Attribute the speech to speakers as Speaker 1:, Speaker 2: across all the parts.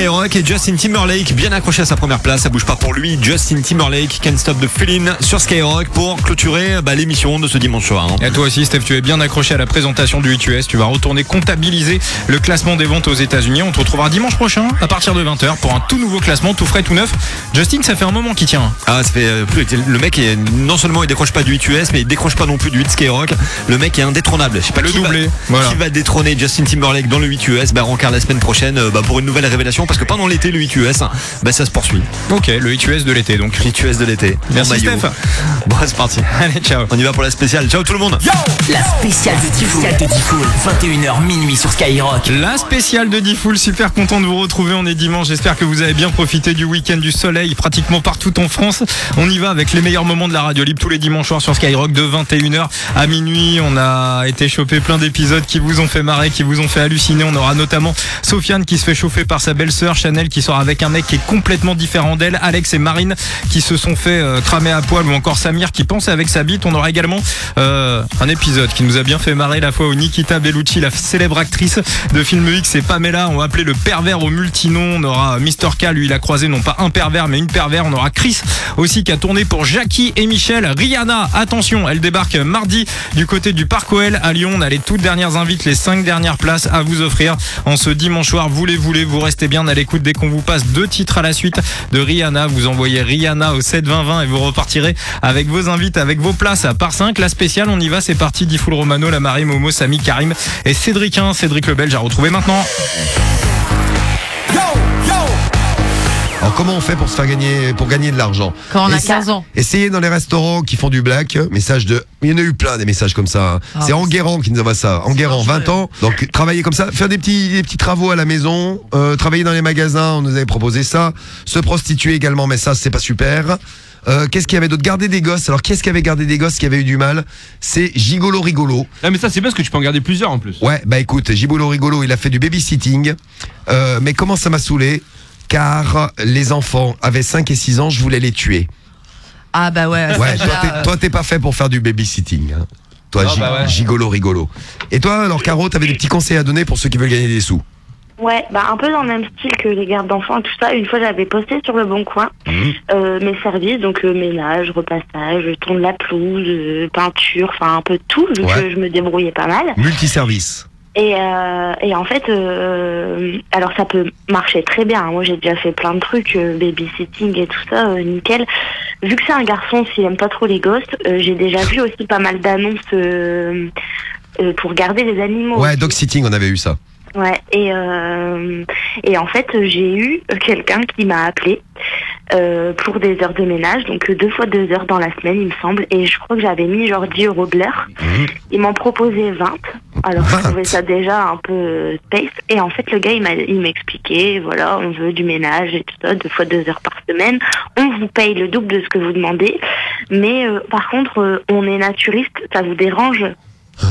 Speaker 1: U2S sur Et Justin Timberlake bien accroché à sa première place. Ça bouge pas pour lui. Justin Timberlake, Can't Stop the Feeling sur Skyrock pour clôturer bah, l'émission de ce dimanche soir. hein.
Speaker 2: Et toi aussi, Steph, tu es bien accroché à la présentation du 8US. Tu vas retourner comptabiliser le classement des ventes aux États-Unis. On te retrouvera dimanche prochain à partir de 20h pour un tout nouveau classement, tout frais, tout neuf. Justin, ça fait un moment qu'il tient.
Speaker 1: Ah, ça fait euh, plus. Le mec est non seulement il décroche pas du 8US, mais il décroche pas non plus du 8 Skyrock. Le mec est indétrônable. Je sais pas
Speaker 2: Le
Speaker 1: qui va-
Speaker 2: doublé, voilà.
Speaker 1: Qui va détrôner Justin Timberlake dans le 8 US Bah, rencard la semaine prochaine euh, bah, pour une nouvelle révélation parce que pendant l'été, le 8 US, bah, ça se poursuit.
Speaker 2: Ok, le 8US de l'été donc.
Speaker 1: 8 US de l'été.
Speaker 2: Merci. Steph.
Speaker 1: Bon, c'est parti.
Speaker 2: Allez, ciao.
Speaker 1: On y va pour la spéciale. Ciao tout le monde.
Speaker 3: La spéciale de Diffoul. 21h minuit sur Skyrock.
Speaker 2: La spéciale de Diffoul, super content de vous retrouver. On est dimanche. J'espère que vous avez bien profité du week-end du soleil pratiquement partout en France. On y va avec les meilleurs moments de la radio libre tous les dimanches soirs sur Skyrock de 21h à minuit. On a été chopé plein d'épisodes qui vous ont fait marrer, qui vous ont fait halluciner. On aura notamment Sofiane qui se fait chauffer par sa belle-sœur, Chanel qui sort avec un mec qui est complètement différent d'elle, Alex et Marine qui se sont fait euh, cramer à poil ou encore Samir qui pense avec sa bite. On aura également euh, un épisode qui nous a bien fait marrer la fois où Nikita Bellucci, la célèbre actrice de film X et Pamela ont appelé le pervers au multinom. On aura Mr. K, lui il a croisé non pas un pervers mais une pervers. On aura Chris aussi qui a tourné pour Jackie et Michel. Rihanna, attention, elle débarque mardi du côté du Parc OL à Lyon. On a les toutes dernières invites, les cinq dernières places à vous offrir en ce dimanche soir. Vous les voulez, vous restez bien à l'écoute dès qu'on vous passe deux titres à la suite de Rihanna. Vous envoyez Rihanna au 7 20 20 et vous repartirez avec vos invites, avec vos places à part 5. La spéciale, on y va, c'est parti. Diffoul Romano, la Marie, Momo, Samy, Karim et Cédric 1. Cédric le Belge à retrouver maintenant.
Speaker 4: Alors comment on fait pour se faire gagner pour gagner de l'argent
Speaker 5: Quand on a
Speaker 4: Et-
Speaker 5: 15 ans.
Speaker 4: Essayez dans les restaurants qui font du black, message de il y en a eu plein des messages comme ça. hein.
Speaker 5: Ah,
Speaker 4: c'est Enguerrand qui nous envoie ça. Enguerrand, 20 ans. Donc travailler comme ça, faire des petits des petits travaux à la maison, euh, travailler dans les magasins, on nous avait proposé ça, se prostituer également mais ça c'est pas super. Euh, qu'est-ce qu'il y avait d'autre? Garder des gosses. Alors qu'est-ce qui avait gardé des gosses qui avait eu du mal? C'est Gigolo Rigolo.
Speaker 6: Ah mais ça c'est bien parce que tu peux en garder plusieurs en plus.
Speaker 4: Ouais, bah écoute, Gigolo Rigolo, il a fait du babysitting. Euh, mais comment ça m'a saoulé? Car les enfants avaient 5 et 6 ans, je voulais les tuer.
Speaker 5: Ah bah ouais.
Speaker 4: Ouais,
Speaker 5: ça,
Speaker 4: toi, t'es- toi, t'es pas fait pour faire du babysitting. hein. Toi,
Speaker 6: Ah,
Speaker 4: gi-
Speaker 6: bah ouais.
Speaker 4: gigolo rigolo. Et toi, alors, Caro, t'avais des petits conseils à donner pour ceux qui veulent gagner des sous?
Speaker 7: Ouais, bah un peu dans le même style que les gardes d'enfants et tout ça. Une fois, j'avais posté sur le Bon Coin
Speaker 4: Mhm.
Speaker 7: euh, mes services, donc euh, ménage, repassage, tourne la pelouse, euh, peinture, enfin un peu tout, vu
Speaker 4: Ouais.
Speaker 7: que je me débrouillais pas mal.
Speaker 4: Multiservice.
Speaker 7: Et, euh, et en fait, euh, alors ça peut marcher très bien. Moi, j'ai déjà fait plein de trucs, euh, babysitting et tout ça, nickel. Vu que c'est un garçon, s'il aime pas trop les euh, j'ai déjà vu aussi pas mal d'annonces pour garder les animaux.
Speaker 4: Ouais, dog sitting, on avait eu ça.
Speaker 7: Ouais, et, et en fait, j'ai eu quelqu'un qui m'a appelé pour des heures de ménage, donc euh, deux fois deux heures dans la semaine, il me semble, et je crois que j'avais mis genre 10 euros de l'heure.
Speaker 4: Mhm.
Speaker 7: Il m'en proposait 20, alors je
Speaker 4: 20.
Speaker 7: trouvais ça déjà un peu euh, space, et en fait, le gars, il m'a il m'expliquait, voilà, on veut du ménage et tout ça, deux fois deux heures par semaine, on vous paye le double de ce que vous demandez, mais euh, par contre, euh, on est naturiste, ça vous dérange?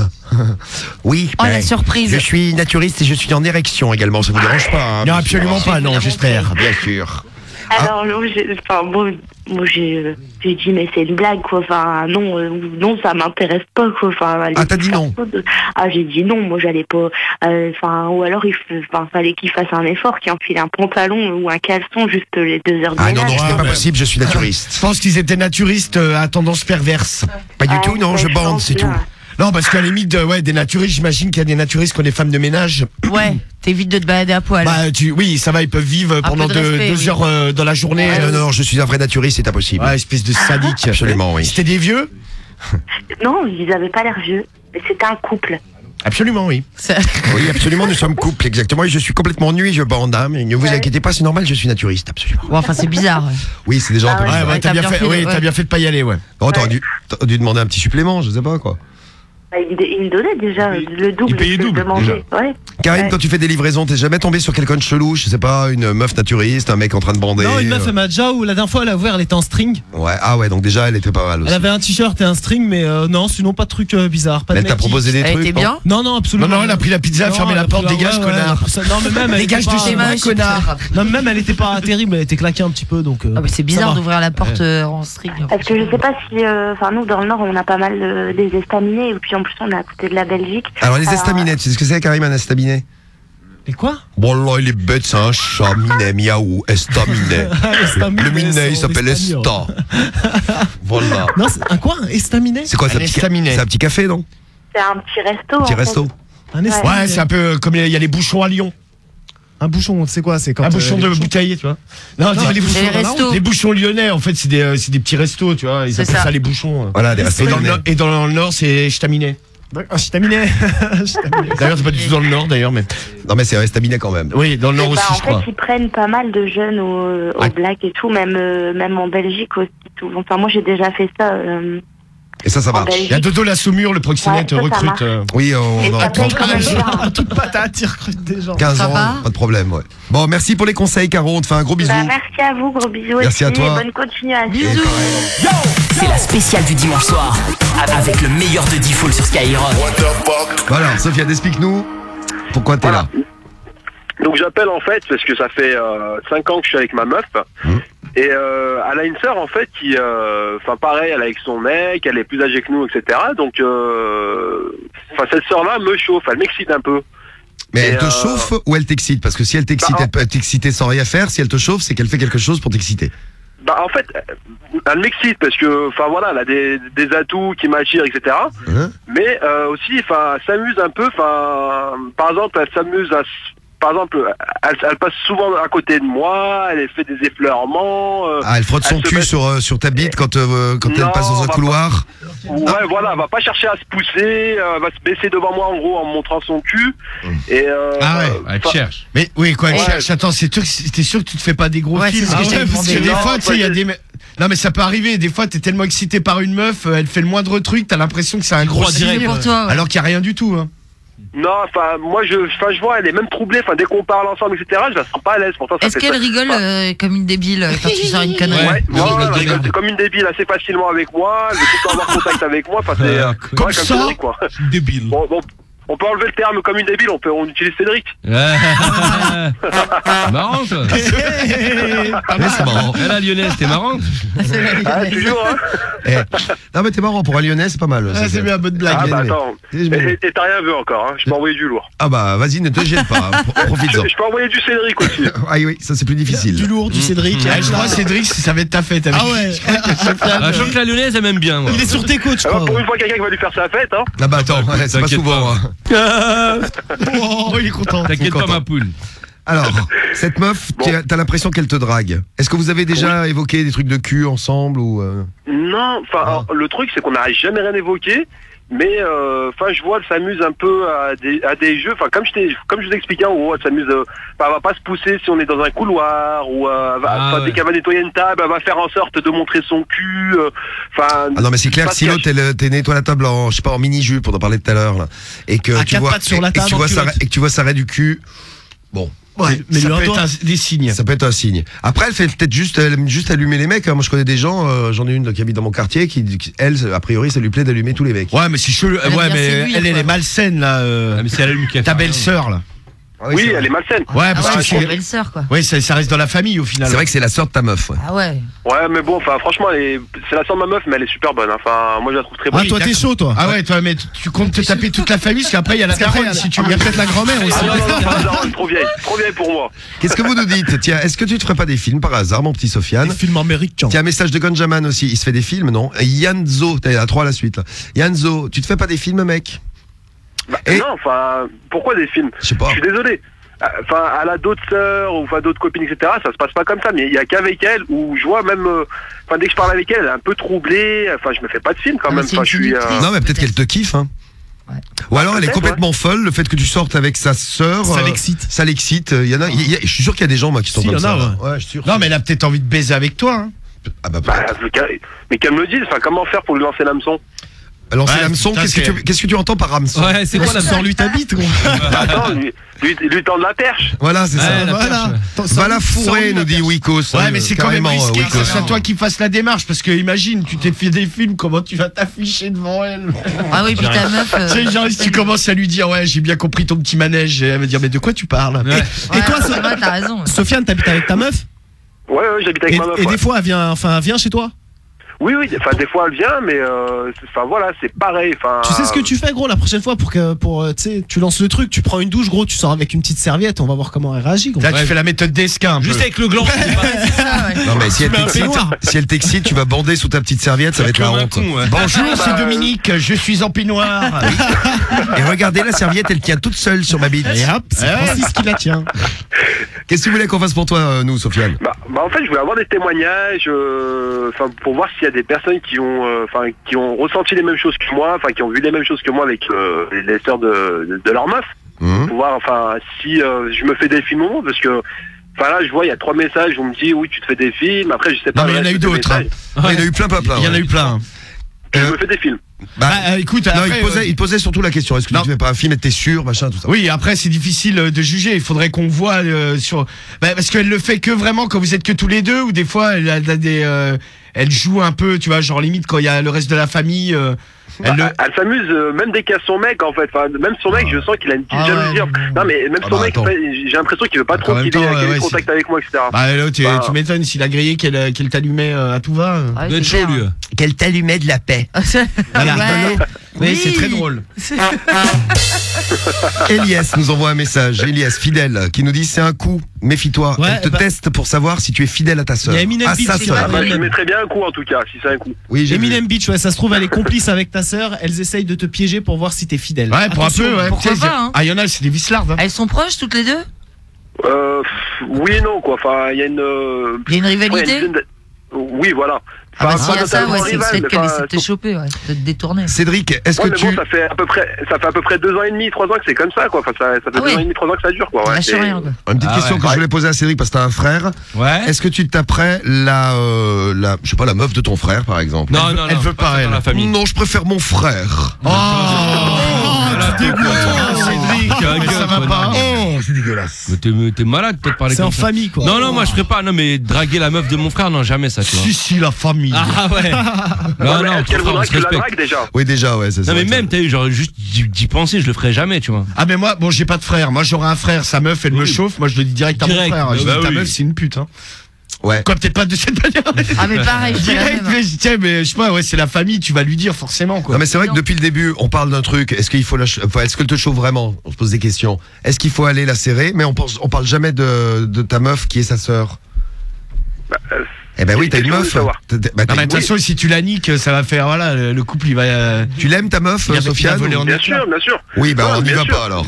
Speaker 4: Oui.
Speaker 5: Oh,
Speaker 4: ben,
Speaker 5: la surprise.
Speaker 4: Je suis naturiste et je suis en érection également, ça vous dérange pas hein,
Speaker 8: Non, absolument pas, non, j'espère.
Speaker 4: Bien sûr.
Speaker 7: Alors, non, j'ai- enfin, bon, moi, j'ai euh, j'ai dit, mais c'est une blague, quoi. Enfin, non, euh, non, ça m'intéresse pas, quoi. Enfin,
Speaker 4: Ah, t'as dit non.
Speaker 7: Ah, j'ai dit non, moi, j'allais pas. euh, Enfin, ou alors, il enfin, fallait qu'il fasse un effort, qu'il enfile un pantalon ou un caleçon juste les deux heures de
Speaker 4: Ah non, non,
Speaker 7: ménage.
Speaker 4: c'est pas possible, je suis naturiste.
Speaker 8: Je pense qu'ils étaient naturistes euh, à tendance perverse.
Speaker 4: Pas du
Speaker 7: Ah,
Speaker 4: tout, non, je bande, c'est tout.
Speaker 8: Non, parce qu'à la limite, de- ouais, des naturistes, j'imagine qu'il y a des naturistes qui ont des femmes de ménage.
Speaker 5: Ouais, t'évites de te balader à poil.
Speaker 8: Bah, tu, oui, ça va, ils peuvent vivre pendant
Speaker 5: peu de
Speaker 8: deux,
Speaker 5: respect,
Speaker 8: deux
Speaker 5: oui.
Speaker 8: heures euh, dans la journée.
Speaker 4: Ah,
Speaker 8: euh,
Speaker 4: non, non, je suis un vrai naturiste, c'est impossible.
Speaker 8: Ouais, espèce de sadique.
Speaker 4: Absolument, oui.
Speaker 8: C'était des vieux?
Speaker 7: Non, ils avaient pas l'air vieux. Mais c'était un couple.
Speaker 8: Absolument, oui.
Speaker 4: Oui, absolument, nous sommes couple, exactement. Et je suis complètement nu et je bande. hein, mais ne vous
Speaker 7: Ouais.
Speaker 4: inquiétez pas, c'est normal, je suis naturiste, absolument.
Speaker 5: Bon, enfin, c'est bizarre. ouais.
Speaker 4: Oui, c'est déjà un
Speaker 7: Ah
Speaker 4: peu
Speaker 7: ouais,
Speaker 8: Ouais,
Speaker 4: bizarre.
Speaker 8: ouais, t'as bien, fait, oui,
Speaker 5: ouais.
Speaker 8: t'as bien fait de pas y aller, ouais.
Speaker 4: T'aurais
Speaker 7: Ouais.
Speaker 4: dû, t'aurais dû demander un petit supplément, je sais pas quoi.
Speaker 7: Bah, ils me donnaient déjà le double que je
Speaker 6: double.
Speaker 7: Ouais.
Speaker 4: Karine,
Speaker 7: Ouais.
Speaker 4: quand tu fais des livraisons, t'es jamais tombé sur quelqu'un de chelou, je sais pas, une meuf naturiste, un mec en train de bander
Speaker 9: Non, une meuf,
Speaker 4: euh,
Speaker 9: elle m'a déjà, ou la dernière fois, elle a ouvert, elle était en string.
Speaker 4: Ouais, ah ouais, donc déjà, elle était pas mal aussi.
Speaker 9: Elle avait un t-shirt et un string, mais euh, non, sinon pas de truc euh, bizarre. Pas
Speaker 4: Mais
Speaker 9: de
Speaker 4: elle t'a proposé des
Speaker 5: Elle
Speaker 4: trucs.
Speaker 5: était
Speaker 4: non
Speaker 5: bien
Speaker 9: Non, non,
Speaker 8: Non,
Speaker 9: absolument.
Speaker 8: non, elle a pris la pizza, elle a
Speaker 9: Non,
Speaker 8: fermé
Speaker 9: elle
Speaker 8: la porte, dégage,
Speaker 9: ouais,
Speaker 8: connard.
Speaker 9: elle Non, mais même, elle
Speaker 8: Dégage
Speaker 9: était
Speaker 8: de
Speaker 9: pas-
Speaker 8: chez moi,
Speaker 5: Dommage.
Speaker 8: connard.
Speaker 9: Non, mais même, elle était pas terrible, elle était claquée un petit peu, donc. euh,
Speaker 5: Ah, bah, c'est bizarre d'ouvrir la porte en string.
Speaker 7: Parce que je sais pas si, enfin nous dans le Nord on a pas mal des estaminets et puis en plus on est à côté de la Belgique.
Speaker 4: Alors les
Speaker 7: Alors,
Speaker 4: estaminettes, tu sais ce que c'est Karim un estaminet
Speaker 9: Et quoi?
Speaker 4: Bon là, il est bête, c'est un chat, minet, miaou, estaminet.
Speaker 9: Estaminet,
Speaker 4: Le minet,
Speaker 9: c'est
Speaker 4: il s'appelle. Esta. Voilà.
Speaker 9: Non, c'est un quoi? Un estaminet?
Speaker 4: C'est quoi, c'est un,
Speaker 8: Un
Speaker 4: petit,
Speaker 8: estaminet.
Speaker 4: c'est un petit café, non?
Speaker 10: C'est un petit resto.
Speaker 4: Petit
Speaker 10: en fait.
Speaker 4: resto
Speaker 9: Un estaminet.
Speaker 8: Ouais, c'est un peu euh, comme il y a les bouchons à Lyon.
Speaker 9: Un bouchon, c'est quoi C'est quand
Speaker 8: Un
Speaker 9: euh,
Speaker 8: bouchon de bouteille, tu vois. Non,
Speaker 9: Non,
Speaker 8: c'est-
Speaker 9: les bouchons
Speaker 5: les restos.
Speaker 8: bouchons lyonnais, en fait, c'est des, euh, c'est des petits restos, tu vois. Ils appellent ça.
Speaker 5: ça.
Speaker 8: les bouchons. euh.
Speaker 4: Voilà, des restos
Speaker 8: Et dans, le et dans le nord, c'est estaminet.
Speaker 9: Un estaminet. Estaminet.
Speaker 8: D'ailleurs, c'est pas du tout dans le nord, d'ailleurs, mais.
Speaker 4: Non, mais c'est un estaminet quand même.
Speaker 8: Oui, dans le nord
Speaker 10: bah,
Speaker 8: aussi,
Speaker 10: en
Speaker 8: je crois.
Speaker 10: fait, ils prennent pas mal de jeunes au, au black et tout, même, euh, même en Belgique aussi. Tout. Enfin, moi, j'ai déjà fait ça
Speaker 8: Euh,
Speaker 4: Et ça, ça marche.
Speaker 8: Il y a. Dodo la Saumure, le proxénète,
Speaker 10: Ouais, ça,
Speaker 8: recrute. euh,
Speaker 4: Oui, on en
Speaker 9: patate, il recrute des gens.
Speaker 4: 15 ans, pas de problème, ouais. Bon, merci pour les conseils, Caro. On te fait un gros bisou.
Speaker 10: Bah, merci à vous, gros bisous
Speaker 4: Merci
Speaker 10: aussi,
Speaker 4: à toi.
Speaker 10: et bonne continuation.
Speaker 5: Bisous.
Speaker 3: C'est la spéciale du dimanche soir. Avec le meilleur de Diffoul sur Skyrock.
Speaker 4: Voilà, Sofiane, explique-nous pourquoi t'es là.
Speaker 11: Donc j'appelle en fait parce que ça fait 5 ans que je suis avec ma meuf
Speaker 4: Mhm.
Speaker 11: Et euh, elle a une sœur en fait qui, euh, enfin pareil, elle est avec son mec, elle est plus âgée que nous, etc. Donc, euh, enfin cette sœur-là me chauffe, elle m'excite un peu.
Speaker 4: Mais
Speaker 11: Et,
Speaker 4: elle te
Speaker 11: euh,
Speaker 4: chauffe ou elle t'excite? Parce que si elle t'excite,
Speaker 11: Bah,
Speaker 4: elle peut t'exciter sans rien faire. Si elle te chauffe, c'est qu'elle fait quelque chose pour t'exciter.
Speaker 11: Bah en fait, elle m'excite parce que, enfin voilà, elle a des, des atouts qui m'attirent, etc.
Speaker 4: Hein?
Speaker 11: Mais euh, aussi, enfin, elle s'amuse un peu. Enfin, par exemple, elle s'amuse à, par exemple, elle, elle passe souvent à côté de moi, elle fait des effleurements. euh,
Speaker 4: ah, elle frotte son
Speaker 11: elle
Speaker 4: cul
Speaker 11: met-
Speaker 4: sur, euh, sur ta bite quand, euh, quand elle passe dans un couloir.
Speaker 11: Ouais, voilà, elle va pas chercher à se pousser, elle va se baisser devant moi en gros en me montrant son cul.
Speaker 4: Mmh.
Speaker 11: Et euh,
Speaker 8: Ah ouais,
Speaker 6: Elle cherche.
Speaker 8: Mais oui, quoi,
Speaker 11: Ouais.
Speaker 8: cherche. Attends, c'est sûr, que- t'es sûr que tu te fais pas des gros
Speaker 5: Ouais,
Speaker 8: films Ah ouais, parce que des
Speaker 11: Non,
Speaker 8: fois, tu sais, il y a des. Non, mais ça peut arriver. Des fois, t'es tellement excité par une meuf, elle fait le moindre truc, t'as l'impression que c'est un gros délire,
Speaker 5: pour toi. ouais.
Speaker 8: alors qu'il y a rien du tout. Hein.
Speaker 11: Non, enfin, moi je, enfin, je vois, elle est même troublée. Enfin, dès qu'on parle ensemble, etc., je la sens pas à l'aise. Pourtant, ça
Speaker 5: Est-ce
Speaker 11: fait
Speaker 5: qu'elle
Speaker 11: ça-
Speaker 5: rigole euh, comme une débile euh, quand tu sors une connerie
Speaker 11: Ouais,
Speaker 6: Ouais,
Speaker 11: ouais,
Speaker 6: ouais,
Speaker 11: elle
Speaker 6: ouais,
Speaker 11: rigole comme une débile assez facilement avec moi. Elle veut tout le temps avoir contact avec moi. Enfin, c'est euh,
Speaker 6: comme
Speaker 11: ouais, comme
Speaker 8: ça.
Speaker 6: Débile.
Speaker 11: Bon, bon, on peut enlever le terme comme une débile. On peut, on utilise Cédric.
Speaker 6: marrant, toi.
Speaker 4: Ouais, c'est marrant.
Speaker 6: Elle, la lyonnaise, t'es marrante.
Speaker 11: Ah, toujours, hein.
Speaker 4: Eh, Non, mais t'es marrant. Pour un lyonnais, c'est pas mal.
Speaker 8: Ah, c'est bien, bonne blague.
Speaker 11: Ah,
Speaker 4: bien
Speaker 11: bah
Speaker 4: aimé.
Speaker 11: attends.
Speaker 4: J'ai
Speaker 11: Et t'as rien vu encore, hein. Je peux envoyer du lourd.
Speaker 4: Ah bah, vas-y, ne te gêne pas. hein. Pro- Profites-en.
Speaker 11: Je, je peux envoyer du Cédric aussi.
Speaker 4: Ah oui, ça c'est plus
Speaker 9: Du
Speaker 4: difficile.
Speaker 9: lourd, du Cédric.
Speaker 8: Ah, je crois, Cédric, ça va être ta fête. avec-
Speaker 9: Ah ouais.
Speaker 6: Ah, je sens que la lyonnaise, elle m'aime bien. moi.
Speaker 9: Il est sur tes côtes, je
Speaker 11: Ah bah,
Speaker 9: crois.
Speaker 11: pour une fois, quelqu'un qui va lui faire sa fête, hein.
Speaker 4: Ah bah attends, ouais, c'est pas
Speaker 6: t'inquiète
Speaker 4: souvent.
Speaker 6: pas.
Speaker 4: hein.
Speaker 9: Oh, il est content.
Speaker 6: T'inquiète pas, ma poule.
Speaker 4: Alors, cette meuf,
Speaker 11: Bon.
Speaker 4: t'as l'impression qu'elle te drague. Est-ce que vous avez déjà évoqué des trucs de cul ensemble ou euh,
Speaker 11: Non, enfin,
Speaker 4: Ah.
Speaker 11: le truc, c'est qu'on n'arrive jamais rien évoqué. Mais, euh, enfin, je vois, elle s'amuse un peu à des, à des jeux. Enfin, comme je t'ai, comme je vous ai expliqué, en gros, elle s'amuse. euh, Enfin, elle va pas se pousser si on est dans un couloir ou euh, elle va-
Speaker 6: Ah, ouais.
Speaker 11: dès qu'elle va nettoyer une table, elle va faire en sorte de montrer son cul. euh, Enfin.
Speaker 4: Ah non mais c'est clair que si l'autre elle, t'es nettoie la table en je sais pas en mini jupe on en parlait tout à l'heure là et que
Speaker 9: À
Speaker 4: tu vois
Speaker 9: pattes sur
Speaker 4: et-
Speaker 9: la
Speaker 4: et que
Speaker 9: table
Speaker 4: tu
Speaker 9: en
Speaker 4: vois
Speaker 9: culotte.
Speaker 4: et que tu vois du cul bon
Speaker 9: Ouais, mais
Speaker 8: ça peut être un- des signes.
Speaker 4: ça peut être un signe après elle fait peut-être juste elle aime juste allumer les mecs hein. moi je connais des gens euh, j'en ai une qui habite dans mon quartier qui, qui- elle a priori ça lui plaît d'allumer tous les mecs
Speaker 8: Ouais, mais c'est chelou.
Speaker 5: Elle aime
Speaker 8: Ouais,
Speaker 5: bien
Speaker 8: mais
Speaker 5: séduire,
Speaker 8: elle, elle
Speaker 5: quoi.
Speaker 8: est malsaine, là. euh,
Speaker 6: Ah, mais c'est elle qui a
Speaker 8: Ta belle-sœur, là.
Speaker 4: Ah
Speaker 11: Oui, elle est malsaine.
Speaker 8: Ouais,
Speaker 5: Ah
Speaker 8: parce
Speaker 5: ouais,
Speaker 8: que
Speaker 5: c'est la belle-sœur, quoi.
Speaker 8: Ouais, ça, ça reste dans la famille, au final.
Speaker 4: c'est vrai que c'est la sœur de ta meuf ouais.
Speaker 5: Ah ouais.
Speaker 11: Ouais, mais bon, enfin, franchement, elle est- c'est la sœur de ma meuf, mais elle est super bonne. hein. Enfin, moi, je la trouve très bonne.
Speaker 9: Ah, toi, t'es chaud, toi.
Speaker 8: Ah ouais, toi, mais tu- comptes te taper toute la famille, parce qu'après, il y a la daronne,
Speaker 9: a-
Speaker 8: si tu
Speaker 9: il y a peut-être la grand-mère aussi.
Speaker 11: Ah non, non, non, pas la daronne, trop vieille. Trop vieille pour moi.
Speaker 4: qu'est-ce que vous nous dites? Tiens est-ce que tu te ferais pas des films par hasard mon petit Sofiane?
Speaker 9: Des films américains.
Speaker 4: Tiens, un message de Gonjaman aussi. Il se fait des films, non? Et Yanzo, t'as à trois à la suite. Là. Yanzo, tu te fais pas des films, mec?
Speaker 11: Bah,
Speaker 4: Et-
Speaker 11: Non, enfin, pourquoi des films
Speaker 4: Je
Speaker 11: suis désolé. Enfin, elle a d'autres sœurs ou enfin d'autres copines, etc. Ça se passe pas comme ça, mais il y a qu'avec elle où je vois même. euh, Enfin, dès que je parle avec elle, elle est un peu troublée. Enfin, je me fais pas de film quand
Speaker 5: Ah,
Speaker 11: même.
Speaker 5: c'est
Speaker 11: Enfin,
Speaker 5: une
Speaker 11: je suis. euh.
Speaker 4: Non, mais peut-être qu'elle te kiffe, hein.
Speaker 5: Ouais.
Speaker 4: Ou alors elle est complètement folle, le fait que tu sortes avec sa sœur.
Speaker 9: Ça
Speaker 4: euh,
Speaker 9: l'excite.
Speaker 4: Ça l'excite. Il y en a, il y a- je suis sûr qu'il y a des gens moi qui sont
Speaker 9: Si,
Speaker 4: comme
Speaker 9: il y en
Speaker 4: ça.
Speaker 9: ouais.
Speaker 4: je suis sûr.
Speaker 8: Non, mais elle a peut-être envie de baiser avec toi. Hein.
Speaker 4: Ah bah,
Speaker 11: bah, mais qu'elle me le dise. Enfin, comment faire pour lui lancer l'hameçon?
Speaker 4: Lancer
Speaker 8: Ouais,
Speaker 4: l'hameçon, qu'est-ce que,
Speaker 8: c'est-
Speaker 4: tu, qu'est-ce que tu entends par hameçon
Speaker 6: Ouais, c'est quoi
Speaker 9: Sors lui ta bite, gros.
Speaker 11: Attends, lui, lui, lui tendre la perche.
Speaker 4: Voilà, c'est
Speaker 6: Ouais,
Speaker 4: ça.
Speaker 6: la
Speaker 9: Voilà.
Speaker 4: Va la fourrer, nous dit Wikos.
Speaker 8: Ouais, mais c'est quand même risqué que ce
Speaker 4: Wikos.
Speaker 8: soit toi qui fasses la démarche, parce que imagine, tu t'es fait des films, comment tu vas t'afficher devant elle
Speaker 5: Ah oui, puis ta meuf. euh,
Speaker 8: Tu sais, genre, si tu commences à lui dire, ouais, j'ai bien compris ton petit manège, elle va dire, mais de quoi tu parles.
Speaker 9: Et toi,
Speaker 5: c'est.
Speaker 9: Sofiane, t'habites avec ta meuf
Speaker 11: Ouais, ouais, j'habite avec ma meuf.
Speaker 9: et des fois, elle vient, enfin, elle vient chez toi
Speaker 11: Oui, oui, enfin des fois elle vient, mais euh, c'est- enfin voilà, c'est pareil. Enfin.
Speaker 9: Tu sais ce que tu fais, gros, la prochaine fois pour que, pour, euh, tu sais, tu lances le truc, tu prends une douche, gros, tu sors avec une petite serviette, on va voir comment elle réagit, gros.
Speaker 8: Là, tu fais la méthode d'esquin.
Speaker 6: Juste avec le gland.
Speaker 4: Non mais si elle t'excite, si elle t'excite, tu vas bander sous ta petite serviette, ça va être la honte.
Speaker 6: ouais.
Speaker 8: Bonjour,
Speaker 11: bah,
Speaker 8: c'est
Speaker 11: euh,
Speaker 8: Dominique, je suis en peignoir.
Speaker 4: Et regardez la serviette, elle tient toute seule sur ma bite.
Speaker 9: Et hop, c'est
Speaker 8: Ouais.
Speaker 9: Francis qui la tient.
Speaker 4: Qu'est-ce que tu voulais qu'on fasse pour toi, euh, nous, Sofiane?
Speaker 11: Bah, bah, en fait, je voulais avoir des témoignages, euh, enfin pour voir s'il y a des personnes qui ont, euh, enfin qui ont ressenti les mêmes choses que moi, enfin qui ont vu les mêmes choses que moi avec euh, les, sœurs de, de, de leur meuf,
Speaker 4: Hum
Speaker 11: pour voir, enfin si euh, je me fais des films ou non, parce que, enfin là, je vois, il y a trois messages, on me dit oui, tu te fais des films, après je sais pas.
Speaker 8: Non, mais il y en a eu d'autres, hein.
Speaker 4: Il y en a eu plein, plein, plein.
Speaker 8: Il y en a
Speaker 4: ouais.
Speaker 8: eu plein.
Speaker 11: Je me fais des films.
Speaker 4: Bah,
Speaker 8: Bah, écoute,
Speaker 4: non,
Speaker 8: après,
Speaker 4: il, posait,
Speaker 8: euh,
Speaker 4: il posait surtout la question est-ce que
Speaker 8: Non.
Speaker 4: tu fais pas un film et t'es sûr, machin, tout ça.
Speaker 8: Oui, après c'est difficile de juger. Il faudrait qu'on voit euh, sur. Bah, parce qu'elle le fait que vraiment quand vous êtes que tous les deux, ou des fois elle a des. euh, elle joue un peu, tu vois, genre limite quand il y a le reste de la famille. Le-
Speaker 11: Bah, elle s'amuse euh, même dès qu'il y a son mec en fait. Enfin, même son mec, je sens qu'il a une petite
Speaker 8: Ah
Speaker 11: jalousie. Non mais même
Speaker 4: Ah
Speaker 11: son
Speaker 4: bah,
Speaker 11: mec, j'ai l'impression qu'il veut pas
Speaker 8: En
Speaker 11: trop qu'il ait, contact avec moi, etc.
Speaker 8: Bah là, tu,
Speaker 11: Bah.
Speaker 8: tu m'étonnes s'il a grillé qu'elle euh, t'allumait euh, à tout va. euh.
Speaker 5: Ouais,
Speaker 6: Il doit être
Speaker 5: c'est
Speaker 6: chaud, lui.
Speaker 4: Qu'elle t'allumait de la paix.
Speaker 8: Voilà.
Speaker 5: Ouais.
Speaker 8: Mais
Speaker 5: Oui.
Speaker 8: c'est très drôle.
Speaker 4: Elias nous envoie un message. Elias, fidèle, qui nous dit c'est un coup, méfie-toi.
Speaker 9: Ouais,
Speaker 4: Elle te
Speaker 9: bah-
Speaker 4: teste pour savoir si tu es fidèle à ta sœur.
Speaker 9: Il y a Eminem Beach
Speaker 11: Ah bah, je mettrais bien un coup en tout cas, si c'est un coup.
Speaker 4: Oui.
Speaker 9: Eminem Beach, ouais, ça se trouve, elle est complice avec ta elles essayent de te piéger pour voir si t'es fidèle.
Speaker 8: Ouais, pour un peu, ouais.
Speaker 5: pourquoi pas, hein.
Speaker 8: Ah, il y en a, c'est des vislardes. hein.
Speaker 5: Elles sont proches toutes les deux?
Speaker 11: Euh, pff, oui et non quoi. Enfin, il y a une. euh,
Speaker 5: Il y a une
Speaker 11: ouais, il y a une
Speaker 5: rivalité
Speaker 11: dizaine Oui, voilà.
Speaker 5: Ah bah
Speaker 11: Enfin,
Speaker 5: s'il y
Speaker 11: pas
Speaker 5: a ça, ouais, c'est peut-être
Speaker 11: mais
Speaker 5: qu'elle essaie de te choper, ouais, de te détourner.
Speaker 4: Cédric, est-ce
Speaker 11: Ouais,
Speaker 4: que
Speaker 11: mais
Speaker 4: tu.
Speaker 11: bon, ça fait à peu près, ça fait à peu près deux ans et demi, trois ans que c'est comme ça, quoi. Enfin, ça, ça fait
Speaker 5: Ah
Speaker 11: deux
Speaker 5: oui.
Speaker 11: ans et demi, trois ans que ça dure, quoi. Ouais, c'est-
Speaker 5: rien, quoi.
Speaker 4: Une petite
Speaker 6: Ah
Speaker 4: question
Speaker 6: ouais.
Speaker 4: que je voulais poser à Cédric parce que t'as un frère.
Speaker 6: Ouais.
Speaker 4: Est-ce que tu taperais la, euh, la, je sais pas, la meuf de ton frère, par exemple?
Speaker 6: Non,
Speaker 8: Elle
Speaker 6: non,
Speaker 8: veut- elle
Speaker 6: non,
Speaker 8: veut pas,
Speaker 6: ça
Speaker 8: elle.
Speaker 6: la famille.
Speaker 4: Non, je préfère mon frère.
Speaker 8: Oh,
Speaker 6: Voilà,
Speaker 8: tu dégoûtes,
Speaker 6: Oh,
Speaker 8: Cédric. ça va pas.
Speaker 6: Non.
Speaker 4: C'est dégueulasse.
Speaker 6: Mais t'es, malade peut-être parler
Speaker 9: C'est en
Speaker 6: ça.
Speaker 9: famille, quoi.
Speaker 6: Non, non, moi je ferais pas. Non, mais draguer la meuf de mon frère, non, jamais ça, tu vois.
Speaker 8: Si, si, la famille.
Speaker 6: Ah ouais. Non,
Speaker 11: mais
Speaker 6: non,
Speaker 11: qu'elle voudrait que la dragues déjà
Speaker 4: Oui, déjà, ouais, c'est ça.
Speaker 6: Non, mais même, t'as eu, genre, juste d'y penser, je le ferais jamais, tu vois.
Speaker 8: Ah mais moi bon j'ai pas de frère, moi j'aurais un frère, sa meuf elle me chauffe, moi je le dis direct à mon frère,
Speaker 6: bah
Speaker 8: je dis ta meuf c'est une pute hein.
Speaker 4: Ouais.
Speaker 8: Quoi peut-être pas de cette manière.
Speaker 5: Ah mais pareil,
Speaker 8: direct
Speaker 5: même.
Speaker 8: mais tiens mais je sais pas ouais c'est la famille, tu vas lui dire forcément quoi.
Speaker 4: Non mais c'est vrai que depuis le début, on parle d'un truc. Est-ce qu'il faut la, enfin, est-ce qu'elle te chauffe vraiment On se pose des questions. Est-ce qu'il faut aller la serrer? Mais on pense, on parle jamais de, de ta meuf qui est sa sœur.
Speaker 11: Bah, euh,
Speaker 4: Eh ben oui, t'as une meuf.
Speaker 11: de
Speaker 4: bah,
Speaker 8: de toute façon si tu la niques, ça va faire voilà le, le couple il va euh,
Speaker 4: Tu l'aimes ta meuf, Sofiane
Speaker 11: Bien sûr, bien sûr.
Speaker 4: Oui, bah on n'y va
Speaker 11: sûr.
Speaker 4: pas alors.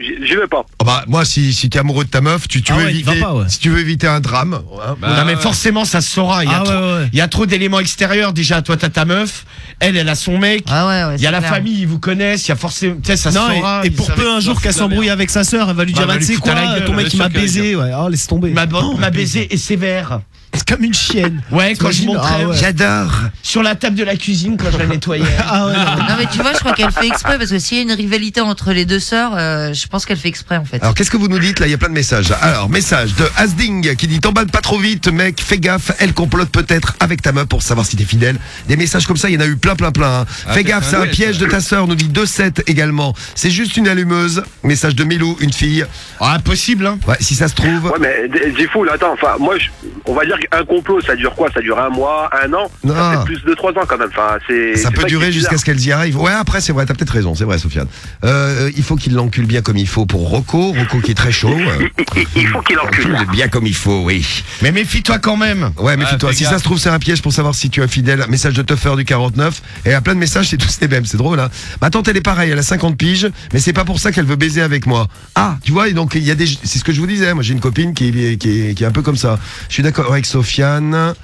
Speaker 11: J'y vais pas.
Speaker 4: Ah bah moi, si si t'es amoureux de ta meuf, tu, tu
Speaker 9: Ah
Speaker 4: veux
Speaker 9: ouais,
Speaker 4: éviter,
Speaker 9: va pas, ouais.
Speaker 4: si tu veux éviter un drame. hein,
Speaker 6: Bah,
Speaker 8: non mais forcément ça se saura, il y a
Speaker 9: Ah
Speaker 8: trop,
Speaker 9: ouais, ouais, ouais.
Speaker 8: il y a trop d'éléments extérieurs déjà toi t'as ta meuf, elle elle a son mec.
Speaker 5: Ah ouais, ouais.
Speaker 8: Il y a
Speaker 5: c'est
Speaker 8: la
Speaker 5: clair.
Speaker 8: famille, ils vous connaissent, il y a forcément, tu sais, ça
Speaker 9: Non,
Speaker 8: se
Speaker 9: et-
Speaker 8: saura.
Speaker 9: et,
Speaker 8: ils
Speaker 9: pour
Speaker 8: savent-
Speaker 9: peu un jour qu'elle
Speaker 6: c'est de la
Speaker 9: s'embrouille avec sa sœur, elle va lui
Speaker 8: Bah,
Speaker 9: dire
Speaker 8: va
Speaker 9: ah,
Speaker 8: lui
Speaker 9: tu sais
Speaker 8: foutre
Speaker 9: quoi,
Speaker 8: la gueule,
Speaker 9: ton
Speaker 6: bien
Speaker 9: mec il
Speaker 6: sûr
Speaker 9: m'a
Speaker 6: qu'elle va
Speaker 9: baisé, ouais, oh laisse tomber.
Speaker 8: m'a m'a baisé et sévère.
Speaker 9: C'est comme une chienne.
Speaker 8: Ouais, quand je montrais
Speaker 9: Ah ouais.
Speaker 4: J'adore.
Speaker 8: sur la table de la cuisine quand je la nettoyais.
Speaker 9: Ah ouais, non.
Speaker 5: Non mais tu vois, je crois qu'elle fait exprès parce que s'il y a une rivalité entre les deux sœurs, euh, je pense qu'elle fait exprès en fait.
Speaker 4: Alors qu'est-ce que vous nous dites là? Il y a plein de messages. Alors message de Asding qui dit t'emballes pas trop vite, mec. Fais gaffe. Elle complote peut-être avec ta meuf pour savoir si t'es fidèle. Des messages comme ça, il y en a eu plein, plein, plein. hein.
Speaker 6: Ah,
Speaker 4: Fais gaffe, c'est un piège de ta sœur. Nous dit 2-7 également. C'est juste une allumeuse. Message de Milou, une fille.
Speaker 8: Ah, impossible, hein.
Speaker 4: Ouais, si ça se trouve.
Speaker 11: Ouais, mais d- c'est fou, là, attends, enfin, moi, je- on va dire qu'un complot, ça dure quoi? Ça dure un mois, un an?
Speaker 4: Non.
Speaker 11: Ça fait plus de trois ans quand même. Enfin, c'est.
Speaker 4: Ça
Speaker 11: c'est
Speaker 4: peut durer jusqu'à ce qu'elles y arrivent. Ouais, après, c'est vrai, t'as peut-être raison, c'est vrai, Sofiane. Euh, il faut qu'il l'encule bien comme il faut pour Rocco. Rocco qui est très chaud.
Speaker 11: Il- Il faut qu'il encule.
Speaker 4: encule bien comme il faut, oui.
Speaker 8: Mais méfie-toi quand même.
Speaker 4: Ouais, méfie-toi. si
Speaker 6: gaffe.
Speaker 4: ça se trouve, c'est un piège pour savoir si tu es fidèle. Message de Tuffer du 49. Et a plein de messages, c'est tous les mêmes. C'est drôle, hein. Ma tante, elle est pareille. Elle a 50 piges, mais c'est pas pour ça qu'elle veut baiser avec moi. Ah, tu vois, et donc, il y a des, c'est ce que je vous disais. Moi, j'ai une copine qui est, qui est, qui est un peu comme ça. Je suis d'accord avec Sofiane.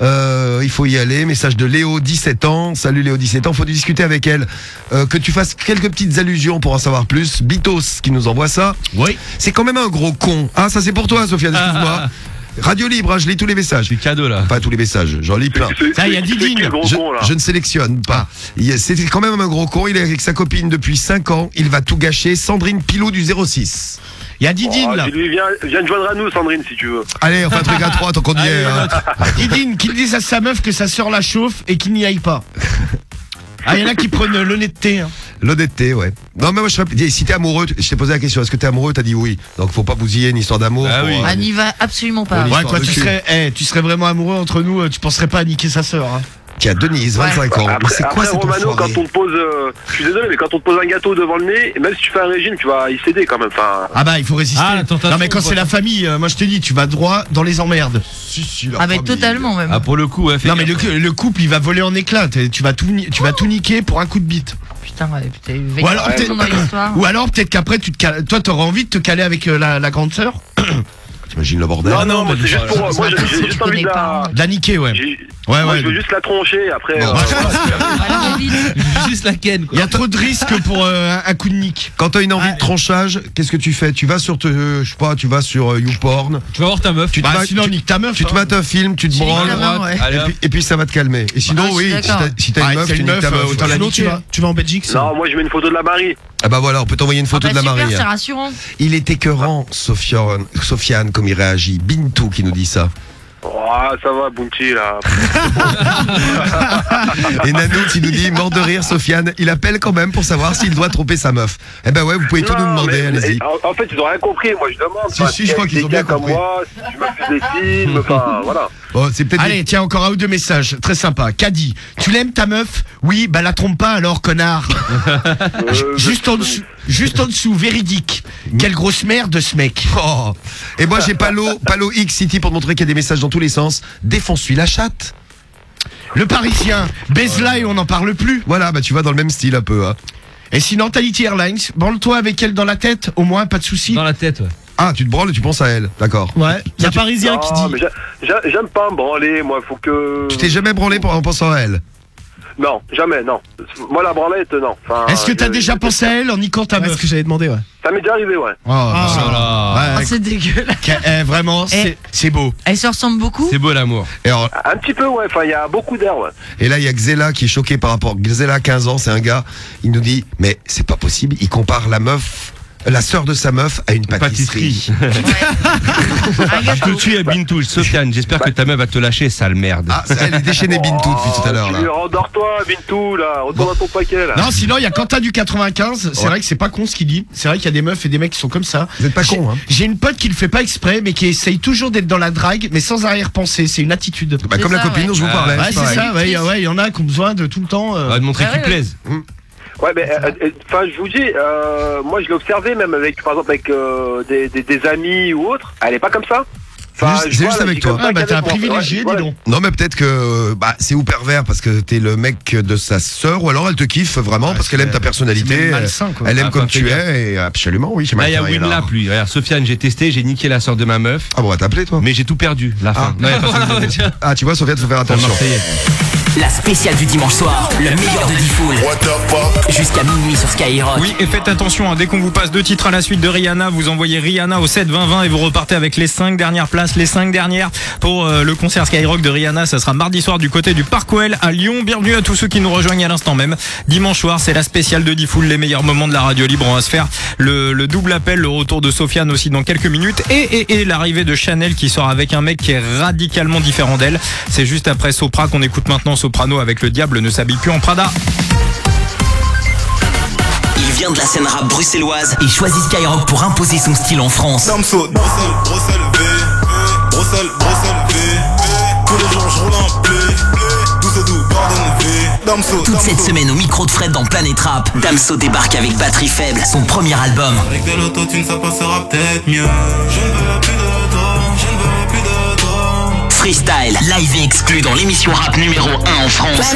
Speaker 4: Euh, il faut y aller. Message de Léo, 17 ans. Salut Léo, 17 ans. Faut discuter avec elle. Euh, que tu fasses quelques petites allusions pour en savoir plus. Bitos qui nous envoie ça.
Speaker 8: Oui.
Speaker 4: C'est quand même un gros con. Ah, ça c'est pour toi, Sofiane, excuse-moi. Radio libre, hein, je lis tous les messages.
Speaker 6: C'est cadeau là.
Speaker 4: Pas tous les messages, j'en lis plein.
Speaker 8: Ça, il y a Didine.
Speaker 4: Je,
Speaker 11: con, là
Speaker 4: je ne sélectionne pas. Il y a- C'est quand même un gros con. Il est avec sa copine depuis 5 ans. Il va tout gâcher. Sandrine Pilot du 06.
Speaker 8: Il y a Didine
Speaker 11: Oh,
Speaker 8: là.
Speaker 11: dis-lui, viens, viens te joindre à nous, Sandrine, si tu veux.
Speaker 4: Allez, on fait un truc à 3 tant qu'on y est. hein.
Speaker 8: Didine qui dise à sa meuf que sa sœur la chauffe et qu'il n'y aille pas. Ah, il y en a qui prennent l'honnêteté. Hein.
Speaker 4: L'honnêteté, ouais. Non, mais moi, je serais. Si t'es amoureux, je t'ai posé la question, est-ce que t'es amoureux? T'as dit oui. Donc, faut pas bousiller une histoire d'amour.
Speaker 6: Ah
Speaker 4: pour,
Speaker 6: oui.
Speaker 4: euh,
Speaker 5: Ah, n'y va absolument pas.
Speaker 8: Ouais,
Speaker 4: Histoire
Speaker 8: toi,
Speaker 4: de
Speaker 8: tu
Speaker 4: cul.
Speaker 8: serais, eh, tu serais vraiment amoureux entre nous, euh, tu penserais pas à niquer sa sœur. Hein.
Speaker 4: Tiens, Denise, 25 ans. Mais
Speaker 11: Après,
Speaker 4: c'est quoi
Speaker 11: après,
Speaker 4: cette
Speaker 11: Romano, quand on te pose, euh, je suis désolé, mais quand on te pose un gâteau devant le nez, même si tu fais un régime, tu vas y céder quand même. Enfin,
Speaker 8: Ah bah, il faut résister.
Speaker 2: Ah,
Speaker 8: non, mais quand
Speaker 2: quoi.
Speaker 8: c'est la famille, euh, moi je te dis, tu vas droit dans les emmerdes.
Speaker 4: Si, si, la
Speaker 5: Ah, mais
Speaker 4: famille.
Speaker 5: totalement même.
Speaker 6: Ah, pour le coup, ouais,
Speaker 8: Non, mais le, le couple, il va voler en éclats. Tu vas tout, tu vas tout niquer pour un coup de bite.
Speaker 5: Putain, ouais, putain,
Speaker 8: Ou alors, peut-être-. Ou alors, peut-être qu'après, tu te cales- toi, t'auras envie de te caler avec euh, la, la grande sœur.
Speaker 4: T'imagines le bordel?
Speaker 11: Non, non, moi, c'est juste pour, moi, j'ai
Speaker 5: Tu
Speaker 11: j'ai juste
Speaker 5: connais
Speaker 11: envie de
Speaker 5: pas.
Speaker 11: la,
Speaker 8: De la niquer, ouais. Ouais,
Speaker 11: moi,
Speaker 8: ouais.
Speaker 11: je veux juste la troncher, après,
Speaker 4: Bon,
Speaker 11: euh,
Speaker 4: bah.
Speaker 6: Juste la ken,
Speaker 8: Il y a trop de risques pour euh, un- coup de nique.
Speaker 4: Quand t'as une envie de tranchage, qu'est-ce que tu fais? Tu vas sur, te, euh, je sais pas, tu vas sur euh, YouPorn,
Speaker 2: Tu vas voir ta meuf.
Speaker 4: tu te,
Speaker 8: Bah, sinon,
Speaker 4: tu,
Speaker 8: nique ta meuf.
Speaker 4: tu te
Speaker 8: hein.
Speaker 4: mates un film, tu te branles,
Speaker 5: ouais.
Speaker 4: Et puis, et puis ça va te calmer. Et sinon,
Speaker 5: Ah, suis
Speaker 4: oui, si t'as si t'as
Speaker 8: Ah,
Speaker 4: une meuf, tu
Speaker 8: une
Speaker 4: niques ta meuf.
Speaker 9: Sinon, tu vas, tu vas en Belgique.
Speaker 11: Non, moi, je mets une photo de la Marie.
Speaker 4: Ah bah voilà, on peut t'envoyer une
Speaker 5: Ah
Speaker 4: photo
Speaker 5: bah
Speaker 4: de la
Speaker 5: super,
Speaker 4: mariée.
Speaker 5: c'est rassurant.
Speaker 4: Il est écœurant, Sofiane, Sofiane, comme il réagit. Bintou qui nous dit ça.
Speaker 11: Oh, ça va, Bounty, là.
Speaker 4: Et Nanou qui nous dit, mort de rire, Sofiane, il appelle quand même pour savoir s'il doit tromper sa meuf. Eh ben ouais, vous pouvez tout nous demander, allez-y.
Speaker 11: en, en fait, ils ont rien compris. Moi, je demande.
Speaker 4: Si, si, je crois qu'ils ont bien
Speaker 11: comme
Speaker 4: compris.
Speaker 11: moi, si tu me fais des films, enfin, voilà.
Speaker 4: Bon, c'est peut-être
Speaker 8: Allez, tiens, encore un ou deux messages. Très sympa. Caddy, tu l'aimes ta meuf? Oui, bah la trompe pas alors, connard.
Speaker 11: Euh,
Speaker 8: Juste en dessous, juste en dessous, véridique. Quelle grosse merde ce mec.
Speaker 4: Oh. Et moi j'ai Palo, Palo X City pour te montrer qu'il y a des messages dans tous les sens. Défonce-lui la chatte.
Speaker 8: Le Parisien, baise-la et on n'en parle plus.
Speaker 4: Voilà, bah tu vas dans le même style un peu. Hein.
Speaker 8: Et sinon, Tality Airlines, branle-toi avec elle dans la tête, au moins, pas de soucis.
Speaker 6: Dans la tête, ouais.
Speaker 4: Ah, tu te branles et tu penses à elle, d'accord.
Speaker 9: Ouais, il y a Parisien qui
Speaker 11: non,
Speaker 9: dit.
Speaker 11: mais j'ai- j'ai- J'aime pas me branler, moi, faut que.
Speaker 4: Tu t'es jamais branlé pour- en pensant à elle
Speaker 11: Non, jamais, non. Moi, la branlette, non. Enfin,
Speaker 8: Est-ce que t'as
Speaker 11: je-
Speaker 8: déjà pensé à elle en niquant ta meuf
Speaker 9: ce que j'avais demandé, ouais.
Speaker 11: Ça m'est déjà arrivé, ouais.
Speaker 8: Oh,
Speaker 9: Ah.
Speaker 8: ouais,
Speaker 5: Oh, c'est dégueulasse.
Speaker 8: que- eh, vraiment, c'est c'est beau.
Speaker 5: Elle se ressemble beaucoup?
Speaker 6: C'est beau l'amour.
Speaker 4: et, alors-
Speaker 11: Un petit peu, ouais. Enfin, il y a beaucoup d'air, ouais.
Speaker 4: et là, il y a Xela qui est choqué par rapport. Xela, 15 ans, c'est un gars. Il nous dit, mais c'est pas possible. Il compare la meuf, la sœur de sa meuf, à une pâtisserie.
Speaker 5: Un
Speaker 6: Je
Speaker 5: gâteau.
Speaker 6: te suis à Bintou, Sofiane. J'espère que ta meuf va te lâcher, sale merde.
Speaker 4: Ah, ça, elle est déchaînée Bintou depuis tout à l'heure là.
Speaker 11: Rendors-toi, Bintou, là. Retourne à ton paquet, là.
Speaker 8: Non, sinon, il y a Quentin du 95. C'est
Speaker 4: Ouais.
Speaker 8: vrai que c'est pas con ce qu'il dit. C'est vrai qu'il y a des meufs et des mecs qui sont comme ça.
Speaker 4: Vous êtes pas
Speaker 8: J'ai-
Speaker 4: con, hein
Speaker 8: J'ai une pote qui le fait pas exprès, mais qui essaye toujours d'être dans la drague, mais sans arrière-pensée. C'est une attitude.
Speaker 4: Bah,
Speaker 5: C'est
Speaker 4: Comme la
Speaker 5: ça,
Speaker 4: copine
Speaker 5: ouais.
Speaker 4: dont je vous parlais.
Speaker 8: Ouais, c'est
Speaker 4: pareil.
Speaker 8: ça, ouais, ouais, il y en a qui ont besoin de tout le temps. euh,
Speaker 6: On va te montrer
Speaker 5: Ah
Speaker 6: qu'il
Speaker 5: ouais,
Speaker 6: plaise.
Speaker 11: Ouais, mais euh, euh, enfin, je vous dis, euh, moi, je l'ai observé même avec, par exemple, avec euh, des, des, des amis ou autres. Elle est pas comme ça. Enfin,
Speaker 4: C'est juste- avec toi.
Speaker 8: Ah, bah, t'es un privilégié,
Speaker 11: Ouais,
Speaker 8: dis
Speaker 11: voilà.
Speaker 8: donc.
Speaker 4: Non mais peut-être que bah, c'est ou pervers parce que t'es le mec de sa sœur ou alors elle te kiffe vraiment parce qu'elle aime ta personnalité.
Speaker 8: même malsain, quoi.
Speaker 4: Elle aime
Speaker 6: Ah,
Speaker 4: comme tu es et absolument oui.
Speaker 6: il y a. Winlap, lui. Regarde, Sofiane, j'ai testé, j'ai niqué la sœur de ma meuf,
Speaker 4: Ah bon, on va t'appeler toi.
Speaker 6: mais j'ai tout perdu, la fin. Non, y a pas ça.
Speaker 4: Ah tu vois Sophia, faut faire
Speaker 6: T'as
Speaker 4: attention.
Speaker 3: La spéciale du dimanche soir, le meilleur de Diffoul. Jusqu'à minuit sur Skyrock.
Speaker 2: Oui, et faites attention, hein, dès qu'on vous passe deux titres à la suite de Rihanna, vous envoyez Rihanna au 7 20 20 et vous repartez avec les 5 dernières places, les 5 dernières pour euh, le concert Skyrock de Rihanna. Ça sera mardi soir du côté du Parc OL à Lyon. Bienvenue à tous ceux qui nous rejoignent à l'instant même. Dimanche soir, c'est la spéciale de Diffoul, les meilleurs moments de la radio libre. On va se faire le, le double appel, le retour de Sofiane aussi dans quelques minutes et, et, et l'arrivée de Chanel qui sort avec un mec qui est radicalement différent d'elle. C'est juste après Sopra qu'on écoute maintenant Soprano avec le diable ne s'habille plus en Prada.
Speaker 3: Il vient de la scène rap bruxelloise et choisit Skyrock pour imposer son style en France.
Speaker 12: Damso, Bruxelles Bruxelles, Bruxelles V, tous les jours je roule en blé, tout c'est doux, Gordon V, Damso,
Speaker 3: Toute
Speaker 12: Damso.
Speaker 3: cette semaine au micro de Fred dans Planète Rap, Damso débarque avec Batterie Faible, son premier album.
Speaker 12: Avec de l'autotune ça passera peut-être mieux. Je ne veux plus de toi,
Speaker 3: Freestyle, live et exclu dans l'émission rap numéro 1 en France.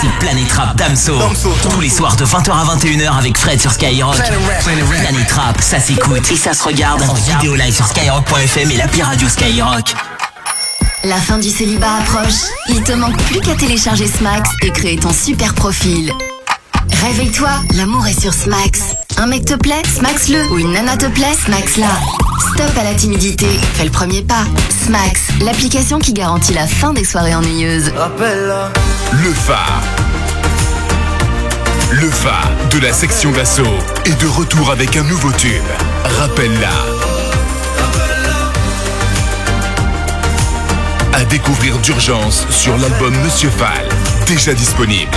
Speaker 3: C'est Planète Rap Damso.
Speaker 12: Damso.
Speaker 3: Tous les soirs de 20h à 21h avec Fred sur Skyrock. Planète Rap, ça s'écoute et ça se regarde en vidéo live sur skyrock.fm et l'appli radio Skyrock.
Speaker 13: La fin du célibat approche. Il te manque plus qu'à télécharger Smax et créer ton super profil. Réveille-toi, l'amour est sur Smax. Un mec te plaît, Smax-le. Ou une nana te plaît, Smax-la. Stop à la timidité, fais le premier pas. Smax, l'application qui garantit la fin des soirées ennuyeuses.
Speaker 14: Le phare. Le phare de la section d'assaut est de retour avec un nouveau tube. Rappelle-la. À découvrir d'urgence sur l'album Monsieur Fall, déjà disponible.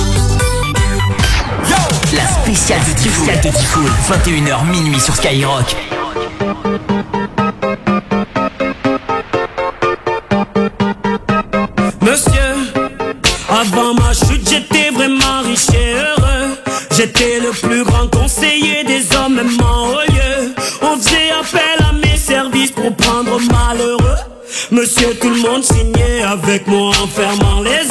Speaker 3: La spéciale de Diffoul. 21h minuit sur Skyrock.
Speaker 15: Monsieur, avant ma chute, j'étais vraiment riche et heureux. J'étais le plus grand conseiller des hommes, même en haut lieu. On faisait appel à mes services pour prendre malheureux. Monsieur, tout le monde signait avec moi en fermant les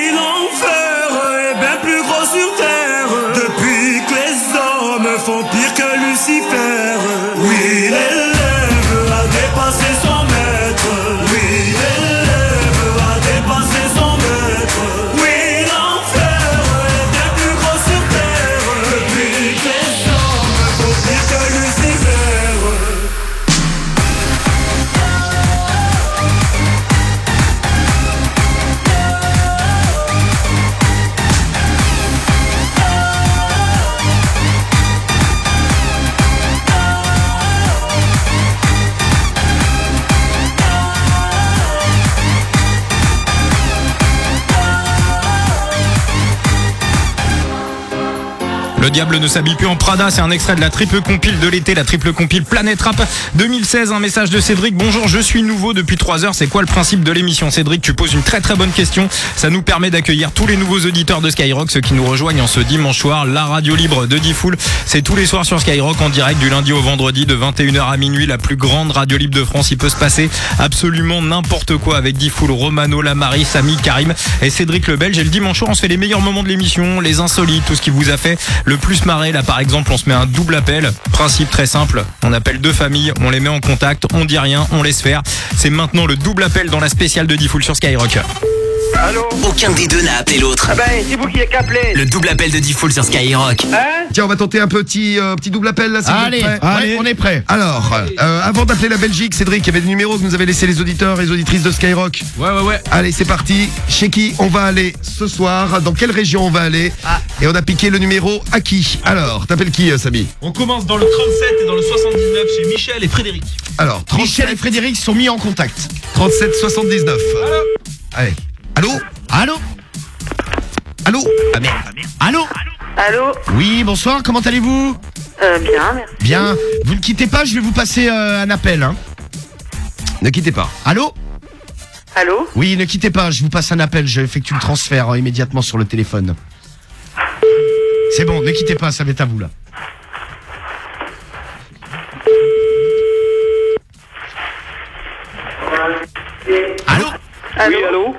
Speaker 2: ne s'habille plus en Prada, c'est un extrait de la triple compile de l'été, la triple compile Planète Rap 2016. Un message de Cédric. Bonjour, je suis nouveau depuis 3 heures. C'est quoi le principe de l'émission? Cédric, tu poses une très très bonne question. Ça nous permet d'accueillir tous les nouveaux auditeurs de Skyrock, ceux qui nous rejoignent en ce dimanche soir. La radio libre de Diffoul, c'est tous les soirs sur Skyrock en direct du lundi au vendredi de 21h à minuit. La plus grande radio libre de France. Il peut se passer absolument n'importe quoi avec Diffoul, Romano, Lamari, Samy, Karim et Cédric le Belge. Et le dimanche soir, on se fait les meilleurs moments de l'émission, les insolites, tout ce qui vous a fait le plus marrer. Là, par exemple, on se met un double appel. Principe très simple. On appelle deux familles, on les met en contact, on dit rien, on laisse faire. C'est maintenant le double appel dans la spéciale de Diffoul sur Skyrock.
Speaker 11: Allô
Speaker 3: Aucun des deux n'a appelé l'autre.
Speaker 11: Ah ben, c'est vous qui avez appelé.
Speaker 3: Le double appel de Diffoul sur Skyrock.
Speaker 11: Hein
Speaker 4: Tiens, on va tenter un petit, euh, petit double appel là, si vous êtes
Speaker 8: Allez,
Speaker 4: prêts.
Speaker 8: allez, on est prêt.
Speaker 4: Alors, euh, avant d'appeler la Belgique, Cédric, il y avait des numéros que nous avaient laissés les auditeurs et les auditrices de Skyrock.
Speaker 6: Ouais, ouais, ouais.
Speaker 4: Allez, c'est parti. Chez qui on va aller ce soir? Dans quelle région on va aller? Et on a piqué le numéro à qui? Alors, t'appelles qui, euh, Samy?
Speaker 6: On commence dans le 37 et dans le 79 chez Michel et Frédéric.
Speaker 4: Alors, 37,
Speaker 8: Michel et Frédéric sont mis en contact.
Speaker 4: 37 79. Allez. Allô
Speaker 8: Allô
Speaker 4: Allô
Speaker 8: Ah merde. Allô
Speaker 10: Allô
Speaker 8: Oui, bonsoir, comment allez-vous
Speaker 10: euh, Bien, merci.
Speaker 8: Bien. Vous ne quittez pas, je vais vous passer euh, un appel. Hein.
Speaker 4: Ne quittez pas.
Speaker 8: Allô
Speaker 10: Allô
Speaker 8: Oui, ne quittez pas, je vous passe un appel, je effectue le transfert euh, immédiatement sur le téléphone. C'est bon, ne quittez pas, ça va être à vous là. Allô
Speaker 11: Oui, allô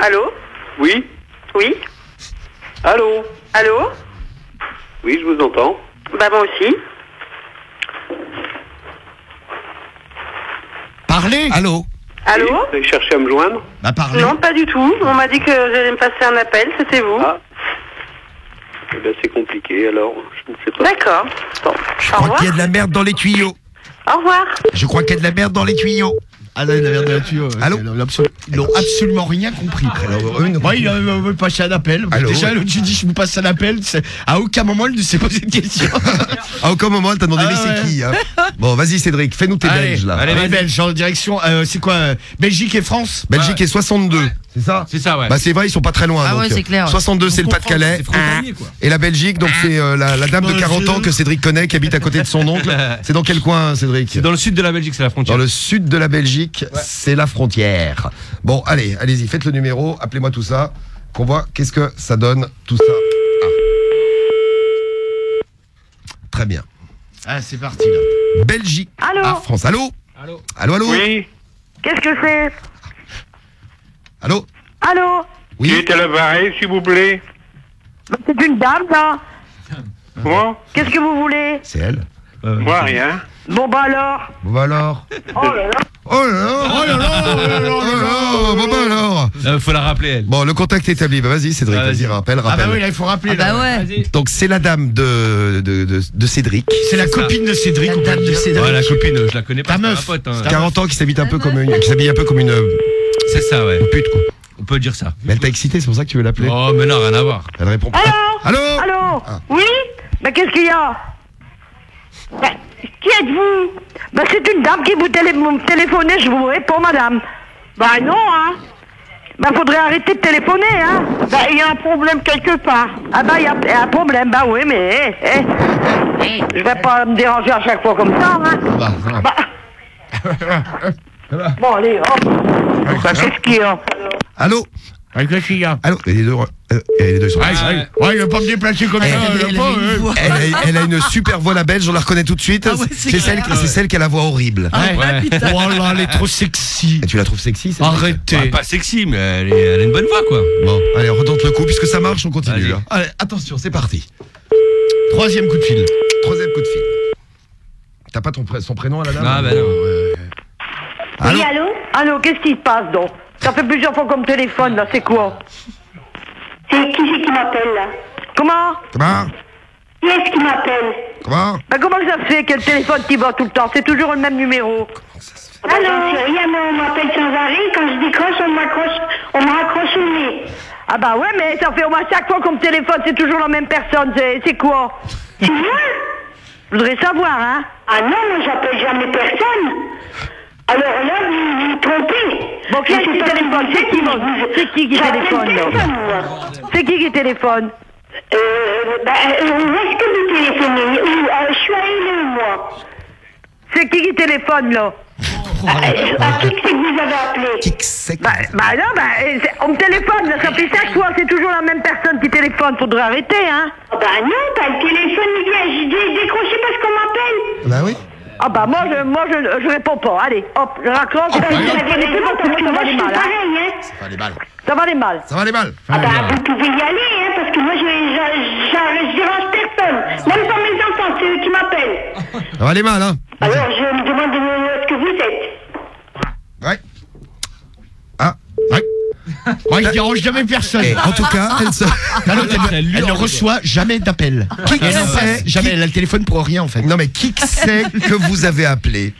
Speaker 10: Allô
Speaker 11: Oui
Speaker 10: Oui
Speaker 11: Allô
Speaker 10: Allô
Speaker 11: Oui, je vous entends.
Speaker 10: Bah moi aussi.
Speaker 8: Parlez
Speaker 4: Allô
Speaker 10: Allô
Speaker 11: Oui, Vous avez cherché à me joindre
Speaker 8: Bah parlez.
Speaker 10: Non, pas du tout. On m'a dit que j'allais me passer un appel, c'était vous.
Speaker 11: Ah. Eh ben, c'est compliqué, alors, je ne sais pas.
Speaker 10: D'accord. Bon.
Speaker 4: Je
Speaker 10: Au
Speaker 4: crois
Speaker 10: revoir.
Speaker 4: qu'il y a de la merde dans les tuyaux.
Speaker 10: Au revoir.
Speaker 4: Je crois qu'il y a de la merde dans les tuyaux.
Speaker 8: Ah non, il a l'air de la tuyau.
Speaker 4: Allô
Speaker 8: Ils n'ont absolument rien compris.
Speaker 4: Alors, eux, ils n'ont
Speaker 8: Moi, il a euh, passé un appel.
Speaker 4: Allô
Speaker 8: Déjà, l'autre, je dis, je vous passe un appel. c'est- À aucun moment, il ne s'est posé de question.
Speaker 4: À aucun moment, elle t'a demandé
Speaker 8: Ah
Speaker 4: mais c'est
Speaker 8: ouais.
Speaker 4: qui hein Bon, vas-y Cédric, fais-nous tes Belges là.
Speaker 8: allez, les Belges en direction. euh, c'est quoi euh, Belgique et France
Speaker 4: Belgique est 62. C'est ça
Speaker 6: C'est ça, ouais.
Speaker 4: Bah c'est vrai, ils sont pas très loin.
Speaker 5: Ah
Speaker 4: donc,
Speaker 5: ouais, c'est
Speaker 4: euh,
Speaker 5: clair.
Speaker 4: 62 c'est le Pas-de-Calais.
Speaker 6: C'est.
Speaker 4: Et la Belgique, donc c'est euh, la, la dame de 40 ans que Cédric connaît, qui habite à côté de son oncle. C'est dans quel coin, Cédric
Speaker 6: C'est dans le sud de la Belgique, c'est la frontière.
Speaker 4: Dans le sud de la Belgique, c'est la frontière. Bon, allez, allez-y, faites le numéro, appelez-moi tout ça, qu'on voit qu'est-ce que ça donne tout ça. Ah. Très bien.
Speaker 8: Ah, c'est parti là.
Speaker 4: Belgique.
Speaker 10: Allô
Speaker 4: Ah, France. Allô
Speaker 6: Allô
Speaker 4: Allô, allô
Speaker 11: Oui
Speaker 10: Qu'est-ce que c'est?
Speaker 4: Allô
Speaker 10: Allô
Speaker 4: Oui
Speaker 11: est à l'appareil, s'il vous plaît
Speaker 10: Bah, C'est une dame, ça.
Speaker 11: Moi
Speaker 10: Qu'est-ce que vous voulez
Speaker 4: C'est elle.
Speaker 11: Moi, rien.
Speaker 10: Bon, bah alors.
Speaker 4: Bon bah alors
Speaker 10: Oh là là.
Speaker 4: Oh là là Oh là là Oh là là Oh là là Bon bah alors
Speaker 6: Euh, faut la rappeler, elle.
Speaker 4: Bon, le contact est établi. Bah, vas-y, Cédric,
Speaker 6: Ah,
Speaker 4: vas-y,
Speaker 6: vas-y.
Speaker 4: rappelle,
Speaker 8: Ah
Speaker 4: rappelle.
Speaker 8: bah oui, là, il faut rappeler.
Speaker 5: Ah
Speaker 8: là.
Speaker 5: bah ouais.
Speaker 4: Donc, c'est la dame de, de, de, de Cédric.
Speaker 8: C'est la copine de Cédric.
Speaker 5: La
Speaker 8: on peut
Speaker 5: dame
Speaker 8: le
Speaker 5: de
Speaker 8: dire.
Speaker 5: Cédric.
Speaker 6: Ouais, la copine, je la connais pas.
Speaker 8: Ta
Speaker 6: c'est ma
Speaker 8: meuf.
Speaker 6: pote, hein.
Speaker 4: 40 ans qui s'habite un peu comme une, qui s'habille un peu comme une, euh,
Speaker 6: C'est ça, ouais.
Speaker 4: une pute, quoi.
Speaker 6: On peut dire ça.
Speaker 4: Mais elle t'a excité, c'est pour ça que tu veux l'appeler.
Speaker 6: Oh, mais non, rien à voir.
Speaker 4: Elle répond pas.
Speaker 10: Allô
Speaker 4: Allô
Speaker 10: Allô
Speaker 4: Ah.
Speaker 10: Oui Bah qu'est-ce qu'il y a Bah, Qui êtes-vous Bah c'est une dame qui vous télé vous me téléphonez, je vous réponds madame. Bah non hein Bah faudrait arrêter de téléphoner hein Bah il y a un problème quelque part. Ah bah il y a y a un problème, bah oui mais eh, eh, eh, je vais pas me déranger à chaque fois comme ça hein
Speaker 8: Bah, voilà.
Speaker 10: Bah Bon allez hop Bah qu'est-ce qu'il y a
Speaker 4: Allô
Speaker 8: Avec fille, hein.
Speaker 4: Allô Et les deux, euh, les deux sont
Speaker 8: Ouais, ouais, ouais, il va pas me déplacer comme ça.
Speaker 4: Elle-
Speaker 8: il va pas, ouais.
Speaker 4: Elle a, elle a une super voix la belge, on la reconnaît tout de suite.
Speaker 5: Ah ouais, c'est
Speaker 4: celle, c'est celle qui a la voix horrible.
Speaker 5: Ah ouais, putain.
Speaker 8: Oh là, elle est trop sexy.
Speaker 4: Et tu la trouves sexy
Speaker 8: Arrêtez.
Speaker 6: Ouais, pas sexy, mais elle, est- elle a une bonne voix, quoi.
Speaker 4: Bon, allez, on retente le coup puisque ça marche, on continue. Hein. Allez, attention, c'est parti.
Speaker 8: Troisième coup de fil.
Speaker 4: Troisième coup de fil. T'as pas ton son prénom à la dame
Speaker 6: Ah, bah non.
Speaker 4: Allô
Speaker 10: Oui, allô Allô, qu'est-ce qui se passe donc Ça fait plusieurs fois qu'on me téléphone là, c'est quoi
Speaker 16: C'est qui c'est qui m'appelle là
Speaker 10: Comment
Speaker 4: Comment
Speaker 16: Qui est-ce qui m'appelle
Speaker 4: Comment
Speaker 10: Bah comment ça se fait quel téléphone qui va tout le temps C'est toujours le même numéro.
Speaker 16: Ah bah, J'en sais rien, mais on m'appelle sans arrêt. Quand je décroche, on m'accroche, on m'accroche au nez.
Speaker 10: Ah bah ouais, mais ça fait au moins chaque fois qu'on me téléphone, c'est toujours la même personne. C'est c'est quoi
Speaker 16: Tu vois
Speaker 10: Je voudrais savoir, hein
Speaker 16: Ah non, moi j'appelle jamais personne. Alors là, vous vous trompez.
Speaker 10: Bon, qui est-ce qui téléphone C'est qui, C'est qui qui téléphone. C'est qui qui téléphone
Speaker 16: Euh, bah, euh, où est-ce que vous téléphonez Où Euh, Je suis à Hélène, moi.
Speaker 10: C'est qui qui téléphone, là
Speaker 16: À, à qui c'est que vous avez appelé
Speaker 10: bah, bah non, bah, euh, c'est- on me téléphone, là, ça fait chaque fois, c'est toujours la même personne qui téléphone, faudrait arrêter, hein
Speaker 16: Ah Bah non, t'as le téléphone, il vient, j'ai dé- décroché parce qu'on m'appelle.
Speaker 4: Bah oui.
Speaker 10: Ah bah moi, je, moi je, je réponds pas, allez, hop, je raccroche,
Speaker 16: Ah
Speaker 10: je réponds
Speaker 16: parce que
Speaker 10: ça va
Speaker 16: moi,
Speaker 10: aller
Speaker 16: je suis
Speaker 10: mal, hein.
Speaker 16: pareil, hein.
Speaker 4: Ça va aller mal.
Speaker 10: Ça va aller mal.
Speaker 4: Ça va aller mal.
Speaker 16: Ah bah, vous pouvez y aller, hein, parce que moi, je, je, dérange personne. Même pas mes enfants, c'est eux qui m'appellent.
Speaker 4: Ça va aller mal, hein
Speaker 16: Alors, je me demande où est-ce que vous êtes.
Speaker 4: Ouais. Ah, ouais.
Speaker 8: Moi, il dérange jamais personne.
Speaker 4: En tout cas, elle se-
Speaker 8: Non, l'autre, elle, elle ne reçoit jamais d'appel.
Speaker 4: Qui sait-
Speaker 8: passe Jamais, elle a le téléphone pour rien en fait.
Speaker 4: Non mais qui que c'est que vous avez appelé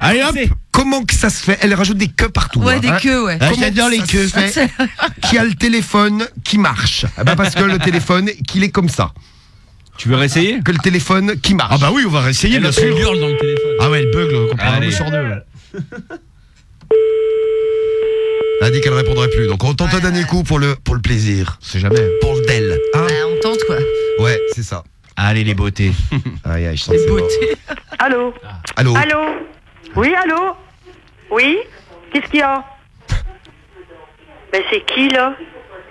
Speaker 8: Allez hop
Speaker 4: Comment que ça se fait? Elle rajoute des queues partout.
Speaker 5: Ouais,
Speaker 4: hein.
Speaker 5: des queues, ouais.
Speaker 8: Ah,
Speaker 4: Comment
Speaker 8: j'adore
Speaker 4: que
Speaker 8: les
Speaker 4: ça
Speaker 8: queues.
Speaker 4: se fait Qui a le téléphone qui marche? Eh ben Parce que le téléphone, qu'il est comme ça.
Speaker 1: Tu veux réessayer?
Speaker 4: Que le téléphone qui marche.
Speaker 8: Ah bah oui, on va réessayer
Speaker 6: Elle
Speaker 8: bien sûr.
Speaker 6: hurle dans le téléphone.
Speaker 8: Ah ouais, elle bug là, comprend un
Speaker 6: Allez.
Speaker 8: sur deux. là.
Speaker 4: Elle a dit qu'elle répondrait plus. Donc on tente un dernier coup pour le, pour le plaisir.
Speaker 8: C'est jamais.
Speaker 4: Pour le del. Hein
Speaker 5: Bah, on tente quoi.
Speaker 4: ouais, c'est ça.
Speaker 8: Allez les beautés.
Speaker 4: Aïe, aïe, je sens que
Speaker 5: Les
Speaker 4: c'est mort.
Speaker 5: beautés.
Speaker 16: Allô
Speaker 4: Allô
Speaker 16: Allô Oui, allô Oui Qu'est-ce qu'il y a
Speaker 17: Mais c'est qui là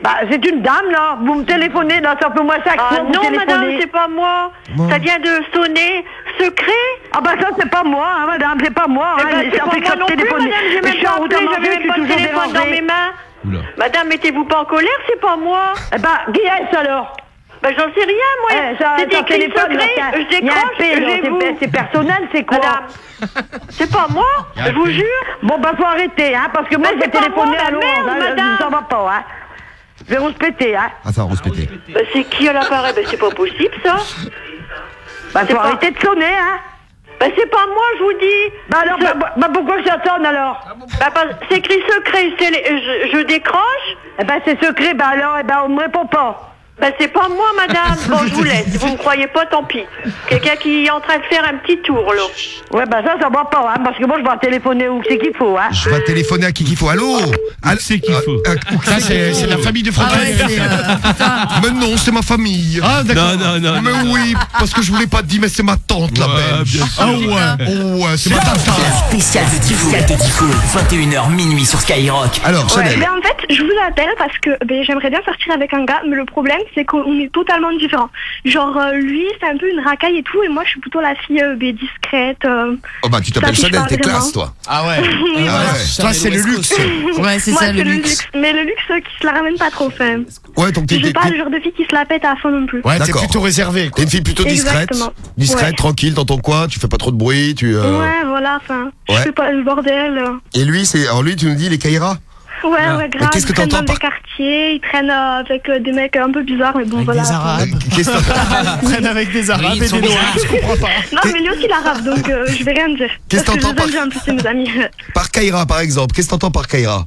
Speaker 16: Bah, c'est une dame, là. Vous me téléphonez, là, ça fait moins 5
Speaker 17: Ah
Speaker 16: fois que vous
Speaker 17: non madame, c'est pas moi.
Speaker 4: Bon.
Speaker 17: Ça vient de sonner secret.
Speaker 16: Ah bah ça c'est pas moi, hein, madame, c'est pas moi.
Speaker 17: Eh
Speaker 16: hein,
Speaker 17: ben, c'est
Speaker 16: ça
Speaker 17: pas
Speaker 16: fait que
Speaker 17: moi
Speaker 16: ça
Speaker 17: non plus, madame, j'ai même pas appelé,
Speaker 16: manger,
Speaker 17: j'avais
Speaker 16: je
Speaker 17: même pas le téléphone dans mes mains. Madame, mettez-vous pas en colère, c'est pas moi.
Speaker 16: Eh ben, qui est-ce alors?
Speaker 17: Bah j'en sais rien moi.
Speaker 16: Eh, ça-
Speaker 17: c'est
Speaker 16: ça
Speaker 17: écrit secret,
Speaker 16: ça-
Speaker 17: je
Speaker 16: un
Speaker 17: décroche,
Speaker 16: c'est- c'est personnel, c'est quoi?
Speaker 17: Madame, c'est pas moi, je
Speaker 8: un
Speaker 17: vous jure.
Speaker 16: Bon bah faut arrêter, hein, parce que moi j'ai
Speaker 17: c'est pas
Speaker 16: téléphoné
Speaker 17: moi, la
Speaker 16: à l'eau,
Speaker 17: merde,
Speaker 16: hein,
Speaker 17: madame.
Speaker 16: ça va pas, hein. Je vais vous péter, hein.
Speaker 4: Ah, ça va respecter.
Speaker 17: Bah c'est qui à l'appareil Bah c'est pas possible ça.
Speaker 16: Bah
Speaker 17: C'est
Speaker 16: faut
Speaker 17: pas-
Speaker 16: arrêter de sonner, hein.
Speaker 17: Bah c'est pas moi, je vous dis.
Speaker 16: Bah alors, bah, bah, pourquoi ça sonne alors
Speaker 17: Bah, pas- c'est écrit secret, c'est les- je, je décroche.
Speaker 16: Eh ben c'est secret, bah alors, eh ben on me répond pas.
Speaker 17: Bah c'est pas moi madame, bon je vous laisse, vous me croyez pas, tant pis. Quelqu'un qui est en train de faire un petit tour là.
Speaker 16: Ouais bah ça, ça va pas, hein, parce que moi je vais téléphoner où c'est qu'il faut, hein.
Speaker 4: Je vais téléphoner à qui qu'il faut. Allô? Allô?
Speaker 6: c'est qu'il faut.
Speaker 4: Euh, euh,
Speaker 8: Ça c'est c'est la famille de
Speaker 5: Ah
Speaker 8: François.
Speaker 5: ouais, c'est. euh.
Speaker 4: Mais non, c'est ma famille.
Speaker 8: Ah d'accord.
Speaker 6: Non, non, non.
Speaker 4: mais oui, parce que je vous l'ai pas dit, mais c'est ma tante, la
Speaker 6: bien sûr.
Speaker 8: Ah ouais.
Speaker 4: Oh ouais, c'est ma tante.
Speaker 3: La spéciale de Tifo. Spéciale de Tifo. 21h minuit sur Skyrock.
Speaker 4: Alors, Chanel.
Speaker 18: mais en fait, je vous appelle parce que ben, j'aimerais bien sortir avec un gars, mais le problème, c'est qu'on est totalement différents. Genre, euh, lui, c'est un peu une racaille et tout, et moi, je suis plutôt la fille euh, discrète. euh.
Speaker 4: Oh bah, tu t'appelles
Speaker 18: Ça
Speaker 4: Chanel, t'es classe, toi.
Speaker 8: Ah ouais.
Speaker 4: Ah
Speaker 18: voilà.
Speaker 4: ouais.
Speaker 8: Ça c'est le luxe.
Speaker 5: Ouais, c'est
Speaker 18: Moi,
Speaker 5: ça le luxe.
Speaker 18: Mais le luxe euh, qui se la ramène pas trop, enfin.
Speaker 4: Ouais, donc
Speaker 18: Je
Speaker 4: t'es
Speaker 18: suis pas
Speaker 4: t'es-
Speaker 18: le genre de fille qui se la pète à fond non plus.
Speaker 8: Ouais, t'es
Speaker 4: D'accord.
Speaker 8: plutôt réservé
Speaker 4: t'es
Speaker 8: quoi.
Speaker 4: une fille plutôt discrète.
Speaker 18: Exactement.
Speaker 4: Discrète,
Speaker 18: Ouais.
Speaker 4: tranquille dans ton coin, tu fais pas trop de bruit, tu. euh,
Speaker 18: Ouais, voilà, enfin.
Speaker 4: Ouais.
Speaker 18: Je fais pas le bordel. euh.
Speaker 4: Et lui, c'est. Alors lui, tu nous dis, les Kaira?
Speaker 18: Ouais, ouais, grave.
Speaker 4: qu'est-ce que
Speaker 18: il traîne
Speaker 4: t'entends
Speaker 18: dans
Speaker 4: par-
Speaker 18: des quartiers, il traîne euh, avec euh, des mecs un peu bizarres, mais bon,
Speaker 9: Avec
Speaker 18: voilà.
Speaker 9: des arabes.
Speaker 4: Qu'est-ce que
Speaker 9: Ils prennent avec des arabes
Speaker 3: Oui, ils
Speaker 9: et des noirs, je comprends pas.
Speaker 18: Non, mais lui aussi, il arabe, donc euh, je vais rien dire.
Speaker 4: Qu'est-ce
Speaker 18: que
Speaker 4: t'entends
Speaker 18: amis.
Speaker 4: Par Kaira, par exemple. Qu'est-ce que t'entends par Kaira?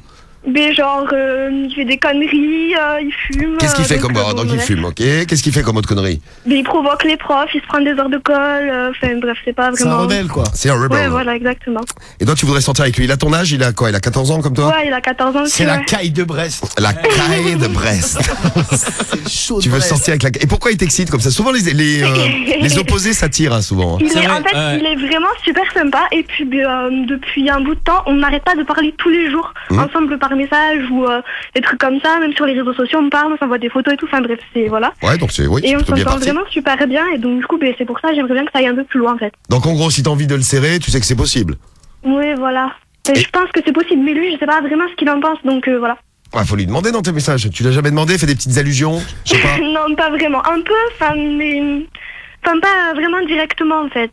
Speaker 18: Mais genre, euh, il fait des conneries, euh, il fume.
Speaker 4: Qu'est-ce qu'il
Speaker 18: euh,
Speaker 4: fait comme. bon, Donc il
Speaker 18: bref.
Speaker 4: fume, ok. Qu'est-ce qu'il fait comme autre connerie
Speaker 18: Mais il provoque les profs, il se prend des heures de colle, euh, enfin bref, c'est pas
Speaker 9: C'est un
Speaker 18: vraiment.
Speaker 9: rebelle, quoi.
Speaker 4: C'est un rebelle.
Speaker 18: Ouais, voilà, exactement.
Speaker 4: Et toi, tu voudrais sortir avec lui. Il a ton âge Il a quoi Il a 14 ans comme toi
Speaker 18: Ouais, il a 14 ans.
Speaker 8: C'est la caille de Brest.
Speaker 4: La caille de Brest.
Speaker 9: C'est chaud.
Speaker 4: tu veux sortir avec la Et pourquoi il t'excite comme ça Souvent, les, les, euh, les opposés s'attirent hein, souvent. hein.
Speaker 18: Il
Speaker 6: C'est
Speaker 18: est,
Speaker 6: vrai,
Speaker 18: en fait,
Speaker 6: ouais.
Speaker 18: il est vraiment super sympa. Et puis, euh, depuis un bout de temps, on n'arrête pas de parler tous les jours,
Speaker 4: Mhm.
Speaker 18: ensemble par message ou euh, des trucs comme ça. Même sur les réseaux sociaux, on parle, on s'envoie des photos et tout. Enfin bref, c'est voilà.
Speaker 4: Ouais, donc c'est oui,
Speaker 18: et on s'entend vraiment super bien. Et donc, du coup, ben, c'est pour ça, j'aimerais bien que ça aille un peu plus loin, en fait.
Speaker 4: Donc en gros, si t'as envie de le serrer, tu sais que c'est possible.
Speaker 18: Oui, voilà. Et
Speaker 4: Et-
Speaker 18: je pense que c'est possible. Mais lui, je sais pas vraiment ce qu'il en pense. Donc, euh, voilà.
Speaker 4: Ouais, faut lui demander dans tes messages. Tu l'as jamais demandé Fais des petites allusions Je sais pas.
Speaker 18: non, pas vraiment. Un peu, enfin, mais. Enfin, pas vraiment directement, en fait.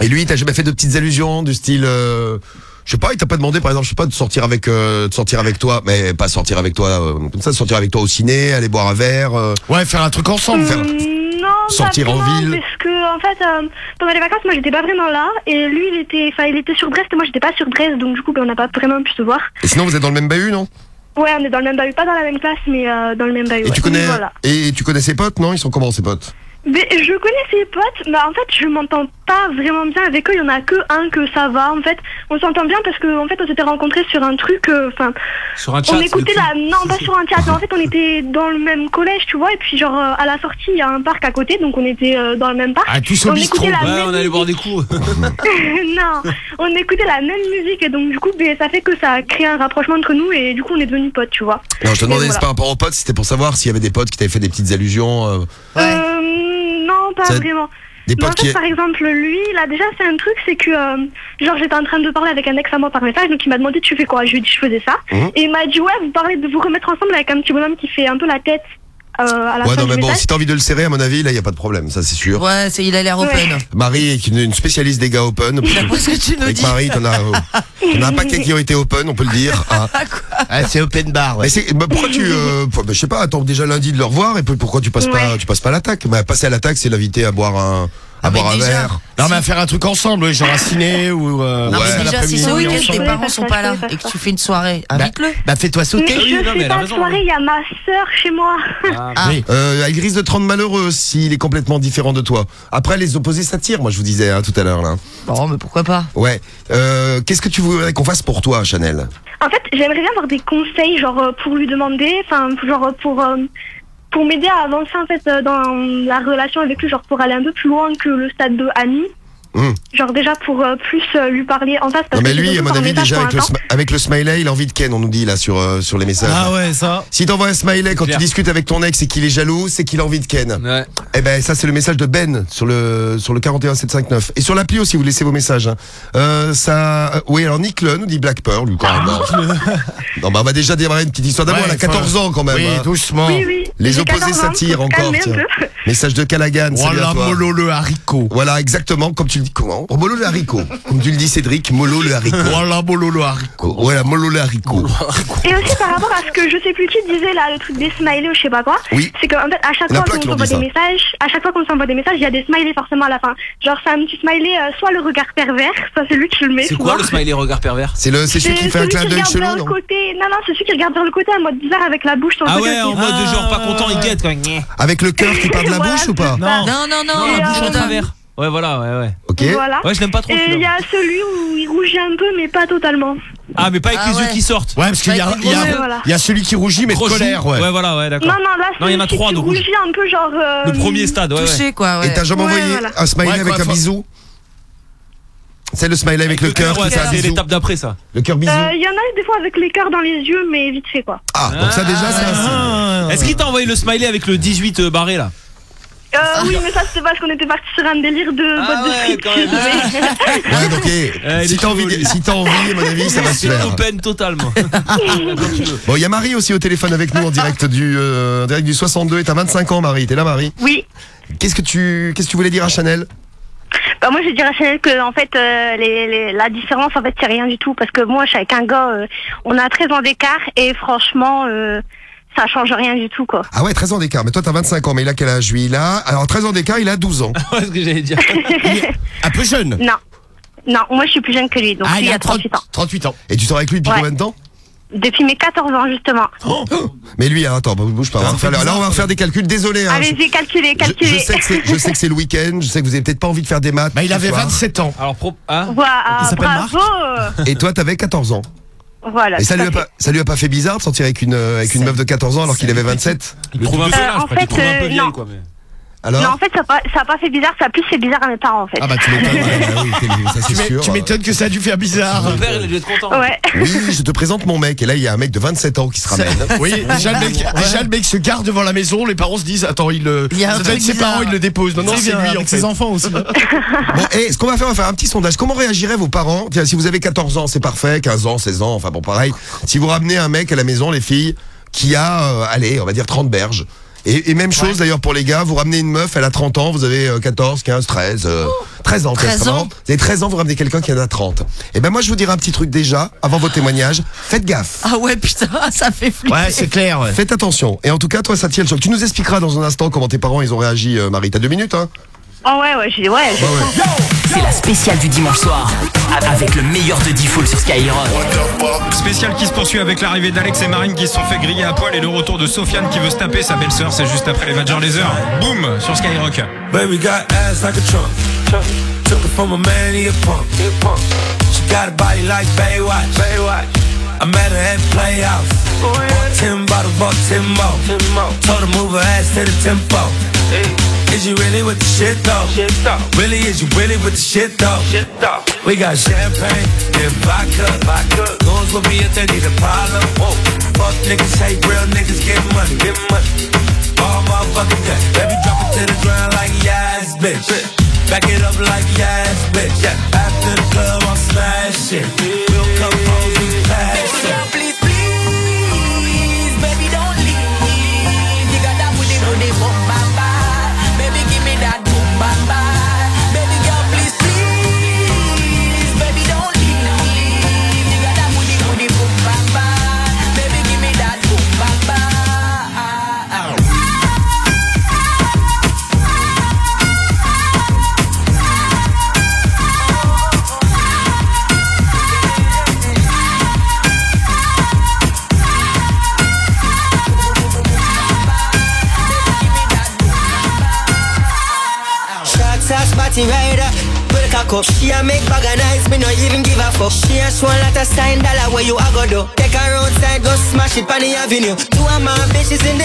Speaker 4: Et lui, t'as jamais fait de petites allusions du style. euh, je sais pas, il t'a pas demandé, par exemple, je sais pas, de sortir avec, euh, de sortir avec toi, mais pas sortir avec toi, euh, comme ça, sortir avec toi au ciné, aller boire un verre. euh,
Speaker 8: Ouais, faire un truc ensemble.
Speaker 4: faire-
Speaker 18: Hum, non,
Speaker 4: Sortir
Speaker 18: pas
Speaker 4: en
Speaker 18: vraiment,
Speaker 4: ville.
Speaker 18: Parce que en fait, euh, pendant les vacances, moi, j'étais pas vraiment là, et lui, il était, enfin, il était sur Brest, et moi, j'étais pas sur Brest, donc du coup, ben, on n'a pas vraiment pu se voir.
Speaker 4: Et sinon, vous êtes dans le même bahut, non?
Speaker 18: Ouais, on est dans le même bahut, pas dans la même classe, mais euh, dans le même bahut.
Speaker 4: Et
Speaker 18: ouais.
Speaker 4: tu connais,
Speaker 18: Voilà.
Speaker 4: et tu connais ses potes, non? Ils sont comment ses potes?
Speaker 18: Mais je connais ses potes, mais en fait, je m'entends pas vraiment bien avec eux. Il y en a que un que ça va. En fait, on s'entend bien parce que en fait, on s'était rencontrés sur un truc. euh, Enfin,
Speaker 6: Sur un chat.
Speaker 18: on écoutait la. Non, pas sur un chat. mais en fait, on était dans le même collège, tu vois. Et puis, genre, euh, à la sortie, il y a un parc à côté, donc on était euh, dans le même parc.
Speaker 8: Ah, tous
Speaker 18: on
Speaker 8: bistrot.
Speaker 18: écoutait la
Speaker 6: Ouais,
Speaker 18: même
Speaker 6: on allait boire des coups.
Speaker 18: non, on écoutait la même musique et donc du coup ben, ça fait que ça a créé un rapprochement entre nous et du coup on est devenus potes, tu vois.
Speaker 4: Non, je te demandais
Speaker 18: voilà.
Speaker 4: c'est par rapport aux potes, c'était pour savoir s'il y avait des potes qui t'avaient fait des petites allusions. euh,
Speaker 18: Euh, non, pas
Speaker 4: Ça-
Speaker 18: vraiment.
Speaker 4: des
Speaker 18: Mais en
Speaker 4: potes
Speaker 18: fait,
Speaker 4: qui-
Speaker 18: par exemple, lui, il a déjà fait un truc, c'est que, euh, genre, j'étais en train de parler avec un ex à moi par message, donc il m'a demandé tu fais quoi? Je lui ai dit je faisais ça.
Speaker 4: Mhm.
Speaker 18: Et il m'a dit ouais, vous parlez de vous remettre ensemble avec un petit bonhomme qui fait un peu la tête à la
Speaker 4: Ouais,
Speaker 18: fin
Speaker 4: non, mais bon, si t'as envie de le serrer, à mon avis, là, il y a pas de problème, ça c'est sûr.
Speaker 5: Ouais, c'est, il a l'air open.
Speaker 4: Marie est une, une spécialiste des gars open.
Speaker 5: D'après ce que tu nous
Speaker 4: Avec
Speaker 5: dis.
Speaker 4: Marie, t'en as, euh, t'en as un paquet qui ont été open, on peut le dire. hein.
Speaker 8: Ah, c'est open bar. Ouais.
Speaker 4: Mais c'est, bah, pourquoi tu, euh, bah, je sais pas, attends déjà lundi de le revoir et puis pourquoi tu passes pas, tu passes pas à l'attaque? Bah, passer à l'attaque, c'est l'inviter à boire un, à boire un verre.
Speaker 8: Non, mais à faire un truc ensemble, genre un ciné ou. Euh,
Speaker 5: Non,
Speaker 8: ouais,
Speaker 5: mais déjà, si ce week-end tes parents sont pas là et que tu fais une soirée, invite-le.
Speaker 8: Bah, fais-toi
Speaker 18: Mais
Speaker 8: sauter.
Speaker 18: je fais pas de soirée, il y a ma soeur chez moi.
Speaker 5: Ah.
Speaker 4: Oui. Euh, il risque de te rendre malheureux s'il est complètement différent de toi. Après, les opposés s'attirent, moi je vous disais hein, tout à l'heure là.
Speaker 5: Bon, mais pourquoi pas?
Speaker 4: Ouais. Euh, Qu'est-ce que tu voudrais qu'on fasse pour toi, Chanel?
Speaker 18: En fait, j'aimerais bien avoir des conseils, genre euh, pour lui demander, enfin, genre euh, pour euh, pour m'aider à avancer en fait euh, dans la relation avec lui, genre pour aller un peu plus loin que le stade de Annie.
Speaker 4: Hum.
Speaker 18: Genre déjà pour euh, plus euh, lui parler en face. Parce
Speaker 4: Non mais
Speaker 18: que
Speaker 4: lui, à mon avis, déjà
Speaker 18: pour
Speaker 4: avec le, avec smiley, il a envie de Ken, on nous dit là sur, euh, sur les messages.
Speaker 9: Ah ouais, ça.
Speaker 4: Si t'envoies un smiley quand tu discutes avec ton ex et qu'il est jaloux, c'est qu'il a envie de Ken. Eh ben ça c'est le message de Ben sur le sur le 41759 et sur l'appli aussi vous laissez vos messages. hein. Euh, ça, euh, oui alors Nick Le nous dit Black Pearl lui quand même. hein. non bah on va déjà démarrer une petite histoire d'amour.
Speaker 8: Ouais,
Speaker 4: elle a 14
Speaker 8: faut-
Speaker 4: ans quand même.
Speaker 8: Oui,
Speaker 4: hein.
Speaker 8: doucement.
Speaker 18: Oui, oui.
Speaker 4: Les opposés
Speaker 18: 14 ans,
Speaker 4: s'attirent encore. Message de Callaghan.
Speaker 8: Voilà, mollo le haricot.
Speaker 4: Voilà exactement comme tu le dis comment Oh, Molo le haricot. comme tu le dis Cédric, Molo le haricot.
Speaker 8: Voilà, mollo le haricot.
Speaker 4: Voilà Molo le haricot.
Speaker 18: Et aussi par rapport à ce que je sais plus qui disait là, le truc des smileys ou je sais pas quoi.
Speaker 4: Oui.
Speaker 18: C'est qu'en fait, à chaque fois qu'on s'envoie des messages, à chaque fois qu'on s'envoie des messages, il y a des smileys forcément à la fin. Genre c'est un petit smiley, euh, soit le regard pervers, ça c'est lui qui le met.
Speaker 6: C'est quoi le smiley regard pervers?
Speaker 4: C'est le c'est celui qui fait un clin d'œil
Speaker 18: regarde
Speaker 4: chelou
Speaker 18: le
Speaker 4: non?
Speaker 18: côté. Non non, c'est celui qui regarde vers le côté en mode bizarre avec la bouche sur le
Speaker 6: Ah ouais, en mode genre pas content, il guette quoi.
Speaker 4: Avec le cœur qui part de la bouche ou pas
Speaker 5: Non, non, non,
Speaker 6: la bouche
Speaker 18: euh,
Speaker 6: en travers. Ouais, voilà, ouais, ouais.
Speaker 4: Ok.
Speaker 18: Voilà.
Speaker 6: Ouais, je l'aime pas trop
Speaker 18: Et il y a celui où il rougit un peu, mais pas totalement.
Speaker 6: Ah, mais pas avec
Speaker 5: Ah
Speaker 6: les
Speaker 5: ouais.
Speaker 6: yeux qui sortent.
Speaker 8: Ouais, parce qu'il y a, il y, a,
Speaker 18: Ouais, voilà.
Speaker 8: il y a celui qui rougit, mais de colère, ouais.
Speaker 6: Ouais, voilà, ouais, d'accord.
Speaker 18: Non, non, là,
Speaker 6: Non, il y en a
Speaker 18: celui
Speaker 6: trois
Speaker 18: qui rougit un peu, genre. euh,
Speaker 6: Le premier stade, ouais, ouais.
Speaker 5: Touché, quoi.
Speaker 4: Et
Speaker 5: Ouais.
Speaker 4: t'as jamais
Speaker 18: Ouais,
Speaker 4: envoyé
Speaker 18: voilà.
Speaker 4: un smiley
Speaker 8: Ouais,
Speaker 4: avec
Speaker 8: quoi,
Speaker 4: un
Speaker 8: faut-
Speaker 4: bisou C'est le smiley avec, le cœur
Speaker 6: ouais, ça, c'est
Speaker 4: bisou.
Speaker 6: l'étape d'après, ça.
Speaker 4: Le cœur bisou.
Speaker 18: Euh, Il y en a des fois avec les cœurs dans les yeux, mais vite fait quoi.
Speaker 4: Ah, donc ça déjà c'est un signe.
Speaker 6: Est-ce qu'il t'a envoyé le smiley avec le 18 euh, barré là?
Speaker 18: Euh, oui, mais ça c'était parce qu'on était parti sur un délire de
Speaker 6: Ah
Speaker 18: boîte de
Speaker 6: ouais,
Speaker 18: frites.
Speaker 6: quand même.
Speaker 18: Mais-
Speaker 4: Ouais, donc eh,
Speaker 6: Eh, il
Speaker 4: si
Speaker 6: est
Speaker 4: t'as envie, si t'as envie, à mon avis, ça va se faire.
Speaker 6: open totalement.
Speaker 4: Bon, il y a Marie aussi au téléphone avec nous en direct du, euh, en direct du 62. Et t'as 25 ans, Marie. T'es là, Marie
Speaker 10: Oui.
Speaker 4: Qu'est-ce que tu, qu'est-ce que tu voulais dire à Chanel
Speaker 10: Bah moi je dirais à Chanel que en fait euh, les, les- la différence en fait c'est rien du tout parce que moi je suis avec un gars euh, on a 13 ans d'écart et franchement euh, ça change rien du tout quoi.
Speaker 4: Ah ouais, 13 ans d'écart. Mais toi, t'as 25 ans. Mais il a quel âge lui? Il a, alors 13 ans d'écart, il a 12 ans.
Speaker 6: Ouais, ce que j'allais dire.
Speaker 8: Un peu jeune.
Speaker 10: Non. Non, moi je suis plus jeune que lui donc
Speaker 8: Ah,
Speaker 10: lui
Speaker 8: il a
Speaker 10: a 38 ans.
Speaker 8: 38 ans.
Speaker 4: Et tu sors avec lui depuis
Speaker 10: Ouais.
Speaker 4: combien de temps?
Speaker 10: Depuis mes 14 ans justement.
Speaker 4: Mais lui, attends, bouge pas. On va
Speaker 9: Ça
Speaker 4: faire,
Speaker 9: fait
Speaker 4: là, on va faire des calculs. Désolé. Hein,
Speaker 10: Allez-y, calculez,
Speaker 4: je, je
Speaker 10: calculez.
Speaker 4: sais que c'est, je sais que c'est le week-end. Je sais que vous avez peut-être pas envie de faire des maths.
Speaker 8: Bah, il
Speaker 4: ce
Speaker 8: avait
Speaker 4: soir.
Speaker 8: 27 ans.
Speaker 6: Alors, pro... hein
Speaker 10: Voilà,
Speaker 9: s'appelle
Speaker 10: bravo.
Speaker 4: Et toi, t'avais 14 ans.
Speaker 10: Voilà.
Speaker 4: Et ça lui, a pas, ça lui a pas fait bizarre de sortir avec une, euh, avec une meuf de 14 ans alors qu'il avait 27
Speaker 6: Il trouve un peu
Speaker 10: Euh, en fait,
Speaker 6: un peu
Speaker 10: euh,
Speaker 6: vieille, quoi. Mais...
Speaker 4: Alors
Speaker 10: Non, en fait, ça n'a pas, ça a pas fait bizarre, ça a plus fait bizarre à mes parents, en fait.
Speaker 4: Ah bah tu m'étonnes. ouais, bah oui,
Speaker 8: Tu
Speaker 4: c'est
Speaker 8: m'é-
Speaker 4: sûr.
Speaker 8: tu m'étonnes que ça a dû faire bizarre.
Speaker 6: Mon père, il a dû être content.
Speaker 10: Ouais.
Speaker 4: Oui, je te présente mon mec. Et là, il y a un mec de 27 ans qui se ramène.
Speaker 8: Oui, déjà le, mec, déjà le mec se garde devant la maison, les parents se disent Attends, il le.
Speaker 5: Il y a un truc
Speaker 8: ses parents, ils le déposent. Non, non,
Speaker 9: C'est
Speaker 8: lui en
Speaker 9: avec
Speaker 8: fait.
Speaker 9: ses enfants aussi.
Speaker 4: Bon, et ce qu'on va faire, on va faire un petit sondage. Comment réagiraient vos parents? Tiens, si vous avez 14 ans, c'est parfait. 15 ans, 16 ans, enfin bon, pareil. Si vous ramenez un mec à la maison, les filles, qui a, euh, allez, on va dire 30 berges. Et, et même chose d'ailleurs pour les gars, vous ramenez une meuf, elle a 30 ans, vous avez euh, 14, 15, 13, euh, 13 ans.
Speaker 5: 13
Speaker 4: ça va
Speaker 5: ans.
Speaker 4: Vous avez 13 ans, vous ramenez quelqu'un qui en a 30. Et ben moi je vous dirais un petit truc déjà, avant vos témoignages, faites gaffe.
Speaker 5: Ah ouais, putain, ça fait flipper.
Speaker 8: Ouais, c'est clair. ouais.
Speaker 4: Faites attention. Et en tout cas, toi, ça tient le choc. Tu nous expliqueras dans un instant comment tes parents ils ont réagi, euh, Marie. T'as deux minutes, hein?
Speaker 10: Oh ouais, ouais, j'ai, ouais, j'ai-
Speaker 3: C'est la spéciale du dimanche soir. Avec le meilleur de D-Full sur Skyrock.
Speaker 2: Spécial qui se poursuit avec l'arrivée d'Alex et Marine qui se sont fait griller à poil et le retour de Sofiane qui veut se taper sa belle-sœur. C'est juste après les Major Laser. Boum sur Skyrock.
Speaker 15: Baby got ass like a trunk. Took it from a man, he a punk. She got a body like Baywatch. Baywatch. I met her at Playhouse. Bought ten bottles, bought ten more. Told her move her ass to the tempo. Is you really with the shit though? Really, is you really with the shit though? We got champagne and vodka. vodka. Goons will be if they need a problem. Whoa. Fuck niggas, hate real niggas, get money. Get money. All motherfucking day. Baby, drop it to the ground like yes, bitch. Back it up like yes, bitch. Yeah. After the club, I'm smashing. We'll come
Speaker 19: outside, go smash it on the avenue. Two of my bitches in the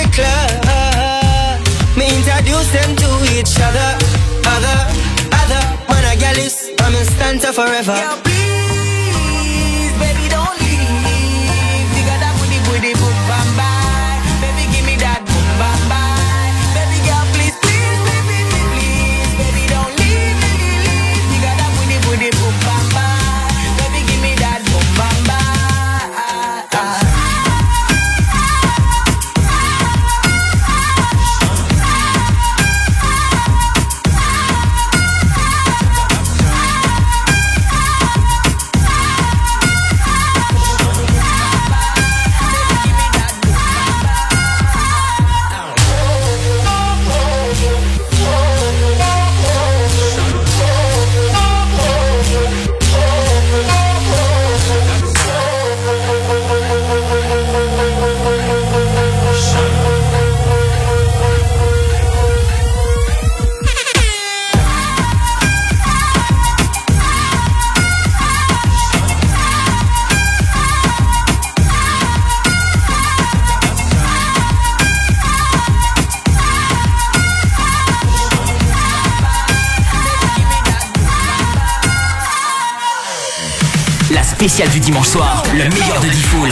Speaker 3: du dimanche soir, le meilleur de Diffoul.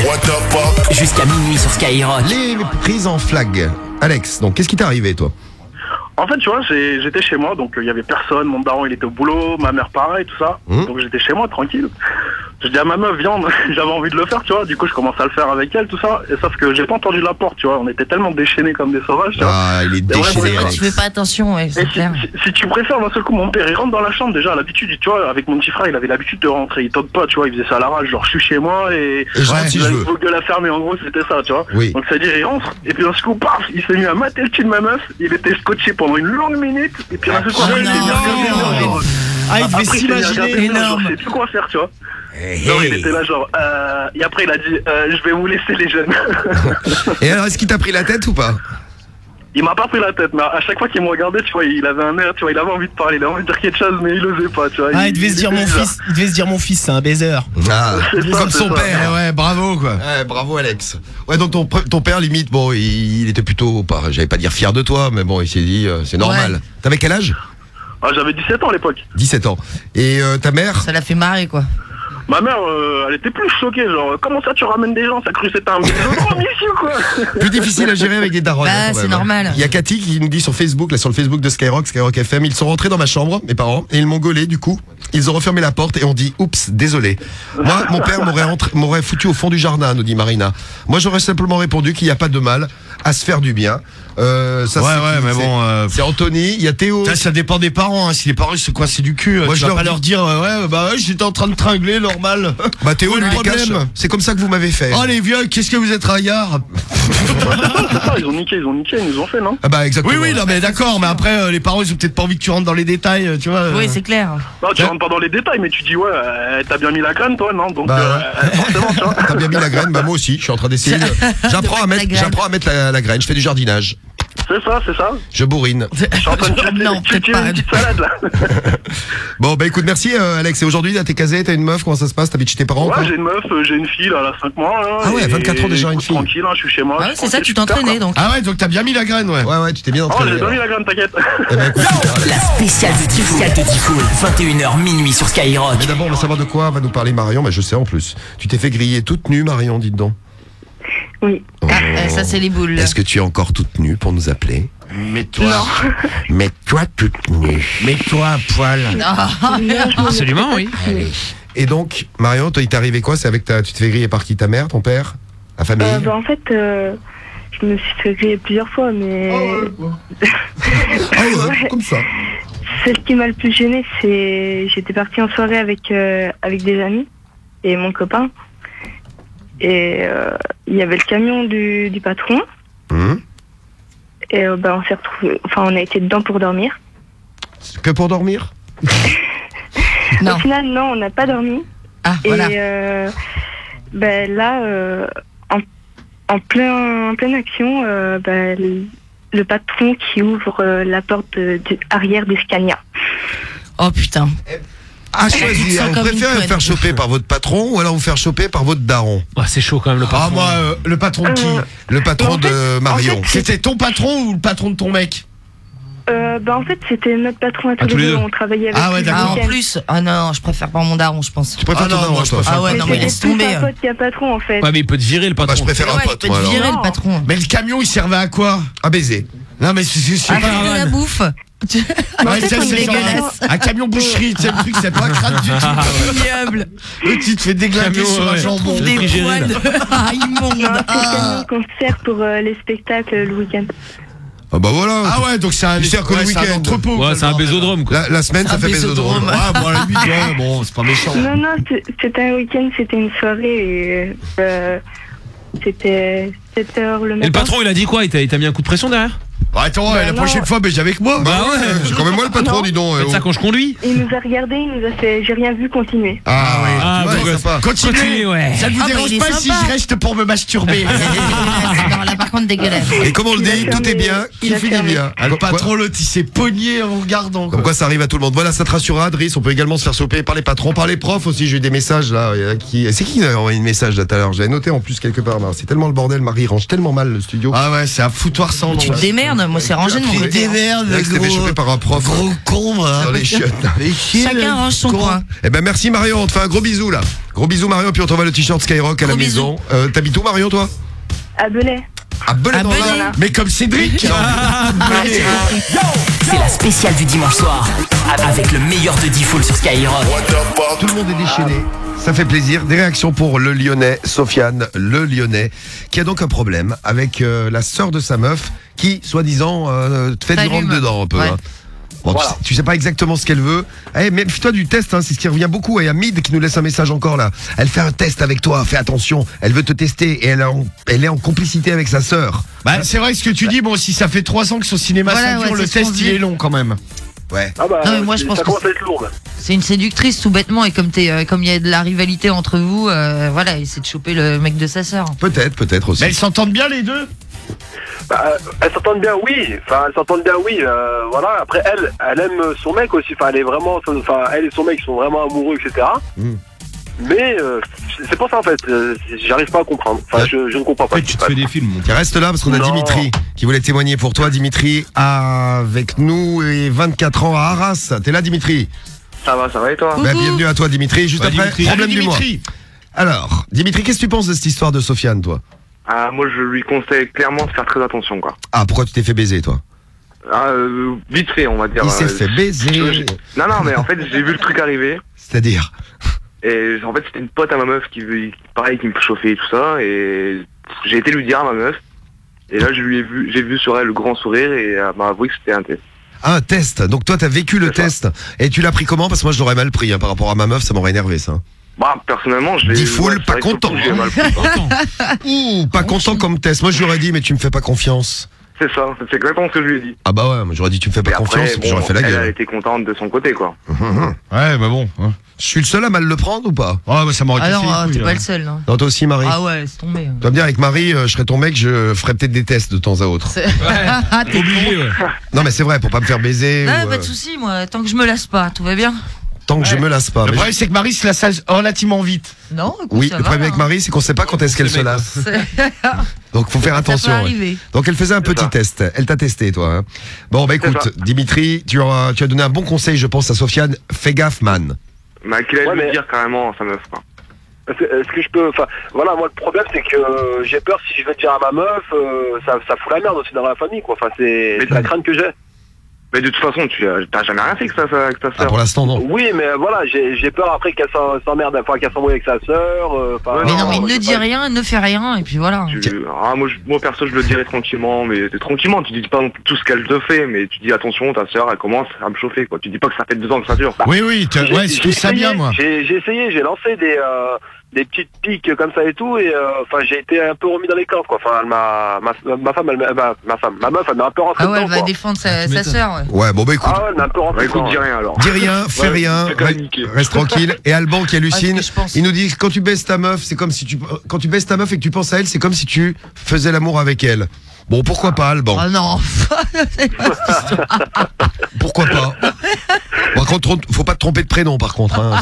Speaker 3: Jusqu'à minuit sur Skyrock.
Speaker 4: Les prises en flag. Alex, donc qu'est-ce qui t'est arrivé toi?
Speaker 11: En fait, tu vois, j'ai- j'étais chez moi, donc euh, il y avait personne. Mon daron, il était au boulot, ma mère, pareil, tout ça.
Speaker 4: Mmh.
Speaker 11: Donc j'étais chez moi, tranquille. Je dis à ma meuf, viens, j'avais envie de le faire, tu vois. Du coup, je commence à le faire avec elle, tout ça. Et sauf que j'ai pas entendu la porte, tu vois. On était tellement déchaînés comme des sauvages, tu vois.
Speaker 4: Ah, il est
Speaker 11: ouais,
Speaker 4: déchaîné.
Speaker 5: Tu fais pas attention, ouais, c'est clair.
Speaker 11: Si tu préfères, d'un seul coup, mon père, il rentre dans la chambre, déjà, à l'habitude, tu vois, avec mon petit frère, il avait l'habitude de rentrer. Il toque pas, tu vois, il faisait ça à la rage, genre, je suis chez moi et.
Speaker 4: Et je rentre si je veux.
Speaker 11: Il faut que la fermer, en gros, c'était ça, tu vois.
Speaker 4: Oui.
Speaker 11: Donc, c'est-à-dire, il rentre, et puis d'un seul coup, paf, il s'est mis à mater le cul de ma meuf, il était scotché pendant une longue minute, et puis d'un seul coup,
Speaker 9: Oh
Speaker 11: il s'est mis à
Speaker 9: Ah, il devait s'imaginer
Speaker 11: genre,
Speaker 9: énorme.
Speaker 11: Je sais plus quoi faire, tu vois. Non, il était là, genre, euh, et après, il a dit, euh, je vais vous laisser les jeunes.
Speaker 4: Et alors, est-ce qu'il t'a pris la tête ou pas?
Speaker 11: Il m'a pas pris la tête, mais à chaque fois qu'il me regardait, tu vois, il avait un air, tu vois, il avait envie de parler, il avait envie de dire quelque chose, mais il osait pas, tu vois.
Speaker 9: Ah, il devait se dire mon fils, il devait se dire mon fils, c'est un baiser.
Speaker 4: Ah, comme son
Speaker 11: ça.
Speaker 4: père.
Speaker 8: Ouais, bravo quoi.
Speaker 4: Ouais, bravo Alex. Ouais, donc ton, père limite, bon, il, il était plutôt, j'allais pas dire fier de toi, mais bon, il s'est dit, euh, c'est normal.
Speaker 5: Ouais.
Speaker 4: T'avais quel âge?
Speaker 11: Ah, j'avais 17 ans à l'époque.
Speaker 4: 17 ans. Et euh, ta mère?
Speaker 5: Ça l'a fait marrer, quoi.
Speaker 11: Ma mère, euh, elle était plus choquée, genre, comment ça tu ramènes des gens, ça cru c'était un ici, quoi.
Speaker 4: Plus difficile à gérer avec des darons.
Speaker 5: Bah,
Speaker 4: hein,
Speaker 5: c'est
Speaker 4: hein.
Speaker 5: normal.
Speaker 4: Il y a Cathy qui nous dit sur Facebook, là sur le Facebook de Skyrock, Skyrock FM, ils sont rentrés dans ma chambre, mes parents, et ils m'ont gaulé du coup. Ils ont refermé la porte et ont dit oups, désolé. Moi, mon père m'aurait foutu au fond du jardin, nous dit Marina. Moi, j'aurais simplement répondu qu'il n'y a pas de mal à se faire du bien. Euh, ça,
Speaker 8: Ouais,
Speaker 4: c'est
Speaker 8: ouais, mais
Speaker 4: C'est-
Speaker 8: bon, euh,
Speaker 4: C'est Anthony, il y a Théo.
Speaker 8: Ça, ça dépend des parents. Hein. Si les parents ils se coincent du cul,
Speaker 4: Moi, je
Speaker 8: vas
Speaker 4: leur
Speaker 8: pas
Speaker 4: dis-
Speaker 8: leur dire euh, ouais bah ouais, j'étais en train de tringler normal.
Speaker 4: Bah Théo,
Speaker 8: le problème
Speaker 4: C'est comme ça que vous m'avez fait.
Speaker 8: Oh les vieux, qu'est-ce que vous êtes raillards
Speaker 11: C'est ça, ils ont niqué, ils ont niqué, ils nous ont fait, non?
Speaker 4: Ah bah exactement.
Speaker 8: Oui oui non mais d'accord, mais après euh, les parents ils ont peut-être pas envie que tu rentres dans les détails, euh, tu vois.
Speaker 5: Oui, c'est clair.
Speaker 11: Non, tu rentres pas dans les détails, mais tu dis, ouais, euh, t'as bien mis la graine, toi, non? Donc,
Speaker 4: Bah,
Speaker 11: euh, forcément, tu vois.
Speaker 4: T'as bien mis la graine, bah moi aussi, je suis en train d'essayer. de- J'apprends à
Speaker 5: mettre
Speaker 4: à la graine, je fais du jardinage.
Speaker 11: C'est ça, c'est ça.
Speaker 4: Je bourrine.
Speaker 11: Je suis en train de cultiver-
Speaker 5: Non, peut-être
Speaker 11: cultiver
Speaker 5: pas.
Speaker 11: une petite salade, là.
Speaker 4: Bon bah écoute, merci euh, Alex. Et aujourd'hui, là, t'es casé, t'as une meuf, comment ça se passe? T'habites chez tes parents
Speaker 11: Ouais, j'ai une meuf, euh, j'ai une fille, là, elle a 5 mois. Là,
Speaker 4: Ah ouais,
Speaker 11: et-
Speaker 4: 24 ans déjà, une
Speaker 11: écoute,
Speaker 4: fille.
Speaker 11: Tranquille, hein, je suis chez moi.
Speaker 5: Ah
Speaker 11: je
Speaker 5: ouais,
Speaker 11: suis
Speaker 5: c'est ça, tu
Speaker 11: super,
Speaker 5: t'entraînais donc.
Speaker 8: Ah ouais, donc t'as bien mis la graine, ouais.
Speaker 4: Ouais ouais, tu t'es bien
Speaker 11: quoi. Oh,
Speaker 4: entraîné.
Speaker 11: j'ai bien mis la graine, t'inquiète.
Speaker 4: Eh ben, écoute, super, Alex.
Speaker 3: La spéciale de Diffoul. 21h minuit sur Skyrock.
Speaker 4: Mais d'abord, on va savoir de quoi va nous parler Marion. Bah je sais en plus. Tu t'es fait griller toute nue, Marion, dites donc.
Speaker 18: Oui.
Speaker 4: Oh.
Speaker 5: Ah, euh, ça, c'est les boules.
Speaker 4: Est-ce que tu es encore toute nue pour nous appeler
Speaker 8: Mets-toi.
Speaker 4: Mets-toi toute nue.
Speaker 8: Mets-toi à poil.
Speaker 5: Ah,
Speaker 2: Absolument, oui.
Speaker 4: Et donc, Marion, toi, il t'est arrivé quoi? C'est avec ta, tu te fais griller par qui? Ta mère, ton père, la famille?
Speaker 18: Euh, bah, en fait, euh, je me suis fait griller plusieurs fois, mais
Speaker 4: Ah ouais, comme ça.
Speaker 18: celle qui m'a le plus gênée, c'est j'étais partie en soirée avec euh, avec des amis et mon copain. Et euh, il y avait le camion du, du patron.
Speaker 4: Hum.
Speaker 18: Et euh, bah, on s'est retrouvés, enfin on a été dedans pour dormir.
Speaker 4: Que pour dormir?
Speaker 5: Non.
Speaker 18: Au final, non, on n'a pas dormi.
Speaker 5: Ah,
Speaker 18: Et
Speaker 5: voilà.
Speaker 18: euh, ben là, euh, en, en, plein, en pleine action, euh, ben, le, le patron qui ouvre euh, la porte de- de- arrière des Scania.
Speaker 5: Oh putain.
Speaker 4: À choisir,
Speaker 5: Ça
Speaker 4: vous préférez vous faire choper par votre patron ou alors vous faire choper par votre daron?
Speaker 2: C'est chaud quand même le
Speaker 8: Ah, moi, euh, le patron de qui
Speaker 4: Le patron de Marion.
Speaker 8: C'était ton patron ou le patron de ton mec?
Speaker 18: Euh, bah, en fait, c'était notre patron à tous,
Speaker 8: tous les deux.
Speaker 18: On travaillait avec
Speaker 8: Ah ouais,
Speaker 18: lui
Speaker 8: d'accord.
Speaker 18: le
Speaker 5: Ah, en plus, ah non, je préfère pas mon daron, je pense. Tu
Speaker 4: préfères ton daron, toi
Speaker 5: Ah ouais, non, mais laisse tomber.
Speaker 18: un pote qu'un patron, en fait.
Speaker 2: Ouais, mais il peut te virer le patron.
Speaker 4: Bah, je préfère un
Speaker 5: il
Speaker 4: pote,
Speaker 5: peut
Speaker 4: moi,
Speaker 5: te virer
Speaker 18: Non.
Speaker 5: le patron.
Speaker 8: Mais le camion, il servait à quoi?
Speaker 4: À baiser.
Speaker 8: Non, mais c'est c'est- c'est
Speaker 5: Ah,
Speaker 8: pas
Speaker 5: faire de la bouffe.
Speaker 8: Ouais, ça, c'est genre un, un camion boucherie, tu sais, le truc, c'est pas crade du tout.
Speaker 5: Ignoble.
Speaker 8: Le tu te fais déglinguer
Speaker 2: Camion,
Speaker 8: sur un
Speaker 2: ouais.
Speaker 8: jambon.
Speaker 5: Des poils. Ah, immonde.
Speaker 18: Non, c'est le
Speaker 5: Ah.
Speaker 18: camion qu'on sert pour euh, les spectacles le week-end.
Speaker 4: Ah bah voilà.
Speaker 8: Ah ouais, donc c'est un,
Speaker 4: que le
Speaker 8: ouais, c'est un
Speaker 4: week-end.
Speaker 8: entrepôt.
Speaker 2: Ouais, c'est un bésodrome quoi.
Speaker 4: La, la semaine, ça fait
Speaker 5: bésodrome.
Speaker 4: bésodrome.
Speaker 8: Ouais, bon, la limite, ouais, bon, c'est pas méchant.
Speaker 18: Non, non, c'est- c'était un week-end, c'était une soirée et euh, c'était 7 heures le matin.
Speaker 2: Et le patron, il a dit quoi? Il t'a il t'a mis un coup de pression derrière?
Speaker 8: Bah, attends,
Speaker 18: Bah,
Speaker 8: la
Speaker 18: non.
Speaker 8: prochaine fois, mais avec moi.
Speaker 2: Bah ouais.
Speaker 4: C'est quand même moi le patron,
Speaker 18: Non.
Speaker 4: dis donc.
Speaker 2: Faites
Speaker 4: euh,
Speaker 2: ça quand je conduis
Speaker 18: Il nous a regardé, il nous a fait j'ai rien vu continuer.
Speaker 4: Ah oui,
Speaker 2: Ah,
Speaker 4: tu vois,
Speaker 2: beau
Speaker 4: c'est
Speaker 2: gosse.
Speaker 4: sympa.
Speaker 8: Continuez,
Speaker 2: Continue, ouais.
Speaker 8: Ça ne vous
Speaker 5: Ah, bah,
Speaker 8: dérange
Speaker 5: il est
Speaker 8: pas si
Speaker 5: sympa.
Speaker 8: je reste pour me masturber?
Speaker 5: Non, là par contre dégueulasse.
Speaker 4: Et comme on le
Speaker 18: Il a
Speaker 4: dit, tout
Speaker 18: fermé-
Speaker 4: est bien,
Speaker 18: il a
Speaker 4: finit
Speaker 18: fermé.
Speaker 4: bien.
Speaker 8: Ah, Le patron, l'autre, il s'est pogné en regardant.
Speaker 4: Comme
Speaker 8: Quoi.
Speaker 4: quoi ça arrive à tout le monde. Voilà, ça te rassurera, Driss. On peut également se faire choper par les patrons, par les profs aussi. J'ai eu des messages là. il y a qui... C'est qui qui a envoyé un message là tout à l'heure? J'avais noté en plus quelque part. C'est tellement le bordel, Marie range tellement mal le studio.
Speaker 8: Ah ouais, c'est un foutoir sans nom.
Speaker 5: Tu te démerdes, moi c'est rangé de mon
Speaker 8: Tu te
Speaker 5: côté. hein.
Speaker 8: démerdes, gros,
Speaker 4: choper par un prof.
Speaker 8: gros con, va.
Speaker 4: Dans les chiottes.
Speaker 5: Chacun range son coin.
Speaker 4: Eh ben merci Marion, on te fait un gros bisou là. Gros bisou Marion, puis on t'envoie le t-shirt Skyrock à la maison. Euh, T'habites où Marion toi?
Speaker 18: À Belay.
Speaker 4: À Belay
Speaker 5: À
Speaker 4: dans
Speaker 5: Belay.
Speaker 4: l'Ain.
Speaker 8: Mais comme Cédric
Speaker 3: C'est la spéciale du dimanche soir. Avec le meilleur de D-Full sur Skyrock.
Speaker 4: Tout le monde est déchaîné. Ça fait plaisir. Des réactions pour le Lyonnais, Sofiane, le Lyonnais, qui a donc un problème avec euh, la sœur de sa meuf, qui, soi-disant, euh, te fait du rentre dedans un peu.
Speaker 5: Ouais.
Speaker 4: hein. Bon, tu, sais, tu sais pas exactement ce qu'elle veut. Eh, mais toi du test, hein, c'est ce qui revient beaucoup. Et il y a Mid qui nous laisse un message encore là. Elle fait un test avec toi, fais attention. Elle veut te tester et elle, est en- elle est en complicité avec sa sœur.
Speaker 8: Bah, c'est vrai ce que tu dis. Bon, si ça fait 3 ans que son cinéma
Speaker 5: Voilà,
Speaker 8: ça dure,
Speaker 5: ouais,
Speaker 8: le test il est long quand même.
Speaker 4: Ouais.
Speaker 11: Ah bah,
Speaker 5: Non, mais moi, je
Speaker 11: c'est-
Speaker 5: pense
Speaker 11: ça
Speaker 5: que
Speaker 11: commence à être lourd.
Speaker 5: C'est une séductrice tout bêtement et comme t'es, euh, comme il y a de la rivalité entre vous, euh, voilà, elle essaie de choper le mec de sa sœur.
Speaker 4: Peut-être, peut-être aussi.
Speaker 8: Mais elles s'entendent bien les deux?
Speaker 11: Bah, elles s'entendent bien, oui. Enfin, elles s'entendent bien, oui. euh, voilà. Après, elle, elle aime son mec aussi. Enfin, elle est vraiment, enfin, elle et son mec sont vraiment amoureux, etc.
Speaker 4: Mm.
Speaker 11: Mais euh, c'est pour ça en fait. euh, J'arrive pas à comprendre. Enfin, je, je ne comprends pas.
Speaker 6: Tu te fais des films. mon
Speaker 4: Reste là parce qu'on a
Speaker 11: Non.
Speaker 4: Dimitri qui voulait témoigner pour toi. Dimitri avec nous et 24 ans à Arras. T'es là Dimitri?
Speaker 11: Ça va, ça va et toi?
Speaker 4: Bah, Bienvenue à toi Dimitri. Juste
Speaker 6: Ouais,
Speaker 4: après,
Speaker 6: Dimitri.
Speaker 4: problème
Speaker 8: Salut,
Speaker 4: du mois.
Speaker 8: Dimitri.
Speaker 4: Alors, Dimitri, qu'est-ce que tu penses de cette histoire de Sofiane, toi?
Speaker 20: Ah, moi, je lui conseille clairement de faire très attention, quoi.
Speaker 4: Ah, pourquoi tu t'es fait baiser, toi
Speaker 20: Ah, euh, vite fait, on va dire.
Speaker 4: Il s'est
Speaker 20: Euh,
Speaker 4: fait baiser.
Speaker 20: je- Non, non, mais en fait, j'ai vu le truc arriver.
Speaker 4: C'est-à-dire
Speaker 20: Et en fait, c'était une pote à ma meuf qui, veut- pareil, qui me chauffait et tout ça. Et j'ai été lui dire à ma meuf. Et là, je lui ai vu, j'ai vu sur elle le grand sourire et elle m'a avoué que c'était un test.
Speaker 4: Ah, un test. Donc toi, t'as vécu le test. Et tu l'as pris comment? Parce que moi, je l'aurais mal pris. hein, par rapport à ma meuf, ça m'aurait énervé, ça.
Speaker 20: Bah, personnellement, je
Speaker 4: full,
Speaker 20: ouais, c'est
Speaker 4: pas content.
Speaker 20: coup, j'ai mal.
Speaker 4: Ouh, pas content comme test. Moi, je lui aurais dit, mais tu me fais pas confiance.
Speaker 20: C'est ça, c'est exactement ce que je lui ai dit.
Speaker 4: Ah bah ouais, moi, j'aurais dit, tu me fais pas
Speaker 20: Et après,
Speaker 4: confiance.
Speaker 20: bon,
Speaker 4: J'aurais fait la
Speaker 20: Elle a
Speaker 4: gueule.
Speaker 20: été contente de son côté, quoi.
Speaker 8: Ouais, bah bon. hein.
Speaker 4: Je suis le seul à mal le prendre ou pas?
Speaker 8: Ouais, bah ça m'aurait
Speaker 5: Ah
Speaker 8: les
Speaker 5: ah, t'es pas le seul. Non.
Speaker 4: Non, toi aussi, Marie
Speaker 5: Ah ouais, laisse tomber.
Speaker 4: Tu vas me dire, avec Marie, euh, je serais ton mec, je ferais peut-être des tests de temps à autre.
Speaker 5: C'est- Ah, t'es
Speaker 2: Obligé, ouais.
Speaker 4: Non, mais c'est vrai, pour pas me faire baiser.
Speaker 5: Non,
Speaker 4: ou,
Speaker 5: pas
Speaker 4: euh,
Speaker 5: de soucis, moi, tant que je me lasse pas, tout va bien.
Speaker 4: Tant que je me lasse pas.
Speaker 8: Le
Speaker 4: Mais
Speaker 8: problème, c'est que Marie se lasse relativement vite.
Speaker 5: Non, écoute,
Speaker 4: Oui,
Speaker 5: ça
Speaker 4: le
Speaker 5: va,
Speaker 4: problème avec
Speaker 5: hein.
Speaker 4: Marie, c'est qu'on sait pas quand est-ce qu'elle se lasse. Donc faut faire
Speaker 5: Ça peut
Speaker 4: attention. ouais.
Speaker 5: arriver.
Speaker 4: Donc elle faisait un petit test. Elle t'a testé, toi. hein. Bon, bah écoute, Dimitri, tu as, tu as donné un bon conseil, je pense, à Sofiane. Fais gaffe, man.
Speaker 20: Mais qu'il aille
Speaker 11: Ouais, mais-
Speaker 20: dire carrément à sa meuf, quoi.
Speaker 11: Est-ce que, est-ce que je peux. Enfin, voilà, moi le problème c'est que euh, j'ai peur si je vais dire à ma meuf, euh, ça, ça fout la merde aussi dans la famille, quoi. Enfin, c'est c'est la crainte que j'ai.
Speaker 20: Mais de toute façon, tu as- t'as jamais rien fait que ça, ça- avec ta
Speaker 4: Ah,
Speaker 20: sœur.
Speaker 4: pour l'instant, non.
Speaker 11: Oui, mais voilà, j'ai j'ai peur après qu'elle s'en- s'emmerde, enfin qu'elle s'embrouille avec sa sœur. euh, enfin,
Speaker 5: Mais non, mais
Speaker 11: je
Speaker 5: ne
Speaker 11: sais
Speaker 5: dis
Speaker 11: pas.
Speaker 5: rien, ne fais rien, et puis voilà.
Speaker 20: Tu- ah, moi, je- moi, perso, je le dirais tranquillement, mais tranquillement. Tu dis pas non plus tout ce qu'elle te fait, mais tu dis attention, ta sœur, elle commence à me chauffer, quoi. Tu dis pas que ça fait deux ans que ça dure.
Speaker 8: Oui, oui, tu-
Speaker 11: J'ai-
Speaker 8: ouais, je
Speaker 11: j'ai
Speaker 8: trouve ça
Speaker 11: essayé,
Speaker 8: bien, moi.
Speaker 11: J'ai j'ai essayé, j'ai lancé des, euh, des petites piques comme ça et tout, et euh, enfin j'ai été un peu remis dans les cordes, quoi. Enfin, elle m'a- ma, ma femme, elle m'a- ma, femme, ma meuf, elle m'a un peu rentré
Speaker 5: Ah ouais, elle
Speaker 11: dedans,
Speaker 5: va
Speaker 11: quoi.
Speaker 5: défendre sa, sa sœur. ouais.
Speaker 4: Ouais, bon, bah écoute.
Speaker 11: Ah ouais, elle m'a un peu rentré
Speaker 20: Bah, écoute,
Speaker 11: dedans,
Speaker 20: dis rien alors.
Speaker 4: Dis rien, fais
Speaker 20: Ouais,
Speaker 4: rien, reste tranquille. Et Alban qui hallucine,
Speaker 5: Ah, je pense.
Speaker 4: il nous dit que quand tu baisses ta meuf, c'est comme si tu quand tu baisses ta meuf et que tu penses à elle, c'est comme si tu faisais l'amour avec elle. Bon, pourquoi pas Alban?
Speaker 5: Oh non.
Speaker 4: Pourquoi pas? Par contre, faut pas te tromper de prénom, par contre, hein.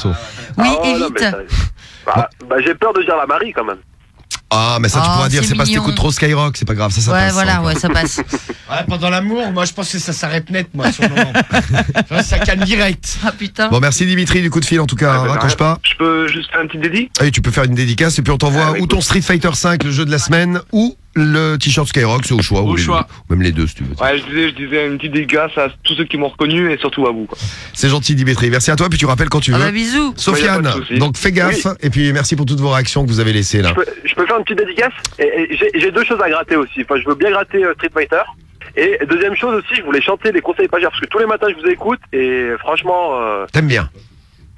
Speaker 5: Oui,
Speaker 11: Ah, non, mais ça- Bah, bah, j'ai peur de dire la Marie quand même.
Speaker 4: Ah, mais ça, tu
Speaker 5: Oh,
Speaker 4: pourras dire,
Speaker 5: c'est
Speaker 4: c'est parce que
Speaker 5: mignon.
Speaker 4: t'écoutes trop Skyrock, c'est pas grave, ça, ça
Speaker 5: ouais,
Speaker 4: passe.
Speaker 5: voilà, ouais, ça passe.
Speaker 8: Ouais, pendant l'amour, moi je pense que ça s'arrête net, moi, sur le moment. Ça calme direct.
Speaker 5: Ah putain.
Speaker 4: Bon, merci Dimitri du coup de fil en tout cas,
Speaker 20: Ah, bah,
Speaker 4: raccroche pas.
Speaker 20: Je peux juste faire un petit dédit
Speaker 4: Allez, tu peux faire une dédicace et puis on t'envoie
Speaker 20: Ah, oui,
Speaker 4: ou ton Street Fighter 5, le jeu de la semaine, ou le t-shirt Skyrock, c'est au choix.
Speaker 20: Au
Speaker 4: ou
Speaker 20: choix.
Speaker 4: Même les deux si tu veux.
Speaker 20: Ouais, je disais, je disais une petite dédicace à tous ceux qui m'ont reconnu et surtout à vous. Quoi.
Speaker 4: C'est gentil Dimitri, merci à toi, puis tu rappelles quand tu
Speaker 11: Ah
Speaker 4: veux.
Speaker 11: bah, bisous.
Speaker 4: Sofiane,
Speaker 11: Ouais,
Speaker 4: donc fais gaffe,
Speaker 11: Oui.
Speaker 4: et puis merci pour toutes vos réactions que vous avez laissées là.
Speaker 11: Je peux, je peux faire une petite dédicace Et, et j'ai- deux choses à gratter aussi. Enfin, je veux bien gratter euh, Street Fighter. Et deuxième chose aussi, je voulais chanter les conseils pas chers parce que tous les matins je vous écoute et franchement, euh,
Speaker 4: T'aimes bien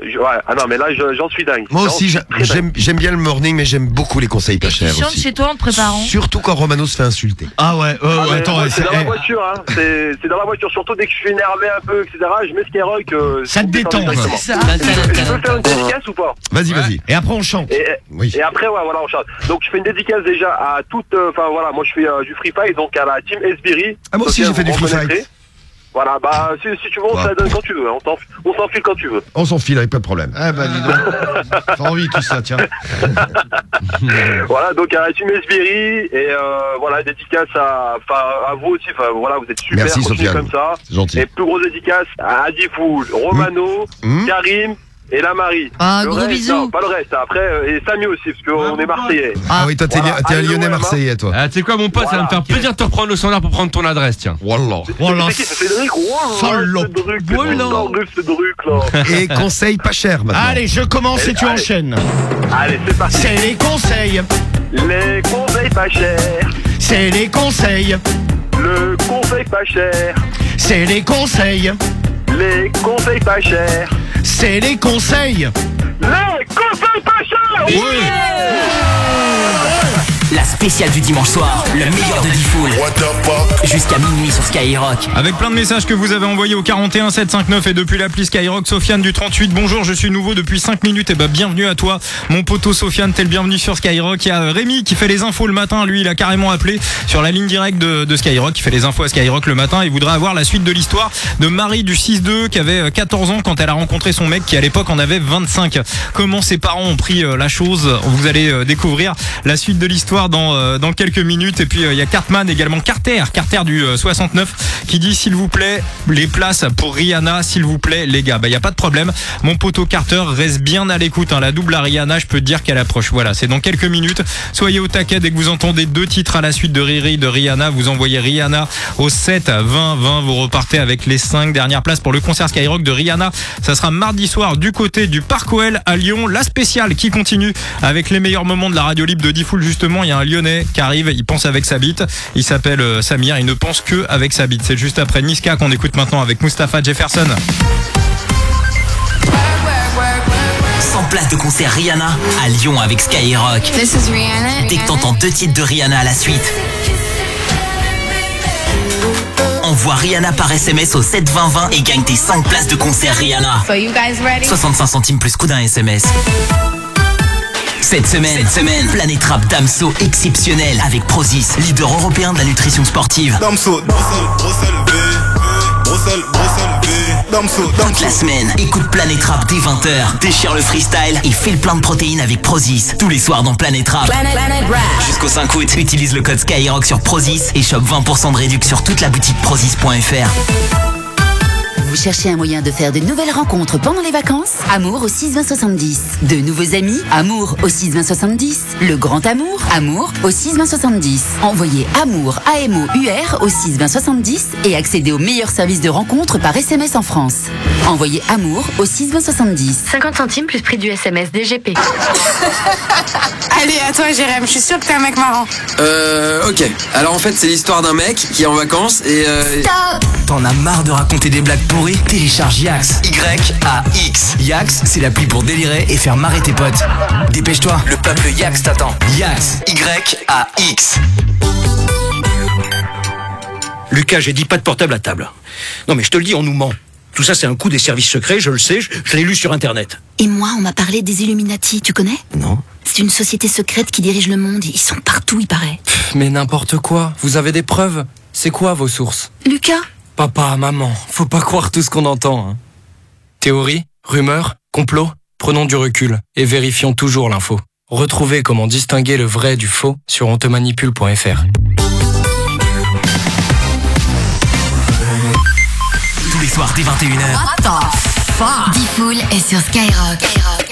Speaker 11: je- ouais, ah non mais là je- j'en suis dingue.
Speaker 4: Moi aussi, j'aime j'aime bien le morning, mais j'aime beaucoup les conseils pas
Speaker 5: Tu
Speaker 4: chers
Speaker 5: chantes
Speaker 4: aussi.
Speaker 5: chez toi en te préparant
Speaker 4: Surtout quand Romano se fait insulter.
Speaker 8: Ah ouais,
Speaker 11: Ah, mais
Speaker 8: attends,
Speaker 11: moi,
Speaker 8: ouais,
Speaker 11: c'est dans la
Speaker 8: eh.
Speaker 11: voiture, hein. c'est c'est dans la voiture, surtout dès que je suis énervé un peu, etc. Je mets Skyrock. Euh,
Speaker 8: Ça te détend, ça.
Speaker 11: Je, peux- faire une dédicace ou pas
Speaker 4: Vas-y, vas-y.
Speaker 8: Et après on chante.
Speaker 11: Et,
Speaker 4: Oui.
Speaker 11: et après, ouais, voilà, on chante. Donc, je fais une dédicace déjà à toute. euh, Enfin, voilà, moi, je fais euh, du free fight, donc à la team Esbiri.
Speaker 4: Ah, moi aussi, j'ai fait du free fight.
Speaker 11: Voilà, bah, si, si tu veux, on se la donne quand tu veux. hein. On s'en- On s'enfile quand tu veux.
Speaker 4: On s'en file avec pas de problème.
Speaker 8: Ah bah dis donc. J'ai envie tout ça, tiens.
Speaker 11: voilà, donc à la team Esbiri. Et euh, voilà, dédicace à, enfin, à vous aussi. Enfin, voilà, vous êtes super.
Speaker 4: Merci,
Speaker 11: continuez
Speaker 4: Sofiane.
Speaker 11: comme ça.
Speaker 4: C'est gentil.
Speaker 11: Et plus grosse dédicace à Adifou, Romano,
Speaker 4: Mmh.
Speaker 11: Karim. Et la Marie.
Speaker 5: Ah,
Speaker 11: Le
Speaker 5: gros
Speaker 11: reste,
Speaker 5: bisous.
Speaker 11: non, pas le reste. Après, euh, et Samy aussi, parce qu'on est Marseillais.
Speaker 4: Ah, oui, toi t'es
Speaker 11: Voilà.
Speaker 4: t'es un lyonnais marseillais, toi.
Speaker 6: Ah, tu sais quoi, mon pote, ça va me faire plaisir de te reprendre le standard pour prendre ton adresse, tiens.
Speaker 4: Wallah.
Speaker 8: Voilà.
Speaker 11: C'est qui, c'est Cédric Voilà,
Speaker 8: Salope.
Speaker 11: là.
Speaker 4: Et conseils pas chers maintenant.
Speaker 8: Allez, je commence et tu
Speaker 11: Allez.
Speaker 8: enchaînes.
Speaker 11: Allez, c'est parti.
Speaker 8: C'est les conseils.
Speaker 11: Les conseils pas chers.
Speaker 8: C'est les conseils.
Speaker 11: Le conseil pas cher.
Speaker 8: C'est les conseils.
Speaker 11: Les conseils pas chers.
Speaker 8: C'est les conseils.
Speaker 11: Les conseils pas chers.
Speaker 3: La spéciale du dimanche soir, le meilleur de Diffoul. Jusqu'à minuit sur Skyrock.
Speaker 2: Avec plein de messages que vous avez envoyés au 41 759 et depuis l'appli Skyrock, Sofiane du 38. Bonjour, je suis nouveau depuis 5 minutes. Et bah bienvenue à toi, mon poteau Sofiane. T'es le bienvenu sur Skyrock. Il y a Rémi qui fait les infos le matin. Lui, il a carrément appelé sur la ligne directe de, de Skyrock. qui fait les infos à Skyrock le matin. Il voudrait avoir la suite de l'histoire de Marie du 6-2 qui avait euh, 14 ans quand elle a rencontré son mec qui à l'époque en avait 25. Comment ses parents ont pris euh, la chose? Vous allez euh, découvrir la suite de l'histoire dans, euh, dans quelques minutes. Et puis euh, il y a Cartman également, Carter, Carter du euh, 69 qui dit s'il vous plaît les places pour Rihanna, s'il vous plaît les gars. Bah il y a pas de problème. Mon poteau Carter reste bien à l'écoute. hein. La double à Rihanna, je peux te dire qu'elle approche. Voilà, c'est dans quelques minutes. Soyez au taquet dès que vous entendez deux titres à la suite de Riri de Rihanna. Vous envoyez Rihanna au 7 à 20 20. Vous repartez avec les 5 dernières places pour le concert Skyrock de Rihanna. Ça sera mardi soir du côté du Parc OL à Lyon. La spéciale qui continue avec les meilleurs moments de la radio libre de Diffoul. Justement, il y a un Lyonnais qui arrive. Il pense avec sa bite. Il s'appelle euh, Samir. Il ne pense que avec sa bite. C'est juste après Niska qu'on écoute maintenant avec Mustapha Jefferson.
Speaker 3: 100 places de concert Rihanna à Lyon avec Skyrock.
Speaker 21: This is Rihanna.
Speaker 3: Dès que t'entends deux titres de Rihanna à la suite. Envoie Rihanna par SMS au 72020 et gagne tes 5 places de concert Rihanna.
Speaker 21: So you guys ready?
Speaker 3: 65 centimes plus coût d'un SMS. Cette semaine, cette semaine, Planète Rap Damso exceptionnel avec Prozis, leader européen de la nutrition sportive.
Speaker 22: Damso, Bruxelles, Bruxelles, V, Bruxelles, Bruxelles, V, Damso,
Speaker 3: Toute la semaine, écoute Planète Rap dès 20h, déchire le freestyle et file plein de protéines avec Prozis. Tous les soirs dans Planète Rap. Jusqu'au 5 août, utilise le code Skyrock sur Prozis et chope 20% de réduction sur toute la boutique prozis.fr.
Speaker 23: Vous cherchez un moyen de faire de nouvelles rencontres pendant les vacances Amour au 6 20 70. De nouveaux amis Amour au 6 20 70. Le grand amour Amour au 6 20 70. Envoyez Amour A-M-O-U-R au 6 20 70 et accédez aux meilleurs services de rencontre par SMS en France. Envoyez Amour au 6 20 70.
Speaker 21: 50 centimes plus prix du SMS DGP.
Speaker 24: Allez, à toi, Jérém, je suis sûre que t'es un mec marrant.
Speaker 25: Euh, ok. Alors en fait, c'est l'histoire d'un mec qui est en vacances et. Euh...
Speaker 3: T'en as marre de raconter des blagues pourries Télécharge Yax. Y-A-X. Yax, c'est l'appli pour délirer et faire marrer tes potes. Dépêche-toi, le peuple Yax t'attend. Yax. Y-A-X.
Speaker 26: Lucas, j'ai dit pas de portable à table. Non mais je te le dis, on nous ment. Tout ça, c'est un coup des services secrets, je le sais, je, je l'ai lu sur Internet.
Speaker 23: Et moi, on m'a parlé des Illuminati, tu connais?
Speaker 3: Non.
Speaker 23: C'est une société secrète qui dirige le monde. Ils sont partout, il paraît.
Speaker 27: Pff, Mais n'importe quoi. Vous avez des preuves? C'est quoi vos sources?
Speaker 23: Lucas?
Speaker 27: Papa, maman, faut pas croire tout ce qu'on entend. hein. Théorie, rumeur, complot Prenons du recul et vérifions toujours l'info. Retrouvez comment distinguer le vrai du faux sur ontemanipule.fr.
Speaker 3: Tous les soirs dès 21h.
Speaker 28: Diffoul est sur Skyrock.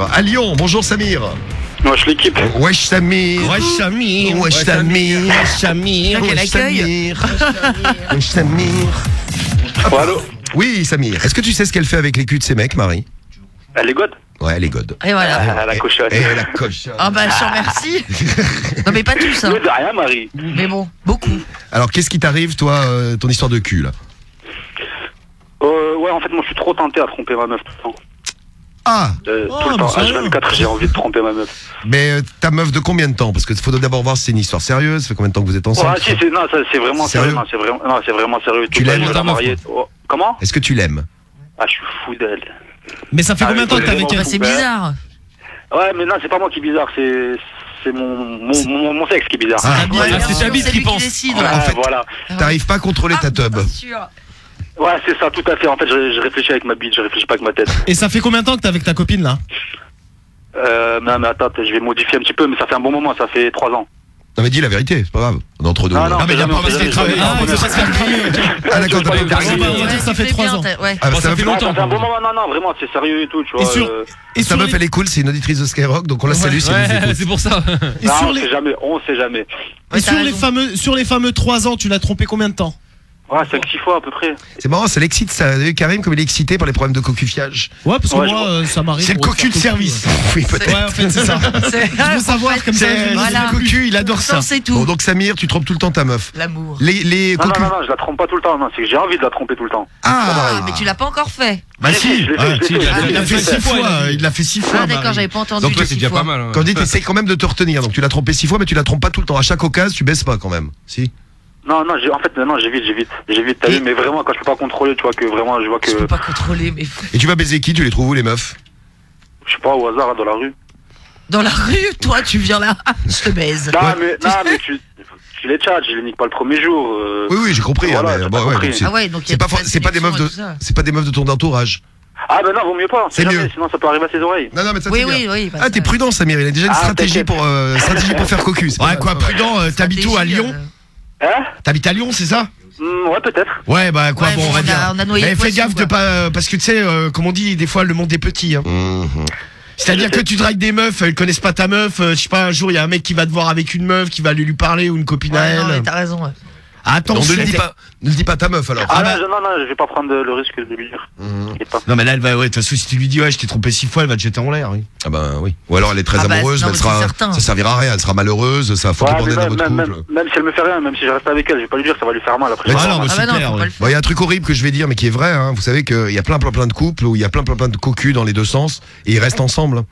Speaker 4: Samir À Lyon, bonjour Samir.
Speaker 29: Wesh l'équipe.
Speaker 4: Wesh Samir.
Speaker 8: Wesh Samir.
Speaker 4: Wesh Samir.
Speaker 8: Wesh Samir.
Speaker 4: Wesh
Speaker 8: Quel accueil.
Speaker 4: Samir. Wesh Samir.
Speaker 29: allô
Speaker 4: Oui Samir, est-ce que tu sais ce qu'elle fait avec les culs de ces mecs, Marie?
Speaker 29: Elle est god
Speaker 4: Ouais, elle est god.
Speaker 5: Et voilà.
Speaker 29: Ah, la cochonne.
Speaker 4: Et la cochonne.
Speaker 5: Ah bah, je te remercie. non, mais pas tous, hein.
Speaker 29: De rien, Marie.
Speaker 5: Mais bon, beaucoup.
Speaker 4: Alors, qu'est-ce qui t'arrive, toi, euh, ton histoire de cul, là?
Speaker 29: Euh, ouais, en fait, moi, je suis trop tenté à tromper ma meuf tout le temps.
Speaker 4: Ah
Speaker 29: Euh,
Speaker 4: Oh,
Speaker 29: Tout le
Speaker 4: bah,
Speaker 29: temps,
Speaker 4: ça va.
Speaker 29: H24, j'ai envie de tromper ma meuf.
Speaker 4: Mais euh, ta meuf de combien de temps? Parce que faut d'abord voir si c'est une histoire sérieuse. Ça fait combien de temps que vous êtes
Speaker 29: Ouais,
Speaker 4: ensemble?
Speaker 29: si, c'est, non, ça, c'est vraiment
Speaker 4: Sérieux?
Speaker 29: Non, c'est vraiment, non, c'est vraiment sérieux.
Speaker 4: Tu l'aimes, ta meuf.
Speaker 29: Oh, Comment?
Speaker 4: Est-ce que tu l'aimes?
Speaker 29: Ah, je suis fou d'elle.
Speaker 9: Mais ça fait
Speaker 29: Ah,
Speaker 9: combien de temps que t'es avec elle?
Speaker 29: oui.
Speaker 5: C'est bizarre.
Speaker 29: Ouais, mais non, c'est pas moi qui est bizarre, c'est, c'est mon, mon, mon, mon sexe qui est bizarre.
Speaker 4: Ah,
Speaker 5: bien
Speaker 4: c'est ta bite qui pense.
Speaker 5: décide.
Speaker 29: Ouais,
Speaker 4: en fait,
Speaker 29: voilà.
Speaker 4: T'arrives pas à contrôler ta tub.
Speaker 29: Ouais, c'est ça, tout à fait. En fait, je, je réfléchis avec ma bite, je réfléchis pas avec ma tête.
Speaker 9: Et ça fait combien de temps que t'es avec ta copine là?
Speaker 29: Euh, non, mais attends, je vais modifier un petit peu, mais ça fait un bon moment, ça fait trois ans.
Speaker 4: Non, mais dis la vérité, c'est pas grave. On est entre deux.
Speaker 29: Non,
Speaker 4: là.
Speaker 29: non,
Speaker 9: Ah, mais il y a pas parce travaille.
Speaker 29: jamais,
Speaker 9: Ah, il pas se faire.
Speaker 4: Ah, d'accord, t'as pas
Speaker 9: On va dire que ça fait
Speaker 5: tu fais
Speaker 9: 3
Speaker 5: bien,
Speaker 9: ans.
Speaker 4: Ah, ça fait
Speaker 29: Non,
Speaker 9: longtemps.
Speaker 29: ça fait un bon moment, non, non, vraiment, c'est sérieux et tout, tu vois.
Speaker 9: Et
Speaker 29: euh,
Speaker 9: Et
Speaker 4: Sa meuf,
Speaker 9: les-
Speaker 4: elle est cool, c'est une auditrice de Skyrock, donc on la salue si elle nous écoute.
Speaker 6: c'est pour ça.
Speaker 9: et
Speaker 29: non, on sait jamais, on sait jamais.
Speaker 9: et sur les fameux sur les fameux 3 ans, tu l'as trompé combien de temps?
Speaker 29: Ah, ouais, 5-6 fois à peu près.
Speaker 4: C'est marrant, ça l'excite, ça. Vous avez vu, Karim, comme il est excité par les problèmes de cocufiage.
Speaker 9: Ouais, parce que
Speaker 29: Ouais,
Speaker 9: moi, euh, ça m'arrive.
Speaker 8: C'est le cocu de service.
Speaker 4: Oui, peut-être.
Speaker 9: Ouais, en fait, c'est ça. Je veux savoir, comme ça, euh,
Speaker 5: Voilà.
Speaker 8: le cocu, il adore ça.
Speaker 5: C'est tout.
Speaker 4: Bon, donc Samir, tu trompes tout le temps ta meuf.
Speaker 5: L'amour.
Speaker 4: Les, les
Speaker 29: Non, non, non, non, je la trompe pas tout le temps. Non, c'est que j'ai envie de la tromper tout le temps.
Speaker 5: Ah, Ah, mais tu l'as pas encore fait.
Speaker 8: bah si,
Speaker 29: ah,
Speaker 8: il l'a
Speaker 29: fait
Speaker 8: six fois. Il l'a fait six ah, fois.
Speaker 5: Ah, d'accord,
Speaker 8: bah,
Speaker 5: j'avais pas entendu.
Speaker 4: Donc toi, c'est déjà pas mal. hein. Candide, essaye quand même de te retenir. Donc tu l'as trompé six fois, mais tu la trompes pas tout le temps. À chaque occasion, tu baisses pas quand même. Si.
Speaker 29: Non, non, j'ai en fait, non, j'évite, j'évite, j'évite, t'as vu, mais vraiment, quand je peux pas contrôler, tu vois que vraiment, je vois que.
Speaker 5: Je peux pas contrôler, mais.
Speaker 4: Et tu vas baiser qui Tu les trouves où, les meufs?
Speaker 29: Je sais pas, au hasard, dans la rue.
Speaker 5: Dans la rue Toi, tu viens là, je te baise.
Speaker 29: Non, mais, non, mais tu je les tchatches, je les nique pas le premier jour. Euh...
Speaker 4: Oui, oui, j'ai compris.
Speaker 29: Voilà,
Speaker 4: ouais,
Speaker 5: ah
Speaker 4: c'est pas, des meufs de, c'est pas des meufs de ton entourage.
Speaker 29: Ah ben non, vaut mieux pas.
Speaker 4: C'est mieux.
Speaker 29: Sinon, ça peut arriver à ses oreilles.
Speaker 4: Non, non, mais ça,
Speaker 5: oui, oui,
Speaker 4: bien. ah, t'es prudent, Samir. Il a déjà une
Speaker 29: ah,
Speaker 4: stratégie pour euh, stratégie pour faire cocus.
Speaker 8: Ouais, quoi, prudent. Euh, T'habites où à Lyon
Speaker 5: euh,
Speaker 29: Hein
Speaker 8: T'habites à Lyon, c'est ça
Speaker 29: hmm, ouais, peut-être.
Speaker 8: Ouais, bah quoi, bon, on va dire. fais gaffe de pas. Euh, parce que tu sais, euh, comme on dit, des fois, le monde est petit. Hein.
Speaker 4: Mhm.
Speaker 8: C'est-à-dire que tu dragues des meufs, elles connaissent pas ta meuf. Euh, je sais pas, un jour, il y a un mec qui va te voir avec une meuf, qui va aller lui parler ou une copine à
Speaker 5: non,
Speaker 8: elle.
Speaker 5: t'as raison. ouais.
Speaker 8: Ah,
Speaker 4: Attention. Ne le dis pas, ne ta meuf alors.
Speaker 29: Ah, non, non, non, je vais pas prendre le risque de lui dire.
Speaker 4: Mhm.
Speaker 8: Non, mais là, elle va, ouais, de toute façon, si tu lui dis, ouais, je t'ai trompé six fois, elle va te jeter en l'air, oui.
Speaker 4: Ah, bah, oui. Ou alors elle est très
Speaker 5: ah, bah,
Speaker 4: amoureuse, bah,
Speaker 5: non,
Speaker 4: mais elle sera, ça servira à rien, elle sera malheureuse, ça va foutre
Speaker 29: ouais,
Speaker 4: le bordel dans
Speaker 29: même,
Speaker 4: couple.
Speaker 29: Même, si elle me fait rien, même si je reste avec elle, je vais pas lui dire, ça va lui faire mal après.
Speaker 8: Ah non,
Speaker 5: ah bah non,
Speaker 4: il y a un truc horrible que je vais dire, mais qui est vrai. Hein. Vous savez qu'il y a plein, plein, plein de couples où il y a plein, plein, plein de cocus dans les deux sens et ils restent ensemble.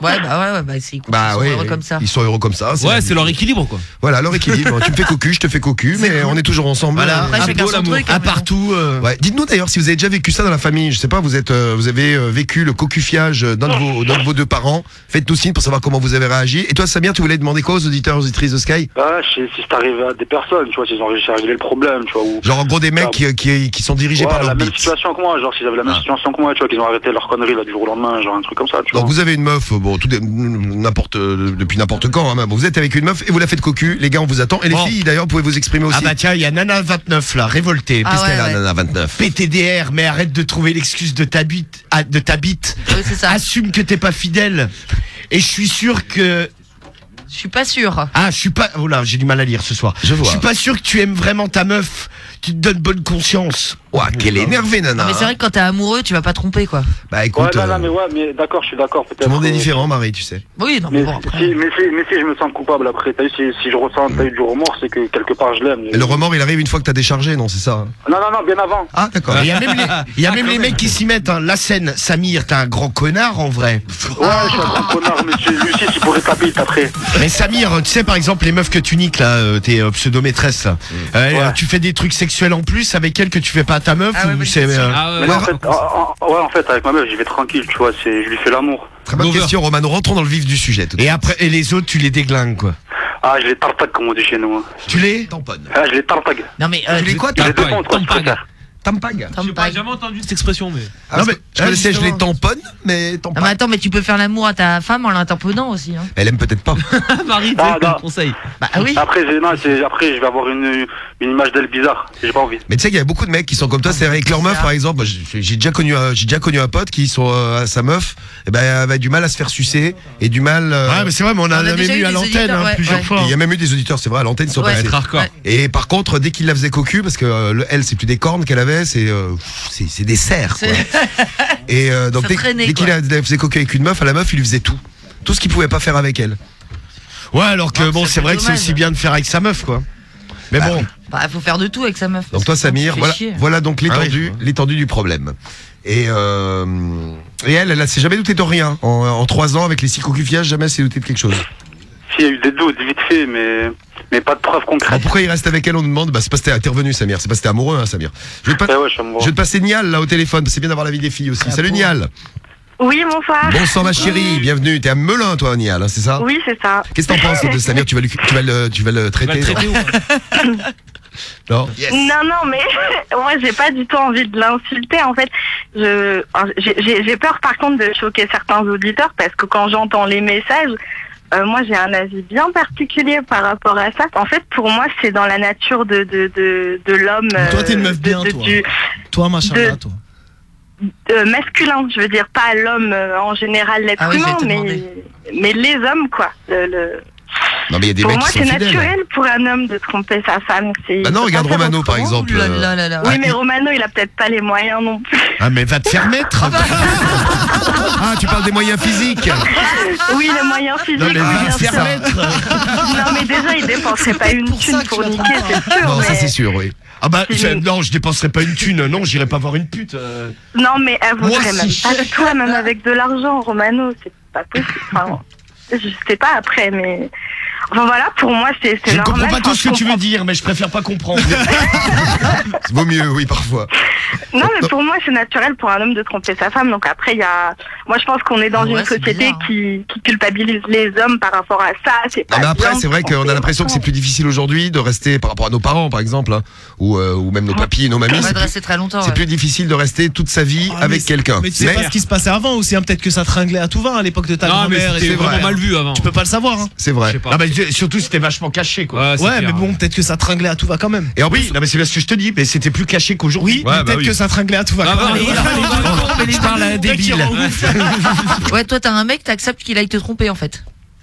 Speaker 5: Ouais, bah ouais, ouais, bah c'est
Speaker 4: bah, ouais,
Speaker 5: heureux comme ça.
Speaker 4: Ils sont heureux comme ça.
Speaker 6: Ouais, c'est leur équilibre quoi.
Speaker 4: Voilà, leur équilibre. tu me fais cocu, je te fais cocu, mais on est toujours ensemble.
Speaker 8: Voilà,
Speaker 5: Après,
Speaker 6: hein,
Speaker 5: à,
Speaker 6: beau,
Speaker 5: truc,
Speaker 8: à partout. Euh.
Speaker 4: Dites-nous d'ailleurs si vous avez déjà vécu ça dans la famille. Je sais pas, vous êtes, euh, vous avez euh, vécu le cocufiage d'un de vos, d'un de vos deux parents. Faites-nous signe pour savoir comment vous avez réagi. Et toi, Samir, tu voulais demander quoi aux auditeurs, aux auditrices de Sky?
Speaker 29: Bah, si c'est arrivé à des personnes, tu vois, si j'ai réglé le problème, tu vois. Où...
Speaker 4: Genre en gros des mecs qui, qui, qui sont dirigés
Speaker 29: ouais,
Speaker 4: par leur
Speaker 29: la
Speaker 4: même
Speaker 29: situation que moi, genre s'ils avaient la même
Speaker 4: ah.
Speaker 29: situation que moi, tu vois, qu'ils ont arrêté leur connerie là du jour au lendemain, genre un truc comme ça. Tu
Speaker 4: Donc vous avez une meuf bon, euh, depuis n'importe quand. Hein, vous êtes avec une meuf et vous la faites cocu. Les gars, on vous attend. Et les filles, d'ailleurs, pouvez vous exprimer aussi.
Speaker 8: Ah bah tiens, il y a Nana 29 là, révoltée.
Speaker 5: Ah
Speaker 8: PTDR, mais arrête de trouver l'excuse de ta bite, ah, de ta Assume que t'es pas fidèle. Et je suis sûr que
Speaker 5: je suis pas sûr.
Speaker 8: Ah, je suis pas. Oh là, j'ai du mal à lire ce soir.
Speaker 4: Je vois.
Speaker 8: Je suis pas sûr que tu aimes vraiment ta meuf. Tu te donnes bonne conscience.
Speaker 4: Ouah, mhm. qu'elle énervée, nana.
Speaker 5: mais c'est hein. vrai que quand t'es amoureux, tu vas pas tromper, quoi.
Speaker 4: Bah écoute, Ouais,
Speaker 29: non,
Speaker 4: euh,
Speaker 29: mais ouais, mais d'accord, je suis d'accord,
Speaker 4: tout le monde est différent, Marie, tu sais.
Speaker 5: Oui, non, mais, bon, après.
Speaker 29: si, mais, si, si je me sens coupable après, t'as vu, si, je ressens t'as eu du remords, c'est que quelque part je l'aime.
Speaker 4: Et le remords, il arrive une fois que t'as déchargé, non, c'est ça hein.
Speaker 29: Non, non, non, bien avant.
Speaker 4: Ah, d'accord.
Speaker 8: Il y a même les, mecs qui s'y mettent. Hein. La scène, Samir, t'es un grand connard en vrai.
Speaker 29: Ouais, je suis un grand connard, monsieur. Lui tu pourrais taper après.
Speaker 8: Mais Samir, tu sais par exemple les meufs que tu niques là, euh, tes euh, pseudo-maîtresses là, mm. tu fais des trucs sexuels en plus avec elles que tu fais pas ta meuf ou
Speaker 5: ouais,
Speaker 8: c'est. Euh,
Speaker 6: ah,
Speaker 29: ouais, ouais, en, fait, avec ma meuf, j'y vais tranquille, tu vois, je lui fais l'amour.
Speaker 4: Très bonne question, Roman. Rentrons dans le vif du sujet. Tout
Speaker 8: et, après, et les autres, tu les déglingues, quoi.
Speaker 29: Ah, je les tartague, comme on dit chez nous. Hein.
Speaker 8: Tu les
Speaker 4: Tamponnes.
Speaker 29: Ah, je les tartague.
Speaker 5: Non, mais.
Speaker 4: Tu les quoi,
Speaker 29: tartague
Speaker 4: Tampag.
Speaker 6: J'ai pas jamais entendu cette expression, mais.
Speaker 4: Ah, je ah, je les tamponne, mais
Speaker 5: attends, mais tu peux faire l'amour à ta femme en la aussi. Hein.
Speaker 4: Elle aime peut-être pas.
Speaker 6: Marie,
Speaker 29: tu
Speaker 6: ah, conseil.
Speaker 5: Bah ah oui.
Speaker 29: Après, non, après, je vais avoir une, image d'elle bizarre. J'ai pas envie.
Speaker 4: Mais tu sais, il y a beaucoup de mecs qui sont comme toi. C'est avec leur meuf, par exemple. J'ai déjà connu, déjà connu un pote qui sont euh, sa meuf. Eh ben, et avait du mal à se faire sucer et du mal. Euh...
Speaker 8: Ouais, mais c'est vrai, mais on,
Speaker 5: on a,
Speaker 8: même eu, à l'antenne hein, plusieurs fois.
Speaker 4: Il y a même eu des auditeurs, c'est vrai, à l'antenne, ils sont
Speaker 6: pas hardcore.
Speaker 4: Et par contre, dès qu'il la faisait cocu, parce que euh, elle, c'est plus des cornes qu'elle avait. Euh, c'est des cerfs. Et euh, donc, dès, qu'il a- faisait coquer avec une meuf, à la meuf, il lui faisait tout. Tout ce qu'il pouvait pas faire avec elle.
Speaker 8: Ouais, alors que
Speaker 5: ah,
Speaker 8: bon, c'est vrai que c'est aussi bien de faire avec sa meuf, quoi. Mais
Speaker 4: bah
Speaker 8: bon,
Speaker 5: Bah, faut faire de tout avec sa meuf.
Speaker 4: Donc toi, Samir, voilà, voilà donc
Speaker 8: ah
Speaker 4: l'étendue, du problème. Et, euh, elle, elle, elle s'est jamais doutée de rien. En, trois ans, avec les six cocufiages, jamais elle s'est doutée de quelque chose.
Speaker 29: S'il y a eu des doutes, vite fait, mais mais pas de preuves concrètes.
Speaker 4: Ah, pourquoi il reste avec elle On nous demande. Bah, c'est parce que t'es intervenu, Samir. C'est parce que t'es amoureux, hein, Samir. Je vais, pas...
Speaker 29: Eh ouais,
Speaker 4: te passer Nial là au téléphone. C'est bien d'avoir la vie des filles aussi. Ah Salut bon. Nial.
Speaker 18: Oui, bonsoir.
Speaker 4: Bonsoir ma chérie, oui. bienvenue. T'es à Melun toi, Nial, hein, c'est ça
Speaker 18: Oui, c'est ça.
Speaker 4: Qu'est-ce que t'en penses de Samir tu vas, le, tu, vas le, traiter,
Speaker 6: tu vas
Speaker 4: Non. Non,
Speaker 18: non, mais moi j'ai pas du tout envie de l'insulter. En fait, je j'ai peur par contre de choquer certains auditeurs parce que quand j'entends les messages, euh, moi, j'ai un avis bien particulier par rapport à ça. En fait, pour moi, c'est dans la nature de, de, de, de l'homme.
Speaker 9: Toi, t'es une
Speaker 18: euh,
Speaker 9: meuf
Speaker 18: bien,
Speaker 9: toi. Toi, machin, toi.
Speaker 18: Euh, masculin, je veux dire, pas l'homme en général,
Speaker 5: ah l'être
Speaker 18: humain, mais, mais les hommes, quoi.
Speaker 4: Non, mais il y a des
Speaker 18: pour
Speaker 4: mecs
Speaker 18: moi,
Speaker 4: qui sont
Speaker 18: c'est
Speaker 4: fidèles.
Speaker 18: naturel pour un homme de tromper sa femme. c'est-
Speaker 4: Bah non, regarde
Speaker 18: pas
Speaker 4: Romano, par exemple.
Speaker 5: Là, là, là, là.
Speaker 18: Oui,
Speaker 4: Ah,
Speaker 18: mais
Speaker 4: il-
Speaker 18: Romano, il a peut-être pas les moyens non plus.
Speaker 8: Ah, mais va te faire mettre.
Speaker 4: Ah, tu parles des moyens physiques.
Speaker 18: Oui, les moyens physiques,
Speaker 8: Non, mais
Speaker 18: oui,
Speaker 8: va
Speaker 18: bien
Speaker 8: te faire mettre.
Speaker 18: Non, mais déjà, il dépenserait pas une thune pour niquer, c'est sûr.
Speaker 4: Non, ça
Speaker 18: mais-
Speaker 4: c'est sûr, oui.
Speaker 8: Ah bah, je- non, je dépenserai pas une thune. Non, j'irai pas voir une pute. euh.
Speaker 18: Non, mais elle
Speaker 8: Moi,
Speaker 18: voudrait même
Speaker 8: si.
Speaker 18: pas de toi, même avec de l'argent, Romano, c'est pas possible. Enfin, je sais pas après, mais. Enfin voilà, pour moi, c'est c'est
Speaker 8: Je ne
Speaker 18: normal.
Speaker 8: comprends pas tout ce que tu veux dire, mais je préfère pas comprendre.
Speaker 4: Vaut mieux, oui, parfois.
Speaker 18: Non, mais pour moi, c'est naturel pour un homme de tromper sa femme. Donc après, il y a. Moi, je pense qu'on est dans
Speaker 5: Ah ouais,
Speaker 18: une
Speaker 5: c'est
Speaker 18: société
Speaker 5: bizarre, hein.
Speaker 18: qui, qui culpabilise les hommes par rapport à ça. C'est pas
Speaker 4: Non, mais après,
Speaker 18: bien
Speaker 4: c'est
Speaker 18: de
Speaker 4: vrai qu'on
Speaker 18: tromper
Speaker 4: a l'impression que c'est plus difficile aujourd'hui de rester par rapport à nos parents, par exemple, hein, ou, euh, ou même nos papis et nos mamies.
Speaker 5: On va
Speaker 4: C'est plus,
Speaker 5: rester très longtemps.
Speaker 4: c'est
Speaker 5: ouais.
Speaker 4: plus difficile de rester toute sa vie
Speaker 9: Ah, mais
Speaker 4: avec
Speaker 9: c'est-
Speaker 4: quelqu'un.
Speaker 9: Mais tu sais
Speaker 4: Mais-
Speaker 9: pas ce qui se passait avant aussi, hein. peut-être que ça tringlait à tout va à l'époque de ta
Speaker 6: Non, mais
Speaker 9: grand-mère. et
Speaker 6: c'était
Speaker 9: tout.
Speaker 6: vraiment
Speaker 4: vrai.
Speaker 6: mal vu avant.
Speaker 9: Tu peux pas le savoir. Hein.
Speaker 4: C'est vrai.
Speaker 6: Je sais pas.
Speaker 8: Ah bah, surtout, c'était vachement caché, quoi.
Speaker 6: Ouais,
Speaker 9: Ouais, mais bon, peut-être que ça tringlait à tout va quand même.
Speaker 4: Et en
Speaker 8: Oui,
Speaker 4: plus,
Speaker 8: non, mais c'est bien ce que je te dis, mais c'était plus caché qu'aujourd'hui.
Speaker 9: Oui, mais
Speaker 6: bah
Speaker 9: peut-être
Speaker 6: oui.
Speaker 9: que ça tringlait à tout va
Speaker 6: Ah,
Speaker 9: quand
Speaker 6: bah,
Speaker 9: même.
Speaker 6: les-
Speaker 8: Je parle à un débile.
Speaker 5: Ouais, toi, t'as un mec, t'acceptes qu'il aille te tromper en fait.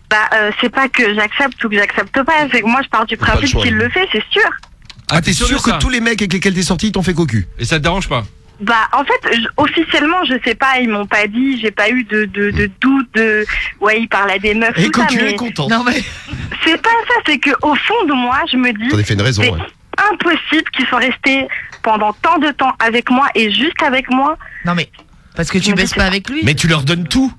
Speaker 18: Bah, euh, c'est pas que j'accepte ou que j'accepte pas. C'est que moi, je pars du principe qu'il le fait, c'est sûr.
Speaker 4: ah, t'es sûr, que tous les mecs avec lesquels t'es sorti ils t'ont fait cocu
Speaker 6: Et ça te dérange pas
Speaker 18: Bah, en fait, je- officiellement, je sais pas, ils m'ont pas dit, j'ai pas eu de, de, de doute, de, ouais, ils parlaient à des meufs,
Speaker 8: Et
Speaker 18: tout ça,
Speaker 8: cocu
Speaker 18: mais
Speaker 8: est content.
Speaker 5: Non, mais.
Speaker 18: c'est pas ça, c'est que au fond de moi, je me
Speaker 4: T'en as
Speaker 18: dis,
Speaker 4: fait une raison.
Speaker 18: c'est
Speaker 4: ouais.
Speaker 18: impossible qu'ils soient restés pendant tant de temps avec moi et juste avec moi.
Speaker 5: Non, mais. Parce que tu baisses pas- avec lui.
Speaker 8: Mais tu leur donnes tout.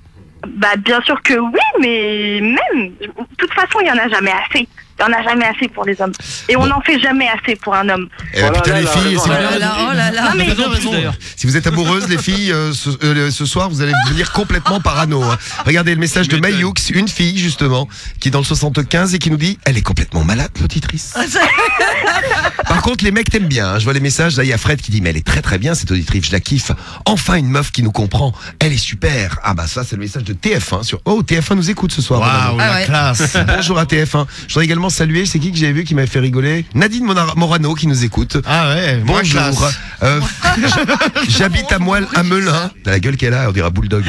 Speaker 18: Bah, bien sûr que oui, mais même, de toute façon, il y en a jamais assez. Il y en a jamais assez pour les hommes. Et on n'en fait jamais assez pour un homme.
Speaker 4: Eh ben, putain, les filles, si
Speaker 5: Oh
Speaker 4: vous,
Speaker 5: là là, oh là là.
Speaker 18: Non, mais-
Speaker 6: Raison en plus, d'ailleurs.
Speaker 4: si vous êtes amoureuses, les filles, euh, ce, euh, ce soir, vous allez devenir complètement parano. hein. Regardez le message de Mayux, une fille, justement, qui est dans le 75 et qui nous dit Elle est complètement malade, l'auditrice. Par contre, les mecs t'aiment bien. hein. Je vois les messages. Là, il y a Fred qui dit Mais elle est très très bien, cette auditrice. Je la kiffe. Enfin, une meuf qui nous comprend. Elle est super. Ah, bah, ça, c'est le message de TF1 sur. Oh, TF1 nous écoute ce soir.
Speaker 8: Waouh,
Speaker 4: Bonne
Speaker 8: la
Speaker 5: Ah ouais.
Speaker 8: classe.
Speaker 4: Bonjour à TF1. Je voudrais également saluer, c'est qui que j'avais vu qui m'avait fait rigoler Nadine Morano qui nous écoute.
Speaker 8: Ah ouais, moi
Speaker 4: Bonjour. Euh, J'habite à Moelle, à Melun. T'as la gueule qu'elle a, on dirait bulldog.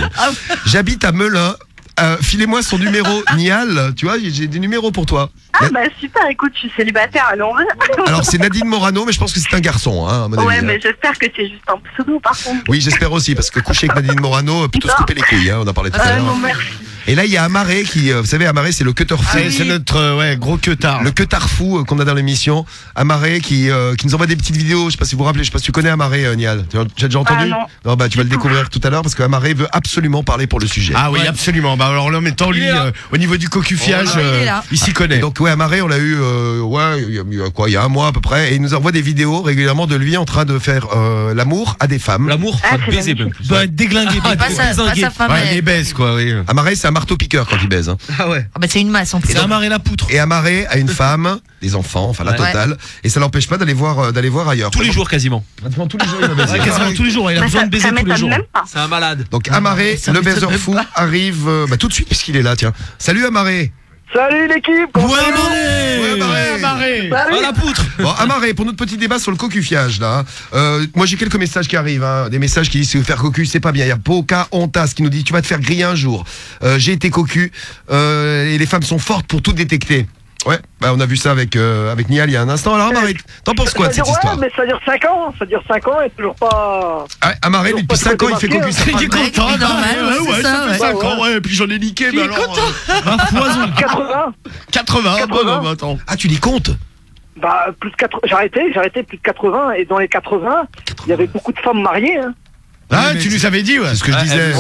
Speaker 4: J'habite à Melun. Euh, Filez-moi son numéro, Nial. Tu vois, j'ai- des numéros pour toi.
Speaker 18: Ah, bah, super, écoute, je suis célibataire, allons-y.
Speaker 4: Alors, c'est Nadine Morano, mais je pense que c'est un garçon, hein, à mon avis,
Speaker 18: Ouais,
Speaker 4: hein.
Speaker 18: mais j'espère que c'est juste un pseudo, par contre.
Speaker 4: Oui, j'espère aussi, parce que coucher avec Nadine Morano, euh, plutôt se couper les couilles, hein, on en parlait tout à
Speaker 18: Ah,
Speaker 4: l'heure.
Speaker 18: non, merci.
Speaker 4: Et là, il y a Amaré qui, euh, vous savez, Amaré, c'est le cutter fou.
Speaker 8: C'est c'est notre euh, ouais, gros queutard.
Speaker 4: Le cutter fou euh, qu'on a dans l'émission. Amaré qui, euh, qui nous envoie des petites vidéos. Je sais pas si vous vous rappelez, je sais pas si tu connais Amaré, euh, Nial. Tu as déjà entendu
Speaker 18: Ah, non.
Speaker 4: bah tu vas le découvrir tout à l'heure parce que Amaré veut absolument parler pour le sujet.
Speaker 8: Ah oui, absolument. Bah alors là, en même temps, lui, euh, au niveau du cocufiage,
Speaker 5: Oh il est
Speaker 8: euh,
Speaker 5: là.
Speaker 8: il s'y connaît.
Speaker 4: Donc ouais, Amaré, on l'a eu, euh, ouais, il y, a, il y a quoi, il y a un mois à peu près, et il nous envoie des vidéos régulièrement de lui en train de faire euh, l'amour à des femmes.
Speaker 6: L'amour,
Speaker 18: Ah,
Speaker 6: pas
Speaker 18: c'est
Speaker 6: baiser
Speaker 9: être déglingué.
Speaker 6: Ah,
Speaker 5: Pas sa, pas sa femme.
Speaker 8: Ouais,
Speaker 5: elle-
Speaker 8: baise, quoi, oui.
Speaker 4: Amaré, c'est un marteau piqueur quand il baise. hein.
Speaker 6: Ah ouais.
Speaker 5: Ah bah c'est une masse en plus.
Speaker 9: C'est marée la poutre.
Speaker 4: Et Amaré a une femme, des enfants, enfin la
Speaker 5: Ouais.
Speaker 4: totale, et ça l'empêche pas d'aller voir, euh, d'aller voir ailleurs.
Speaker 6: Tous les jours quasiment.
Speaker 4: Pratiquement tous les jours, il va baiser.
Speaker 9: Ouais, quasiment tous les jours. Il a
Speaker 18: Bah,
Speaker 9: besoin
Speaker 18: ça,
Speaker 9: de baiser
Speaker 18: ça
Speaker 9: tous les
Speaker 18: m'étonne
Speaker 9: jours.
Speaker 18: même pas.
Speaker 6: C'est un malade.
Speaker 4: Donc Amaré,
Speaker 5: ça
Speaker 4: le
Speaker 5: m'étonne
Speaker 4: baiser
Speaker 5: même
Speaker 4: fou, arrive euh, bah, tout de suite puisqu'il est là, tiens. Salut Amaré
Speaker 11: Salut l'équipe comment
Speaker 9: Ouais,
Speaker 11: ça va
Speaker 9: Amaré
Speaker 4: Ouais,
Speaker 11: Salut.
Speaker 6: Ah la poutre
Speaker 4: Bon, Amaré, pour notre petit débat sur le cocufiage, là. hein. Euh, moi, j'ai quelques messages qui arrivent, hein, des messages qui disent se faire cocu, c'est pas bien. Il y a Poca Hontas qui nous dit tu vas te faire griller un jour. Euh, j'ai été cocu euh, et les femmes sont fortes pour tout détecter. Ouais, bah on a vu ça avec euh, avec Nial il y a un instant. Alors Amaré, t'en penses quoi de
Speaker 11: Ça
Speaker 4: cette
Speaker 11: dure-
Speaker 4: histoire
Speaker 11: ouais, mais ça dure 5 ans, ça dure 5 ans et toujours pas.
Speaker 4: ah, Amaré, lui, depuis 5 ans, il fait cocu. sa
Speaker 8: Il est content,
Speaker 5: normal,
Speaker 8: ouais,
Speaker 5: ouais,
Speaker 8: ouais, ça
Speaker 5: ça,
Speaker 8: fait
Speaker 5: ouais.
Speaker 8: 5
Speaker 11: Ouais,
Speaker 8: ans, ouais, et puis j'en ai niqué, mais alors. euh,
Speaker 9: Un poison.
Speaker 11: 80
Speaker 8: 80,
Speaker 11: 80.
Speaker 8: bon, bah, attends.
Speaker 4: Ah, tu les comptes
Speaker 11: Bah, plus de 80. J'ai arrêté, j'ai arrêté plus de 80 et dans les 80, il y avait beaucoup de femmes mariées. Hein.
Speaker 8: Ah, tu nous avais dit, ouais.
Speaker 4: C'est ce que je
Speaker 6: Ah,
Speaker 4: disais.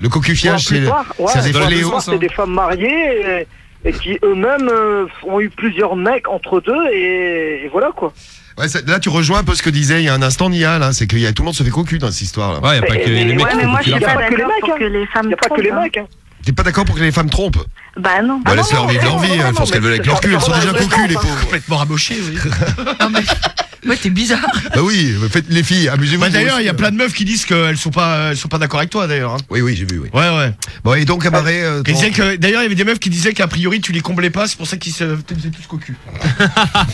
Speaker 4: Le cocufiage, c'est des
Speaker 11: femmes mariées et, qui eux-mêmes euh, ont eu plusieurs mecs entre deux et, et voilà quoi.
Speaker 4: Ouais, ça- là, tu rejoins un peu ce que disait il y a un instant Nial, hein, c'est que y a, tout le monde se fait cocu dans cette histoire-là.
Speaker 6: Ouais, y a pas
Speaker 11: Mais-
Speaker 6: que les mecs
Speaker 18: mais moi, je suis
Speaker 11: Y
Speaker 18: pas d'accord
Speaker 11: mecs,
Speaker 18: pour
Speaker 11: hein.
Speaker 18: que les femmes
Speaker 11: Il n'y a pas que les
Speaker 18: trompent, hein.
Speaker 11: mecs. Hein.
Speaker 4: T'es pas d'accord pour que les femmes trompent
Speaker 18: Bah non.
Speaker 4: Bah,
Speaker 11: non,
Speaker 4: laisse-leur vivre leur vie, elles font ce qu'elles veulent avec leur cul, elles sont déjà cocu, les pauvres.
Speaker 8: Complètement raboché, oui.
Speaker 5: Ouais, t'es bizarre.
Speaker 4: Bah oui, faites les filles, amusez-vous.
Speaker 8: Bah d'ailleurs, il y a plein de meufs qui disent qu'elles sont pas, elles sont pas d'accord avec toi, d'ailleurs. hein.
Speaker 4: Oui, oui, j'ai vu, oui.
Speaker 8: Ouais, ouais.
Speaker 4: Bon, et donc, Amaré, euh, ton-
Speaker 8: que, d'ailleurs, il y avait des meufs qui disaient qu'a priori, tu les comblais pas, c'est pour ça qu'ils se faisaient tous cocu.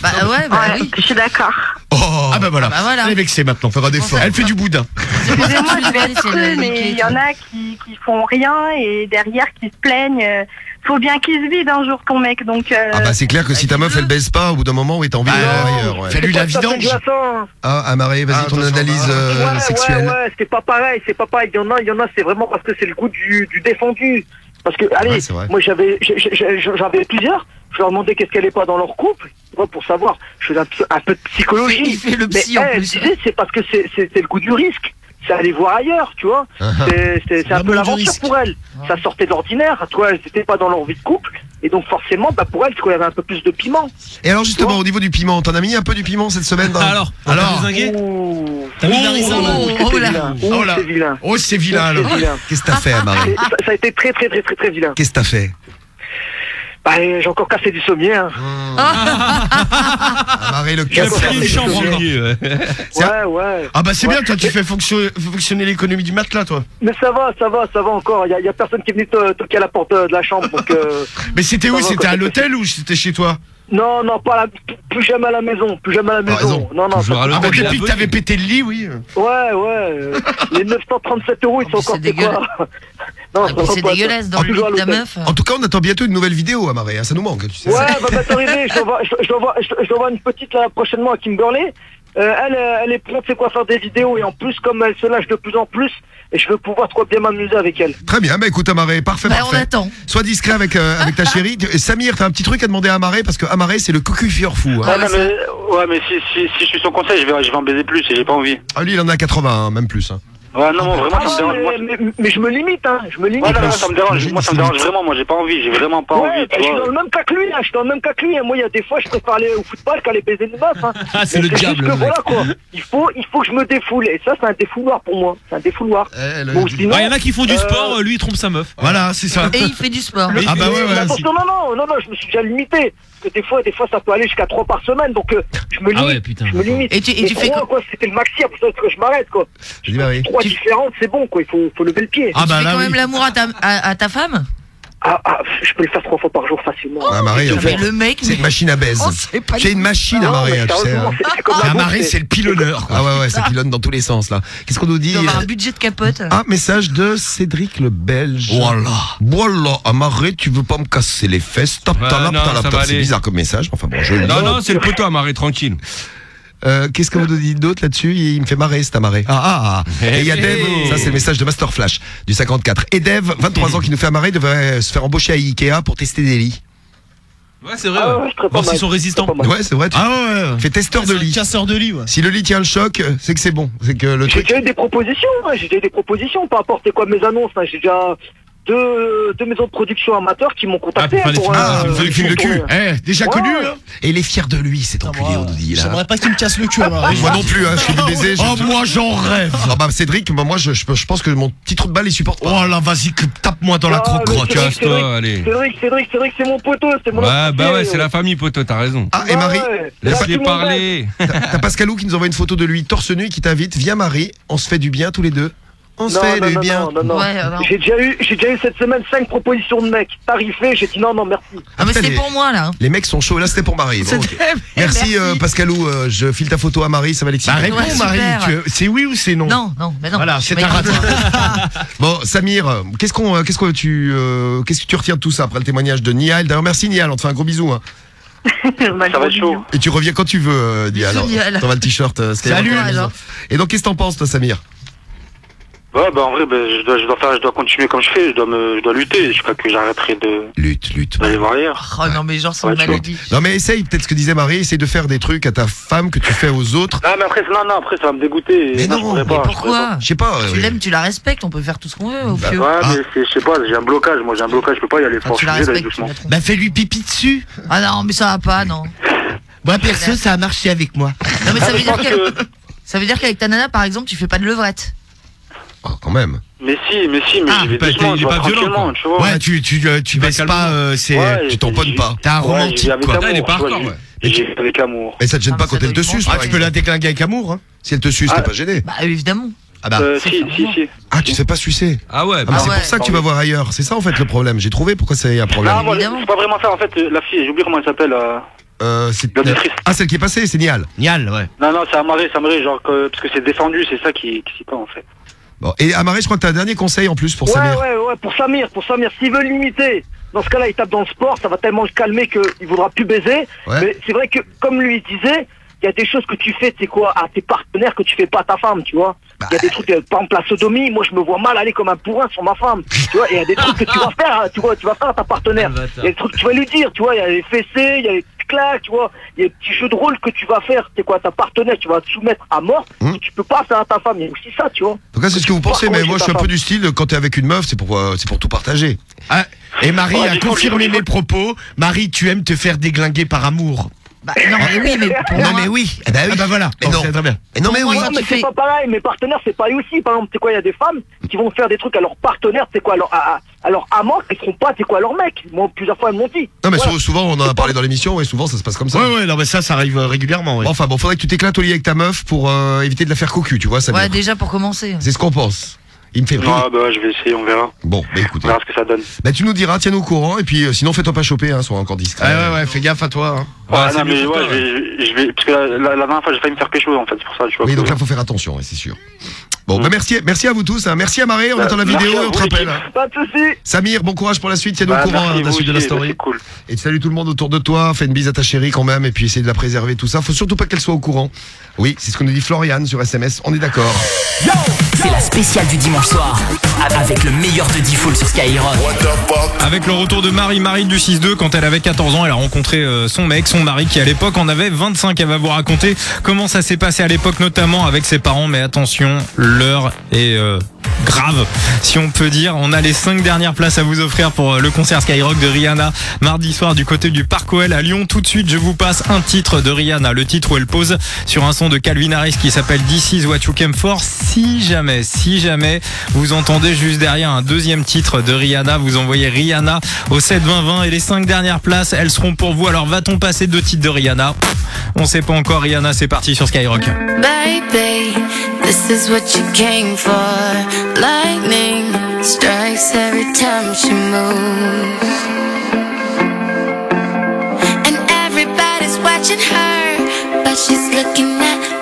Speaker 5: Bah ouais, bah
Speaker 18: Ouais,
Speaker 5: oui.
Speaker 18: je suis d'accord.
Speaker 4: Oh,
Speaker 8: Ah bah voilà.
Speaker 5: bah voilà.
Speaker 8: Elle est vexée maintenant.
Speaker 4: fera des efforts.
Speaker 8: Elle fait du boudin.
Speaker 18: Excusez-moi, je vais être crue, mais il y en a qui, qui font rien et derrière qui se plaignent. euh, faut bien qu'il se vide un jour ton mec. Donc, euh,
Speaker 4: ah bah c'est clair que si ta bah, meuf elle baisse pas, au bout d'un moment, oui, t'as envie d'aller ah, ailleurs.
Speaker 8: Fais-lui la vidange.
Speaker 11: Hein
Speaker 4: ah, ah vas-y,
Speaker 8: ah,
Speaker 4: ton analyse euh,
Speaker 11: ouais,
Speaker 4: sexuelle.
Speaker 11: Ouais, ouais, c'est pas pareil, c'est pas pareil. Il y en a, il y en a, c'est vraiment parce que c'est le goût du, du défendu. Parce que, allez, moi j'avais, j'avais plusieurs. Je leur demandais qu'est-ce qu'elle est pas dans leur couple, pour savoir. Je faisais un, peu de psychologie.
Speaker 5: Le psy
Speaker 11: Mais
Speaker 5: en plus.
Speaker 11: c'est parce que c'est le goût du risque c'est aller voir ailleurs, tu vois.
Speaker 4: Ah,
Speaker 11: ah. C'est un peu l'aventure pour elle. Ah. Ça sortait de l'ordinaire, toi, elles n'étaient pas dans leur vie de couple. Et donc forcément, bah pour elle, il y avait un peu plus de piment.
Speaker 4: Et alors justement, au niveau du piment, t'en as mis un peu du piment cette semaine.
Speaker 6: Alors,
Speaker 8: alors.
Speaker 6: T'as
Speaker 11: mis
Speaker 5: oh,
Speaker 11: oh
Speaker 5: là,
Speaker 8: oh
Speaker 11: c'est
Speaker 8: oh, oh, vilain.
Speaker 4: Qu'est-ce que t'as fait, Marie?
Speaker 11: Ça a été très très très très très vilain.
Speaker 4: Qu'est-ce que t'as fait?
Speaker 11: Bah, j'ai encore cassé du sommier. Hein. Ouais, ouais.
Speaker 8: Ah bah c'est bien, toi, tu fais fonctionner, l'économie du matelas, toi.
Speaker 11: Mais ça va, ça va, ça va encore. Il a, personne qui est venu toquer à la porte euh, de la chambre. Euh,
Speaker 8: Mais c'était où? C'était à l'hôtel ou c'était chez toi?
Speaker 11: Non, non, pas la... plus jamais à la maison, plus jamais à la maison. Non, non,
Speaker 8: ah, depuis que t'avais pété le lit, oui.
Speaker 11: Ouais, ouais. les 937 euros, ils sont
Speaker 5: ah,
Speaker 11: encore
Speaker 5: c'est
Speaker 11: quoi Non,
Speaker 5: ah, c'est dégueulasse dans le lit de
Speaker 11: la
Speaker 5: meuf.
Speaker 4: En tout cas, on attend bientôt une nouvelle vidéo hein, à ça nous manque. Tu sais.
Speaker 11: Ouais, bah, bah t'arrives, je t'envoie une petite là prochainement à Kimberley. Euh, elle, euh, elle est c'est quoi faire des vidéos et en plus, comme elle se lâche de plus en plus, et je veux pouvoir trop bien m'amuser avec elle.
Speaker 4: Très bien, bah écoute Amaré, parfait,
Speaker 5: bah,
Speaker 4: parfait.
Speaker 5: On.
Speaker 4: Sois discret avec, euh, ta chérie. Samir, t'as un petit truc à demander à Amaré parce que Amaré c'est le cocu fou. Hein.
Speaker 29: Ah, non, mais, ouais, mais si, si, si, je suis son conseil, je vais, je vais en baiser plus et j'ai pas envie.
Speaker 4: Ah, lui, il en a 80, hein, même plus. Hein.
Speaker 29: Ouais, non, vraiment, ça me ah, dérange.
Speaker 11: Mais, je me limite, hein, je me limite.
Speaker 29: Ouais, non, non, ça me dérange, moi, ça me dérange vraiment, moi, j'ai pas envie, j'ai vraiment pas envie.
Speaker 11: Je suis dans le même cas que lui, hein, je suis dans le même cas que lui, hein. Moi, il y a des fois, je préfère aller au football qu'aller baiser une meuf, hein.
Speaker 6: Ah, c'est le diable.
Speaker 11: Que, voilà, quoi. Il faut, il faut que je me défoule. Et ça, c'est un défouloir pour moi. C'est un défouloir.
Speaker 4: Eh,
Speaker 6: il y en a qui font du
Speaker 11: euh,
Speaker 6: sport, lui, il trompe sa meuf.
Speaker 8: Voilà, c'est ça.
Speaker 5: Et il fait du sport.
Speaker 8: Ah, bah ouais, ouais.
Speaker 11: Non, non, non, non, je me suis déjà limité que des fois, des fois, ça peut aller jusqu'à 3 par semaine. Donc, euh, je me
Speaker 6: ah limite.
Speaker 11: Je me limite.
Speaker 5: Et tu, fais quoi,
Speaker 11: C'était le maxi, après que je m'arrête, quoi.
Speaker 4: Je. Bah
Speaker 11: trois différentes, c'est bon, quoi. Il faut, faut lever le pied.
Speaker 8: Ah, bah,
Speaker 5: tu
Speaker 8: fais
Speaker 5: quand même l'amour à ta, à ta femme?
Speaker 11: Ah, ah, je peux le faire trois fois par jour facilement.
Speaker 4: Ah, Marie,
Speaker 5: le mec,
Speaker 4: c'est une machine à baise.
Speaker 5: Oh, c'est
Speaker 4: une machine à marrer, tu sais. Hein.
Speaker 11: Ah,
Speaker 8: Marée, c'est le pilonneur.
Speaker 4: Ah ouais, ouais, ça pilonne dans tous les sens là. Qu'est-ce qu'on nous dit
Speaker 5: On a un
Speaker 4: euh,
Speaker 5: budget de capote.
Speaker 4: Ah, message de Cédric le Belge.
Speaker 8: Voilà,
Speaker 4: voilà, à marrer, tu veux pas me casser les fesses? Tap,
Speaker 30: tap,
Speaker 4: tap,
Speaker 30: tap.
Speaker 4: C'est bizarre comme message. Enfin bon, je.
Speaker 30: Non, non, c'est le poteau à marrer tranquille.
Speaker 4: Euh, qu'est-ce que vous euh. dites d'autre là-dessus? Il me fait marrer, c'est à marrer. Ah, ah ah. Et il y a
Speaker 30: eh,
Speaker 4: Dev,
Speaker 30: eh.
Speaker 4: ça c'est le message de Master Flash du 54. Et Dev, 23 ans, qui nous fait marrer, devrait se faire embaucher à Ikea pour tester des lits.
Speaker 6: Ouais, c'est vrai.
Speaker 11: Ah
Speaker 6: ouais, s'ils sont résistants.
Speaker 4: Ouais, c'est vrai. Tu
Speaker 8: ah ouais,
Speaker 4: Fais testeur
Speaker 9: ah, de
Speaker 4: lit.
Speaker 9: Casseur de lit,
Speaker 4: Si le lit tient le choc, euh, c'est que c'est bon. C'est que le
Speaker 11: J'ai déjà eu des propositions, hein. j'ai déjà eu des propositions. Pas apporter quoi mes annonces. Hein, j'ai déjà deux, deux maisons de production amateurs qui m'ont contacté.
Speaker 6: Ah, hein,
Speaker 11: pour
Speaker 4: ah, le cul,
Speaker 11: le
Speaker 4: cul.
Speaker 8: Eh, déjà connu. Hein.
Speaker 4: Et il est fier de lui, cet ah, enculé, on nous dit là.
Speaker 9: J'aimerais pas qu'il me casse le cul.
Speaker 4: Moi non plus, hein, je suis baisé.
Speaker 8: Oh, moi j'en rêve.
Speaker 4: Ah bah Cédric, bah, moi je, pense que mon petit trou de balle il supporte pas.
Speaker 8: Oh là, vas-y, tape-moi dans la
Speaker 11: ah, croque.
Speaker 30: Casse-toi, allez.
Speaker 11: Cédric, Cédric, Cédric, c'est mon poteau, c'est mon.
Speaker 30: Ouais,
Speaker 11: bah,
Speaker 30: bah ouais, c'est la famille poteau, t'as raison.
Speaker 4: Ah, et Marie,
Speaker 30: laisse-les parler.
Speaker 4: T'as Pascalou qui nous envoie une photo de lui torse nu qui t'invite. Viens Marie, on se fait du bien tous les deux. On se fait du bien.
Speaker 11: Non, non, non. J'ai déjà, eu, cette semaine 5 propositions de mecs tarifées. J'ai dit non, non, merci.
Speaker 5: Ah, mais
Speaker 4: Après,
Speaker 5: c'était
Speaker 4: les-
Speaker 5: pour moi, là.
Speaker 4: Les mecs sont chauds. Là, c'était pour Marie. Merci, euh, Pascalou. Euh, je file ta photo à Marie. Ça va
Speaker 8: Bah, réponds, Marie. C'est oui ou c'est non
Speaker 5: Non, non, mais non.
Speaker 8: Voilà, c'est un raté.
Speaker 4: Bon, Samir, qu'est-ce qu'on, euh, qu'est-ce que tu, euh, qu'est-ce que tu retires de tout ça après le témoignage de Nial? D'ailleurs, merci Nial. On te fait un gros bisou. Hein.
Speaker 11: Bah,
Speaker 29: ça va chaud.
Speaker 4: Et tu reviens quand tu veux, euh, Nial.
Speaker 5: Bisous,
Speaker 4: vas le t-shirt.
Speaker 8: Salut.
Speaker 4: Et donc, qu'est-ce que t'en penses, toi, Samir?
Speaker 29: Ouais, bah en vrai, bah, je, dois, je, dois faire, je dois continuer comme je fais, je dois, me, je dois lutter que j'arrêterai de.
Speaker 4: Lutte, lutte.
Speaker 29: D'aller voir ailleurs.
Speaker 5: Oh non, mais genre, c'est
Speaker 29: ouais,
Speaker 5: maladie.
Speaker 4: Non, mais essaye, peut-être ce que disait Marie, essaye de faire des trucs à ta femme que tu fais aux autres.
Speaker 29: Non, mais après, non, non, après, ça va me dégoûter.
Speaker 4: Mais non,
Speaker 29: pas, mais
Speaker 5: pourquoi
Speaker 4: Je sais pas.
Speaker 5: Tu l'aimes, tu la respectes, on peut faire tout ce qu'on veut au
Speaker 4: bah,
Speaker 29: Ouais, mais ah. je sais pas, j'ai un blocage, moi, j'ai un blocage, je peux pas y aller,
Speaker 5: ah, franchement.
Speaker 29: doucement.
Speaker 8: Bah, fais-lui pipi dessus.
Speaker 5: Ah non, mais ça va pas, non.
Speaker 8: Moi, perso, ça a marché avec moi.
Speaker 5: Non, mais ça
Speaker 29: ah,
Speaker 5: veut dire. Ça veut dire qu'avec ta nana, par exemple, tu fais pas de levrette.
Speaker 4: Oh, quand même.
Speaker 29: Mais si, mais si, mais
Speaker 6: ah,
Speaker 29: vais
Speaker 6: bah, il est pas violent.
Speaker 29: Tu vois,
Speaker 8: ouais, tu, tu, euh, tu,
Speaker 6: tu
Speaker 8: baisses pas, euh, c'est,
Speaker 29: ouais,
Speaker 4: tu tamponnes pas.
Speaker 8: T'es un romantique, quoi.
Speaker 29: Amour,
Speaker 6: il est pas hardcore, ouais.
Speaker 29: Et avec amour.
Speaker 4: Mais ça te gêne
Speaker 5: ah,
Speaker 4: pas quand elle te suce,
Speaker 8: Ah, tu peux la déclinguer avec amour, hein.
Speaker 4: Si elle te suce, t'es ah. pas gêné.
Speaker 5: Bah, évidemment.
Speaker 4: Ah bah.
Speaker 29: Euh, si, si, si.
Speaker 4: Ah, tu sais pas sucer.
Speaker 30: Ah ouais.
Speaker 4: Ah
Speaker 30: bah,
Speaker 4: bah
Speaker 5: ah
Speaker 4: c'est pour ça que tu vas voir ailleurs. C'est ça en fait le problème. J'ai trouvé pourquoi c'est un problème.
Speaker 29: Non,
Speaker 5: bon,
Speaker 29: c'est pas vraiment ça en fait. Euh, la fille, j'ai oublié comment elle s'appelle. Euh...
Speaker 4: euh ah, celle qui est passée, c'est Nial.
Speaker 8: Nial, ouais.
Speaker 29: Non, non, ça a marré, ça a marré, genre, que... parce que c'est défendu, c'est ça qui est excitant en fait.
Speaker 4: Bon, et Amaré, je crois que t'as un dernier conseil en plus pour
Speaker 11: ouais,
Speaker 4: Samir.
Speaker 11: ouais, ouais, pour Samir, pour Samir. S'il veut limiter
Speaker 31: dans ce cas-là, il tape dans le sport, ça va tellement le calmer qu'il voudra plus baiser.
Speaker 4: Ouais.
Speaker 31: Mais c'est vrai que, comme lui disait, il y a des choses que tu fais, tu sais quoi, à tes partenaires que tu fais pas à ta femme, tu vois.
Speaker 4: Bah.
Speaker 31: Il y a des trucs, euh, par exemple, la sodomie, moi je me vois mal aller comme un bourrin sur ma femme, tu vois. Il y a des trucs que tu vas faire, hein, tu vois, tu vas faire à ta partenaire. Il y a des trucs que tu vas lui dire, tu vois, il y a les fessées, il y a les tu vois. Il y a des petits jeux de rôle que tu vas faire, c'est quoi, ta partenaire, tu vas te soumettre à mort, que tu peux pas faire à ta femme. Il y a aussi ça, tu vois.
Speaker 4: En tout cas, c'est ce que vous pensez, mais moi, je suis un peu du style, quand t'es avec une meuf, c'est pour, euh, c'est pour tout partager.
Speaker 8: Ah, et Marie a confirmé mes propos. Marie, tu aimes te faire déglinguer par amour.
Speaker 5: Bah, non, mais oui, mais pour
Speaker 4: Non,
Speaker 5: moi-
Speaker 4: mais oui. Eh ben oui.
Speaker 8: Ah bah voilà.
Speaker 4: Mais non.
Speaker 8: c'est très bien.
Speaker 4: Mais non, mais oui.
Speaker 31: Ouais, mais c'est pas pareil, mes partenaires, c'est pareil aussi. Par exemple, tu sais quoi, il y a des femmes qui vont faire des trucs à leurs partenaires, tu sais quoi, à leur, à, amant, qui feront pas, sais quoi, leur mec. Moi, plusieurs fois, elles m'ont dit.
Speaker 4: Non, mais
Speaker 31: Voilà.
Speaker 4: souvent, on en a parlé dans l'émission, et souvent, ça se passe comme ça.
Speaker 8: Ouais, ouais, non, mais ça, ça arrive euh, régulièrement. ouais.
Speaker 4: Enfin, bon, faudrait que tu t'éclates au lit avec ta meuf pour euh, éviter de la faire cocu, tu vois, ça
Speaker 5: Ouais, déjà pour commencer.
Speaker 4: C'est ce qu'on pense. Il me fait rire.
Speaker 29: Ouais, bah, je vais essayer, on verra.
Speaker 4: Bon, bah écoutez.
Speaker 29: On verra ce que ça donne.
Speaker 4: Bah, tu nous diras, tiens-nous au courant, et puis euh, sinon, fais-toi pas choper, hein, sois encore discret.
Speaker 8: Ouais, ouais, ouais, fais gaffe à toi. hein.
Speaker 29: Ouais,
Speaker 30: c'est
Speaker 29: non, mais ouais, je vais, je vais, parce que la, la- la dernière fois, j'ai failli me faire pécho, en fait, c'est pour ça, tu vois.
Speaker 4: Oui, donc là, faut faire attention, ouais, c'est sûr. Bon, bah merci, merci à vous tous. hein. Merci à Maré, on attend la vidéo et on te rappelle.
Speaker 31: Pas de soucis.
Speaker 4: Samir, bon courage pour la suite, tiens-nous
Speaker 29: Bah,
Speaker 4: au courant hein, de la suite de la
Speaker 29: bah,
Speaker 4: story.
Speaker 29: cool.
Speaker 4: Et salut tout le monde autour de toi, fais une bise à ta chérie quand même, et puis essaye de la préserver, tout ça. Faut surtout pas qu'elle soit au courant. Oui, c'est ce que nous dit Florian sur SMS, on est d'accord.
Speaker 3: C'est la spéciale du dimanche soir. Avec le meilleur de D-Full sur Skyrock.
Speaker 2: Avec le retour de Marie, Marie du 6-2, quand elle avait 14 ans, elle a rencontré euh, son mec, son mari, qui à l'époque en avait 25. Elle va vous raconter comment ça s'est passé à l'époque, notamment avec ses parents. Mais attention, l'heure est euh, grave, si on peut dire. On a les 5 dernières places à vous offrir pour euh, le concert Skyrock de Rihanna, mardi soir du côté du Parc OL à Lyon. Tout de suite, je vous passe un titre de Rihanna, le titre où elle pose sur un son de Calvin Harris qui s'appelle This is what you came for. Si jamais, si jamais vous entendez juste derrière un deuxième titre de Rihanna, vous envoyez Rihanna au 7 20 20 et les cinq dernières places, elles seront pour vous. Alors va-t-on passer deux titres de Rihanna? On sait pas encore. Rihanna, c'est parti sur Skyrock.
Speaker 32: Baby, this is what you came for. Lightning strikes every time she moves. And everybody's watching her, but she's looking at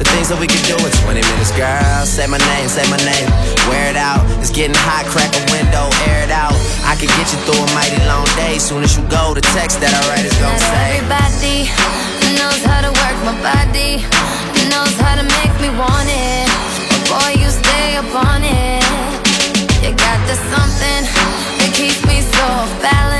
Speaker 33: The things that we can do in 20 minutes, girl. Say my name, say my name. Wear it out. It's getting hot, crack a window, air it out. I can get you through a mighty long day. Soon as you go, the text that I write is gonna say.
Speaker 32: Everybody knows how to work my body, knows how to make me want it. But boy, you stay up on it. You got the something that keeps me so off balance.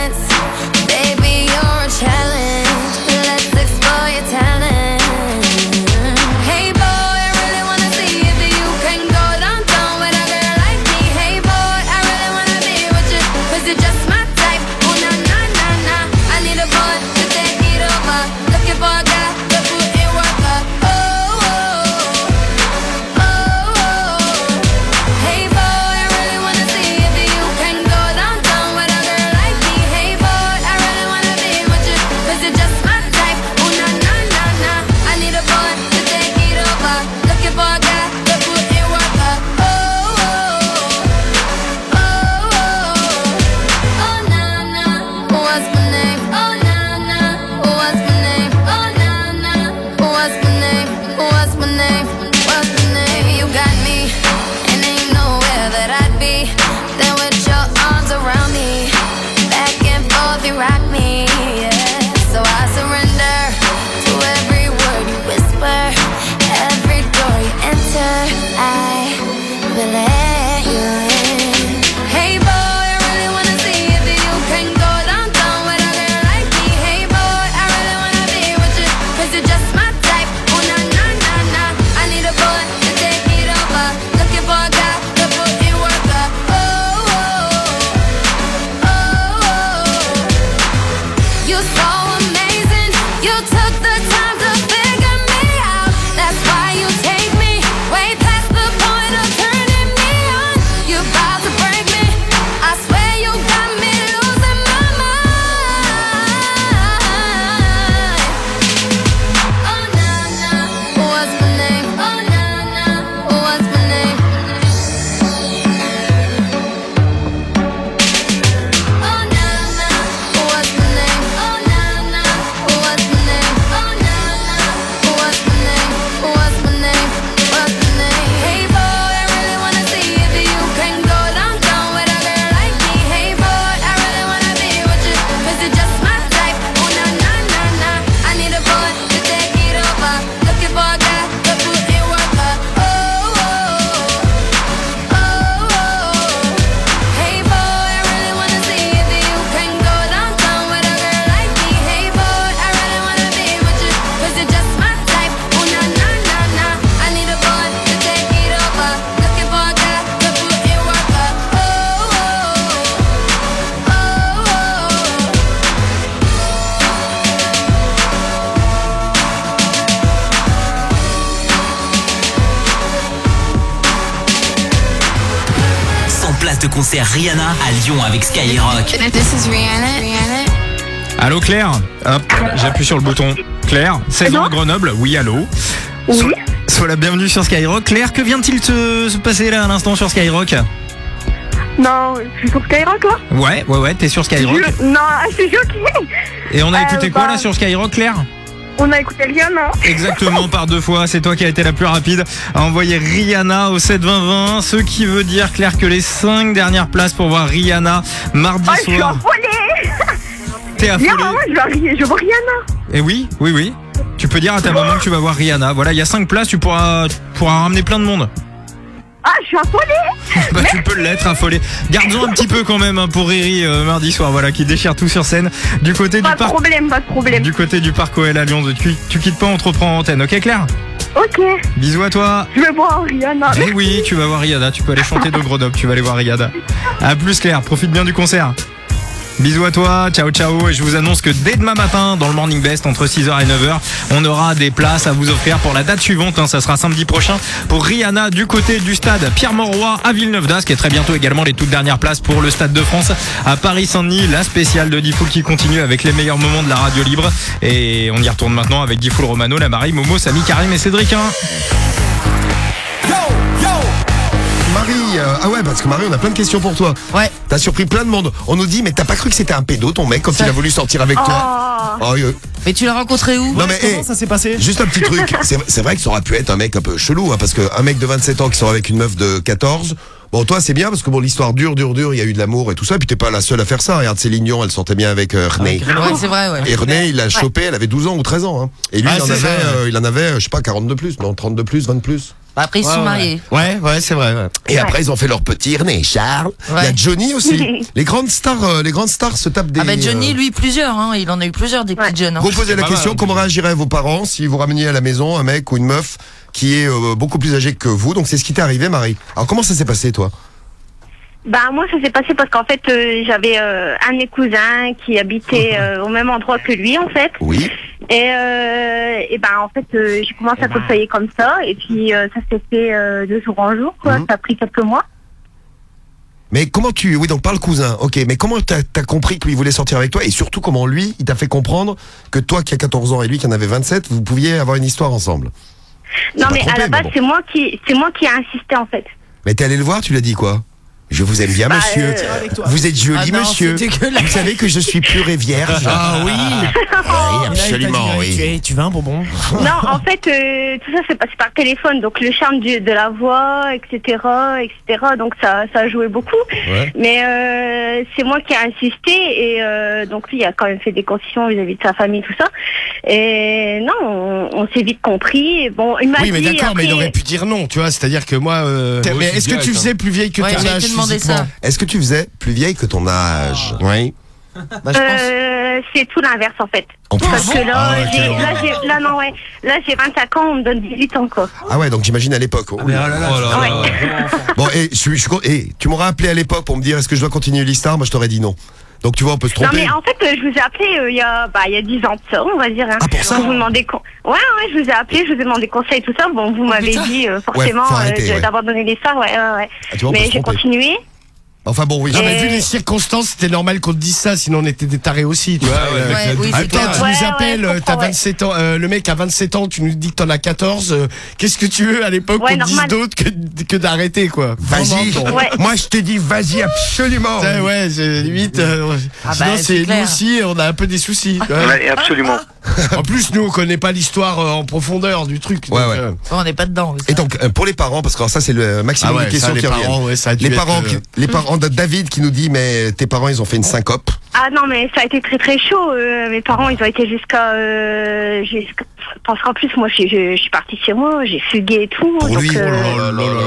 Speaker 3: Concert Rihanna à Lyon avec Skyrock.
Speaker 32: This is Rihanna. Rihanna.
Speaker 2: Allô Claire Hop, j'appuie sur le bouton. Claire, 16 ans à Grenoble, oui allô Oui Sois la bienvenue sur Skyrock. Claire, que vient-il se, se passer là à l'instant sur Skyrock
Speaker 34: Non, je suis sur Skyrock là
Speaker 2: Ouais, ouais, ouais, t'es sur Skyrock.
Speaker 34: Je- Non, je suis choquée
Speaker 2: Et on a
Speaker 34: Euh,
Speaker 2: écouté quoi
Speaker 34: bah,
Speaker 2: là sur Skyrock Claire
Speaker 34: On a écouté Rihanna.
Speaker 2: Exactement par deux fois, c'est toi qui as été la plus rapide à envoyer Rihanna au 72020, ce qui veut dire Claire que les 5 dernières places pour voir Rihanna mardi
Speaker 34: Oh, je suis
Speaker 2: soir. T'es affolée
Speaker 34: maman, je je vois Rihanna
Speaker 2: Et oui, oui, oui. Tu peux dire à ta maman que tu vas voir Rihanna. Voilà, il y a 5 places, tu pourras, tu pourras ramener plein de monde.
Speaker 34: Ah, je suis affolée
Speaker 2: Bah, tu peux l'être, affolé. Garde-en un petit peu quand même hein, pour Riri euh, mardi soir, voilà, qui déchire tout sur scène. Du côté
Speaker 34: Pas
Speaker 2: du
Speaker 34: de
Speaker 2: parc.
Speaker 34: problème, pas de problème.
Speaker 2: Du côté du parc OL à Lyon, tu, tu quittes pas, on te reprend en antenne, ok Claire?
Speaker 34: Ok,
Speaker 2: Bisous à toi.
Speaker 34: je vais voir Rihanna.
Speaker 2: Eh oui, tu vas voir Rihanna, tu peux aller chanter de Grenoble, tu vas aller voir Rihanna. A plus Claire, profite bien du concert. Bisous à toi, ciao ciao. Et je vous annonce que dès demain matin, dans le Morning Best, entre 6h et 9h, on aura des places à vous offrir pour la date suivante. hein. ça sera samedi prochain pour Rihanna du côté du stade Pierre-Mauroy à Villeneuve d'Ascq. Et très bientôt également les toutes dernières places pour le stade de France à Paris-Saint-Denis. La spéciale de Diffoul qui continue avec les meilleurs moments de la radio libre. Et on y retourne maintenant avec Diffoul Romano, la Marie, Momo, Samy, Karim et Cédric. hein.
Speaker 4: Ah ouais, parce que Marie, on a plein de questions pour toi.
Speaker 5: Ouais.
Speaker 4: T'as surpris plein de monde. On nous dit, mais t'as pas cru que c'était un pédo, ton mec, quand il a voulu sortir avec toi Oh, euh,
Speaker 5: Mais tu l'as rencontré où?
Speaker 4: Non mais
Speaker 9: Comment
Speaker 4: hey,
Speaker 9: ça s'est passé?
Speaker 4: juste un petit truc. C'est c'est vrai que ça aurait pu être un mec un peu chelou, hein, parce qu'un mec de 27 ans qui sort avec une meuf de 14. Bon, toi, c'est bien parce que bon, l'histoire dure, dure, dure. Il y a eu de l'amour et tout ça. Et puis t'es pas la seule à faire ça. Regarde Céline Dion, elle sortait bien avec euh, René.
Speaker 5: Ouais, c'est vrai, ouais.
Speaker 4: Et René, il l'a chopé. Elle avait 12 ans ou 13 ans. Hein. Et lui,
Speaker 8: Ah,
Speaker 4: il en
Speaker 8: c'est
Speaker 4: avait,
Speaker 8: ça, ouais.
Speaker 4: euh, il en avait, euh, je sais pas, 40 de plus, non, 30 de plus, 20 de plus.
Speaker 5: Bah, Après, ils se sont
Speaker 8: Ouais,
Speaker 5: mariés.
Speaker 8: Ouais, ouais, c'est vrai. ouais.
Speaker 4: Et après, ils ont fait leur petit René et Charles. Il y a
Speaker 5: Ouais.
Speaker 4: Johnny aussi. les grandes stars, euh, les grandes stars se tapent des.
Speaker 5: Ah bah Johnny,
Speaker 4: euh,
Speaker 5: lui, plusieurs. Hein. Il en a eu plusieurs des petites jeunes. hein.
Speaker 4: Vous posez la
Speaker 6: pas
Speaker 4: question,
Speaker 6: mal,
Speaker 4: comment réagiraient vos parents si vous rameniez à la maison un mec ou une meuf qui est euh, beaucoup plus âgé que vous? Donc c'est ce qui t'est arrivé, Marie. Alors comment ça s'est passé, toi?
Speaker 34: Bah moi ça s'est passé parce qu'en fait euh, j'avais euh, un de mes cousins qui habitait euh, au même endroit que lui en fait.
Speaker 4: Oui.
Speaker 34: Et, euh, et ben en fait j'ai commencé à côtoyer comme ça et puis ça s'est fait de jour en jour quoi.
Speaker 4: Mhm.
Speaker 34: Ça a pris quelques mois.
Speaker 4: Mais comment tu... Oui, donc par le cousin, ok. Mais comment t'as as compris que lui voulait sortir avec toi? Et surtout, comment lui, il t'a fait comprendre que toi qui as 14 ans et lui qui en avait 27, vous pouviez avoir une histoire ensemble?
Speaker 34: Non mais à la base
Speaker 4: bon.
Speaker 34: c'est moi qui c'est moi qui ai insisté en fait.
Speaker 4: Mais t'es allé le voir, tu lui as dit quoi? Je vous aime bien,
Speaker 34: Bah,
Speaker 4: monsieur.
Speaker 34: euh,
Speaker 4: Vous êtes joli,
Speaker 5: Ah non,
Speaker 4: monsieur.
Speaker 5: c'est.
Speaker 4: Vous savez que je suis pur et vierge.
Speaker 8: Ah oui.
Speaker 4: Oui, absolument, oui.
Speaker 9: Tu, tu veux un bonbon
Speaker 34: non en fait euh, tout ça s'est passé par téléphone donc le charme du- de la voix etc etc donc ça ça a joué beaucoup.
Speaker 4: Ouais.
Speaker 34: Mais euh, c'est moi qui ai insisté et euh, donc lui il a quand même fait des concessions vis-à-vis de sa famille tout ça. Et non, on, on s'est vite compris. Et bon, il m'a
Speaker 8: Oui, mais
Speaker 34: dit
Speaker 8: d'accord, mais il aurait pu dire non, tu vois. C'est-à-dire que moi. euh, mais est-ce que tu
Speaker 6: direct,
Speaker 8: faisais
Speaker 6: hein.
Speaker 8: plus vieille que
Speaker 5: Ouais,
Speaker 8: ton
Speaker 5: j'allais
Speaker 8: âge
Speaker 5: ça.
Speaker 4: Est-ce que tu faisais plus vieille que ton âge Oui.
Speaker 5: Bah.
Speaker 34: Euh, c'est tout l'inverse en fait.
Speaker 4: En plus
Speaker 34: Parce que là,
Speaker 4: Ah
Speaker 34: j'ai, là, j'ai, là, non, ouais. Là, j'ai 25 ans, on me donne 18 ans, quoi.
Speaker 4: Ah ouais, donc j'imagine à l'époque. Oh
Speaker 35: Mais
Speaker 4: là
Speaker 35: oh là là,
Speaker 6: Oh.
Speaker 4: Bon, et je je et tu m'aurais appelé à l'époque pour me dire est-ce que je dois continuer l'histoire? Moi, je t'aurais dit non. Donc tu vois, on peut se
Speaker 34: Non,
Speaker 4: tromper.
Speaker 34: mais en fait, euh, je vous ai appelé euh, il y a, bah, il y a 10 ans de ça, on va dire. Hein.
Speaker 4: Ah, pour ça
Speaker 34: Vous demandez con... Ouais, ouais, je vous ai appelé, je vous ai demandé conseil, tout ça. Bon, vous m'avez
Speaker 5: putain.
Speaker 34: dit euh, forcément euh,
Speaker 4: ouais.
Speaker 34: d'abandonner l'histoire, ouais, ouais, ouais.
Speaker 4: Ah, vois,
Speaker 34: mais j'ai continué.
Speaker 4: Enfin bon, oui.
Speaker 8: Non, mais vu les circonstances, c'était normal qu'on te dise ça, sinon on était des tarés aussi. Tu
Speaker 6: Ouais,
Speaker 8: vois,
Speaker 6: ouais,
Speaker 8: euh,
Speaker 6: avec
Speaker 5: Ouais,
Speaker 6: la
Speaker 5: oui,
Speaker 8: Ah,
Speaker 5: c'est clair.
Speaker 8: tu
Speaker 34: Ouais,
Speaker 8: nous
Speaker 34: ouais,
Speaker 8: appelles,
Speaker 34: je
Speaker 8: euh, t'as
Speaker 34: comprends, ouais.
Speaker 8: 27 ans, euh, le mec a 27 ans, tu nous dis que t'en as 14. euh, Qu'est-ce que tu veux à l'époque
Speaker 34: Ouais,
Speaker 8: qu'on te dise
Speaker 34: normal.
Speaker 8: d'autre que, que d'arrêter, quoi?
Speaker 4: Vas-y.
Speaker 8: Vraiment,
Speaker 34: Ouais.
Speaker 4: Moi, je t'ai dit vas-y absolument.
Speaker 8: Ouais, ouais, c'est limite. euh,
Speaker 5: Ah
Speaker 8: sinon,
Speaker 5: bah,
Speaker 8: c'est nous aussi, on a un peu des soucis. ouais.
Speaker 36: Ouais, absolument.
Speaker 8: En plus, nous, on connaît pas l'histoire euh, en profondeur du truc.
Speaker 4: Ouais,
Speaker 8: donc,
Speaker 4: ouais.
Speaker 8: euh,
Speaker 5: on n'est pas dedans.
Speaker 4: Et donc euh, pour les parents, parce que alors, ça c'est le maximum
Speaker 8: Ah ouais,
Speaker 4: de questions
Speaker 8: ça, les
Speaker 4: qui
Speaker 8: parents,
Speaker 4: reviennent.
Speaker 8: ouais, ça a dû
Speaker 4: les
Speaker 8: être,
Speaker 4: parents,
Speaker 8: euh,
Speaker 4: qui- les parents de David qui nous dit mais tes parents ils ont fait une syncope.
Speaker 34: Ah non, mais ça a été très très chaud. euh, mes parents, ils ont été jusqu'à. Euh, jusqu'à- parce qu'en plus, moi, je, je, je suis partie chez moi, j'ai fugué et tout.
Speaker 4: Pour
Speaker 34: donc,
Speaker 4: lui,
Speaker 34: euh,
Speaker 8: Oh là là là.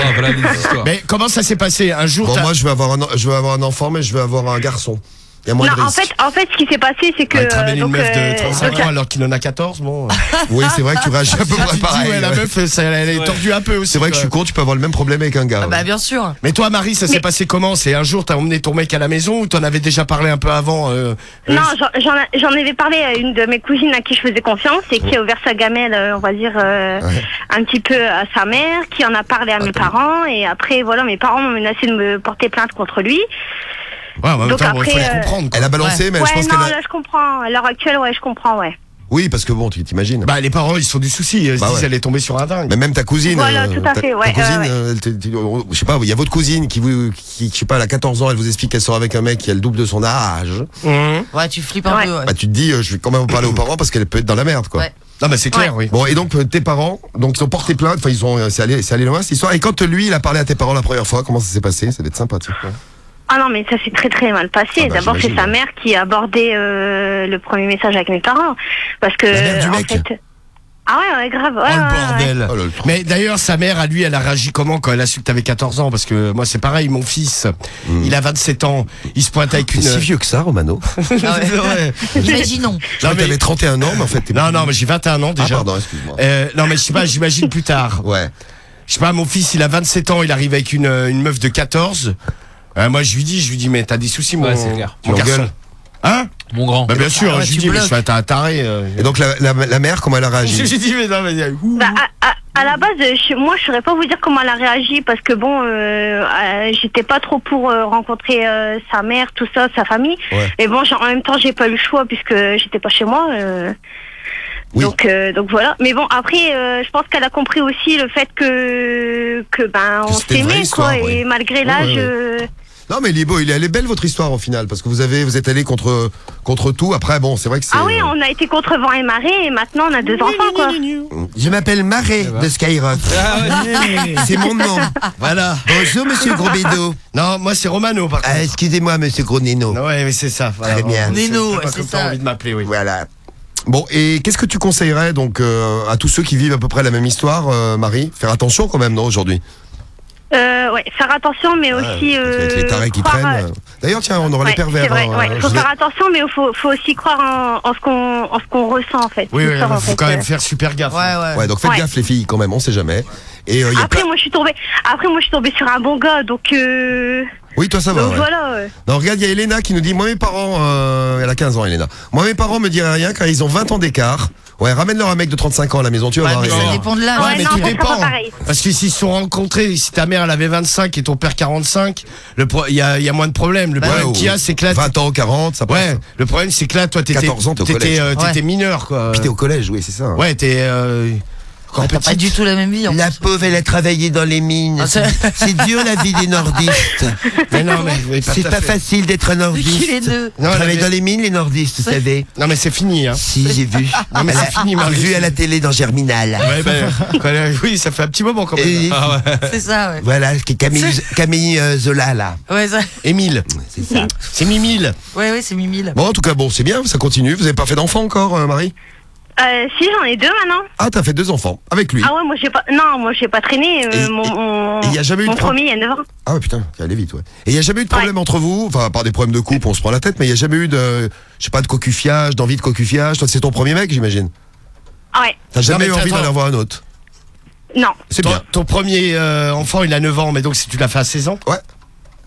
Speaker 6: Ah, voilà les histoires.
Speaker 8: Mais comment ça s'est passé? Un jour,
Speaker 4: Bon
Speaker 8: t'as-
Speaker 4: moi je veux avoir un, je veux avoir un enfant mais je veux avoir un garçon. Il y a moins
Speaker 34: Non,
Speaker 4: de
Speaker 34: en fait, en fait, ce qui s'est passé, c'est que.
Speaker 8: Ouais,
Speaker 34: euh,
Speaker 8: une
Speaker 34: donc,
Speaker 8: meuf
Speaker 34: euh,
Speaker 8: de 35
Speaker 34: donc,
Speaker 8: ans alors qu'il en a 14, bon. euh.
Speaker 4: Oui c'est vrai que tu réagis à peu
Speaker 8: dis,
Speaker 4: pareil.
Speaker 8: ouais, la
Speaker 4: ouais.
Speaker 8: meuf, ça, elle est tordue un peu aussi.
Speaker 4: C'est vrai que je suis con, tu peux avoir le même problème avec un gars.
Speaker 5: Ah
Speaker 4: ouais.
Speaker 5: bah, bien sûr.
Speaker 8: Mais toi, Marie, ça s'est
Speaker 34: Mais-
Speaker 8: passé comment? C'est un jour, t'as emmené ton mec à la maison ou t'en avais déjà parlé un peu avant euh, euh,
Speaker 34: Non, j'en- j'en j'en avais parlé à une de mes cousines à qui je faisais confiance et qui a ouvert sa gamelle, euh, on va dire, euh,
Speaker 4: Ouais.
Speaker 34: un petit peu à sa mère, qui en a parlé à mes parents et après, voilà, mes parents m'ont menacé de me porter plainte contre lui.
Speaker 8: Ouais, en même
Speaker 34: Donc
Speaker 8: temps, bon, il faut
Speaker 34: après,
Speaker 8: les
Speaker 34: euh,
Speaker 8: comprendre. quoi.
Speaker 4: Elle a balancé mais
Speaker 34: ouais,
Speaker 4: je pense
Speaker 34: non,
Speaker 4: qu'elle a...
Speaker 34: là, je comprends. À l'heure actuelle, ouais, je comprends, ouais.
Speaker 4: Oui parce que bon tu t'imagines.
Speaker 8: Bah, les parents, ils se font du souci. Ils se
Speaker 4: Bah
Speaker 8: disent,
Speaker 4: ouais.
Speaker 8: elle est tombée sur un dingue.
Speaker 4: Mais même ta cousine,
Speaker 34: Voilà,
Speaker 4: euh,
Speaker 34: tout à
Speaker 4: ta-
Speaker 34: fait,
Speaker 4: ta
Speaker 34: ouais,
Speaker 4: cousine,
Speaker 34: ouais, ouais.
Speaker 4: euh, elle te- te- je sais pas, il y a votre cousine qui vous, qui, je sais pas, elle a 14 ans, elle vous explique qu'elle sort avec un mec qui a le double de son âge.
Speaker 8: Mhm.
Speaker 5: Ouais, tu flippes un
Speaker 34: Ouais.
Speaker 5: peu. Ouais.
Speaker 4: Bah tu te dis, euh, je vais quand même en parler aux parents parce qu'elle peut être dans la merde, quoi.
Speaker 5: Ouais.
Speaker 8: Non, mais c'est clair, oui.
Speaker 4: Bon et donc euh, tes parents, donc ils ont porté plainte, enfin ils ont, euh, c'est allé, c'est allé loin cette histoire. Et quand euh, lui il a parlé à tes parents la première fois, comment ça s'est passé? Ça devait être sympathique. quoi.
Speaker 34: Ah non, mais ça s'est très très mal passé.
Speaker 4: Ah bah,
Speaker 34: D'abord, c'est sa mère qui a abordé euh, le premier message avec mes parents. Parce que.
Speaker 4: La mère du
Speaker 34: en
Speaker 4: mec
Speaker 34: fait- Ah ouais, ouais, grave. Ouais,
Speaker 8: Oh le
Speaker 34: ouais, ouais.
Speaker 8: bordel
Speaker 4: Oh là, le trou.
Speaker 8: Mais d'ailleurs, sa mère, à lui, elle a réagi comment quand elle a su que t'avais 14 ans? Parce que moi, c'est pareil, mon fils, il a 27 ans, il se pointe avec
Speaker 4: T'es
Speaker 8: une.
Speaker 4: si vieux que ça, Romano.
Speaker 5: Ah. Imaginons.
Speaker 4: Que
Speaker 8: mais-
Speaker 4: t'avais 31 ans, mais en fait t'es
Speaker 8: Non, non, mais j'ai 21 ans
Speaker 4: Ah
Speaker 8: déjà.
Speaker 4: pardon, excuse-moi.
Speaker 8: Euh, non, mais je sais pas, j'imagine plus tard.
Speaker 4: Ouais.
Speaker 8: Je sais pas, mon fils, il a 27 ans, il arrive avec une, une meuf de 14. Euh, moi, je lui dis, je lui dis, mais t'as des soucis, mon,
Speaker 2: Ouais, c'est clair.
Speaker 8: mon garçon.
Speaker 4: l'engueules
Speaker 8: Hein
Speaker 2: Mon grand.
Speaker 8: Bah, bien sûr,
Speaker 5: Ah ouais,
Speaker 8: je lui
Speaker 5: tu
Speaker 8: dis, mais t'as un taré. euh.
Speaker 4: Et donc la, la, la mère, comment elle a réagi
Speaker 8: J'ai dit, mais non, mais. ouh.
Speaker 34: Bah, à, à- à la base, euh, je- moi, je saurais pas vous dire comment elle a réagi parce que bon, euh, euh, j'étais pas trop pour euh, rencontrer euh, sa mère, tout ça, sa famille.
Speaker 4: Ouais.
Speaker 34: Et bon, genre, en même temps, j'ai pas eu le choix puisque j'étais pas chez moi. euh.
Speaker 4: Oui.
Speaker 34: Donc, euh, donc voilà. Mais bon, après, euh, je pense qu'elle a compris aussi le fait que que ben on s'aimait quoi. Et malgré
Speaker 4: Ouais,
Speaker 34: l'âge.
Speaker 4: ouais, ouais. Non mais il est beau, il est, elle est belle votre histoire au final parce que vous avez vous êtes allé contre contre tout. Après bon, c'est vrai que c'est
Speaker 34: Ah oui, on a été contre vent et marée et maintenant on a deux enfants quoi.
Speaker 4: Je m'appelle Marais de Skyrock. c'est mon nom.
Speaker 8: Voilà.
Speaker 4: Bonjour monsieur Gros Bédo.
Speaker 8: Non, moi, c'est Romano, par contre.
Speaker 4: Ah, excusez-moi monsieur Gros Nino.
Speaker 8: Ouais, mais c'est ça. voilà,
Speaker 4: Très bien.
Speaker 8: vraiment, c'est-
Speaker 5: ouais, ça.
Speaker 8: envie de m'appeler, oui.
Speaker 4: Voilà. Bon, et qu'est-ce que tu conseillerais donc euh, à tous ceux qui vivent à peu près la même histoire, euh, Marie? Faire attention quand même, non, aujourd'hui?
Speaker 34: Euh, ouais, faire attention, mais aussi.
Speaker 4: Avec
Speaker 34: Euh,
Speaker 4: les tarés qui
Speaker 34: croire,
Speaker 4: traînent.
Speaker 34: euh,
Speaker 4: euh. D'ailleurs, tiens, on aura
Speaker 34: ouais,
Speaker 4: les pervers.
Speaker 34: Vrai,
Speaker 4: hein,
Speaker 34: ouais. Faut faire attention, mais il faut, faut aussi croire en, en ce qu'on en ce qu'on ressent en fait.
Speaker 8: Oui, il faut
Speaker 34: fait,
Speaker 8: quand
Speaker 34: euh.
Speaker 8: même faire super gaffe.
Speaker 5: Ouais, ouais.
Speaker 4: Ouais, donc faites
Speaker 34: Ouais.
Speaker 4: gaffe les filles quand même, on sait jamais. Et euh, il y a
Speaker 34: Après,
Speaker 4: plein-
Speaker 34: moi, je suis tombée. Après, moi, je suis tombée sur un bon gars, donc. Euh...
Speaker 4: Oui, toi ça va.
Speaker 34: donc
Speaker 4: ouais.
Speaker 34: voilà. ouais.
Speaker 4: Non, regarde, il y a Elena qui nous dit Moi, mes parents, euh, elle a 15 ans, Elena. Moi, mes parents me diraient rien car ils ont 20 ans d'écart. Ouais, ramène-leur un mec de 35 ans à la maison, tu vas
Speaker 5: Ouais,
Speaker 4: voir.
Speaker 5: mais ça dépend de l'âge.
Speaker 8: Ouais, mais
Speaker 34: non,
Speaker 8: tout dépend. Parce que s'ils se sont rencontrés, si ta mère elle avait 25 et ton père 45, le pro- il y, a, il y a moins de problèmes. Le
Speaker 4: Ouais,
Speaker 8: problème qu'il y a, c'est que là.
Speaker 4: 20 ans, 40, ça passe.
Speaker 8: Ouais, le problème c'est que là, toi, t'étais
Speaker 4: 14 ans,
Speaker 8: t'étais,
Speaker 4: collège.
Speaker 8: euh, mineur, quoi.
Speaker 4: Puis t'es au collège, oui, c'est ça.
Speaker 8: Ouais, t'es
Speaker 5: T'as pas du tout la même vie. en
Speaker 4: La
Speaker 5: plus.
Speaker 4: pauvre, elle a travaillé dans les mines.
Speaker 5: Ah, c'est-
Speaker 4: dur la vie des nordistes.
Speaker 8: Mais non, mais oui,
Speaker 4: C'est pas facile d'être nordiste.
Speaker 5: deux.
Speaker 8: Non,
Speaker 4: dans les mines, les nordistes, vous savez.
Speaker 8: Non, mais c'est fini, hein.
Speaker 4: Si, j'ai vu.
Speaker 8: Non, mais c'est fini, Marie.
Speaker 4: J'ai vu à la télé dans Germinal.
Speaker 8: Ouais, ben, quand elle- oui, ça fait un petit moment quand même.
Speaker 4: Et-
Speaker 5: C'est ça, ouais.
Speaker 4: Voilà, qui est Camille, Camille euh, Zola, là.
Speaker 5: Ouais, ça...
Speaker 8: Émile.
Speaker 4: C'est ça.
Speaker 8: C'est Mimile.
Speaker 5: ouais, ouais c'est Mimile.
Speaker 4: Bon, en tout cas, bon, c'est bien, ça continue. Vous avez pas fait d'enfant encore, euh, Marie?
Speaker 34: Euh, si, j'en ai deux maintenant.
Speaker 4: Ah, t'as fait deux enfants avec lui.
Speaker 34: Ah ouais, moi, j'ai pas. Non, moi, j'ai pas traîné. euh,
Speaker 4: Et-
Speaker 34: mon mon,
Speaker 4: et il y a jamais eu de
Speaker 34: mon
Speaker 4: pro-
Speaker 34: premier, il y a 9 ans.
Speaker 4: Ah ouais, putain, ça allait vite, ouais. Et il y a jamais eu de problème entre vous, enfin, par des problèmes de couple, on se prend la tête, mais il y a jamais eu de, je sais pas, de cocufiage, d'envie de cocufiage. Toi, c'est ton premier mec, j'imagine.
Speaker 34: Ah ouais.
Speaker 4: T'as jamais
Speaker 8: mais
Speaker 4: eu envie d'en avoir un autre.
Speaker 34: Non.
Speaker 4: C'est bien.
Speaker 8: ton premier euh, enfant, il a 9 ans, mais donc si tu l'as fait à 16 ans
Speaker 4: Ouais.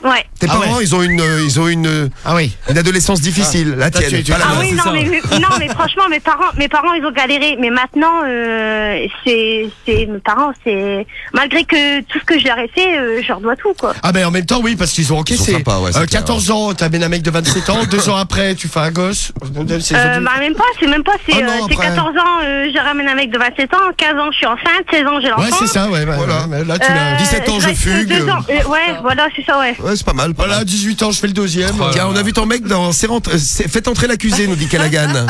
Speaker 34: Ouais.
Speaker 4: Tes
Speaker 8: Ah
Speaker 4: parents,
Speaker 8: ouais.
Speaker 4: ils ont une, euh, ils ont une, euh,
Speaker 8: Ah oui.
Speaker 4: une adolescence difficile. La
Speaker 8: Toi,
Speaker 4: tienne,
Speaker 8: tu- tu-
Speaker 4: pas la
Speaker 34: Ah oui, non mais, non, mais franchement, mes parents, mes parents, ils ont galéré. Mais maintenant, euh, c'est, c'est, mes parents, c'est, malgré que tout ce que je leur ai fait, euh, je leur dois tout, quoi.
Speaker 8: Ah ben en même temps oui parce qu'ils ont encaissé.
Speaker 4: sympas, ouais, c'est
Speaker 8: Euh,
Speaker 4: clair,
Speaker 8: 14 ans, t'amènes un mec de 27 ans, deux ans après tu fais un gosse. C'est
Speaker 34: Euh, bah, même pas, c'est même pas, c'est,
Speaker 8: Ah non,
Speaker 34: euh, c'est
Speaker 8: après.
Speaker 34: 14 ans, euh, je ramène un mec de 27 ans, 15 ans, je suis enceinte, 16 ans, j'ai l'enfant.
Speaker 8: Ouais c'est ça ouais, ouais,
Speaker 4: Voilà.
Speaker 8: ouais, là tu l'as.
Speaker 34: Euh,
Speaker 4: 17 ans, je
Speaker 34: reste
Speaker 4: fugue.
Speaker 34: deux ans. Euh, ouais, voilà, c'est ça, ouais.
Speaker 4: Ouais, c'est pas mal. pas
Speaker 8: Voilà
Speaker 4: mal.
Speaker 8: 18 ans je fais le deuxième.
Speaker 4: Tiens, on a vu ton mec dans rentre- Faites entrer l'accusé, nous dit Callaghan.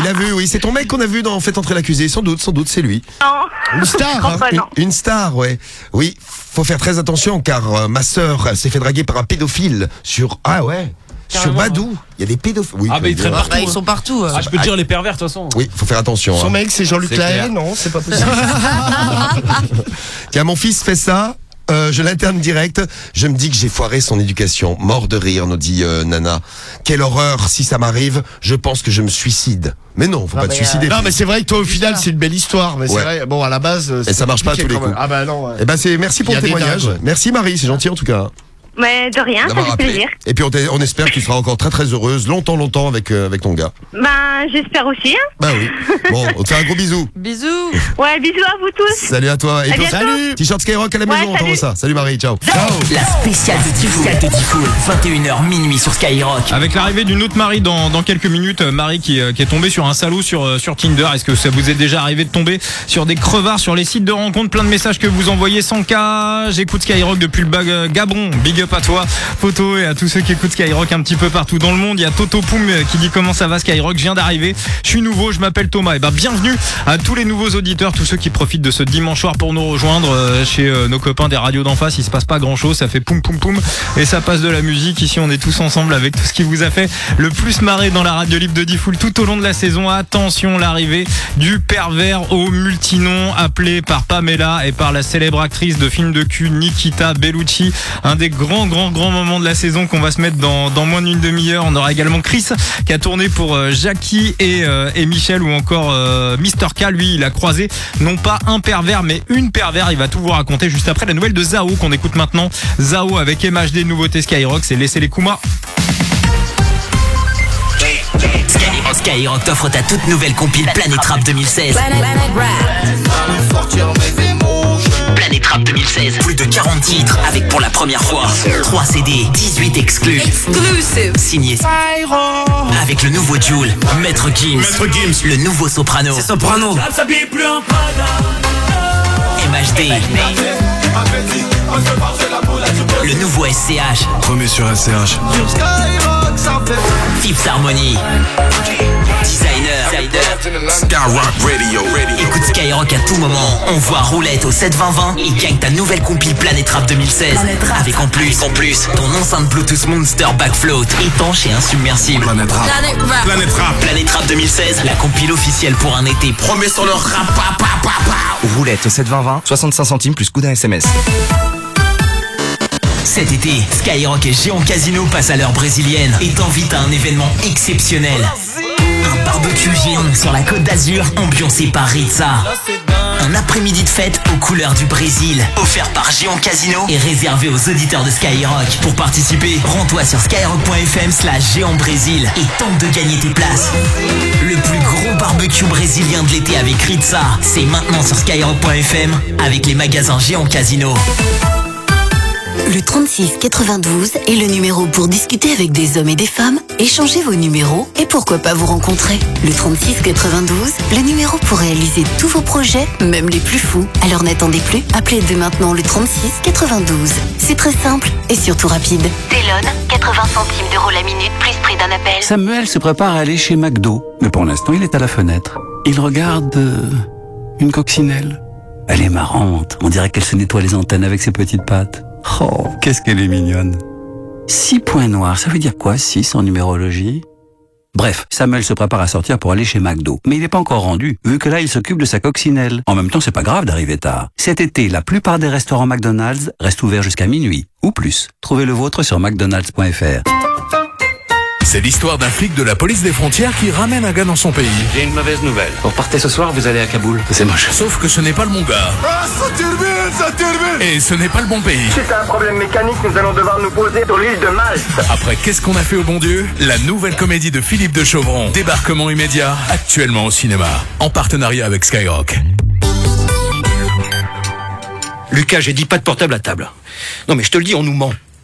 Speaker 4: Il a vu, oui, c'est ton mec qu'on a vu dans Faites entrer l'accusé, sans doute, sans doute, c'est lui.
Speaker 34: Non.
Speaker 8: Une star. Hein.
Speaker 34: pas,
Speaker 4: Une,
Speaker 34: non.
Speaker 4: une star, ouais. Oui, faut faire très attention car euh, ma sœur elle s'est fait draguer par un pédophile sur ah ouais, sur Badou. Il y a des pédophiles. Oui,
Speaker 6: Ah,
Speaker 4: faut
Speaker 6: bah,
Speaker 4: le
Speaker 6: il traîne
Speaker 4: dire.
Speaker 6: partout.
Speaker 5: Bah, ils sont partout. euh.
Speaker 6: Ah, je peux te dire les pervers de toute façon.
Speaker 4: Oui, faut faire attention.
Speaker 8: Son
Speaker 4: hein.
Speaker 8: mec c'est Jean-Luc Lahaye non c'est pas possible.
Speaker 4: Tiens, mon fils fait ça. Euh, je l'interne direct. Je me dis que j'ai foiré son éducation. Mort de rire, nous dit euh, Nana. Quelle horreur. Si ça m'arrive, je pense que je me suicide. Mais non, faut
Speaker 5: Non,
Speaker 4: pas te suicider.
Speaker 8: non
Speaker 4: fils.
Speaker 8: mais c'est vrai que toi au final c'est une belle histoire mais
Speaker 4: Ouais.
Speaker 8: c'est vrai bon à la base. euh,
Speaker 4: Et
Speaker 8: c'est
Speaker 4: ça marche pas à tous les
Speaker 8: quand même.
Speaker 4: coups.
Speaker 8: Ah bah non. ouais.
Speaker 4: Eh ben c'est merci pour
Speaker 8: Il y
Speaker 4: le
Speaker 8: a des
Speaker 4: témoignage.
Speaker 8: dingues.
Speaker 4: Merci Marie, c'est gentil en tout cas.
Speaker 34: Mais de rien, ça
Speaker 4: d'avoir
Speaker 34: fait
Speaker 4: appelé.
Speaker 34: plaisir.
Speaker 4: Et puis on, espère que tu seras encore très très heureuse longtemps longtemps avec euh, avec ton gars.
Speaker 34: Ben, j'espère aussi, hein.
Speaker 4: Bah oui. Bon, on te fait un gros bisou.
Speaker 5: Bisous.
Speaker 34: Ouais, bisous à vous tous.
Speaker 4: Salut à toi. Et
Speaker 34: À bientôt.
Speaker 4: salut. T-shirt Skyrock à la
Speaker 34: Ouais,
Speaker 4: maison, on t'envoie
Speaker 34: salut.
Speaker 4: ça. Salut Marie, ciao.
Speaker 3: La spéciale de Diffoul. 21h minuit sur Skyrock.
Speaker 2: Avec l'arrivée d'une autre Marie dans, dans quelques minutes, euh, Marie qui, euh, qui est tombée sur un salaud sur, euh, sur Tinder. Est-ce que ça vous est déjà arrivé de tomber sur des crevards sur les sites de rencontres? Plein de messages que vous envoyez sans cas. J'écoute Skyrock depuis le bag, Gabon. Big up à toi, Photo, et à tous ceux qui écoutent Skyrock un petit peu partout dans le monde. Il y a Toto Poum euh, qui dit comment ça va Skyrock. Je viens d'arriver. Je suis nouveau, je m'appelle Thomas. Et ben bienvenue à tous les nouveaux auditeurs, tous ceux qui profitent de ce dimanche soir pour nous rejoindre euh, chez euh, nos copains des radios d'en face. Il se passe pas grand chose, ça fait poum poum poum et ça passe de la musique. Ici, on est tous ensemble avec tout ce qui vous a fait le plus marrer dans la radio libre de Diffoul tout au long de la saison. Attention, l'arrivée du pervers au multinom appelé par Pamela et par la célèbre actrice de films de cul Nikita Bellucci, un des grands grand, grand, grand moment de la saison qu'on va se mettre dans, dans moins d'une demi-heure. On aura également Chris qui a tourné pour euh, Jackie et, euh, et Michel ou encore euh, Mister K. Lui, il a croisé non pas un pervers mais une pervers. Il va tout vous raconter juste après la nouvelle de Zao qu'on écoute maintenant. Zao avec MHD, nouveauté Skyrock, c'est Laissez les Kuma.
Speaker 3: Skyrock, Skyrock t'offre ta toute nouvelle compile Planète Rap 2016. Planète Rap 2016, plus de 40 titres avec pour la première fois 3 CD, 18 exclus.
Speaker 32: Exclusive.
Speaker 3: Signé avec le nouveau Joule, Maître Gims, le nouveau Soprano. C'est Soprano. MHD. Le nouveau SCH.
Speaker 5: Premier sur SCH.
Speaker 3: Fifth Harmony.
Speaker 5: Skyrock Radio.
Speaker 3: Écoute Skyrock à tout moment. On voit roulette au 72020 et gagne ta nouvelle compile Planète Rap 2016. Avec en plus, en plus, ton enceinte Bluetooth Monster Backfloat, étanche et insubmersible. Planète
Speaker 5: Rap.
Speaker 3: Planète Rap. Planète Rap 2016, la compile officielle pour un été. Promet sur le rap. pa, pa, pa, pa.
Speaker 1: Roulette au 72020, 65 centimes plus coup d'un SMS.
Speaker 3: Cet été, Skyrock et Géant Casino passent à l'heure brésilienne et t'invitent à un événement exceptionnel. Barbecue géant sur la côte d'Azur, ambiancé par Ritza. Un après-midi de fête aux couleurs du Brésil, offert par Géant Casino et réservé aux auditeurs de Skyrock. Pour participer, rends-toi sur skyrock.fm slash géant Brésil et tente de gagner tes places. Le plus gros barbecue brésilien de l'été avec Ritza, c'est maintenant sur skyrock.fm avec les magasins Géant Casino.
Speaker 37: Le 36 92 est le numéro pour discuter avec des hommes et des femmes, échanger vos numéros et pourquoi pas vous rencontrer. Le 36 92, le numéro pour réaliser tous vos projets, même les plus fous. Alors n'attendez plus, appelez dès maintenant le 36 92. C'est très simple et surtout rapide.
Speaker 38: Télone, 80 centimes d'euros la minute, plus prix d'un appel.
Speaker 39: Samuel se prépare à aller chez McDo, mais pour l'instant il est à la fenêtre. Il regarde euh, une coccinelle. Elle est marrante, on dirait qu'elle se nettoie les antennes avec ses petites pattes. Oh, qu'est-ce qu'elle est mignonne. Six points noirs, ça veut dire quoi, six en numérologie? Bref, Samuel se prépare à sortir pour aller chez McDo. Mais il n'est pas encore rendu, vu que là, il s'occupe de sa coccinelle. En même temps, c'est pas grave d'arriver tard. Cet été, la plupart des restaurants McDonald's restent ouverts jusqu'à minuit, ou plus. Trouvez le vôtre sur mcdonalds.fr.
Speaker 40: C'est l'histoire d'un flic de la police des frontières qui ramène un gars dans son pays.
Speaker 41: J'ai une mauvaise nouvelle. Vous repartez ce soir, vous allez à Kaboul. C'est moche.
Speaker 40: Sauf que ce n'est pas le bon gars.
Speaker 5: Ah, ça termine, ça termine
Speaker 40: Et ce n'est pas le bon pays.
Speaker 42: Suite à un problème mécanique, nous allons devoir nous poser sur l'île de Malte.
Speaker 40: Après Qu'est-ce qu'on a fait au bon Dieu? La nouvelle comédie de Philippe de Chauvron. Débarquement immédiat, actuellement au cinéma. En partenariat avec Skyrock.
Speaker 26: Lucas, j'ai dit pas de portable à table. Non mais je te le dis, on nous ment.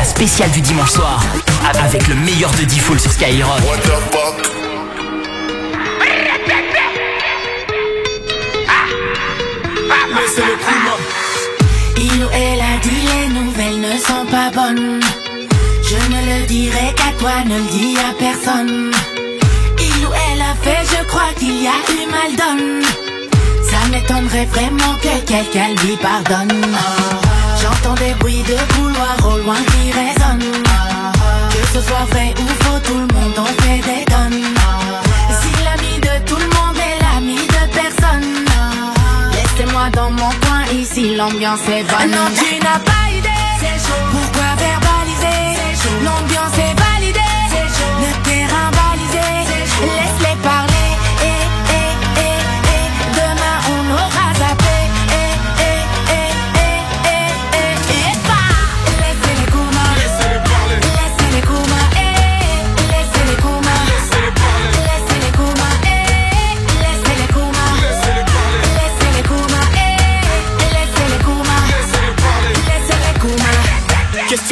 Speaker 3: la spéciale du dimanche soir avec le meilleur de Diffoul sur Skyrock.
Speaker 32: Il ou elle a dit les nouvelles ne sont pas bonnes. Je ne le dirai qu'à toi, ne le dis à personne. Il ou elle a fait, je crois qu'il y a eu mal donne. M'étonnerait vraiment que quelqu'un lui pardonne. J'entends des bruits de couloir au loin qui résonnent. Que ce soit vrai ou faux, tout le monde en fait des tonnes. Si l'ami de tout le monde est l'ami de personne, laissez-moi dans mon coin, ici l'ambiance est bonne. Non, tu n'as pas idée. Pourquoi verbaliser? L'ambiance est validée.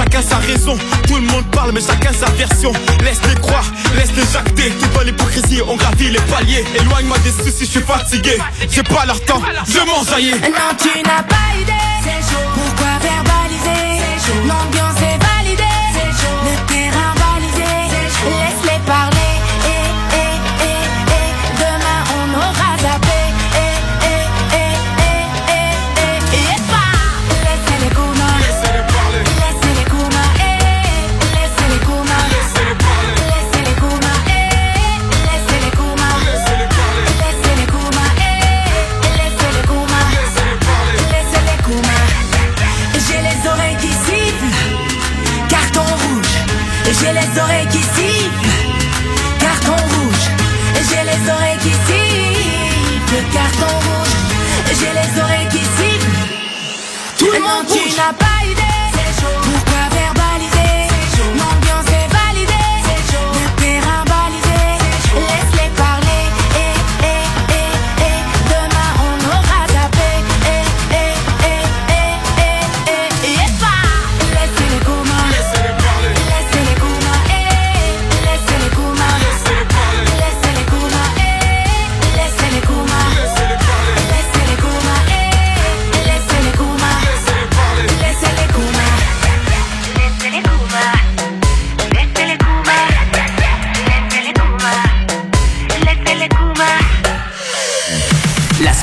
Speaker 43: Chacun sa raison, tout le monde parle mais chacun sa version. Laisse-les croire, laisse-les jacter. Tout dans l'hypocrisie, on gravit les paliers. Éloigne-moi des soucis, je suis fatigué. J'ai pas leur temps, je m'enjailler
Speaker 32: Non, tu n'as pas idée. Pourquoi verbaliser? L'ambiance est Tout le monde tu n'as pas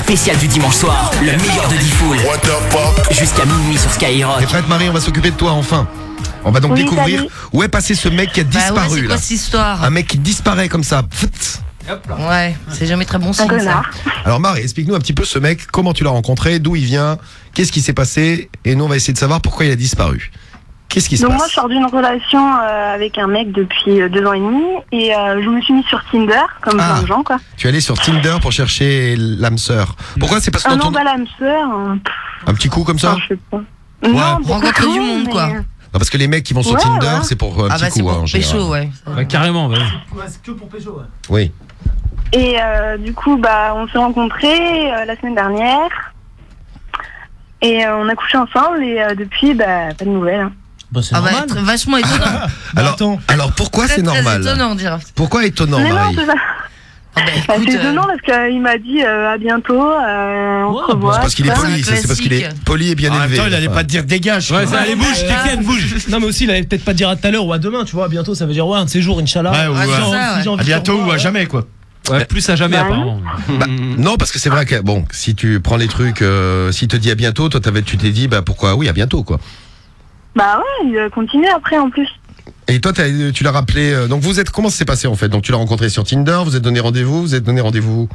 Speaker 3: La spéciale du dimanche soir, le meilleur de Diffoul. Jusqu'à minuit sur Skyrock.
Speaker 4: T'es prête Marie, on va s'occuper de toi enfin. On va donc
Speaker 5: Oui,
Speaker 4: découvrir
Speaker 5: salut.
Speaker 4: où est passé ce mec qui a
Speaker 5: Bah ouais,
Speaker 4: disparu
Speaker 5: c'est quoi
Speaker 4: là.
Speaker 5: cette histoire
Speaker 4: Un mec qui disparaît comme ça.
Speaker 5: Ouais, c'est jamais très bon signe ça.
Speaker 4: Alors Marie, explique-nous un petit peu ce mec, comment tu l'as rencontré, d'où il vient, qu'est-ce qui s'est passé, et nous on va essayer de savoir pourquoi il a disparu. Qu'est-ce qui se
Speaker 18: Donc
Speaker 4: passe
Speaker 18: moi je sors d'une relation euh, avec un mec depuis euh, deux ans et demi et euh, je me suis mise sur Tinder comme
Speaker 4: Ah.
Speaker 18: plein de gens quoi.
Speaker 4: Tu es allé sur Tinder pour chercher l'âme sœur. Pourquoi c'est parce que
Speaker 18: Un
Speaker 4: dans ton...
Speaker 18: an l'âme sœur. euh,
Speaker 4: Un petit coup comme ça
Speaker 18: je sais pas. Non, beaucoup
Speaker 5: Rencontrer du monde,
Speaker 18: mais-
Speaker 5: quoi.
Speaker 4: Non, parce que les mecs qui vont sur
Speaker 18: Ouais,
Speaker 4: Tinder,
Speaker 18: ouais.
Speaker 4: c'est pour euh, un
Speaker 5: Ah
Speaker 4: petit
Speaker 5: bah c'est
Speaker 4: coup hein,
Speaker 5: pour
Speaker 4: en général.
Speaker 5: pécho, ouais.
Speaker 6: Bah, carrément, ouais.
Speaker 44: c'est que pour Pécho, ouais.
Speaker 4: Oui.
Speaker 18: Et euh, du coup bah on s'est rencontrés euh, la semaine dernière et euh, on a couché ensemble et euh, depuis bah pas de nouvelles. hein.
Speaker 5: Ah bah, très- vachement étonnant.
Speaker 4: Alors, alors pourquoi c'est normal
Speaker 5: étonnant, on dirait.
Speaker 4: Pourquoi étonnant
Speaker 18: mais non
Speaker 4: Marie
Speaker 18: c'est ça.
Speaker 5: Ah bah,
Speaker 18: Bah,
Speaker 5: écoute,
Speaker 18: c'est
Speaker 5: euh,
Speaker 18: étonnant parce qu'il m'a dit euh, à bientôt, euh, on se revoit.
Speaker 4: C'est parce qu'il est
Speaker 18: tout ça.
Speaker 4: poli, ça, c'est parce qu'il est poli et bien
Speaker 8: En même
Speaker 4: élevé.
Speaker 8: temps, il allait pas te dire dégage.
Speaker 44: Ouais, ça allait bouge, Tekken, bouge. Non, mais aussi, il allait peut-être pas dire à tout à l'heure ou à demain, tu vois. À bientôt, ça veut dire, ouais, un de ces jours, Inch'Allah.
Speaker 8: Ouais, ou
Speaker 44: Si si
Speaker 8: à bientôt ou à jamais quoi.
Speaker 6: Ouais, plus à jamais
Speaker 18: Bah
Speaker 6: apparemment.
Speaker 4: Bah, non, parce que c'est vrai que bon, si tu prends les trucs, euh, s'il te dit à bientôt, toi t'avais, tu t'es dit bah pourquoi oui à bientôt quoi.
Speaker 18: Bah ouais, il a continué après en plus.
Speaker 4: Et toi tu l'as rappelé. euh, donc vous êtes comment ça s'est passé en fait? Donc tu l'as rencontré sur Tinder, vous êtes donné rendez-vous, vous êtes donné rendez-vous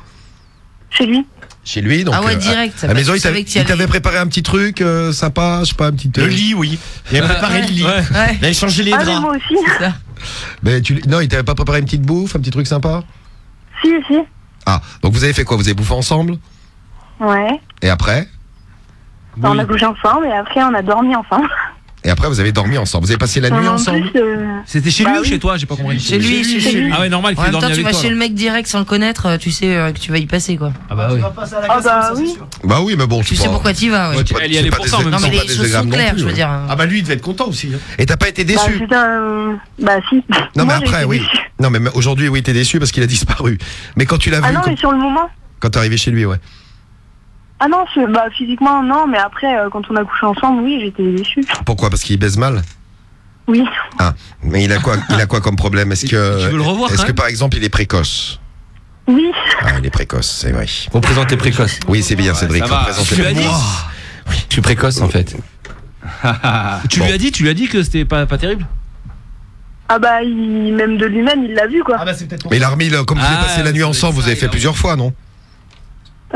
Speaker 18: Chez lui.
Speaker 4: chez lui. Donc
Speaker 5: Ah ouais,
Speaker 4: euh,
Speaker 5: direct,
Speaker 4: À, la maison, il t'avait, il préparé un petit truc euh, sympa, je sais pas, un petit.
Speaker 8: Le lit, oui. Il a préparé le lit.
Speaker 6: Ouais.
Speaker 5: Ouais.
Speaker 8: Il a échangé les
Speaker 18: Ah mais
Speaker 8: draps.
Speaker 18: moi aussi.
Speaker 4: Mais tu, non, il t'avait pas préparé une petite bouffe, un petit truc sympa?
Speaker 18: si si.
Speaker 4: Ah, donc vous avez fait quoi? Vous avez bouffé ensemble?
Speaker 18: Ouais.
Speaker 4: Et après?
Speaker 18: Bah, On a couché ensemble et après on a dormi ensemble.
Speaker 4: Et après vous avez dormi ensemble. Vous avez passé la nuit
Speaker 18: en
Speaker 4: ensemble
Speaker 18: euh,
Speaker 44: C'était chez
Speaker 18: Bah
Speaker 44: lui ou chez toi J'ai pas compris.
Speaker 5: Chez lui, chez, chez lui.
Speaker 44: Ah ouais, normal
Speaker 5: En
Speaker 44: qu'il ait
Speaker 5: même temps,
Speaker 44: dormi
Speaker 5: tu
Speaker 44: avec
Speaker 5: vas
Speaker 44: toi.
Speaker 5: chez
Speaker 44: là.
Speaker 5: le mec direct sans le connaître, euh, tu sais euh, que tu vas y passer quoi.
Speaker 44: Ah bah oui.
Speaker 18: Ah bah oui.
Speaker 4: Bah oui, mais bon,
Speaker 5: Tu sais
Speaker 4: pas-
Speaker 5: pourquoi tu y vas, ouais.
Speaker 4: Ouais, tu-
Speaker 6: Elle y allait
Speaker 4: pas
Speaker 6: pour ça, en même
Speaker 5: Non mais les choses sont
Speaker 4: non
Speaker 5: claires, je veux
Speaker 4: ouais.
Speaker 5: dire.
Speaker 8: Ah bah lui il devait être content aussi. hein.
Speaker 4: Et t'as pas été
Speaker 18: Bah,
Speaker 4: déçu
Speaker 18: bah si.
Speaker 4: Non mais après oui. Non mais aujourd'hui oui t'es déçu parce qu'il a disparu. Mais quand tu l'as
Speaker 18: Ah
Speaker 4: vu
Speaker 18: non
Speaker 4: quand,
Speaker 18: mais sur le moment.
Speaker 4: quand t'es arrivé chez lui ouais.
Speaker 18: Ah non, bah physiquement non, mais après euh, quand on a couché ensemble, oui, j'étais déçue.
Speaker 4: Pourquoi? Parce qu'il baise mal?
Speaker 18: Oui.
Speaker 4: Ah mais il a quoi Il a quoi comme problème? Est-ce que
Speaker 44: tu veux le revoir,
Speaker 4: Est-ce
Speaker 44: quand
Speaker 4: que
Speaker 44: même?
Speaker 4: par exemple il est précoce?
Speaker 18: Oui.
Speaker 4: Ah il est précoce c'est vrai.
Speaker 6: Faut présenter précoce.
Speaker 4: Oui c'est bien Cédric.
Speaker 6: ça va.
Speaker 44: Tu lui as dit
Speaker 6: Je suis précoce en fait.
Speaker 44: Tu lui as dit, tu lui as dit que c'était pas, pas terrible?
Speaker 18: Ah bah il... même de lui-même, il l'a vu quoi.
Speaker 44: Ah bah c'est peut-être
Speaker 4: Mais il a remis le- comme vous avez
Speaker 44: Ah,
Speaker 4: passé la nuit ensemble, vous avez fait plusieurs fois non?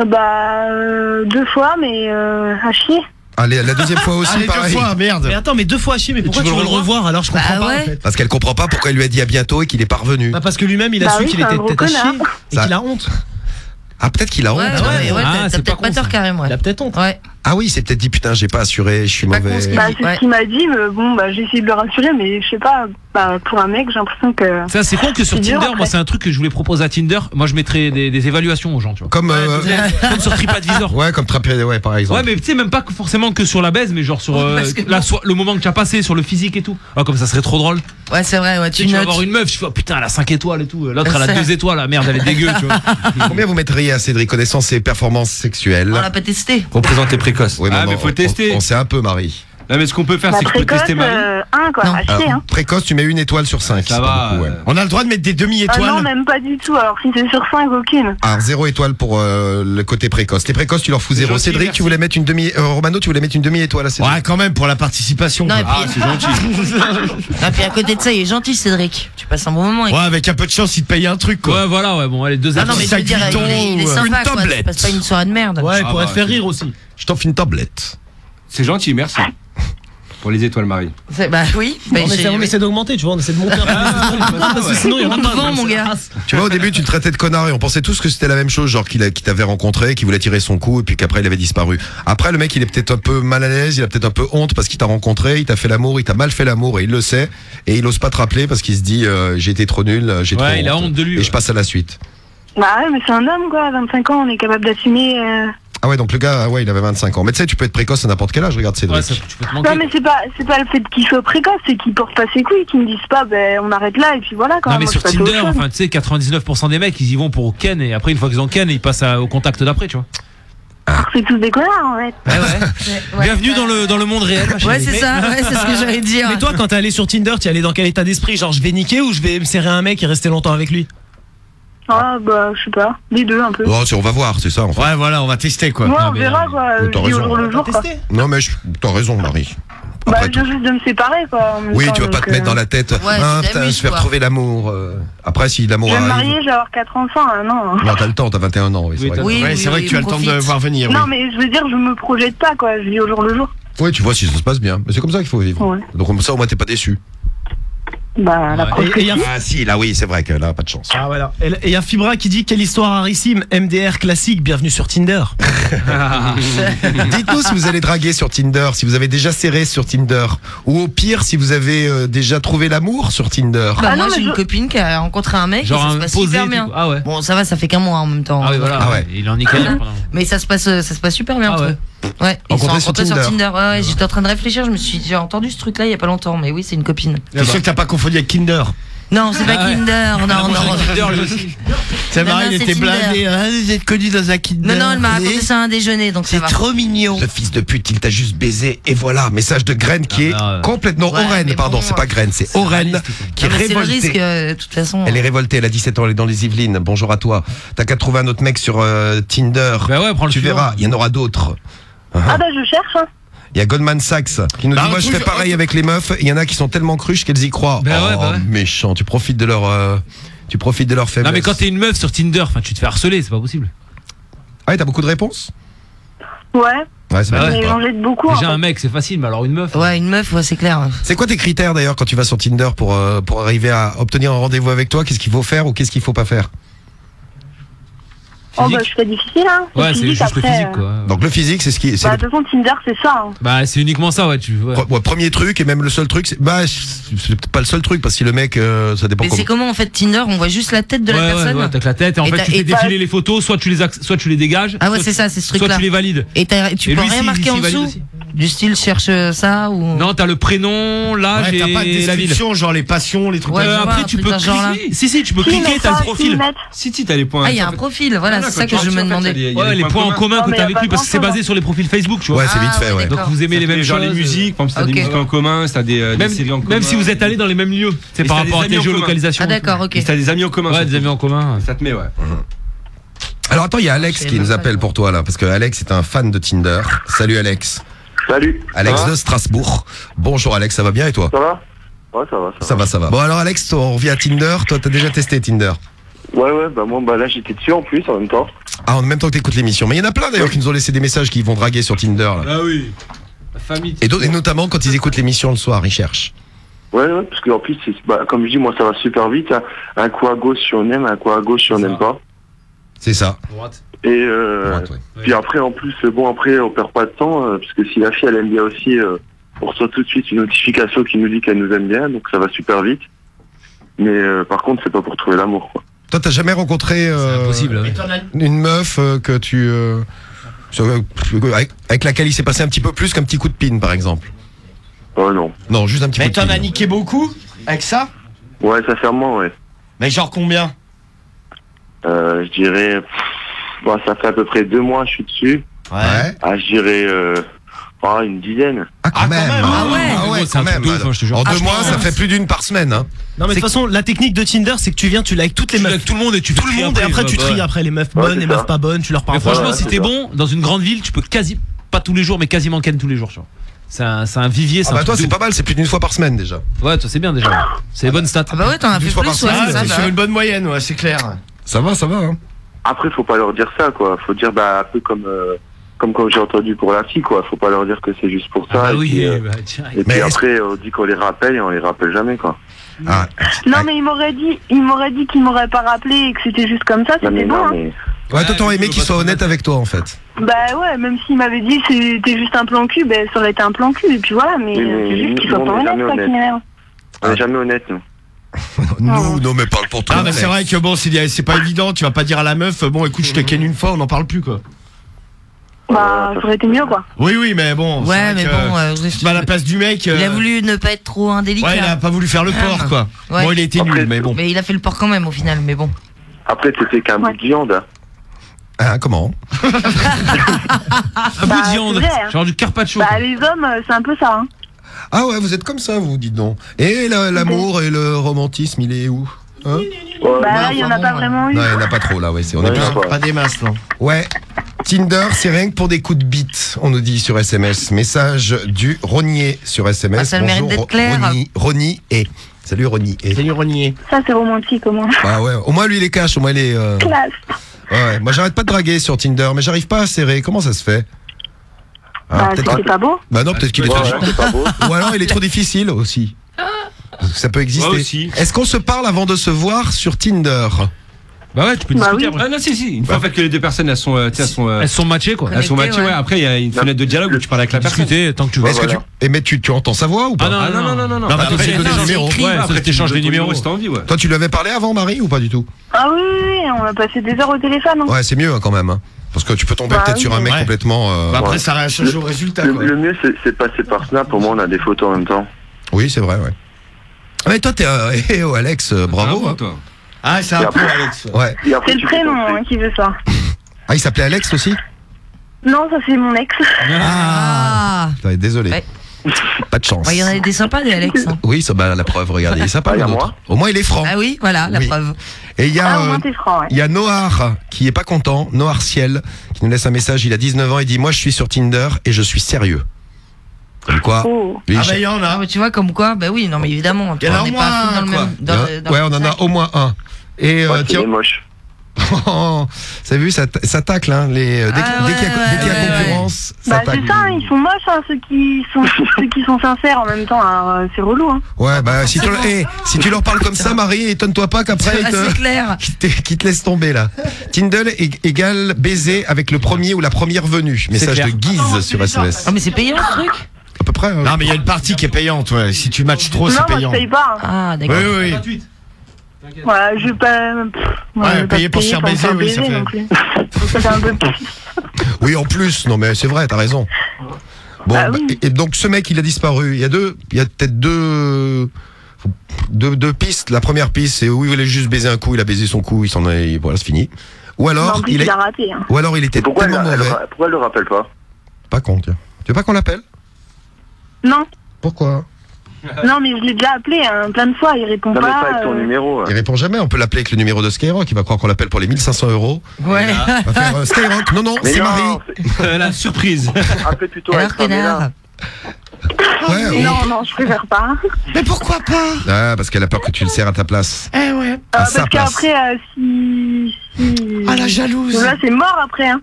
Speaker 18: Bah euh, deux fois, mais euh, à chier.
Speaker 4: Allez la deuxième fois aussi
Speaker 8: Allez deux
Speaker 4: pareil.
Speaker 8: fois merde.
Speaker 44: Mais attends, mais deux fois à chier, mais pourquoi tu veux le revoir alors je comprends
Speaker 5: Bah
Speaker 44: pas
Speaker 5: ouais.
Speaker 44: en fait
Speaker 4: Parce qu'elle comprend pas pourquoi il lui a dit à bientôt et qu'il est pas revenu.
Speaker 44: Bah parce que lui-même il a
Speaker 18: Bah
Speaker 44: su
Speaker 18: oui,
Speaker 44: qu'il
Speaker 18: c'est un
Speaker 44: était
Speaker 18: gros
Speaker 44: peut-être à chier et
Speaker 4: Ça-
Speaker 44: qu'il a honte.
Speaker 4: Ah peut-être qu'il a honte.
Speaker 5: Ouais,
Speaker 44: ouais,
Speaker 5: ouais, ouais,
Speaker 44: Ah,
Speaker 5: t'as-
Speaker 44: c'est
Speaker 5: t'as
Speaker 44: pas
Speaker 5: peut-être pas
Speaker 44: con,
Speaker 5: tort
Speaker 44: ça.
Speaker 5: carrément.
Speaker 44: Il a
Speaker 5: Ouais.
Speaker 44: peut-être honte.
Speaker 5: Ouais.
Speaker 4: Ah oui, c'est peut-être dit putain, j'ai pas assuré, je suis mauvais.
Speaker 18: Bah, c'est ce qu'il m'a dit, mais bon, bah, j'ai essayé de le rassurer, mais je sais pas, bah, pour un mec, j'ai l'impression que.
Speaker 6: C'est con que sur Tinder, moi, c'est un truc que je voulais proposer à Tinder. Moi, je mettrais des, évaluations aux gens, tu vois.
Speaker 4: Comme, euh...
Speaker 6: comme sur TripAdvisor.
Speaker 4: Ouais, comme TripAdvisor, euh, ouais, par exemple.
Speaker 6: Ouais, mais tu sais, même pas forcément que sur la baise, mais genre sur euh, la le moment que tu as passé, sur le physique et tout. Ah, comme ça serait trop drôle.
Speaker 5: Ouais, c'est vrai, ouais,
Speaker 6: tu, vas avoir une meuf, je fais, oh, putain, elle a 5 étoiles et tout. Euh, l'autre, elle a 2 étoiles, la merde, elle est dégueu, tu vois.
Speaker 4: Combien vous mettriez à Cédric connaissance et performances sexuelles
Speaker 5: On l'a pas testé.
Speaker 4: Représente les oui,
Speaker 2: ah, mais faut tester.
Speaker 4: On, sait un peu, Marie.
Speaker 2: Là, mais ce qu'on peut faire,
Speaker 18: bah,
Speaker 2: c'est qu'on
Speaker 18: peut
Speaker 2: tester Marie.
Speaker 18: Euh, quoi,
Speaker 4: acheter,
Speaker 18: hein.
Speaker 4: Précoce, tu mets une étoile sur 5.
Speaker 2: Ça va. Ouais. Euh.
Speaker 8: On a le droit de mettre des demi-étoiles.
Speaker 18: Euh, non, même pas du tout. Alors, si c'est sur 5, aucune.
Speaker 4: Alors, zéro étoile pour euh, le côté précoce. Les précoces, tu leur fous zéro. Cédric, tu voulais mettre une demi. Euh, Romano, tu voulais mettre une demi-étoile à Cédric.
Speaker 8: Ouais, quand même, pour la participation.
Speaker 5: Non, puis...
Speaker 8: Ah, c'est gentil.
Speaker 5: ah, puis à côté de ça, il est gentil, Cédric. Tu passes un bon moment.
Speaker 8: Ouais, avec un peu de chance, il te paye un truc, quoi.
Speaker 6: Ouais, voilà, ouais. Bon, allez, deux
Speaker 5: ah, non, mais je veux dire, il est, pas une soirée de merde.
Speaker 8: Ouais,
Speaker 6: ah
Speaker 8: pour bah, te faire rire aussi.
Speaker 4: Je t'offre une tablette.
Speaker 2: C'est gentil, merci. Pour les étoiles Marie.
Speaker 5: Bah oui,
Speaker 6: on, essaie, d'augmenter, tu vois, on essaie de monter un peu. parce que sinon, il y en pas.
Speaker 5: mon gars.
Speaker 4: Tu vois, au début, tu le traitais de connard et on pensait tous que c'était la même chose, genre qu'il t'avait rencontré, qu'il voulait tirer son coup et puis qu'après il avait disparu. Après, le mec, il est peut-être un peu mal à l'aise, il a peut-être un peu honte parce qu'il t'a rencontré, il t'a fait l'amour, il t'a mal fait l'amour et il le sait et il ose pas te rappeler parce qu'il se dit euh, j'ai été trop nul, euh, j'ai trop
Speaker 6: Ouais, il a honte de lui.
Speaker 4: Et je passe à la suite.
Speaker 18: Bah ouais, mais c'est un homme, quoi. 25 ans, on est capable d'assumer euh,
Speaker 4: ah ouais, donc le gars, ah ouais, il avait 25 ans. Mais tu sais, tu peux être précoce à n'importe quel âge, regarde Cédric.
Speaker 6: Ouais,
Speaker 18: non, mais c'est pas, pas le fait qu'il soit précoce c'est qu'il porte pas ses couilles, qu'il me disent pas, ben on arrête là, et puis voilà. Quand
Speaker 6: non, mais sur Tinder, enfin, tu sais, 99% des mecs, ils y vont pour Ken, et après, une fois qu'ils ont Ken, ils passent au contact d'après, tu vois.
Speaker 18: Ah, c'est tous des connards en fait.
Speaker 6: Bienvenue dans le dans le monde réel.
Speaker 5: Ouais c'est ça, ouais, c'est ce que j'allais dire.
Speaker 6: Mais toi quand t'es allé sur Tinder, t'es allé dans quel état d'esprit? Genre je vais niquer ou je vais me serrer un mec et rester longtemps avec lui?
Speaker 18: Ah bah je sais pas, les deux un peu.
Speaker 4: On va voir, c'est ça.
Speaker 8: Ouais, voilà, on va tester quoi.
Speaker 18: Moi, on verra quoi,
Speaker 4: euh, t'as
Speaker 18: jour quoi.
Speaker 4: Non mais t'as raison, Marie.
Speaker 18: Bah, Après juste de me séparer quoi.
Speaker 4: Oui,
Speaker 18: temps,
Speaker 4: tu vas pas te mettre
Speaker 18: euh,
Speaker 4: dans la tête.
Speaker 18: Ouais,
Speaker 4: Ah,
Speaker 18: c'est
Speaker 4: hein, l'amour. Euh. Après, si l'amour.
Speaker 18: Je vais me marier, je vais avoir 4 enfants, hein, non.
Speaker 4: Non, t'as le temps, t'as 21 ans. Oui, c'est vrai.
Speaker 18: Oui,
Speaker 8: vrai que tu as le temps de voir venir.
Speaker 18: Non, mais je veux dire, je me projette pas quoi, je vis au jour le jour.
Speaker 4: Oui tu vois si ça se passe bien. Mais c'est comme ça qu'il faut vivre. Donc comme ça, au moins, t'es pas déçu.
Speaker 18: Bah, la
Speaker 6: ouais.
Speaker 4: Ah si, là oui, c'est vrai que là, pas de chance.
Speaker 6: Ah voilà. Et il Fibra qui dit quelle histoire rarissime, MDR classique, bienvenue sur Tinder.
Speaker 4: Dites-nous si vous allez draguer sur Tinder, si vous avez déjà serré sur Tinder, ou au pire si vous avez euh, déjà trouvé l'amour sur Tinder.
Speaker 5: Bah, ah non, j'ai une copine qui a rencontré un mec, et ça se passe super bien.
Speaker 6: Ah ouais.
Speaker 5: Bon, ça va, ça fait qu'un mois en même temps.
Speaker 6: Ah oui, voilà.
Speaker 4: Ah ouais.
Speaker 6: Il en est
Speaker 5: Mais ça se passe, euh, ça se passe super bien.
Speaker 6: Ah ouais.
Speaker 5: Ouais, ils se sont
Speaker 4: rencontrés sur Tinder.
Speaker 5: Ouais, ah. J'étais en train de réfléchir, je me suis j'ai entendu ce truc-là il y a pas longtemps, mais oui, c'est une copine.
Speaker 8: Ah bah. C'est sûr que t'as pas confondu avec Kinder.
Speaker 5: Non, c'est pas
Speaker 6: ah
Speaker 5: Kinder, non, non, non.
Speaker 8: Ça
Speaker 5: Non,
Speaker 8: va,
Speaker 5: non,
Speaker 8: il
Speaker 5: c'est
Speaker 8: était blindé. Vous êtes connu dans un Kinder.
Speaker 5: Non, non, elle m'a raconté ça à un déjeuner, donc
Speaker 8: C'est trop mignon.
Speaker 4: Le fils de pute, il t'a juste baisé et voilà, message de Graine qui est complètement
Speaker 5: Ouais,
Speaker 4: Oren, pardon, c'est pas hein. Graine, c'est Oren qui est
Speaker 5: C'est le
Speaker 4: révoltée.
Speaker 5: risque, euh, de toute façon.
Speaker 4: Elle est hein. révoltée, elle a 17 ans, elle est dans les Yvelines. Bonjour à toi. T'as qu'à trouver un autre mec sur euh, Tinder.
Speaker 6: Ben
Speaker 4: tu verras, hein. il y en aura d'autres.
Speaker 18: Ah, bah je cherche. Hein.
Speaker 4: Il y a Goldman Sachs qui nous dit
Speaker 8: bah,
Speaker 4: moi je fais pareil avec les meufs. Il y en a qui sont tellement cruches qu'elles y croient.
Speaker 6: Bah,
Speaker 4: oh,
Speaker 6: ouais, ouais.
Speaker 4: méchant, tu profites de leur, euh, tu profites de leur faiblesse.
Speaker 6: Non mais quand t'es une meuf sur Tinder, tu te fais harceler, c'est pas possible.
Speaker 4: Ah ouais, t'as beaucoup de réponses?
Speaker 18: Ouais.
Speaker 4: Ouais, c'est vrai.
Speaker 6: Ouais.
Speaker 18: Ah beaucoup.
Speaker 6: Déjà en
Speaker 18: fait.
Speaker 6: un mec, c'est facile, mais alors une meuf.
Speaker 5: Ouais, une meuf, c'est clair.
Speaker 4: C'est quoi tes critères d'ailleurs quand tu vas sur Tinder pour euh, pour arriver à obtenir un rendez-vous avec toi? Qu'est-ce qu'il faut faire ou qu'est-ce qu'il faut pas faire?
Speaker 18: Oh bah, je suis pas difficile, hein.
Speaker 6: Ouais, c'est juste le physique,
Speaker 18: euh,
Speaker 6: quoi.
Speaker 4: Donc le physique, c'est ce qui.
Speaker 18: Bah, de toute façon, Tinder, c'est ça. Hein.
Speaker 6: Bah, c'est uniquement ça, ouais. Tu,
Speaker 4: vois premier truc, et même le seul truc, c'est. Bah, c'est peut-être pas le seul truc, parce que si le mec, euh, ça dépend
Speaker 5: Mais
Speaker 4: comment.
Speaker 5: c'est comment en fait Tinder On voit juste la tête de la personne.
Speaker 6: ouais, t'as que la tête et en fait tu fais défiler les photos, soit tu les, soit tu les dégages,
Speaker 5: ah ouais,
Speaker 6: soit,
Speaker 5: c'est ça, c'est ce truc-là.
Speaker 6: tu les valides.
Speaker 5: Et, tu peux rien marquer en dessous. Du style cherche euh, ça ou.
Speaker 6: Non, t'as le prénom, l'âge
Speaker 8: t'as pas de
Speaker 6: et la ville.
Speaker 8: genre les passions, les trucs
Speaker 6: après, tu peux cliquer. Si, si, tu peux cliquer, t'as le profil.
Speaker 2: Si, si, t'as les points.
Speaker 5: Ah, il y a un profil, voilà, c'est ça que je me demandais.
Speaker 6: Les points en commun que t'as avec lui, parce que c'est basé sur les profils Facebook, tu vois.
Speaker 4: Ouais, c'est vite fait,
Speaker 5: ouais.
Speaker 6: Donc vous aimez les mêmes choses.
Speaker 2: les musiques, par exemple, t'as des musiques en commun, t'as des euh, séries en commun.
Speaker 6: Même si vous êtes allés dans les mêmes lieux, c'est par rapport à tes géolocalisations.
Speaker 5: Ah, d'accord, ok.
Speaker 2: Si T'as des amis en commun.
Speaker 6: Ouais, des amis en commun.
Speaker 2: Ça te met, ouais. Mhm. Mhm.
Speaker 4: Alors attends, il y a Alex qui nous appelle pour toi là, parce que Alex est un fan de Tinder. Salut Alex.
Speaker 45: Salut.
Speaker 4: Alex de Strasbourg. Bonjour Alex, ça va bien et toi?
Speaker 45: Ça va? Ouais, ça va, va.
Speaker 4: Ça va, ça va. Bon alors Alex, on revient à Tinder. Toi, t'as déjà testé Tinder?
Speaker 45: Ouais, ouais, bah moi, bah là, j'étais dessus en plus, en même temps.
Speaker 4: Ah, en même temps que t'écoutes l'émission. Mais il y en a plein d'ailleurs qui nous ont laissé des messages qui vont draguer sur Tinder. Là.
Speaker 2: Ah oui. La famille.
Speaker 4: Et, et notamment quand ils écoutent l'émission le soir, ils cherchent.
Speaker 46: Ouais, ouais, parce qu'en plus, bah, comme je dis, moi, ça va super vite. hein. Un coup à gauche si on aime, un coup à gauche si on n'aime pas.
Speaker 4: C'est ça. Droite.
Speaker 46: Et euh, Droite, puis après, en plus, bon, après, on perd pas de temps, euh, parce que si la fille, elle aime bien aussi, euh, on reçoit tout de suite une notification qui nous dit qu'elle nous aime bien, donc ça va super vite. Mais euh, par contre, c'est pas pour trouver l'amour, quoi.
Speaker 4: Toi, t'as jamais rencontré euh, une meuf euh, que tu euh, avec, avec laquelle il s'est passé un petit peu plus qu'un petit coup de pin, par exemple
Speaker 46: Oh non.
Speaker 4: Non, juste un petit
Speaker 8: Mais
Speaker 4: coup de
Speaker 8: t'en
Speaker 4: pin.
Speaker 8: as niqué beaucoup avec ça?
Speaker 46: Ouais, sincèrement, ouais.
Speaker 8: Mais genre combien?
Speaker 46: Euh, je dirais, pff, bon, ça fait à peu près deux mois, je suis dessus.
Speaker 4: Ouais.
Speaker 46: Ah, je dirais, euh, ah, une dizaine.
Speaker 4: Ah, quand même.
Speaker 6: Ah ouais.
Speaker 4: Ah ouais,
Speaker 6: C'est un
Speaker 4: quand même.
Speaker 6: hein, je te jure.
Speaker 4: En
Speaker 6: Ah,
Speaker 4: deux mois, ça fait plus d'une par semaine. Hein.
Speaker 6: Non mais de toute façon la technique de Tinder c'est que tu viens tu likes toutes les meufs
Speaker 44: tout le monde et tu fais
Speaker 6: tout le monde et
Speaker 44: après,
Speaker 6: tu
Speaker 44: ouais,
Speaker 6: tries
Speaker 44: ouais.
Speaker 6: après les meufs
Speaker 44: Ouais,
Speaker 6: bonnes
Speaker 44: c'est
Speaker 6: les
Speaker 44: ça.
Speaker 6: meufs pas bonnes tu leur parles
Speaker 44: Mais franchement, si t'es bon, dans une grande ville, tu peux quasi, pas tous les jours, mais quasiment ken tous les jours, tu vois. C'est un, c'est un vivier.
Speaker 4: Ah bah toi, c'est pas mal, c'est plus d'une fois par semaine déjà.
Speaker 44: Ouais, toi, c'est bien déjà. C'est les bonnes stats.
Speaker 5: Ah bah ouais, t'en as
Speaker 4: Une
Speaker 5: fait plus, ouais, c'est ça,
Speaker 8: C'est
Speaker 5: bah
Speaker 8: sur une bonne moyenne, ouais, c'est clair.
Speaker 4: Ça va, ça va. Hein.
Speaker 46: Après, faut pas leur dire ça, quoi. Faut dire, bah, un peu comme, euh, comme quand j'ai entendu pour la fille, quoi. Faut pas leur dire que c'est juste pour ça.
Speaker 44: Ah
Speaker 46: et
Speaker 44: oui,
Speaker 46: puis, euh,
Speaker 44: bah, tiens.
Speaker 46: et puis après, on dit qu'on les rappelle et on les rappelle jamais, quoi.
Speaker 4: Ah.
Speaker 18: Non, mais il m'aurait dit, il m'aurait dit qu'il m'aurait pas rappelé et que c'était juste comme ça, c'était bon.
Speaker 46: non,
Speaker 18: hein.
Speaker 46: mais.
Speaker 4: Ouais, toi, t'aurais aimé qu'il soit honnête avec toi, en fait.
Speaker 18: Bah ouais, même s'il m'avait dit que c'était juste un plan cul, ben ça aurait été un plan cul, et puis voilà, mais c'est juste qu'il soit pas honnête,
Speaker 46: honnête.
Speaker 18: m'énerve.
Speaker 46: On est jamais honnête, nous.
Speaker 4: Nous, non, mais parle pour toi.
Speaker 8: Ah, mais c'est vrai que bon, c'est c'est pas évident, tu vas pas dire à la meuf, bon, écoute, je te ken une fois, on n'en parle plus, quoi.
Speaker 18: Bah, ça aurait été mieux, quoi.
Speaker 8: Oui, oui, mais bon. c'est
Speaker 5: Ouais,
Speaker 8: vrai
Speaker 5: mais
Speaker 8: que
Speaker 5: bon, euh,
Speaker 8: à la place du mec.
Speaker 5: Il a
Speaker 8: euh,
Speaker 5: voulu ne pas être trop indélicat.
Speaker 8: Ouais, il a pas voulu faire le porc, quoi.
Speaker 5: Ouais.
Speaker 8: Bon, il a été nul, mais bon.
Speaker 5: Mais il a fait le porc quand même au final, mais bon.
Speaker 46: Après, c'était qu'un bout de viande. hein.
Speaker 4: Ah, comment
Speaker 44: Un bout
Speaker 18: Bah,
Speaker 44: de viande,
Speaker 18: c'est vrai, hein.
Speaker 44: genre du carpaccio.
Speaker 18: Bah, les hommes, euh, c'est un peu ça, hein.
Speaker 4: Ah ouais, vous êtes comme ça, vous, dites donc. Et la- l'amour et le romantisme, il est où? Hein
Speaker 18: Bah, là, il y en a pas vraiment eu.
Speaker 4: Non, il n'y en a pas trop là, ouais. c'est- On est
Speaker 8: Pas des masses, non.
Speaker 4: Ouais. Tinder, c'est rien que pour des coups de bite, on nous dit sur SMS. Message du Rognier sur SMS.
Speaker 5: Ah, ça a le mérite
Speaker 4: Bonjour,
Speaker 5: d'être clair.
Speaker 4: Rogny et. Salut Rogny et.
Speaker 8: Salut Renier.
Speaker 18: Ça, c'est romantique, au moins.
Speaker 4: Ah ouais, au moins lui il est cash, au moins il est. euh,
Speaker 18: Classe.
Speaker 4: Ouais, moi j'arrête pas de draguer sur Tinder, mais j'arrive pas à serrer. Comment ça se fait? Ah,
Speaker 18: Bah,
Speaker 4: peut-être
Speaker 18: c'est pas beau.
Speaker 4: Bah non, peut-être qu'il est
Speaker 46: Ouais,
Speaker 4: trop
Speaker 46: ouais, c'est pas beau.
Speaker 4: Ou alors il est trop difficile aussi. Parce que Ça peut exister.
Speaker 44: Aussi.
Speaker 4: Est-ce qu'on se parle avant de se voir sur Tinder?
Speaker 44: Bah ouais, tu peux
Speaker 18: Bah
Speaker 44: discuter
Speaker 18: oui.
Speaker 44: après.
Speaker 47: Ah non, si, si. Une fois en fait que les deux personnes elles sont, euh, tu sais, elles sont, euh,
Speaker 44: Elles sont matchées quoi.
Speaker 47: elles sont matchées, ouais.
Speaker 5: ouais.
Speaker 47: Après, il y a une fenêtre de dialogue où tu parles avec la personne.
Speaker 44: Discuter tant que tu veux.
Speaker 4: Est-ce que tu, eh, mais tu, tu entends sa voix ou pas?
Speaker 44: Ah non,
Speaker 47: Ah non, non, non, non, non.
Speaker 44: Bah,
Speaker 4: Bah,
Speaker 44: après, c'est-
Speaker 4: donné
Speaker 44: non,
Speaker 4: le
Speaker 44: c'est
Speaker 4: numéro.
Speaker 44: écrit.
Speaker 47: Ouais, après,
Speaker 44: tu t'échanges des numéros.
Speaker 47: si t'as envie, ouais.
Speaker 4: Toi tu lui avais parlé avant Marie ou pas du tout?
Speaker 18: Ah oui, oui, oui, on a passé des heures au téléphone, hein.
Speaker 4: Ouais, c'est mieux hein, quand même. hein. Parce que tu peux tomber
Speaker 18: Bah
Speaker 4: peut-être
Speaker 18: oui.
Speaker 4: sur un mec
Speaker 8: Ouais.
Speaker 4: complètement. euh,
Speaker 8: Bah, après,
Speaker 46: Ouais.
Speaker 8: ça change au résultat,
Speaker 46: Le,
Speaker 8: quoi.
Speaker 46: le mieux, c'est c'est de passer par Snap. Au moins, on a des photos en même temps.
Speaker 4: Oui, c'est vrai, ouais. Mais toi, t'es. euh, eh oh, Alex, euh, bravo.
Speaker 47: Bravo,
Speaker 4: hein.
Speaker 47: toi.
Speaker 8: Ah, c'est un peu, Alex.
Speaker 4: Ouais.
Speaker 46: Et après,
Speaker 18: C'est le
Speaker 46: tu
Speaker 18: prénom hein, qui veut ça.
Speaker 4: Ah, il s'appelait Alex aussi
Speaker 18: Non, ça, c'est mon ex.
Speaker 5: Ah
Speaker 4: Putain, Désolé.
Speaker 5: Ouais.
Speaker 4: Pas de chance.
Speaker 5: Il y en a des sympas, des Alex. hein.
Speaker 4: Oui, ça, bah, la preuve, regardez. Il est sympa,
Speaker 46: Ah, il y a
Speaker 4: le
Speaker 46: moi.
Speaker 4: Au moins, il est franc.
Speaker 5: Ah oui, voilà, la
Speaker 4: Oui.
Speaker 5: preuve.
Speaker 4: Et il y a.
Speaker 18: Ah, au
Speaker 4: euh,
Speaker 18: moins, t'es franc, ouais.
Speaker 4: Il y a Noir qui est pas content, Noir Ciel, qui nous laisse un message. Il a 19 ans. Il dit Moi, je suis sur Tinder et je suis sérieux. Comme quoi.
Speaker 18: Oh.
Speaker 8: Ah, bah, il y en
Speaker 5: Ah,
Speaker 8: a.
Speaker 5: mais tu vois, comme quoi, bah oui, non, mais évidemment.
Speaker 8: Il y en a au moins
Speaker 5: dans le
Speaker 8: un,
Speaker 5: même. dans
Speaker 4: Hein
Speaker 5: le- dans
Speaker 4: ouais,
Speaker 5: le
Speaker 4: on en
Speaker 5: sac.
Speaker 4: a au moins un. Et euh,
Speaker 46: Ouais, c'est
Speaker 4: tiens,
Speaker 46: moche.
Speaker 4: ça vu, ça, tacle, hein, les, euh, dès,
Speaker 5: Ah
Speaker 4: dès qu'il y a,
Speaker 5: ouais,
Speaker 4: dès qu'il y a
Speaker 5: ouais, ouais.
Speaker 4: concurrence, ça
Speaker 18: Bah,
Speaker 4: tacle.
Speaker 18: c'est ça, ils sont moches, hein, ceux qui sont, ceux qui sont sincères en même temps. Alors, euh, c'est relou, hein.
Speaker 4: Ouais, bah si tu, eh, si tu leur parles comme ça, Marie, étonne-toi pas qu'après
Speaker 5: Ah,
Speaker 4: ils te,
Speaker 5: c'est clair.
Speaker 4: qu'ils te, qu'ils te laissent tomber là. Tinder é- égale baiser avec le premier ou la première venue. Message
Speaker 8: clair.
Speaker 4: de Guise sur SMS.
Speaker 5: Ah, mais c'est payant ce truc?
Speaker 4: Peu près. hein.
Speaker 8: Non, mais il y a une partie qui est payante, ouais. Si tu matches trop,
Speaker 18: non,
Speaker 8: c'est
Speaker 18: moi, je
Speaker 8: payant.
Speaker 18: paye pas.
Speaker 5: Ah,
Speaker 8: Oui,
Speaker 5: d'accord.
Speaker 8: oui, oui.
Speaker 18: Voilà, je vais pas. pff, moi,
Speaker 8: Ouais,
Speaker 18: je vais pas
Speaker 8: payer pour se faire baiser, oui, ça fait-
Speaker 18: non plus. Ça fait un peu pire.
Speaker 4: Oui, en plus, non mais c'est vrai, t'as raison. Bon,
Speaker 18: Bah
Speaker 4: bah,
Speaker 18: oui.
Speaker 4: et, et donc ce mec, il a disparu. Il y a deux, il y a peut-être deux, deux, deux pistes. La première piste, c'est où il voulait juste baiser un coup, il a baisé son coup, il s'en est, voilà, c'est fini. Ou
Speaker 18: Non,
Speaker 4: alors, il,
Speaker 18: il
Speaker 4: est,
Speaker 18: a raté. Hein.
Speaker 4: ou alors il était
Speaker 46: Pourquoi elle,
Speaker 4: tellement
Speaker 46: elle-
Speaker 4: mauvais.
Speaker 46: pourquoi elle le rappelle pas?
Speaker 4: Pas con, tiens. Tu veux pas qu'on l'appelle?
Speaker 18: Non,
Speaker 4: Pourquoi
Speaker 18: non, mais je l'ai déjà appelé hein, plein de fois, il répond
Speaker 46: Non, mais
Speaker 18: pas.
Speaker 46: pas avec ton
Speaker 18: euh,
Speaker 46: numéro.
Speaker 4: Il répond jamais. On peut l'appeler avec le numéro de Skyrock. Il va croire qu'on l'appelle pour les 1500 euros.
Speaker 5: Ouais.
Speaker 4: On va faire euh, Skyrock. Non, non, c'est Marie.
Speaker 46: c'est-
Speaker 47: La surprise.
Speaker 46: Appelle plutôt
Speaker 5: Alors,
Speaker 46: avec Pamela.
Speaker 5: connard.
Speaker 4: Ouais, ouais.
Speaker 18: Non, non, je préfère pas.
Speaker 8: Mais pourquoi pas
Speaker 4: Ah, parce qu'elle a peur que tu le serres à ta place.
Speaker 8: Eh ouais.
Speaker 4: À
Speaker 18: Euh,
Speaker 4: sa
Speaker 18: parce
Speaker 4: place.
Speaker 18: qu'après, euh, si, si.
Speaker 8: Ah, la jalouse.
Speaker 18: Là, c'est mort après. Hein.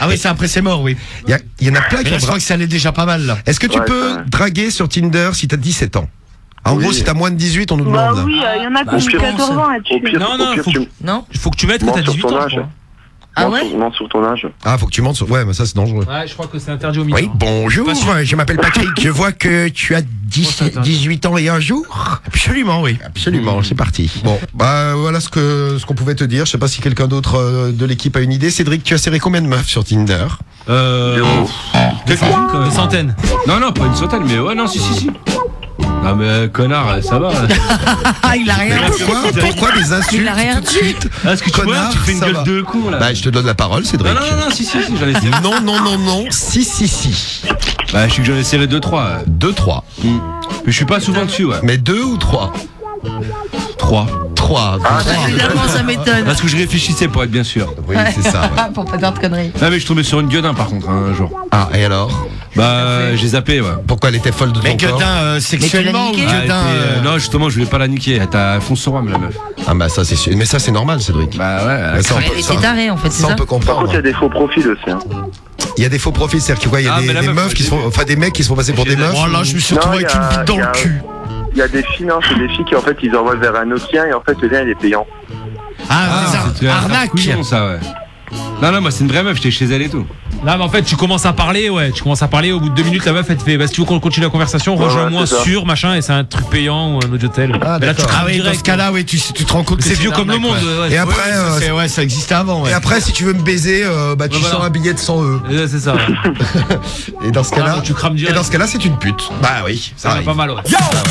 Speaker 8: Ah oui, c'est après, c'est mort, oui.
Speaker 4: Il y, a- il y en a plein
Speaker 8: Mais
Speaker 4: qui
Speaker 8: là,
Speaker 4: ont
Speaker 8: je crois que ça allait déjà pas mal, là.
Speaker 4: Est-ce que tu
Speaker 46: Ouais,
Speaker 4: peux
Speaker 46: ça
Speaker 4: draguer sur Tinder si t'as 17 ans? En
Speaker 46: Oui.
Speaker 4: gros, si t'as moins de 18, on nous
Speaker 18: Bah
Speaker 4: demande.
Speaker 18: oui, euh, il y en a
Speaker 44: Bah,
Speaker 18: qui
Speaker 44: je
Speaker 18: ont 14
Speaker 44: pense.
Speaker 18: ans
Speaker 46: Au
Speaker 18: là-dessus.
Speaker 46: pire,
Speaker 44: Non,
Speaker 46: au
Speaker 44: non,
Speaker 46: pire,
Speaker 44: faut
Speaker 46: tu-
Speaker 44: que-
Speaker 5: Non
Speaker 44: Il faut que tu mettes que
Speaker 46: Mens
Speaker 44: t'as
Speaker 46: sur
Speaker 44: 18
Speaker 46: ton
Speaker 44: ans.
Speaker 46: âge.
Speaker 44: quoi.
Speaker 5: Ah ouais
Speaker 46: sur- monte sur ton âge.
Speaker 4: Ah, faut que tu montes sur. Ouais, mais ça c'est dangereux.
Speaker 48: Ouais, je crois que c'est interdit au mineur.
Speaker 4: Oui, bonjour, je m'appelle Patrick. Je vois que tu as 10 18 ans et un jour.
Speaker 8: Absolument, oui.
Speaker 4: Absolument, c'est parti. Bon, bah voilà ce que ce qu'on pouvait te dire. Je sais pas si quelqu'un d'autre euh, de l'équipe a une idée. Cédric, tu as serré combien de meufs sur Tinder?
Speaker 6: Euh. Quelques-unes quand même.
Speaker 48: Une centaine.
Speaker 6: Non, non, pas une centaine, mais ouais, non, si, si, si. Non, mais euh, connard, ça va.
Speaker 5: Ah, il a rien dit.
Speaker 4: Pourquoi, pourquoi des insultes
Speaker 5: Il a rien
Speaker 4: tout de suite
Speaker 6: Ah, Est-ce que tu vois,
Speaker 4: Connard,
Speaker 6: tu fais une gueule
Speaker 4: va.
Speaker 6: de con là
Speaker 4: Bah, je te donne la parole, Cédric.
Speaker 6: Non, non, non, non, si, si, si, j'en ai essayé.
Speaker 4: Non, non, non, non. Si, si, si.
Speaker 6: Bah, je suis que j'en ai essayé 2-3.
Speaker 4: 2, 3.
Speaker 6: Mais je suis pas souvent dessus, ouais.
Speaker 4: Mais 2 ou 3
Speaker 6: 3.
Speaker 4: 3.
Speaker 5: Évidemment, ça m'étonne.
Speaker 6: Parce que je réfléchissais pour être bien sûr.
Speaker 4: Oui, c'est ça. ouais.
Speaker 5: Pour pas dire de conneries.
Speaker 6: Ah, mais je tombais sur une gueudin par contre, hein, un jour.
Speaker 4: Ah, et alors
Speaker 6: Bah, j'ai zappé, ouais.
Speaker 4: Pourquoi elle était folle de ton
Speaker 8: Mais
Speaker 4: corps
Speaker 8: Guedin euh, sexuellement ou
Speaker 6: Ah, euh,
Speaker 8: euh,
Speaker 6: Non, justement, je voulais pas la niquer. Elle t'a foncé roi, la meuf.
Speaker 4: Ah, bah ça c'est sûr. Mais ça c'est normal, Cédric.
Speaker 6: Bah ouais.
Speaker 4: Mais ça, on
Speaker 5: Mais
Speaker 4: peut- ça-
Speaker 5: c'est taré en fait, c'est
Speaker 4: ça, on peut
Speaker 46: Par contre,
Speaker 4: comprendre.
Speaker 46: il y a des faux profils aussi. Hein.
Speaker 4: Il y a des faux profils, c'est-à-dire que quoi, il y a
Speaker 6: Ah,
Speaker 4: des,
Speaker 6: mais
Speaker 4: des
Speaker 6: meuf,
Speaker 4: meufs qui se font, enfin des mecs qui se font passer pour des meufs.
Speaker 8: Oh là, je me suis retrouvé avec
Speaker 46: a-
Speaker 8: une bite dans le cul.
Speaker 46: Il y a des filles, non, c'est des filles qui en fait ils envoient vers un autre lien et en fait le lien il est payant.
Speaker 8: Ah, des ar-
Speaker 6: C'était un
Speaker 8: arnaque.
Speaker 6: couillon, ça, ouais. Non, non, moi c'est une vraie meuf, j'étais chez elle et tout.
Speaker 48: Non, mais en fait, tu commences à parler, ouais. Tu commences à parler, au bout de deux minutes, la meuf, elle te fait, bah, si tu veux qu'on continue la conversation,
Speaker 46: Ouais,
Speaker 48: rejoins-moi
Speaker 46: ouais,
Speaker 48: sur machin, et c'est un truc payant ou un audio tel.
Speaker 4: Ah,
Speaker 48: mais là, tu
Speaker 8: Ah oui, dans ce cas-là, oui, tu, tu te rends compte que
Speaker 48: C'est vieux comme le monde.
Speaker 8: ouais.
Speaker 48: ouais.
Speaker 4: Et après,
Speaker 8: Ouais, ça,
Speaker 4: euh,
Speaker 8: c'est- ouais, ça existait avant. Ouais.
Speaker 4: Et après, si tu veux me baiser, euh, bah tu
Speaker 48: Ouais, voilà.
Speaker 4: sors un billet de 100 euros.
Speaker 48: Ouais, C'est ça.
Speaker 4: Et dans ce
Speaker 48: Ah,
Speaker 4: cas-là,
Speaker 48: tu crames
Speaker 4: et
Speaker 48: direct.
Speaker 4: dans ce cas-là, c'est une pute. Bah oui, ça
Speaker 48: Ça va pas mal, ouais.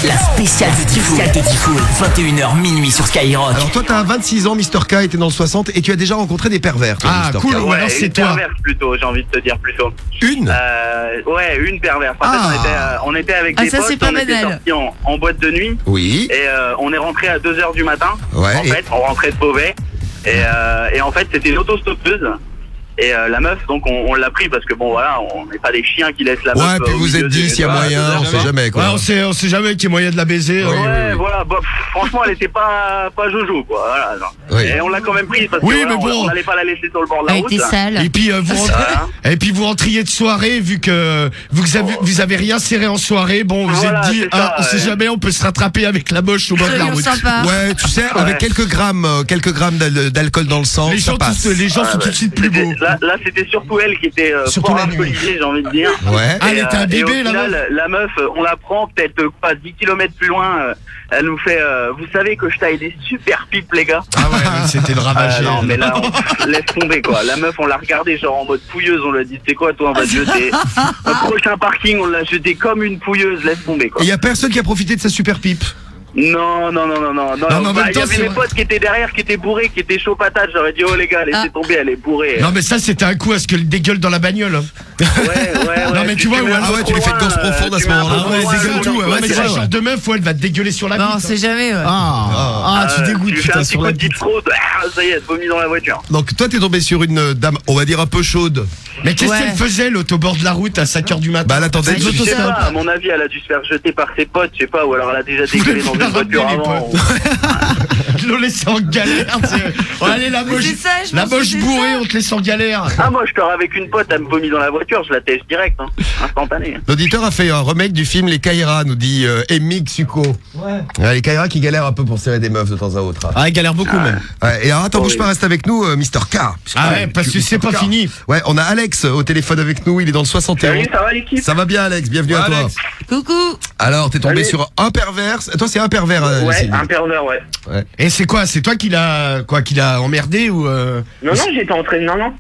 Speaker 3: La spéciale de Diffoul. 21h minuit sur Skyrock.
Speaker 4: Alors toi, t'as 26 ans, Mister K était dans le 60 et tu as déjà rencontré des pervers.
Speaker 8: Ah, cool.
Speaker 4: K.
Speaker 8: Ou alors c'est
Speaker 11: une
Speaker 8: toi.
Speaker 11: perverse plutôt, j'ai envie de te dire plutôt.
Speaker 4: Une
Speaker 11: Euh, ouais, une perverse. En
Speaker 4: Ah.
Speaker 11: fait, on était, euh, on était avec
Speaker 5: Ah,
Speaker 11: des
Speaker 5: ça,
Speaker 11: potes,
Speaker 5: c'est pas
Speaker 11: on était
Speaker 5: banal.
Speaker 11: sortis en, en boîte de nuit
Speaker 4: Oui.
Speaker 11: et euh, on est rentré à 2h du matin.
Speaker 4: Ouais,
Speaker 11: en
Speaker 4: et-
Speaker 11: fait, on rentrait de Beauvais et, euh, et en fait, c'était une autostoppeuse. Et euh, la meuf, donc on, on l'a pris parce que bon voilà, on n'est pas des chiens qui laissent la meuf.
Speaker 4: Ouais, puis
Speaker 11: au
Speaker 4: vous êtes dit s'il y a moyen, on sait jamais
Speaker 8: Ouais,
Speaker 4: quoi.
Speaker 8: on sait, on sait jamais qu'il y a moyen de la baiser.
Speaker 4: Oui,
Speaker 8: hein.
Speaker 11: Ouais, voilà, bof, franchement, elle était pas, pas jojo, quoi. Voilà, genre.
Speaker 4: Oui.
Speaker 11: Et on l'a quand même prise parce
Speaker 8: Oui,
Speaker 11: que voilà,
Speaker 8: mais
Speaker 11: on-
Speaker 8: bon.
Speaker 11: on n'allait pas la laisser sur le bord de la
Speaker 5: Elle
Speaker 11: route.
Speaker 5: était sale.
Speaker 8: Et puis, euh, vous rentrez-
Speaker 11: Voilà.
Speaker 8: et puis vous rentriez de soirée, vu que vous avez, vous avez rien serré en soirée. Bon, vous
Speaker 11: Voilà,
Speaker 8: êtes dit, ah,
Speaker 11: ça,
Speaker 8: on sait
Speaker 11: ouais.
Speaker 8: jamais, on peut se rattraper avec la moche au bord de la route.
Speaker 4: Ouais, tu sais, avec quelques grammes, euh, quelques grammes d'al- d'alcool dans le sang,
Speaker 8: Les
Speaker 4: ça
Speaker 8: gens, les gens
Speaker 11: Ouais,
Speaker 8: sont
Speaker 11: ouais.
Speaker 8: tout de suite plus beaux.
Speaker 11: Là, là, c'était surtout elle qui était euh,
Speaker 8: Surtout
Speaker 11: fort
Speaker 8: la nuit.
Speaker 11: alcoolisée, j'ai envie de dire.
Speaker 4: Ouais.
Speaker 8: Ah, elle
Speaker 11: Et,
Speaker 8: était
Speaker 11: euh,
Speaker 8: imbibée,
Speaker 11: et
Speaker 8: la
Speaker 11: final,
Speaker 8: meuf
Speaker 11: La meuf, euh, on la prend peut-être quoi, 10 km plus loin. euh, elle nous fait, euh, vous savez que je taille des super pipes, les gars.
Speaker 8: Ah ouais, mais c'était le
Speaker 11: Ah,
Speaker 8: ravager.
Speaker 11: non, mais là, on laisse tomber quoi. La meuf, on l'a regardée genre en mode pouilleuse. On lui a dit, c'est quoi, toi, on va te jeter? Prochain parking, on l'a jeté comme une pouilleuse. Laisse tomber
Speaker 4: Et
Speaker 11: quoi.
Speaker 4: il y a personne qui a profité de sa super pipe.
Speaker 11: Non, non, non, non, non. non,
Speaker 8: Non,
Speaker 11: bah, il y
Speaker 8: temps,
Speaker 11: avait
Speaker 8: c'est
Speaker 11: mes
Speaker 8: vrai.
Speaker 11: potes qui étaient derrière, qui étaient bourrés, qui étaient chauds patates. J'aurais dit, oh les gars, laissez
Speaker 5: Ah.
Speaker 11: tomber, elle est bourrée.
Speaker 8: Non, mais ça, c'était un coup à ce qu'elle dégueule dans la bagnole. hein.
Speaker 11: Ouais, ouais, ouais.
Speaker 8: Non, mais tu vois,
Speaker 11: mets
Speaker 8: ouais, ah ouais, tu lui fais de
Speaker 11: euh,
Speaker 8: profonde à
Speaker 11: tu
Speaker 8: ce moment-là. Ah ouais, dégueule
Speaker 11: euh,
Speaker 8: tout. Ouais, mais
Speaker 11: c'est
Speaker 8: c'est genre de meuf où elle va te dégueuler sur la
Speaker 5: Non, on
Speaker 8: bite.
Speaker 5: sait jamais. ouais.
Speaker 8: Ah, ah, tu
Speaker 11: Euh,
Speaker 8: dégoûtes,
Speaker 11: Tu fais
Speaker 8: putain,
Speaker 11: un petit
Speaker 8: sur
Speaker 11: coup
Speaker 8: la
Speaker 11: de ah, ça y est, vomi dans la voiture.
Speaker 4: Donc toi, t'es tombé sur une euh, dame, on va dire un peu chaude.
Speaker 8: Mais qu'est-ce qu'elle faisait, l'auto au bord de la route à 5h du matin
Speaker 4: Bah, elle attendait.
Speaker 8: C'est
Speaker 11: pas, à mon avis, elle a dû se faire jeter par ses potes, je sais pas, ou alors elle a déjà dégueulé dans
Speaker 8: la ramener, les
Speaker 11: avant.
Speaker 8: Ils l'ont laissé en galère. Oh, allez, la moche,
Speaker 5: ça, je
Speaker 8: la moche bourrée,
Speaker 5: ça.
Speaker 8: on te laisse en galère.
Speaker 11: Ah, moi, je pars avec une pote, elle me vomit dans la voiture, je la teste direct, hein, instantané.
Speaker 4: L'auditeur a fait un remake du film Les Kaira, nous dit euh, Emig Suko. Ouais. les Kaira qui galèrent un peu pour serrer des meufs de temps à autre.
Speaker 8: Ah, il galère beaucoup même.
Speaker 4: Ouais, et alors attends, bouge pas, reste avec nous, euh, Mister K.
Speaker 8: Ah ouais, parce que c'est pas
Speaker 4: K.
Speaker 8: fini.
Speaker 4: Ouais, on a Alex au téléphone avec nous, il est dans le 61.
Speaker 11: Salut, ça va l'équipe?
Speaker 4: Ça va bien Alex, bienvenue à toi.
Speaker 6: Alex.
Speaker 5: Coucou.
Speaker 4: Alors, t'es tombé
Speaker 11: Salut.
Speaker 4: sur un pervers. Toi, c'est un pervers. euh,
Speaker 11: Ouais,
Speaker 4: Céline.
Speaker 11: un pervers, ouais.
Speaker 8: Et c'est quoi C'est toi qui l'a quoi qui l'a emmerdé ou euh...
Speaker 11: Non, non, j'étais en train de. Non, non.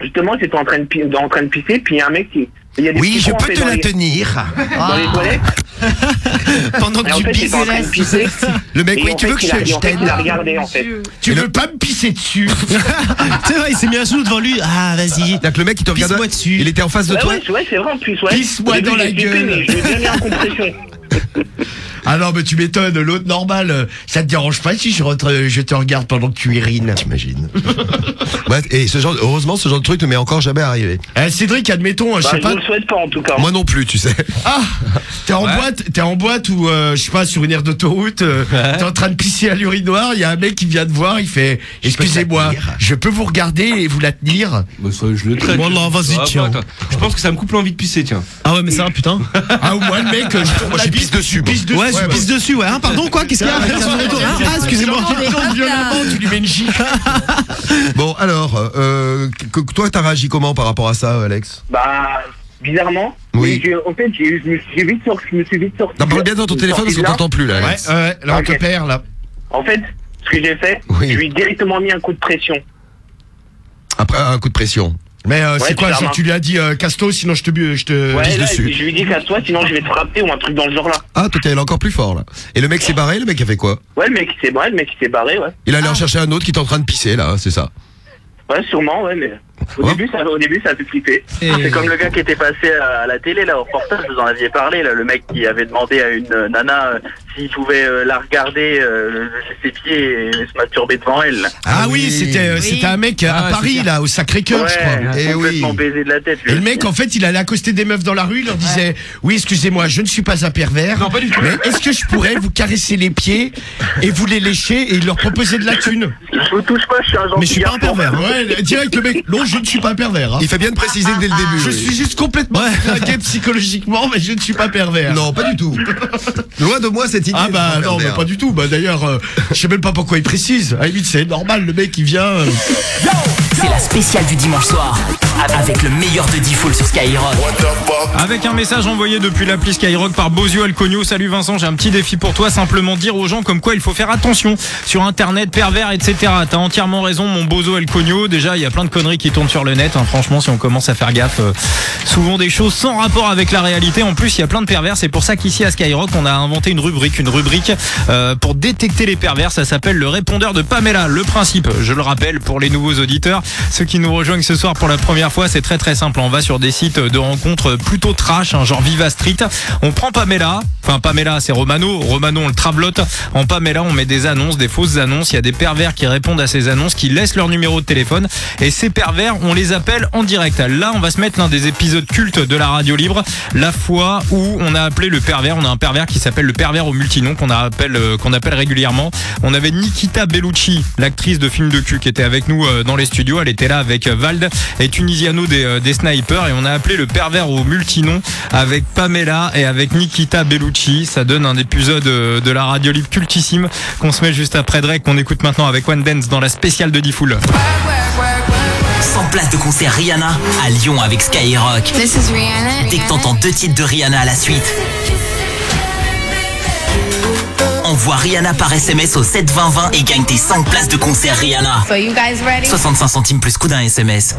Speaker 11: Justement, j'étais en train de, pi- en train de pisser, puis il y a un mec qui. il y a des
Speaker 4: Oui,
Speaker 11: petits
Speaker 4: je
Speaker 11: trous, en
Speaker 4: peux
Speaker 11: fait,
Speaker 4: te
Speaker 11: dans
Speaker 4: la
Speaker 11: les-
Speaker 4: tenir.
Speaker 11: Dans les toilettes.
Speaker 4: Pendant
Speaker 11: Et
Speaker 4: que
Speaker 11: en
Speaker 4: tu
Speaker 11: fait, j'étais en train de
Speaker 4: pisses.
Speaker 11: pisser.
Speaker 4: Le mec,
Speaker 11: Et
Speaker 4: oui,
Speaker 11: en
Speaker 4: tu
Speaker 11: fait,
Speaker 4: veux que
Speaker 11: il
Speaker 4: je
Speaker 11: a- et
Speaker 4: je
Speaker 11: en fait,
Speaker 4: t'aide
Speaker 11: il a regardé, en fait.
Speaker 8: Tu veux pas me pisser dessus
Speaker 9: C'est vrai, il s'est mis un genou devant lui. Ah, vas-y.
Speaker 4: C'est-à-dire que le mec, il te regarde.
Speaker 9: Pisse-moi dessus.
Speaker 4: Il était en face de
Speaker 11: Ouais,
Speaker 4: toi.
Speaker 11: ouais, ouais, c'est vrai en plus, ouais.
Speaker 8: Pisse-moi
Speaker 11: Au début,
Speaker 8: dans la
Speaker 11: j'ai flippé,
Speaker 8: gueule.
Speaker 11: mais Je l'ai bien mis en compression.
Speaker 8: Ah non, mais tu m'étonnes, l'autre normal, ça te dérange pas si je, rentre, je te regarde pendant que tu urines
Speaker 4: T'imagines Ouais, et ce genre, heureusement, ce genre de truc ne m'est encore jamais arrivé.
Speaker 8: Eh, Cédric, admettons, je
Speaker 11: Bah,
Speaker 8: sais
Speaker 11: je
Speaker 8: pas.
Speaker 11: vous le souhaite pas en tout cas.
Speaker 4: Moi non plus, tu sais.
Speaker 8: Ah T'es en
Speaker 6: Ouais.
Speaker 8: boîte, t'es en boîte ou euh, je sais pas sur une aire d'autoroute, euh, t'es en train de pisser à l'urinoir, il y a un mec qui vient te voir, il fait excusez-moi, je peux vous regarder et vous la tenir
Speaker 6: Bah, ça, je le traite.
Speaker 9: Vas-y, tiens.
Speaker 6: attends. Je pense que ça me coupe l'envie de pisser, tiens.
Speaker 9: Ah ouais, mais ça, putain.
Speaker 8: Ah ou moi le mec, je
Speaker 4: Moi, je pisse dessus, moi.
Speaker 8: dessus.
Speaker 9: Ouais,
Speaker 8: je
Speaker 4: Ouais,
Speaker 8: pisse
Speaker 4: bon.
Speaker 8: dessus, ouais. Hein, pardon, quoi Qu'est-ce qu'il y a hein Ah, excusez-moi. violemment, tu lui mets une gifle.
Speaker 4: Bon, alors, euh, toi, t'as réagi comment par rapport à ça, Alex?
Speaker 45: Bah, bizarrement.
Speaker 4: Oui.
Speaker 45: je- en fait, j'ai eu- je me suis vite sorti. Je me suis vite sorti.
Speaker 4: Non, parle bien dans ton téléphone parce qu'on t'entend plus, là, Alex.
Speaker 8: Ouais, ouais, là, on te perd, là.
Speaker 45: En fait, ce que j'ai fait, je lui ai directement mis un coup de pression.
Speaker 4: Après, un coup de pression.
Speaker 8: Mais euh,
Speaker 45: Ouais,
Speaker 8: c'est quoi
Speaker 45: l'as
Speaker 8: Tu lui as dit euh, casse-toi, sinon je te, bu- je te
Speaker 45: Ouais,
Speaker 8: pisse
Speaker 45: là,
Speaker 8: dessus.
Speaker 45: je lui ai dit casse-toi, sinon je vais te frapper ou un truc dans le genre là.
Speaker 4: Ah, toi, t'es allé encore plus fort, là. Et le mec s'est barré, le mec a fait quoi?
Speaker 45: Ouais, le mec il s'est barré, le mec il s'est barré, ouais.
Speaker 4: Il allait en chercher un autre qui est en train de pisser, là, c'est ça.
Speaker 45: Ouais, sûrement, ouais, mais au, début, ça, au début, ça a fait flipper. C'est comme le gars qui était passé à la télé, là, au reportage, vous en aviez parlé, là, le mec qui avait demandé à une nana euh, s'il pouvait euh, la regarder, euh, ses pieds et se masturber devant elle. là.
Speaker 8: Ah oui, c'était euh, c'était un mec à Paris, là, au Sacré-Cœur, je crois.
Speaker 45: Ouais, complètement baisé de la tête. lui.
Speaker 8: Et le mec, en fait, il allait accoster des meufs dans la rue, il leur disait Oui, excusez-moi, je ne suis pas un pervers.
Speaker 45: Non, pas du tout.
Speaker 8: Mais est-ce que je pourrais vous caresser les pieds et vous les lécher et il leur proposait de la thune?
Speaker 45: Je vous touche pas, je suis un gentil
Speaker 8: Mais je suis pas un
Speaker 45: garçon.
Speaker 8: pervers. hein. Ouais, direct, le mec, non, je ne suis pas un pervers. hein.
Speaker 4: Il fait bien de préciser dès le début.
Speaker 8: Je
Speaker 4: oui.
Speaker 8: suis juste complètement flingué psychologiquement, mais je ne suis pas pervers.
Speaker 4: Non, pas du tout. Loin de moi cette idée.
Speaker 8: Ah bah non, mais pas du tout. Bah d'ailleurs, euh, je sais même pas pourquoi il précise. À la limite, c'est normal, le mec il vient. euh,
Speaker 3: C'est la spéciale du dimanche soir. Avec le meilleur de Diffoul sur Skyrock.
Speaker 2: Avec un message envoyé depuis l'appli Skyrock par Bozio Alcogno. Salut Vincent, j'ai un petit défi pour toi. Simplement dire aux gens comme quoi il faut faire attention sur internet, pervers, etc. T'as entièrement raison, mon Bozo Alcogno. Déjà, il y a plein de conneries qui tournent sur le net. hein. Franchement, si on commence à faire gaffe, euh, souvent des choses sans rapport avec la réalité. En plus, il y a plein de pervers. C'est pour ça qu'ici à Skyrock, on a inventé une rubrique, une rubrique euh, pour détecter les pervers. Ça s'appelle le répondeur de Pamela. Le principe, je le rappelle pour les nouveaux auditeurs, ceux qui nous rejoignent ce soir pour la première fois, c'est très très simple. On va sur des sites de rencontres plutôt trash, hein, genre Viva Street. On prend Pamela, enfin Pamela c'est Romano, Romano on le travlote. En Pamela on met des annonces, des fausses annonces. Il y a des pervers qui répondent à ces annonces, qui laissent leur numéro de téléphone. Et ces pervers, on les appelle en direct. Là on va se mettre l'un des épisodes cultes de la radio libre, la fois où on a appelé le pervers. On a un pervers qui s'appelle le pervers au qu'on appelle, euh, qu'on appelle régulièrement. On avait Nikita Bellucci, l'actrice de film de cul, qui était avec nous euh, dans les studios. Elle était là avec euh, Vald et Tunisiano des, des snipers. Et on a appelé le pervers au multinom avec Pamela et avec Nikita Bellucci. Ça donne un épisode de la radio libre cultissime qu'on se met juste après Drake, qu'on écoute maintenant avec One Dance dans la spéciale de Diffoul.
Speaker 3: 100 places de concert Rihanna à Lyon avec Skyrock.
Speaker 49: This is Rihanna.
Speaker 3: Dès que t'entends deux titres de Rihanna à la suite. Envoie Rihanna par SMS au 72020 et gagne tes 5 places de concert Rihanna.
Speaker 49: So you guys ready?
Speaker 3: 65 centimes plus coup d'un SMS.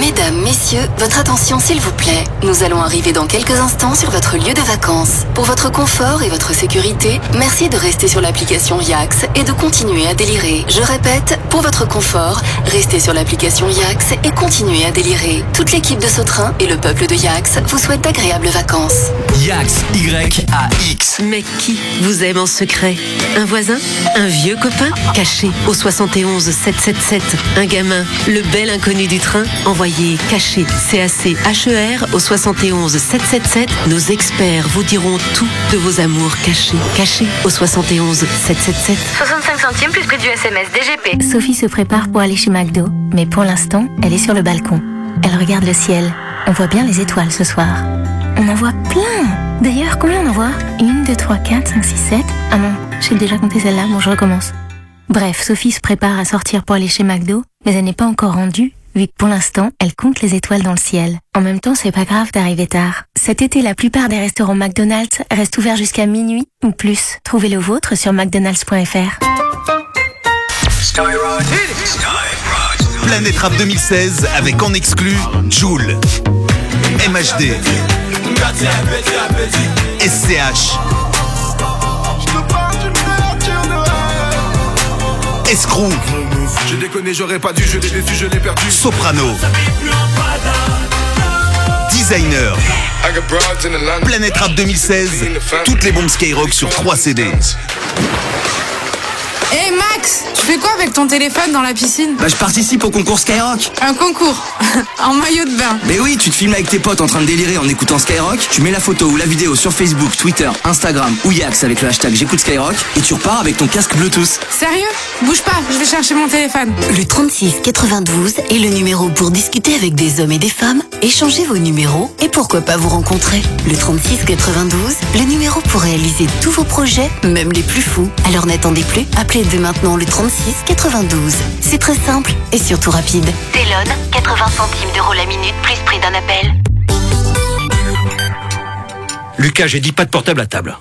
Speaker 37: Mesdames, messieurs, votre attention s'il vous plaît. Nous allons arriver dans quelques instants sur votre lieu de vacances. Pour votre confort et votre sécurité, merci de rester sur l'application Yax et de continuer à délirer. Je répète, pour votre confort, restez sur l'application Yax et continuez à délirer. Toute l'équipe de Sautrin et le peuple de Yax vous souhaitent d'agréables vacances.
Speaker 3: Yax, Y-A-X.
Speaker 50: Mais qui vous aime en secret Un voisin Un vieux copain Caché au 71 777. Un gamin Le bel inconnu du train Envoyez caché C-A-C-H-E-R au 71 777. Nos experts vous diront tout de vos amours cachés. Cachés au 71 777.
Speaker 51: 65 centimes plus prix du SMS DGP.
Speaker 52: Sophie se prépare pour aller chez McDo, mais pour l'instant, elle est sur le balcon. Elle regarde le ciel. On voit bien les étoiles ce soir. On en voit plein D'ailleurs, combien on en voit? Une, deux, trois, quatre, cinq, six, sept. Ah non, j'ai déjà compté celle-là, bon je recommence. Bref, Sophie se prépare à sortir pour aller chez McDo, mais elle n'est pas encore rendue, vu que pour l'instant, elle compte les étoiles dans le ciel. En même temps, c'est pas grave d'arriver tard. Cet été, la plupart des restaurants McDonald's restent ouverts jusqu'à minuit ou plus. Trouvez le vôtre sur mcdonalds.fr.
Speaker 53: Planète Rap 2016 avec en exclu Joule, MHD, SCH, Escrew,
Speaker 22: J'ai déconné, j'aurais pas dû, je l'ai déçu, je l'ai perdu.
Speaker 53: Soprano, Designer. Planète Rap 2016, toutes les bombes Skyrock sur 3 CD.
Speaker 54: Hé Max, tu fais quoi avec ton téléphone dans la piscine
Speaker 40: Bah je participe au concours Skyrock.
Speaker 54: Un concours En maillot de bain.
Speaker 40: Mais oui, tu te filmes avec tes potes en train de délirer en écoutant Skyrock, tu mets la photo ou la vidéo sur Facebook, Twitter, Instagram ou Yax avec le hashtag j'écoute Skyrock et tu repars avec ton casque Bluetooth.
Speaker 54: Sérieux? Bouge pas, je vais chercher mon téléphone.
Speaker 37: Le 36 92 est le numéro pour discuter avec des hommes et des femmes, échanger vos numéros et pourquoi pas vous rencontrer. Le 36 92, le numéro pour réaliser tous vos projets, même les plus fous. Alors n'attendez plus, appelez dès maintenant le 36 92. C'est très simple et surtout rapide.
Speaker 55: Télone, 80 centimes d'euros la minute plus prix d'un appel.
Speaker 26: Lucas, j'ai dit pas de portable à table.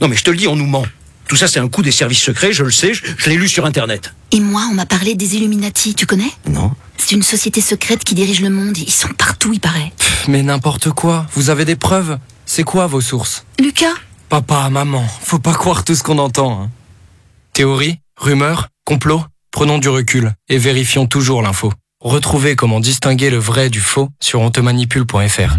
Speaker 26: Non mais je te le dis, on nous ment. Tout ça, c'est un coup des services secrets, je le sais, je, je l'ai lu sur Internet.
Speaker 37: Et moi, on m'a parlé des Illuminati, tu connais?
Speaker 26: Non.
Speaker 37: C'est une société secrète qui dirige le monde. Ils sont partout, il paraît.
Speaker 27: Mais n'importe quoi, vous avez des preuves? C'est quoi vos sources?
Speaker 37: Lucas?
Speaker 27: Papa, maman, faut pas croire tout ce qu'on entend. hein. Théorie, rumeur, complot Prenons du recul et vérifions toujours l'info. Retrouvez comment distinguer le vrai du faux sur ontemanipule.fr.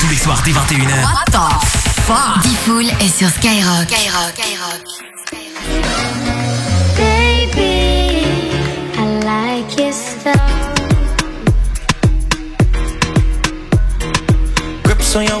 Speaker 3: Tous les soirs dès 21h.
Speaker 37: What the fuck? Diffoul est sur Skyrock. Skyrock.
Speaker 32: Baby, I like your stuff.
Speaker 56: Grips on your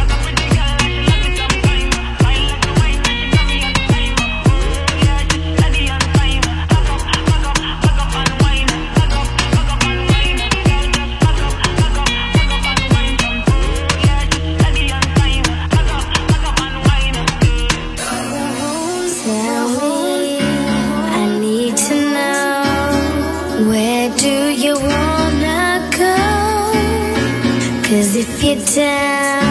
Speaker 32: get down.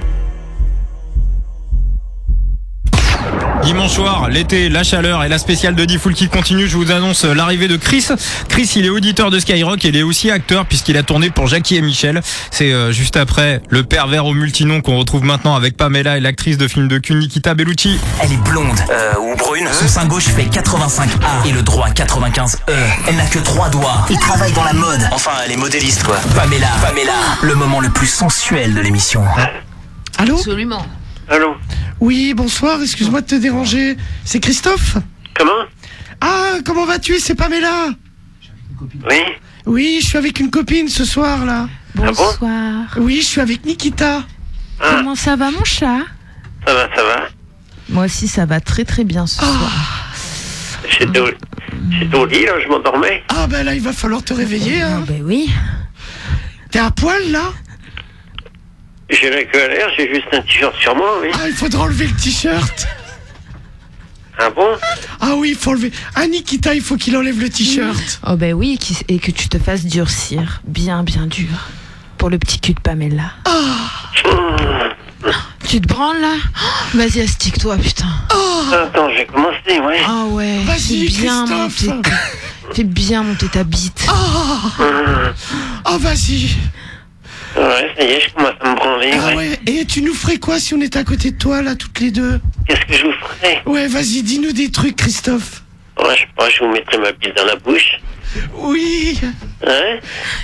Speaker 2: Dimanche soir, l'été, la chaleur et la spéciale de Diffoul qui continue. Je vous annonce l'arrivée de Chris. Chris, il est auditeur de Skyrock et il est aussi acteur puisqu'il a tourné pour Jackie et Michel. C'est euh, juste après le pervers au multinom qu'on retrouve maintenant avec Pamela et l'actrice de film de cul Nikita Bellucci.
Speaker 3: Elle est blonde euh, ou brune. Son sein gauche fait 85A et le droit 95E. Elle n'a que trois doigts. Il travaille dans la mode. Enfin, elle est modéliste quoi. Pamela, Pamela, le moment le plus sensuel de l'émission.
Speaker 57: Allô?
Speaker 58: Absolument.
Speaker 59: Allô
Speaker 57: Oui, bonsoir, excuse-moi de te déranger. C'est Christophe
Speaker 59: Comment
Speaker 57: Ah, comment vas-tu C'est Pamela
Speaker 59: Oui
Speaker 57: Oui, je suis avec une copine ce soir là.
Speaker 59: Ah bon
Speaker 57: Oui, je suis avec Nikita.
Speaker 60: Comment ça va, mon chat
Speaker 59: Ça va, ça va.
Speaker 60: Moi aussi, ça va très très bien ce soir.
Speaker 59: J'étais au, j'étais au lit, là, je m'endormais.
Speaker 57: Ah ben là, il va falloir te réveiller. Hein.
Speaker 60: ben oui.
Speaker 57: T'es à poil là
Speaker 59: J'ai la l'air, j'ai juste un t-shirt sur moi, oui.
Speaker 57: Ah, il faudra enlever le t-shirt.
Speaker 59: Ah bon?
Speaker 57: Ah oui, il faut enlever. Ah Nikita, il faut qu'il enlève le t-shirt.
Speaker 60: Oh ben oui, et que tu te fasses durcir. Bien, bien dur. Pour le petit cul de Pamela. Tu te branles là? Oh, Vas-y, astique-toi, putain.
Speaker 59: Attends, j'ai commencé, ouais.
Speaker 60: Ah ouais,
Speaker 57: Vas-y,
Speaker 60: fais bien
Speaker 57: Christophe.
Speaker 60: monter, fais bien monter ta bite.
Speaker 57: Ah vas-y.
Speaker 59: Ouais, ça y est, je commence à me branler,
Speaker 57: Ah
Speaker 59: ouais.
Speaker 57: ouais. Et tu nous ferais quoi si on était à côté de toi là, toutes les deux?
Speaker 59: Qu'est-ce que je vous ferais?
Speaker 57: Ouais, vas-y, dis-nous des trucs, Christophe.
Speaker 59: Ouais, je sais pas, je vous mettrai ma bite dans la bouche.
Speaker 57: Oui.
Speaker 59: Hein?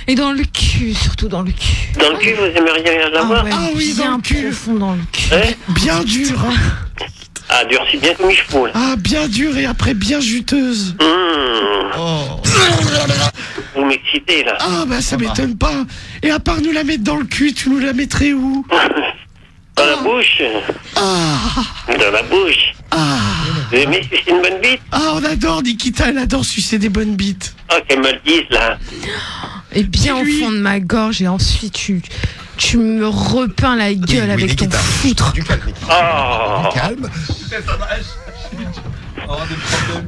Speaker 60: Et dans le cul, surtout dans le cul.
Speaker 59: Dans le cul, vous aimeriez rien
Speaker 60: Ah
Speaker 59: avoir?
Speaker 60: ouais,
Speaker 57: Ah oui,
Speaker 60: bien
Speaker 57: dans le cul.
Speaker 60: profond dans le cul.
Speaker 59: Hein
Speaker 57: Bien dur. Hein.
Speaker 59: Ah, durci bien comme faut, là.
Speaker 57: Ah, bien dur et après bien juteuse.
Speaker 59: Mmh. Vous m'excitez, là.
Speaker 57: Ah bah ça m'étonne pas. Et à part nous la mettre dans le cul, tu nous la mettrais où?
Speaker 59: Dans la bouche. Dans la bouche. Vous aimez sucer une bonne bite?
Speaker 57: Ah, on adore Nikita, elle adore sucer des bonnes bites.
Speaker 59: Ah, qu'elle me le dise, là.
Speaker 60: Et bien au fond de ma gorge, et ensuite tu, tu me repeins la gueule avec ton foutre.
Speaker 59: Oh
Speaker 4: Calme.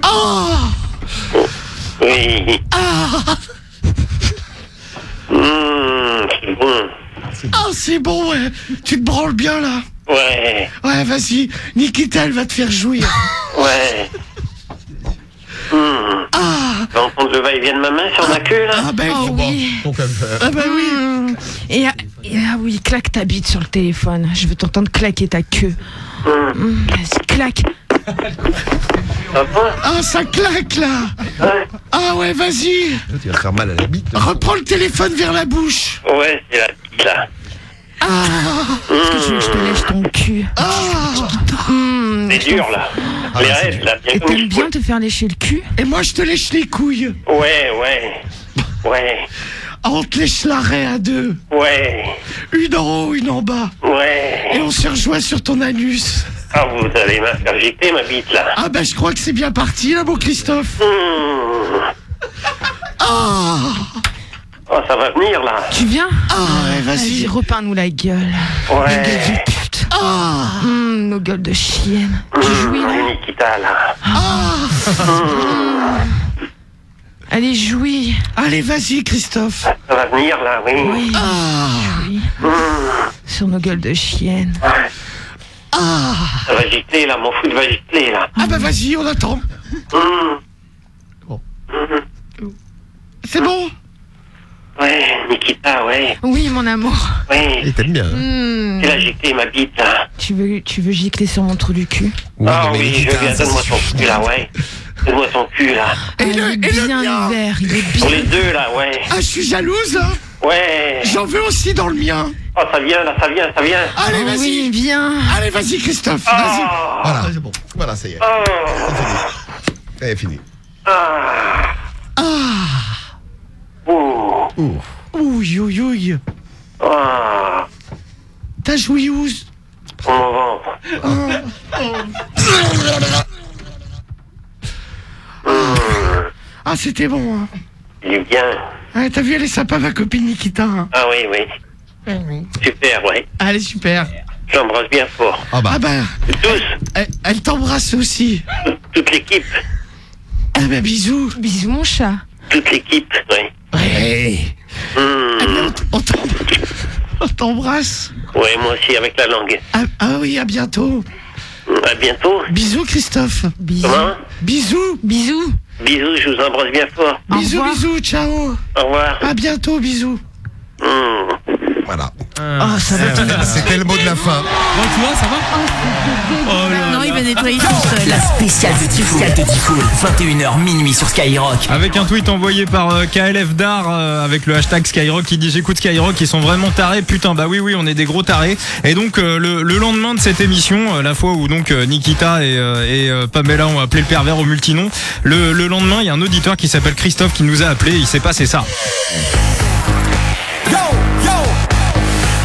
Speaker 57: Oh
Speaker 59: Oui.
Speaker 57: Ah
Speaker 59: Mmh, c'est bon.
Speaker 57: Ah, c'est bon, ouais. Tu te branles bien là.
Speaker 59: Ouais,
Speaker 57: Ouais, vas-y. Nikita, elle va te faire jouir.
Speaker 59: ouais. Mmh.
Speaker 57: Ah
Speaker 59: Tu vas entendre le va-et-vient de ma main sur ma queue, là
Speaker 57: Ah ben
Speaker 60: Oh oui.
Speaker 57: Ah bah oui.
Speaker 60: Mmh. Et, ah- et ah oui, claque ta bite sur le téléphone. Je veux t'entendre claquer ta queue. Mmh, Vas-y, claque.
Speaker 57: Ah, ça claque là. Ah ouais, vas-y.
Speaker 4: Tu vas faire mal à la bite.
Speaker 57: Reprends le téléphone vers la bouche.
Speaker 59: Ouais, c'est la bite, là.
Speaker 57: Ah
Speaker 60: Est-ce que tu veux que je te lèche ton cul Mmh,
Speaker 59: C'est dur, là. Les rêves, là, bien
Speaker 60: Et t'aimes bien te faire lécher le cul
Speaker 57: Et moi, je te lèche les couilles.
Speaker 59: Ouais, ouais. Ouais,
Speaker 57: Ah, on te lèche l'arrêt à deux.
Speaker 59: ouais,
Speaker 57: Une en haut, une en bas.
Speaker 59: ouais.
Speaker 57: Et on se rejoint sur ton anus.
Speaker 59: Ah, vous allez me faire jeter ma bite, là.
Speaker 57: Ah bah je crois que c'est bien parti là, mon Christophe.
Speaker 59: Mmh.
Speaker 57: Ah
Speaker 59: Oh, ça va venir, là.
Speaker 60: Tu viens
Speaker 57: Ah ouais, vas-y.
Speaker 60: repeins-nous la gueule.
Speaker 59: Ouais.
Speaker 57: Ah
Speaker 60: Mmh, nos gueules de chienne. Tu jouis là
Speaker 59: Mmh, Nikita, là.
Speaker 57: Ah
Speaker 60: Allez, jouis.
Speaker 57: Allez, vas-y, Christophe.
Speaker 59: Ça va venir, là, oui.
Speaker 60: Oui.
Speaker 57: Ah.
Speaker 59: Mmh.
Speaker 60: Sur nos gueules de chienne.
Speaker 57: Ah
Speaker 59: Ça va gicler, là. Mon foot va gicler, là.
Speaker 57: Ah bah vas-y, on attend.
Speaker 59: Mmh.
Speaker 57: C'est bon?
Speaker 59: Ouais, Nikita, ouais.
Speaker 60: Oui, mon amour.
Speaker 59: Ouais.
Speaker 4: Il t'aime bien. hein.
Speaker 60: Mmh.
Speaker 59: Il a giclé ma bite, là.
Speaker 60: Tu veux, tu veux gicler sur mon trou du cul?
Speaker 59: Ah oui, je viens, donne-moi ton cul, là, ouais. Donne-moi ton cul, là.
Speaker 60: Ah, il est bien ouvert, il est
Speaker 59: Pour les
Speaker 60: bien.
Speaker 59: deux, là, ouais.
Speaker 57: Ah, je suis jalouse hein
Speaker 59: Ouais.
Speaker 57: J'en veux aussi dans le mien.
Speaker 59: Oh, ça vient, là, ça vient, ça vient.
Speaker 57: Allez,
Speaker 60: Oh
Speaker 57: vas-y.
Speaker 60: oui, viens.
Speaker 57: Allez, vas-y, Christophe.
Speaker 59: Oh.
Speaker 57: Vas-y.
Speaker 4: Voilà, c'est bon. Voilà, ça y est.
Speaker 59: Oh.
Speaker 4: C'est fini.
Speaker 59: Ah.
Speaker 57: Ah
Speaker 59: Ouh.
Speaker 4: Ouh.
Speaker 57: Ouille.
Speaker 59: Ah.
Speaker 57: T'as joué où
Speaker 59: Pour mon ventre.
Speaker 57: Ah, c'était bon. Hein.
Speaker 59: Il est bien.
Speaker 57: Ouais, T'as vu, elle est sympa, ma copine Nikita. hein.
Speaker 59: Ah oui, oui. Super, ouais.
Speaker 57: Allez, super.
Speaker 59: J'embrasse bien fort.
Speaker 4: Ah bah.
Speaker 57: Ah bah,
Speaker 59: Tous,
Speaker 57: elle, elle t'embrasse aussi.
Speaker 59: toute l'équipe.
Speaker 57: Ah bah, bisous.
Speaker 60: Bisous, mon chat.
Speaker 59: Toute l'équipe, ouais.
Speaker 57: Ouais.
Speaker 59: Mmh.
Speaker 57: On t'em- on t'embrasse.
Speaker 59: Ouais, moi aussi, avec la langue.
Speaker 57: Ah, ah oui, à bientôt.
Speaker 59: À bientôt.
Speaker 57: Bisous, Christophe.
Speaker 60: Bisous.
Speaker 59: Comment?
Speaker 57: Bisous.
Speaker 60: Bisous.
Speaker 59: Bisous, je vous embrasse bien fort.
Speaker 60: Au
Speaker 57: Bisous,
Speaker 60: revoir.
Speaker 57: bisous, ciao.
Speaker 59: Au revoir.
Speaker 57: À bientôt, bisous.
Speaker 59: Mmh.
Speaker 4: Voilà.
Speaker 57: Ah, ça va être
Speaker 4: C'était le mot de la fin.
Speaker 6: Bon, tu vois, ça va
Speaker 59: Oh
Speaker 5: non, il va nettoyer tout seul.
Speaker 3: La spéciale de Tifoul. 21h minuit sur Skyrock.
Speaker 2: Avec un tweet envoyé par euh, KLF Dar euh, avec le hashtag Skyrock qui dit j'écoute Skyrock ils sont vraiment tarés putain bah oui oui on est des gros tarés et donc euh, le, le lendemain de cette émission la fois où donc Nikita et, et Pamela ont appelé le pervers au multinom le, le lendemain il y a un auditeur qui s'appelle Christophe qui nous a appelé il s'est passé ça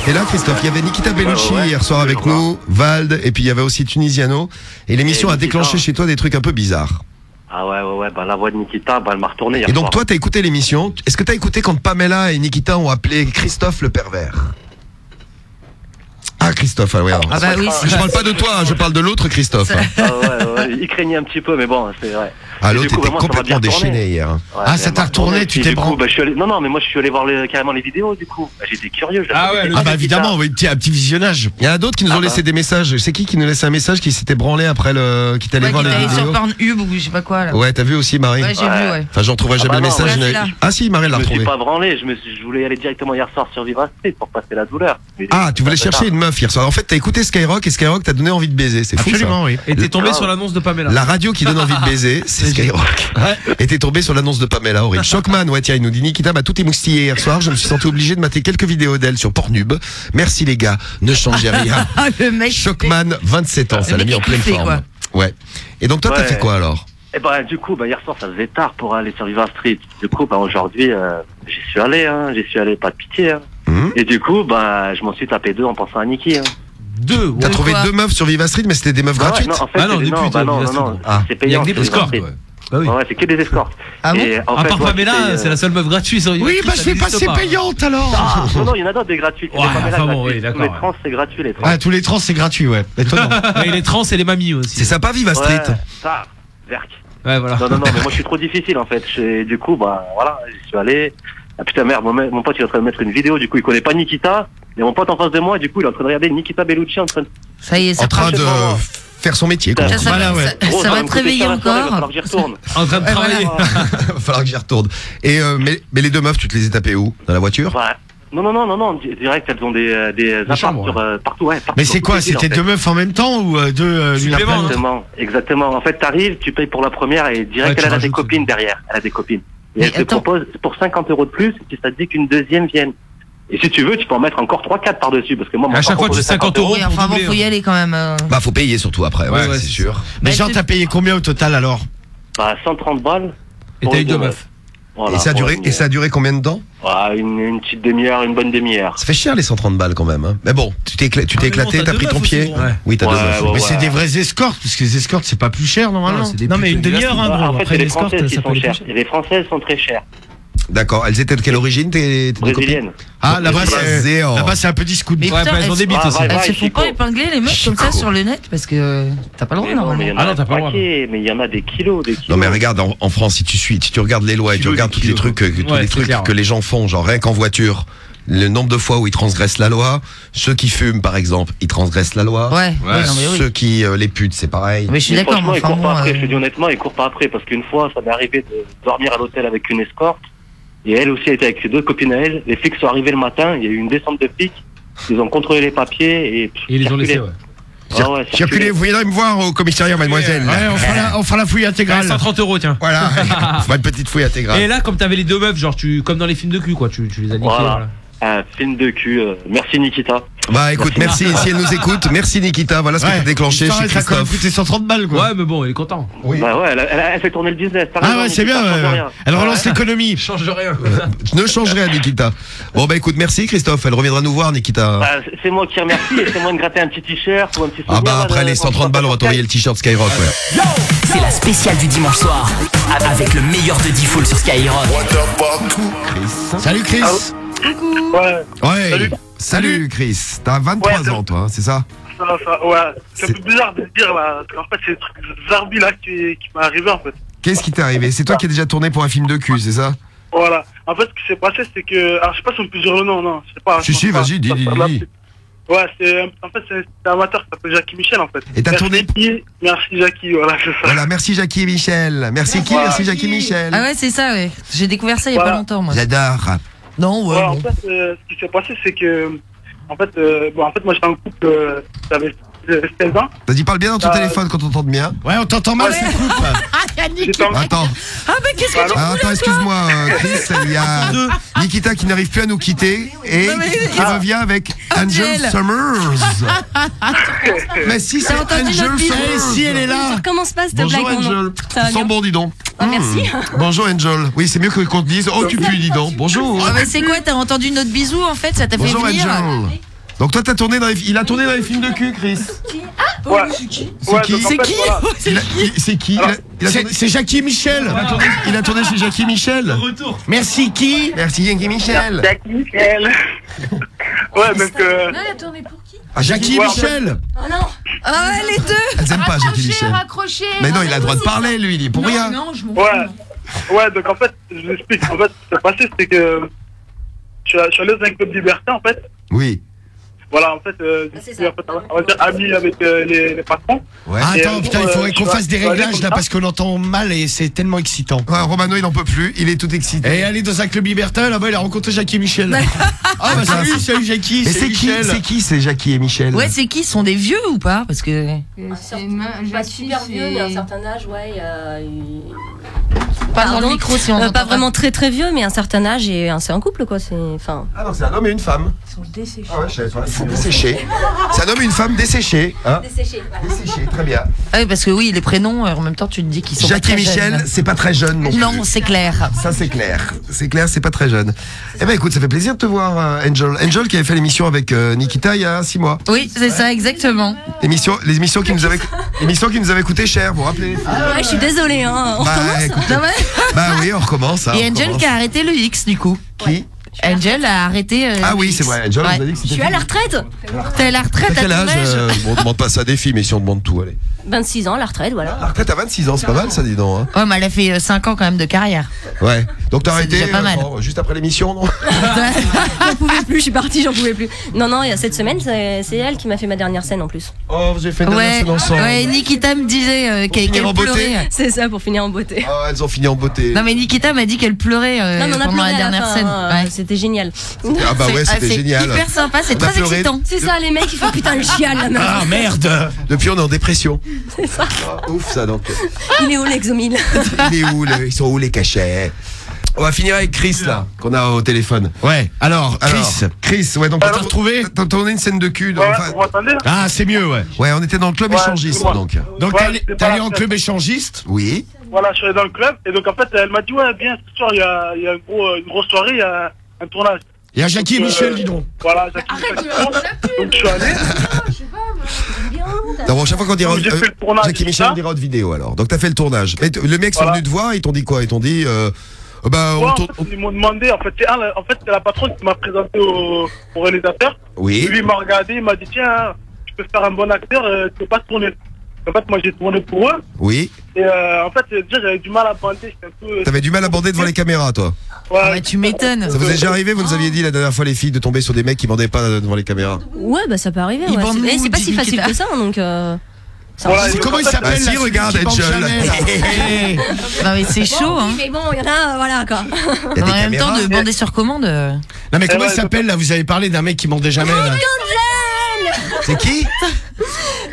Speaker 4: et là, Christophe Il y avait Nikita
Speaker 45: bah Bellucci
Speaker 4: hier soir avec nous, Vald, et puis il y avait aussi Tunisiano. Et l'émission a déclenché chez toi des trucs un peu bizarres.
Speaker 45: Ah ouais, ouais, ouais, bah, la voix de Nikita, bah, elle m'a retourné.
Speaker 4: Et donc, toi, t'as écouté l'émission. Est-ce que t'as écouté quand Pamela et Nikita ont appelé Christophe le pervers? Ah Christophe, ah,
Speaker 45: ah bah, oui,
Speaker 4: je parle pas de toi, hein, je parle de l'autre Christophe.
Speaker 45: Ah, ouais, ouais, il craignait un petit peu, mais bon, c'est vrai.
Speaker 4: Ah, l'autre était complètement déchaîné hein.
Speaker 45: hier.
Speaker 8: Ah, ça t'a retourné, tu t'es branché.
Speaker 45: Bah, allé... Non, non, mais moi je suis allé voir carrément les vidéos du coup. Ah, j'étais curieux.
Speaker 8: Ah ouais, bah évidemment, un petit, un petit visionnage.
Speaker 4: Il y en a d'autres qui nous ont
Speaker 45: ah,
Speaker 4: laissé bah. des messages. C'est qui qui nous laisse un message qui s'était branlé après le. qui t'allait
Speaker 5: ouais,
Speaker 4: voir
Speaker 5: qui
Speaker 4: les vidéos
Speaker 5: sur Pornhub ou je sais pas quoi. Là.
Speaker 4: Ouais, t'as vu aussi Marie
Speaker 5: Ouais, j'ai vu, ouais.
Speaker 4: Enfin, j'en trouverai
Speaker 45: ah,
Speaker 4: jamais
Speaker 45: bah
Speaker 4: le message. Ah si, Marie l'a retrouvé.
Speaker 45: Je me suis pas branlé, je voulais aller directement hier soir sur Vivacité pour passer la douleur.
Speaker 4: Ah, tu voulais chercher une meuf hier soir. En fait, t'as écouté Skyrock et Skyrock t'a donné envie de baiser. C'est.
Speaker 8: Absolument, oui.
Speaker 6: Et t'es tombé sur l'annonce de Pamela.
Speaker 4: La radio qui donne envie de baiser, c'est Skyrock. Ouais. Et tombé sur l'annonce de Pamela, horrible. Shockman, ouais, tiens, il nous dit Nikita m'a tout émoustillé hier soir. Je me suis senti obligé de mater quelques vidéos d'elle sur Pornhub. Merci les gars, ne changez rien.
Speaker 5: le mec.
Speaker 4: Shockman, 27 ans, ça l'a mis en pleine forme. Ouais. Et donc toi, t'as fait quoi alors?
Speaker 45: Eh ben, du coup, bah, hier soir, ça faisait tard pour aller sur River Street. Du coup, bah, aujourd'hui, euh, j'y suis allé, hein, j'y suis allé, pas de pitié. Hein.
Speaker 4: Mmh.
Speaker 45: Et du coup, bah, je m'en suis tapé deux en pensant à Nikki. Hein.
Speaker 6: Deux.
Speaker 4: T'as trouvé deux meufs sur Viva Street, mais c'était des meufs
Speaker 45: ah
Speaker 4: gratuites
Speaker 45: non, en fait,
Speaker 6: Ah non,
Speaker 45: des
Speaker 6: putes,
Speaker 45: bah non,
Speaker 6: Viva
Speaker 45: Street. non,
Speaker 4: Ah.
Speaker 45: c'est
Speaker 6: Il y a que des
Speaker 45: c'est escortes.
Speaker 6: ouais. Bah oui.
Speaker 45: Ouais, c'est que des escortes.
Speaker 5: Ah bon
Speaker 45: en
Speaker 6: À
Speaker 45: fait,
Speaker 6: part Pamela,
Speaker 45: c'était,
Speaker 6: c'est la seule meuf gratuite. sur
Speaker 8: Oui, bah je
Speaker 6: vais
Speaker 8: pas, c'est payante alors.
Speaker 45: euh, Non, non, il y en a d'autres des ah, gratuits.
Speaker 6: Ouais, enfin bon, oui, d'accord,
Speaker 45: Les trans, c'est gratuit, les trans.
Speaker 8: Ah, tous les trans, c'est gratuit, ouais. Étonnant.
Speaker 6: Et les trans et les mamies aussi.
Speaker 4: C'est sympa Viva Street.
Speaker 45: Ouais, ça, verk.
Speaker 6: Ouais, voilà.
Speaker 45: Non, non, non, mais moi je suis trop difficile en fait. Du coup, bah voilà, j'y suis allé. Ah putain merde, mon, mon pote il est en train de mettre une vidéo, du coup il connaît pas Nikita, et mon pote en face de moi, du coup il est en train de regarder Nikita Bellucci en train de...
Speaker 5: Ça y est,
Speaker 4: en train de faire son métier. Quoi.
Speaker 5: Ça, ça, va te réveiller
Speaker 45: encore. Il va falloir que j'y retourne.
Speaker 6: En train de travailler.
Speaker 4: il va falloir que j'y retourne. Et euh, mais, mais, les deux meufs, tu te les as tapées où? Dans la voiture?
Speaker 45: Bah, Non, non, non, non, non, direct, elles ont des, euh, des, euh, partout, ouais,
Speaker 8: Mais c'est quoi C'était deux meufs en même temps ou deux euh,
Speaker 45: Exactement, exactement. En fait, t'arrives, tu payes pour la première et direct, elle a des copines derrière. Elle a des copines. Et elle te propose pour 50 euros de plus si ça te dit qu'une deuxième vienne. Et si tu veux, tu peux en mettre encore 3-4 par-dessus. Parce que moi,
Speaker 6: à chaque fois, tu 50 euros.
Speaker 5: Oui, enfin, bon, faut y
Speaker 6: hein.
Speaker 5: aller quand même. euh.
Speaker 4: Bah, faut payer surtout après, ouais,
Speaker 6: ouais,
Speaker 4: c'est sûr.
Speaker 8: Mais
Speaker 5: Bah, Jean,
Speaker 8: t'as payé combien au total alors?
Speaker 45: Bah, 130 balles.
Speaker 6: Et t'as eu deux meufs.
Speaker 4: Et, ça a duré, et ça a duré combien de temps
Speaker 45: ah, une, petite demi-heure, une bonne demi-heure.
Speaker 4: Ça fait cher les 130 balles quand même. Hein. Mais bon, tu t'es éclaté, tu t'es
Speaker 6: ah,
Speaker 4: éclaté,
Speaker 6: t'as
Speaker 4: pris ton pied.
Speaker 6: Hein.
Speaker 4: Oui, t'as
Speaker 8: Mais c'est des vrais escortes, parce que les escortes c'est pas plus cher normalement.
Speaker 6: Ah, non, non mais une demi-heure, hein,
Speaker 45: bah,
Speaker 6: bon,
Speaker 45: en fait, les,
Speaker 6: les
Speaker 45: escortes,
Speaker 6: ça
Speaker 45: les Françaises sont très chères.
Speaker 4: D'accord. Elles étaient de quelle origine tes, tes
Speaker 8: Ah, là-bas, c'est là un petit scout.
Speaker 5: Mais
Speaker 6: ouais,
Speaker 5: putain,
Speaker 6: bah, elles, des bites
Speaker 45: ah,
Speaker 6: aussi.
Speaker 45: Bah,
Speaker 5: elles
Speaker 45: bah,
Speaker 5: se font pas épingler les meufs comme ça sur le net parce que euh, t'as pas le droit normalement.
Speaker 6: Ah non, t'as pas le droit.
Speaker 45: Mais il y en a des kilos.
Speaker 4: Non mais regarde, en, France, si tu suis, si tu regardes les lois et tu regardes tous les trucs, euh, que les gens font, genre rien qu'en voiture le nombre de fois où ils transgressent la loi. Ceux qui fument, par exemple, ils transgressent la loi.
Speaker 5: Ouais. ouais.
Speaker 4: Ceux qui euh, les putes, c'est pareil.
Speaker 5: Mais je suis d'accord.
Speaker 45: Ils courent pas après. Je te dis honnêtement, ils courent pas après parce qu'une fois, ça m'est arrivé de dormir à l'hôtel avec une escorte. Et elle aussi était avec ses deux copines à elle. Les flics sont arrivés le matin, il y a eu une descente de flics. Ils ont contrôlé les papiers et.
Speaker 6: et ils les ont laissés, ouais.
Speaker 45: Ah ouais,
Speaker 4: circulez, vous viendrez me voir au commissariat, mademoiselle.
Speaker 8: Ouais, on, fera la, fouille intégrale.
Speaker 6: 130 euros, tiens.
Speaker 4: Voilà, on fera une petite fouille intégrale.
Speaker 6: Et là, comme t'avais les deux meufs, genre, tu, comme dans les films de cul, quoi, tu, les as niqués
Speaker 45: un film de cul. Euh, merci Nikita.
Speaker 4: Bah écoute, merci. si elle nous écoute, merci Nikita. Voilà ce que
Speaker 8: Ouais.
Speaker 4: t'as déclenché
Speaker 8: Putain,
Speaker 4: chez ça
Speaker 8: coûté 130 balles quoi.
Speaker 6: Ouais, mais bon, il est content.
Speaker 4: Oui.
Speaker 45: Bah ouais, elle, fait tourner le business. Hein.
Speaker 8: Ah ouais, c'est bien. ouais. Elle relance l'économie.
Speaker 6: Change de
Speaker 4: rien. Ne change rien, Nikita. Bon bah écoute, merci Christophe. Elle reviendra nous voir, Nikita.
Speaker 45: Bah, c'est- moi qui remercie c'est moi de gratter un petit t-shirt ou un petit
Speaker 4: Ah bah après euh, les 130 balles, on va t'envoyer le t-shirt Skyrock. Ouais.
Speaker 3: C'est la spéciale du dimanche soir avec le meilleur de Default sur Skyrock.
Speaker 8: Salut Chris.
Speaker 61: Ah, Coucou.
Speaker 4: Ouais.
Speaker 61: Salut.
Speaker 4: Salut Chris, t'as 23 ans toi, hein, c'est ça
Speaker 61: ouais, c'est un peu bizarre de se dire, là, en fait, c'est le truc zarbi là qui, m'est arrivé en fait.
Speaker 4: Qu'est-ce qui t'est arrivé C'est toi qui as déjà tourné pour un film de cul, c'est ça
Speaker 61: Voilà. En fait, ce qui s'est passé, c'est que. Alors, je sais pas si on peut dire le nom, non, je sais pas.
Speaker 4: Si, si, vas-y, dis, dis, dis.
Speaker 61: Ouais, c'est. En fait, c'est un amateur qui s'appelle Jackie Michel, en fait.
Speaker 4: Et t'as tourné
Speaker 61: Merci Jackie, voilà, c'est ça.
Speaker 4: Voilà, merci Jackie et Michel. Merci, qui Merci Jackie Michel.
Speaker 5: Ah ouais, c'est ça, ouais. J'ai découvert ça il y a pas longtemps, moi.
Speaker 4: J'adore.
Speaker 5: Non, ouais.
Speaker 61: En fait, euh, ce qui s'est passé, c'est que, en fait, euh, bon, en fait, moi j'étais en couple, euh, j'avais 16 ans.
Speaker 4: Vas-y, parle bien dans ton
Speaker 61: euh,
Speaker 4: téléphone quand on t'entend bien.
Speaker 8: Ouais, on t'entend mal, c'est coupe.
Speaker 61: Ah.
Speaker 4: Attends.
Speaker 5: Ah, mais qu'est-ce que tu
Speaker 4: Ah, attends, excuse-moi, euh, Chris, il y a Nikita qui n'arrive plus à nous quitter ah, et
Speaker 5: Non, ah.
Speaker 4: revient avec Angel Summers. Mais si, c'est Angel
Speaker 5: notre bise
Speaker 4: Eh,
Speaker 8: si elle est là.
Speaker 62: Comment se passe cette
Speaker 4: Bonjour
Speaker 62: blague
Speaker 4: Angel.
Speaker 62: Ça va
Speaker 4: Tu bon, dis donc.
Speaker 62: Ah, merci.
Speaker 4: Hmm. Bonjour Angel. Oui, c'est mieux qu'on te dise. Oh, tu pues, dis donc. Bonjour.
Speaker 5: C'est quoi T'as entendu notre bisou en fait Ça t'a fait
Speaker 4: Bonjour Angel. Donc toi, t'as tourné dans les... il a tourné dans les films de cul, Chris.
Speaker 61: Ouais.
Speaker 4: C'est qui
Speaker 61: Ouais,
Speaker 4: C'est qui C'est qui
Speaker 8: C'est
Speaker 4: tourné-
Speaker 8: c'est Jackie Michel.
Speaker 4: Il a tourné- Il a tourné chez Jackie Michel.
Speaker 6: Retour.
Speaker 8: Merci qui
Speaker 4: Merci Jackie Michel.
Speaker 61: Jackie Michel. Ouais, donc. euh,
Speaker 5: Non, il a tourné pour qui
Speaker 4: Ah,
Speaker 8: Jackie
Speaker 61: Ouais,
Speaker 8: Michel.
Speaker 5: Oh non Ah ouais, les deux
Speaker 4: Elles aiment pas Jackie Michel.
Speaker 5: Raccroché
Speaker 4: Mais non, il a le droit de parler, lui, il est pour
Speaker 5: non,
Speaker 4: rien.
Speaker 5: Non, je m'en
Speaker 61: Ouais.
Speaker 5: fous.
Speaker 61: Ouais, donc en fait, je vous explique. En fait, ce qui s'est passé, c'est que je suis allé dans un club liberté, en fait.
Speaker 4: Oui.
Speaker 61: Voilà, en fait, euh, je suis en fait, on va dire ami avec euh, les, les patrons.
Speaker 4: Ouais.
Speaker 8: Ah, attends,
Speaker 61: euh,
Speaker 8: putain, il
Speaker 61: euh,
Speaker 8: faudrait
Speaker 61: je
Speaker 8: qu'on fasse des réglages là parce qu'on entend mal et c'est tellement excitant.
Speaker 4: Ouais, Romano, il n'en peut plus, il est tout excité.
Speaker 8: Et aller dans un club libertin, là-bas, il a rencontré Jackie et Michel. ah, bah salut, salut Jackie,
Speaker 4: Mais
Speaker 8: c'est
Speaker 4: qui. C'est qui c'est Jackie et Michel?
Speaker 5: Ouais, c'est qui? Ils sont des vieux ou pas? Parce que.
Speaker 62: C'est pas super vieux, mais à un certain âge, ouais.
Speaker 5: Pas dans le micro si on
Speaker 62: Euh, Pas vraiment très très vieux, mais à un certain âge et c'est un couple quoi. C'est enfin.
Speaker 4: Ah non, c'est un homme et une femme.
Speaker 5: Ils sont desséchés.
Speaker 4: Ah ouais, je savais pas. C'est desséché. C'est un homme et une femme desséchés. Hein
Speaker 62: Desséché.
Speaker 4: Desséchés, très bien.
Speaker 5: Ah oui, parce que oui, les prénoms, euh, en même temps, tu te dis qu'ils sont.
Speaker 4: Jackie
Speaker 5: pas
Speaker 4: et Michel, c'est pas très jeune non plus.
Speaker 5: Non, c'est clair.
Speaker 4: Ça c'est clair. C'est clair, c'est pas très jeune. Eh ben écoute, ça fait plaisir de te voir, euh, Angel. Angel qui avait fait l'émission avec euh, Nikita il y a six mois.
Speaker 5: Oui, c'est ça, exactement.
Speaker 4: L'émission, les émissions qui nous avaient, qui nous avait coûté cher, vous vous rappelez?
Speaker 62: Ouais, je suis désolée, hein. On
Speaker 4: Bah,
Speaker 62: recommence
Speaker 4: écoute,
Speaker 5: Non, mais-
Speaker 4: bah oui, on recommence. hein,
Speaker 5: Et
Speaker 4: on
Speaker 5: Angel
Speaker 4: recommence.
Speaker 5: qui a arrêté le X du coup.
Speaker 4: Qui?
Speaker 5: Angel a arrêté. euh,
Speaker 4: Ah oui, c'est vrai. Angel,
Speaker 5: Ouais.
Speaker 4: nous a dit que
Speaker 62: Je suis à la retraite.
Speaker 5: T'es à la retraite à
Speaker 4: quel âge euh, bon, On demande pas ça des filles, mais si on demande tout, allez.
Speaker 62: 26 ans, la retraite, voilà.
Speaker 4: La retraite à 26 ans, c'est pas mal ça, dis donc. hein.
Speaker 5: Ouais, mais elle a fait 5 ans quand même de carrière.
Speaker 4: Ouais. Donc t'as arrêté
Speaker 5: déjà pas mal.
Speaker 4: euh, juste après l'émission, non
Speaker 62: J'en pouvais plus, je suis partie, j'en pouvais plus. Non, non, il y a cette semaine, c'est elle qui m'a fait ma dernière scène en plus.
Speaker 4: Oh, vous avez fait une dernière
Speaker 5: Ouais,
Speaker 4: scène ensemble.
Speaker 5: ouais, Nikita me disait euh, qu'elle
Speaker 4: beauté.
Speaker 5: pleurait.
Speaker 62: C'est ça pour finir en beauté.
Speaker 4: Oh, elles ont fini en beauté.
Speaker 5: Non, mais Nikita m'a dit qu'elle pleurait euh,
Speaker 62: non, mais on a
Speaker 5: pendant la dernière
Speaker 62: fin,
Speaker 5: scène.
Speaker 62: C'était génial.
Speaker 4: Ah bah ouais, c'était
Speaker 5: ah, c'est
Speaker 4: génial.
Speaker 5: hyper sympa, c'est très
Speaker 4: pleuré.
Speaker 5: excitant.
Speaker 62: C'est ça, les mecs, ils font putain le chial meuf.
Speaker 8: Ah merde
Speaker 4: Depuis, on est en dépression.
Speaker 62: C'est ça.
Speaker 4: Ah, ouf, ça donc.
Speaker 62: Il est où l'exomile?
Speaker 4: Il est où, le- ils sont où les cachets? On va finir avec Chris là, qu'on a au téléphone.
Speaker 8: Ouais, alors, Chris.
Speaker 4: Alors, Chris, ouais, donc
Speaker 8: On t'a retrouvé
Speaker 4: T'as tourné une scène de cul. donc,
Speaker 61: Ouais,
Speaker 4: enfin,
Speaker 61: vous m'entendez
Speaker 8: Ah, c'est mieux, ouais.
Speaker 4: ouais, on était dans le club
Speaker 61: Ouais,
Speaker 4: échangiste donc.
Speaker 8: Donc
Speaker 61: Ouais,
Speaker 8: t'es allé- en club échangiste?
Speaker 4: Oui.
Speaker 61: Voilà, je suis allé dans le club et donc en fait, elle m'a dit ouais, bien ce soir il y a, il y a un gros, une grosse soirée, il y a un tournage.
Speaker 8: Il y a Jackie et Michel,
Speaker 61: euh,
Speaker 8: dis donc.
Speaker 61: Voilà, Jackie
Speaker 62: Arrête, tu me la
Speaker 61: Donc je suis allé.
Speaker 4: D'abord, chaque fois qu'on dira
Speaker 61: Donc, j'ai
Speaker 4: euh,
Speaker 61: fait le tournage,
Speaker 4: Jackie
Speaker 61: tout
Speaker 4: Michel, on dira autre vidéo alors. Donc t'as fait le tournage. Mais t- le mec sont
Speaker 61: Voilà.
Speaker 4: venus te voir, ils t'ont dit quoi? Ils t'ont dit, euh, euh, bah,
Speaker 61: Ouais,
Speaker 4: on
Speaker 61: en fait, ils m'ont demandé, en fait, c'est en fait, c'est la patronne qui m'a présenté au, au réalisateur.
Speaker 4: Oui.
Speaker 61: Lui, il m'a regardé, il m'a dit, tiens, tu peux faire un bon acteur, euh, tu peux pas tourner. En fait, moi, j'ai tourné pour eux.
Speaker 4: Oui.
Speaker 61: Et euh, en fait, déjà, j'avais du mal à bander.
Speaker 4: T'avais du mal à bander devant les caméras, toi.
Speaker 61: Ouais.
Speaker 5: Ah bah, tu m'étonnes.
Speaker 4: Ça vous est déjà arrivé Vous nous aviez dit la dernière fois, les filles, de tomber sur des mecs qui bandaient pas devant les caméras.
Speaker 62: Ouais, bah ça peut arriver. Ouais.
Speaker 5: bande
Speaker 62: C'est- pas si facile que ça, donc. euh,
Speaker 61: Voilà,
Speaker 8: Comment
Speaker 61: en
Speaker 8: il s'appelle
Speaker 4: Bah, si, regarde, Angel.
Speaker 8: jamais, là
Speaker 5: Non, mais c'est chaud,
Speaker 62: Bon,
Speaker 5: hein.
Speaker 62: oui, mais bon, il y en a, voilà quoi.
Speaker 4: Il y a
Speaker 5: En même temps, de bander sur commande. euh,
Speaker 8: Non mais comment
Speaker 61: Eh
Speaker 8: il
Speaker 61: ouais,
Speaker 8: s'appelle là? Vous avez parlé d'un mec qui bandait jamais là.
Speaker 4: C'est qui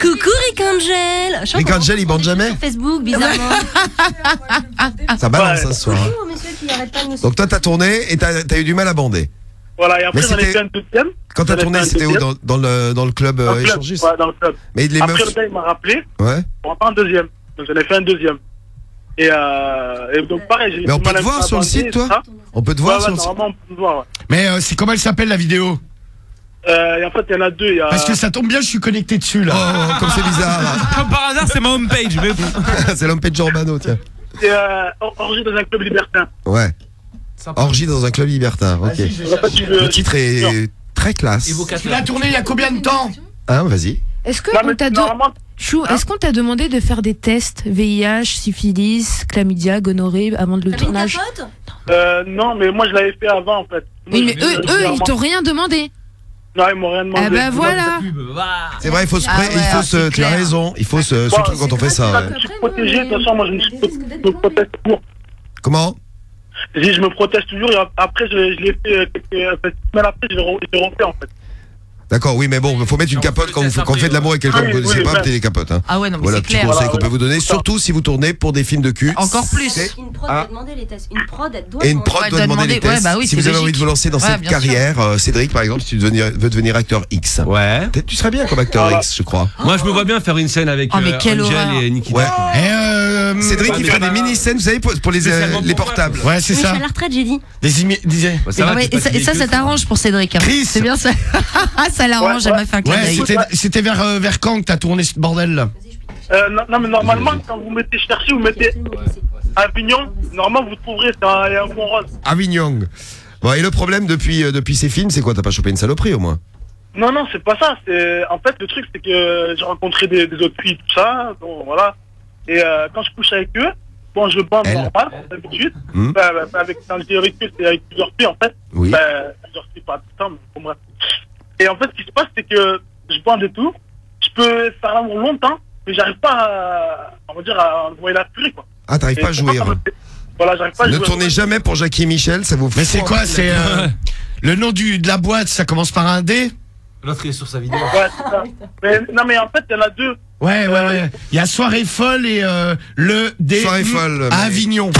Speaker 62: Coucou Rick Angel.
Speaker 4: Rick Angel, il bande jamais
Speaker 62: Sur Facebook, bizarrement.
Speaker 4: Ça balance
Speaker 61: Ouais.
Speaker 4: ça ce soir. hein.
Speaker 62: Bonjour, monsieur qui arrête pas de nous
Speaker 4: Donc toi, t'as tourné et t'as t'as eu du mal à bander.
Speaker 61: Voilà, et après,
Speaker 4: Mais
Speaker 61: j'en ai
Speaker 4: c'était-
Speaker 61: fait un deuxième.
Speaker 4: Quand t'as
Speaker 61: J'en ai
Speaker 4: tourné,
Speaker 61: fait un
Speaker 4: c'était où
Speaker 61: deuxième.
Speaker 4: dans, dans le, dans le club
Speaker 61: Dans
Speaker 4: euh,
Speaker 61: le club,
Speaker 4: échangiste
Speaker 61: Ouais, dans le club.
Speaker 4: Mais les
Speaker 61: Après,
Speaker 4: meufs.
Speaker 61: le gars, il m'a rappelé
Speaker 4: Ouais.
Speaker 61: pour en faire un deuxième. Donc, j'en ai fait un deuxième. Et, euh, et donc, pareil, j'ai
Speaker 4: Mais on
Speaker 61: du
Speaker 4: peut
Speaker 61: mal
Speaker 4: te
Speaker 61: à
Speaker 4: voir sur le site, toi
Speaker 61: ça.
Speaker 4: On peut te
Speaker 61: Ouais,
Speaker 4: voir
Speaker 61: ouais,
Speaker 4: sur le site
Speaker 61: normalement, on peut me voir, ouais.
Speaker 8: Mais euh, c'est comment elle s'appelle la vidéo?
Speaker 61: Euh, et en fait, il y en a deux. Il y a...
Speaker 8: Parce que ça tombe bien, je suis connecté dessus là.
Speaker 4: Oh, comme c'est bizarre.
Speaker 2: Comme par hasard, c'est ma homepage. Mais
Speaker 4: c'est l'homme-page Urbano, tiens.
Speaker 61: C'est euh, or- orgie dans un club libertin.
Speaker 4: Ouais. Orgie dans un club libertin, ok.
Speaker 61: En fait, tu veux-
Speaker 4: Le titre est très classe.
Speaker 8: Tu l'as tourné il y a combien de temps
Speaker 4: Hein, vas-y.
Speaker 60: Est-ce que
Speaker 61: Non,
Speaker 60: on
Speaker 61: mais
Speaker 60: t'a de-
Speaker 61: normalement,
Speaker 60: Chou, est-ce qu'on t'a demandé de faire des tests VIH, syphilis, chlamydia, gonorrhée avant le
Speaker 62: mis ta
Speaker 60: tournage
Speaker 61: euh, non, mais moi, je l'avais fait avant, en fait. Moi,
Speaker 60: Oui, mais eux, eux, ils t'ont rien demandé.
Speaker 61: Non, ils m'ont rien demandé.
Speaker 60: Ah bah voilà.
Speaker 4: C'est vrai, il faut se
Speaker 5: Ah
Speaker 4: pré-
Speaker 5: ouais,
Speaker 4: il faut
Speaker 5: ah,
Speaker 4: se, tu as raison, il faut se, surtout quand on fait ça. ouais.
Speaker 61: Je suis protégé, de toute façon, moi, je me, suis- je me protège toujours.
Speaker 4: Comment?
Speaker 61: Je dis, je me protège toujours, et après, je, je l'ai fait euh, quelques enfin, semaines après, je l'ai re- je l'ai refait, en fait.
Speaker 4: D'accord, oui, mais bon, il faut mettre une capote quand, vous, quand on fait de l'amour avec quelqu'un que vous connaissez pas, mettez des capotes. Hein.
Speaker 5: Ah ouais, non, mais
Speaker 4: Voilà,
Speaker 5: c'est
Speaker 4: petit
Speaker 5: clair.
Speaker 4: conseil qu'on peut vous donner, surtout si vous tournez pour des films de cul.
Speaker 5: Encore plus.
Speaker 4: C'est-
Speaker 62: Une prod
Speaker 4: Ah.
Speaker 62: doit demander les tests. Une prod, elle doit
Speaker 4: Et une
Speaker 62: demander.
Speaker 4: prod
Speaker 5: Ouais,
Speaker 4: doit
Speaker 5: doit
Speaker 4: demander les
Speaker 5: demander- ouais,
Speaker 4: tests.
Speaker 5: bah oui,
Speaker 4: si
Speaker 5: c'est
Speaker 4: vous avez
Speaker 5: logique.
Speaker 4: envie de vous lancer dans
Speaker 5: Ouais,
Speaker 4: cette
Speaker 5: bien sûr.
Speaker 4: carrière, euh, Cédric par exemple, si tu veux devenir, veux devenir acteur X,
Speaker 2: Ouais.
Speaker 4: peut-être tu serais bien comme acteur
Speaker 61: Voilà.
Speaker 4: X, je crois.
Speaker 2: Moi, je me vois bien faire une scène avec
Speaker 5: Oh, mais
Speaker 2: euh,
Speaker 5: quelle
Speaker 2: Angel
Speaker 5: horreur.
Speaker 2: et Nikita.
Speaker 4: Ouais.
Speaker 8: Et euh,
Speaker 4: Cédric, il fait des mini-scènes, vous savez, pour, pour les, euh, les portables.
Speaker 8: Ouais, c'est
Speaker 62: Oui, je
Speaker 8: ça.
Speaker 62: suis à la retraite, j'ai dit.
Speaker 8: Des imi- disais-
Speaker 5: Et, ouais, et ça, et ça, ça t'arrange pour Cédric. hein.
Speaker 4: Chris.
Speaker 5: C'est bien ça. ça l'arrange, elle m'a fait un clin
Speaker 8: Ouais,
Speaker 5: d'œil.
Speaker 8: c'était- c'était vers, euh, vers quand que t'as tourné ce bordel là
Speaker 61: Euh, non, non, mais normalement, quand vous mettez chercher, vous mettez Avignon, normalement, vous trouverez, c'est un, un fond rose.
Speaker 4: Avignon. Bon, et le problème depuis, euh, depuis ces films, c'est quoi? T'as pas chopé une saloperie au moins?
Speaker 61: Non, non, c'est pas ça. C'est En fait, le truc, c'est que j'ai rencontré des, des autres filles, tout ça. Bon, voilà. Et euh, quand je couche avec eux, bon, je bande
Speaker 4: Elle.
Speaker 61: normal, d'habitude.
Speaker 4: Hmm.
Speaker 61: Bah, bah, avec, quand je dis avec eux, c'est avec plusieurs filles, en fait.
Speaker 4: Oui.
Speaker 61: Bah, plusieurs filles, pas tout le temps, mais bon, bref. Et en fait, ce qui se passe, c'est que je bande et tout. Je peux faire l'amour longtemps, mais j'arrive pas à, on va dire, à envoyer la purée, quoi.
Speaker 4: Ah, t'arrives pas à jouer.
Speaker 61: ça
Speaker 4: hein.
Speaker 61: fait- Voilà, j'arrive pas à
Speaker 4: Ne
Speaker 61: jouer.
Speaker 4: tournez jamais pour Jackie et Michel, ça vous
Speaker 8: Mais
Speaker 4: fout
Speaker 8: c'est quoi C'est euh, le nom du, de la boîte, ça commence par un D
Speaker 6: L'autre est sur sa vidéo.
Speaker 61: Ouais, c'est ça. Mais, non, mais en fait, il y en a deux.
Speaker 8: Ouais, ouais, ouais. Il y a Soirée Folle et euh, le D.
Speaker 4: Soirée Folle,
Speaker 8: À
Speaker 4: mais-
Speaker 8: Avignon.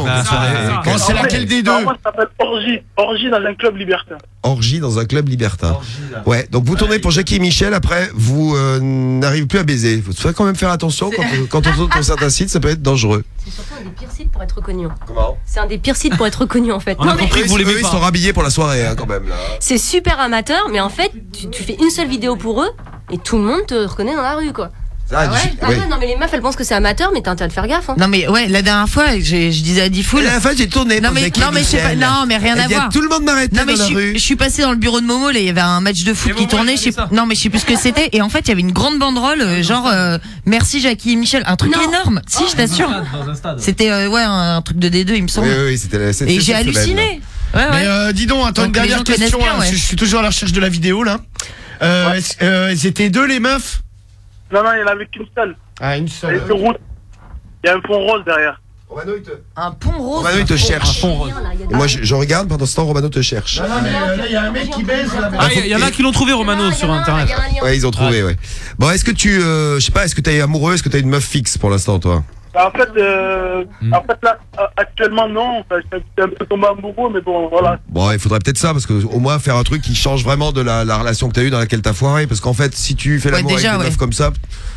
Speaker 4: Euh,
Speaker 8: Bon, c'est laquelle des deux
Speaker 61: Moi, ça s'appelle Orgie. Orgie dans un club libertin.
Speaker 4: Orgie dans un club libertin. Ouais, donc vous tournez pour Jackie et Michel, après vous euh, n'arrivez plus à baiser. Faut faut quand même faire attention quand, quand on tourne pour certains sites, ça peut être dangereux.
Speaker 62: C'est surtout un des pires sites pour être reconnu.
Speaker 4: Comment?
Speaker 62: C'est un des pires sites pour être reconnu en fait.
Speaker 2: On
Speaker 62: Non,
Speaker 2: compris vous
Speaker 4: ils sont rhabillés pour la soirée hein, quand même
Speaker 62: c'est super amateur, mais en fait, tu, tu fais une seule vidéo pour eux et tout le monde te reconnaît dans la rue quoi.
Speaker 4: Ah,
Speaker 5: ouais
Speaker 4: du-
Speaker 62: Ah
Speaker 4: ouais.
Speaker 62: ouais, non mais les meufs elles pensent que c'est amateur, mais t'as intérêt de faire gaffe. Hein.
Speaker 5: Non mais ouais, la dernière fois, je disais à Diffoul.
Speaker 4: La fois j'ai tourné
Speaker 5: Non mais non mais je sais pas,
Speaker 4: Michel.
Speaker 5: non mais rien à voir.
Speaker 4: Tout le monde m'arrêtait
Speaker 5: Non mais
Speaker 4: dans
Speaker 5: je
Speaker 4: la
Speaker 5: suis,
Speaker 4: rue.
Speaker 5: je suis passé dans le bureau de Momo là, il y avait un match de foot
Speaker 2: Et
Speaker 5: qui tournait, je sais non mais je sais plus ce que c'était et en fait il y avait une grande banderole euh, genre euh, merci Jackie et Michel, un truc
Speaker 62: Non.
Speaker 5: énorme. Si je t'assure.
Speaker 6: Dans.
Speaker 5: C'était euh, ouais un, un truc de D2 il me semble.
Speaker 4: Oui, oui, oui, c'était la cette-
Speaker 5: et j'ai halluciné. Ouais ouais.
Speaker 8: Mais euh, dis donc, attends, une dernière question,
Speaker 5: ouais.
Speaker 8: que je suis toujours à la recherche de la vidéo là. Euh, étaient deux les meufs?
Speaker 61: Non, non, il y en avait qu'une seule.
Speaker 8: Ah, une seule.
Speaker 61: sur route. Il y a un fond rose derrière.
Speaker 4: Romano, il te,
Speaker 5: Un pont rose.
Speaker 4: Romano, il te cherche.
Speaker 62: Il y a
Speaker 4: Et moi je, je regarde pendant ce temps Romano te cherche.
Speaker 8: Non, non, mais euh, là, il y a un mec qui baise là.
Speaker 6: Ah, il y, en a qui l'ont trouvé Romano
Speaker 62: Il
Speaker 6: sur
Speaker 62: un,
Speaker 6: internet.
Speaker 62: il un.
Speaker 4: Ouais, ils ont trouvé, ouais. Bon, est-ce que tu, euh, je sais pas, est-ce que t'es amoureux, est-ce que t'as une meuf fixe pour l'instant, toi?
Speaker 61: Bah, en fait, euh, en fait là, euh, actuellement, non. Enfin, un peu tombé amoureux, mais bon, voilà.
Speaker 4: Bon, il faudrait peut-être ça, parce que au moins faire un truc qui change vraiment de la, la relation que t'as eue dans laquelle t'as foiré. Parce qu'en fait, si tu fais
Speaker 5: Ouais,
Speaker 4: l'amour avec
Speaker 5: déjà,
Speaker 4: une
Speaker 5: ouais.
Speaker 4: meuf comme ça,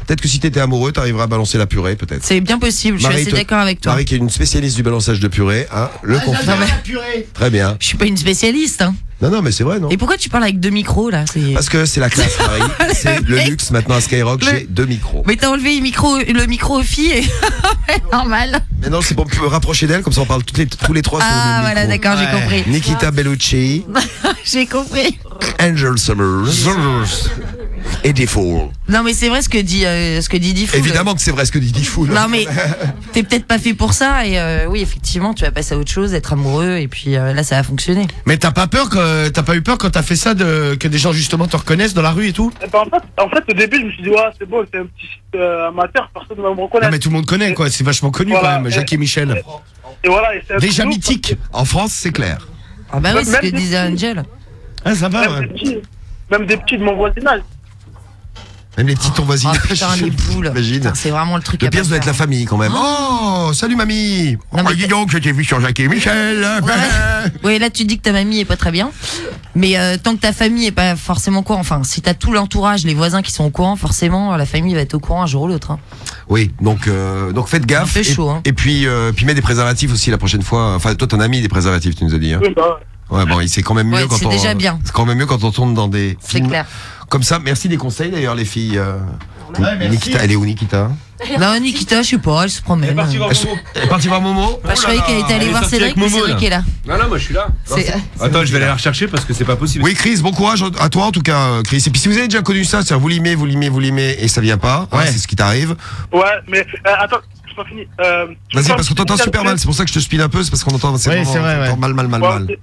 Speaker 4: peut-être que si t'étais amoureux, t'arriveras à balancer la purée, peut-être.
Speaker 5: C'est bien possible, je suis
Speaker 4: Marie
Speaker 5: assez d'accord avec toi.
Speaker 4: Marie qui est une spécialiste du balançage de purée, hein, le
Speaker 5: mais-
Speaker 8: purée.
Speaker 4: Très bien.
Speaker 5: Je suis pas une spécialiste hein.
Speaker 4: Non, non, mais c'est vrai, non
Speaker 5: Et pourquoi tu parles avec deux micros là C'est
Speaker 4: Parce que c'est la classe, Marie. c'est le luxe maintenant à Skyrock,
Speaker 5: Le-
Speaker 4: j'ai deux micros.
Speaker 5: Mais t'as enlevé le micro, le micro aux filles et normal.
Speaker 4: Mais non, c'est pour me rapprocher d'elle, comme ça on parle toutes les, tous les trois sur le
Speaker 5: Ah
Speaker 4: même
Speaker 5: voilà,
Speaker 4: micro.
Speaker 5: d'accord, j'ai compris.
Speaker 4: Nikita Bellucci,
Speaker 5: J'ai compris.
Speaker 4: Angel Summers et Default.
Speaker 5: Non mais c'est vrai ce que dit euh, ce que dit Diffoul.
Speaker 4: Évidemment que c'est vrai ce que dit Diffoul.
Speaker 5: Non mais t'es peut-être pas fait pour ça et euh, oui effectivement tu vas passer à autre chose, être amoureux et puis euh, là ça va fonctionner.
Speaker 8: Mais t'as pas peur que t'as pas eu peur quand t'as fait ça de que des gens justement te reconnaissent dans la rue et tout?
Speaker 61: Et ben, en, fait, en fait, au début, je me suis dit, ouais, c'est bon, c'est un petit site euh, amateur, personne ne va me reconnaître.
Speaker 8: Non mais tout le monde connaît quoi, c'est vachement connu
Speaker 61: Voilà,
Speaker 8: quand même, Jacques et Michel.
Speaker 61: Et voilà, et c'est un
Speaker 8: Déjà mythique.
Speaker 4: En France, c'est clair.
Speaker 5: Ah bah oui c'est ce que
Speaker 61: des
Speaker 5: disait Angel.
Speaker 8: Ah ça va.
Speaker 61: Même,
Speaker 8: ouais.
Speaker 61: des petits, même des petits de mon voisinage.
Speaker 4: Même les petits ton voisin.
Speaker 5: Oh putain les. Putain, C'est vraiment le truc
Speaker 4: Le
Speaker 5: à
Speaker 4: pire, ça doit être la
Speaker 5: faire.
Speaker 4: famille quand même. Oh, salut mamie.
Speaker 5: Non,
Speaker 4: oh,
Speaker 5: mais
Speaker 4: dis donc, je t'ai vu sur Jackie et Michel.
Speaker 5: Oui là tu dis que ta mamie est pas très bien. Mais euh, tant que ta famille est pas forcément au courant, enfin si t'as tout l'entourage, les voisins qui sont au courant, forcément la famille va être au courant un jour ou l'autre. hein.
Speaker 4: Oui, donc euh, donc faites gaffe.
Speaker 5: Fait
Speaker 4: et,
Speaker 5: chaud, hein.
Speaker 4: et puis euh, puis mets des préservatifs aussi la prochaine fois. Enfin, toi t'en as mis des préservatifs, tu nous as dit. Hein.
Speaker 61: Oui, bah,
Speaker 4: Ouais, bon, c'est quand même mieux
Speaker 5: Ouais,
Speaker 4: quand
Speaker 5: c'est
Speaker 4: on.
Speaker 5: déjà bien.
Speaker 4: C'est quand même mieux quand on tourne dans des.
Speaker 5: C'est clair.
Speaker 4: Comme ça. Merci des conseils d'ailleurs les filles. euh,
Speaker 8: Ouais, merci.
Speaker 4: Nikita, elle est où Nikita
Speaker 5: Non Nikita je sais pas, elle se promène.
Speaker 6: Elle est partie voir
Speaker 4: Elle
Speaker 6: Momo.
Speaker 4: elle est partie voir Momo.
Speaker 5: Bah, je croyais qu'elle était allée voir Cédric, mais
Speaker 6: Momo,
Speaker 5: Cédric
Speaker 6: là.
Speaker 5: est là.
Speaker 6: Non, non, moi je suis là. Attends, je vais aller la rechercher parce que c'est pas possible.
Speaker 4: Oui, Chris, bon courage à toi en tout cas, euh, Chris. Et puis si vous avez déjà connu ça, c'est-à-dire vous limez, vous limez, vous limez et ça vient pas, hein,
Speaker 8: Ouais.
Speaker 4: c'est ce qui t'arrive.
Speaker 61: ouais, mais euh, attends, je pas fini. Euh,
Speaker 4: Vas-y, parce qu'on t'entend super mal, c'est pour ça que je te spin un peu, c'est parce qu'on entend, c'est
Speaker 8: Ouais, vrai,
Speaker 4: on entend
Speaker 8: ouais.
Speaker 4: mal, mal, mal, mal.
Speaker 61: ok.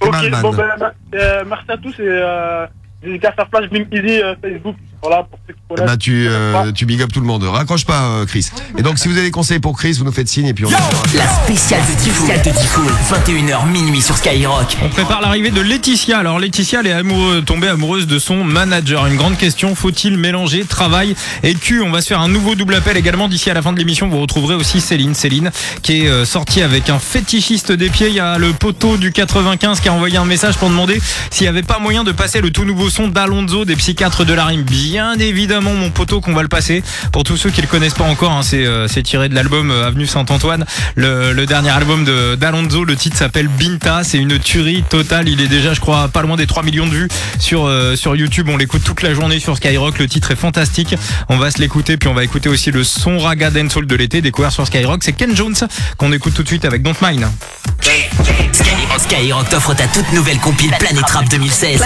Speaker 61: Bon, ben, euh, merci à tous et euh, dédicace à Flash Blink Easy Facebook. Voilà, pour ceux qui
Speaker 4: Eh
Speaker 61: connaissent.
Speaker 4: ben, tu, euh, tu big up tout le monde. Raccroche pas, euh, Chris. Et donc, si vous avez des conseils pour Chris, vous nous faites signe et puis on.
Speaker 3: La spéciale de Diffoul. 21h minuit sur Skyrock.
Speaker 2: On prépare l'arrivée de Laetitia. Alors Laetitia, elle est amoureux, tombée amoureuse de son manager. Une grande question, faut-il mélanger travail et cul? On va se faire un nouveau double appel également d'ici à la fin de l'émission. Vous retrouverez aussi Céline. Céline qui est euh, sortie avec un fétichiste des pieds. Il y a le poteau du 95 qui a envoyé un message pour demander s'il n'y avait pas moyen de passer le tout nouveau son d'Alonso des psychiatres de la rime. Bien bien évidemment mon poteau qu'on va le passer. Pour tous ceux qui le connaissent pas encore, hein, c'est euh, c'est tiré de l'album euh, Avenue Saint-Antoine, le, le dernier album de d'Alonso. Le titre s'appelle Binta. C'est une tuerie totale. Il est déjà, je crois, pas loin des 3 millions de vues sur euh, sur YouTube. On l'écoute toute la journée sur Skyrock. Le titre est fantastique. On va se l'écouter, puis on va écouter aussi le son raga dancehall de l'été découvert sur Skyrock. C'est Ken Jones qu'on écoute tout de suite avec Don't Mine.
Speaker 3: Skyrock, Skyrock t'offre ta toute nouvelle compile Planète Rap 2016.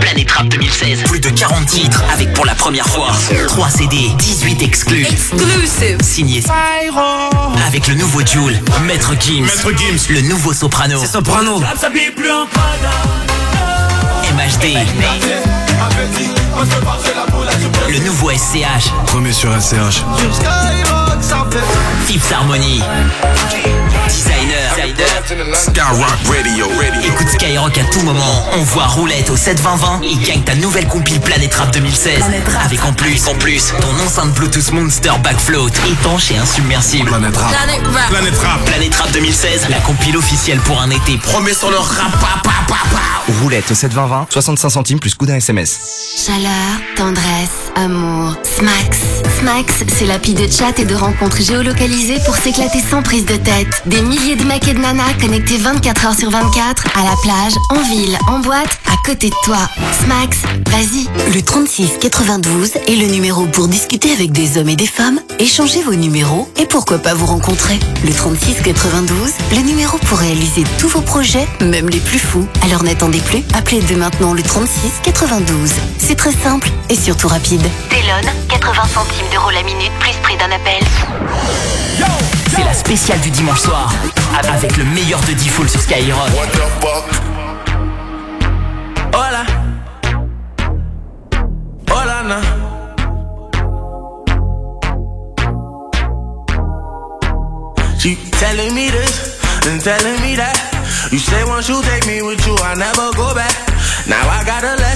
Speaker 3: Planète Rap 2016. Plus de 40 titres avec pour la première fois 3 CD, 18 exclus.
Speaker 63: Exclusive.
Speaker 3: Signé avec le nouveau Joule, Maître Gims.
Speaker 53: Maître Gims.
Speaker 3: Le nouveau Soprano.
Speaker 53: C'est Soprano.
Speaker 3: MHD. Le nouveau SCH.
Speaker 53: Premier sur SCH.
Speaker 3: Fifth Harmony.
Speaker 53: Skyrock Radio.
Speaker 3: Écoute Skyrock à tout moment. On voit roulette au 72020 et gagne ta nouvelle compile Planète Rap 2016. Avec en plus, en plus, ton enceinte Bluetooth Monster Backfloat étanche et insubmersible.
Speaker 53: Planète Rap.
Speaker 63: Planet Rap.
Speaker 53: Planète Rap.
Speaker 3: Planète Rap 2016, la compile officielle pour un été. Promet sur le rap. pa, pa, pa, pa.
Speaker 64: Roulette au 72020, 65 centimes plus coup d'un SMS.
Speaker 37: Chaleur, tendresse, amour, Smax. Smax, c'est l'appli de chat et de rencontres géolocalisées pour s'éclater sans prise de tête. Des milliers de mecs et de nanas connectés 24 heures sur 24, à la plage, en ville, en boîte, à côté de toi. Smax, vas-y. Le 36 92 est le numéro pour discuter avec des hommes et des femmes, échanger vos numéros et pourquoi pas vous rencontrer. Le 36 92, le numéro pour réaliser tous vos projets, même les plus fous. Alors n'attendez plus, appelez dès maintenant le 36 92. C'est très simple et surtout rapide. Télone, 80 centimes d'euros la minute plus prix d'un appel.
Speaker 3: C'est la spéciale du dimanche soir. Avec le meilleur de D-Full sur Skyrock.
Speaker 56: Hola. Hola, na. She telling me this and telling me that. You say once you take me with you, I never go back. Now I got a lesson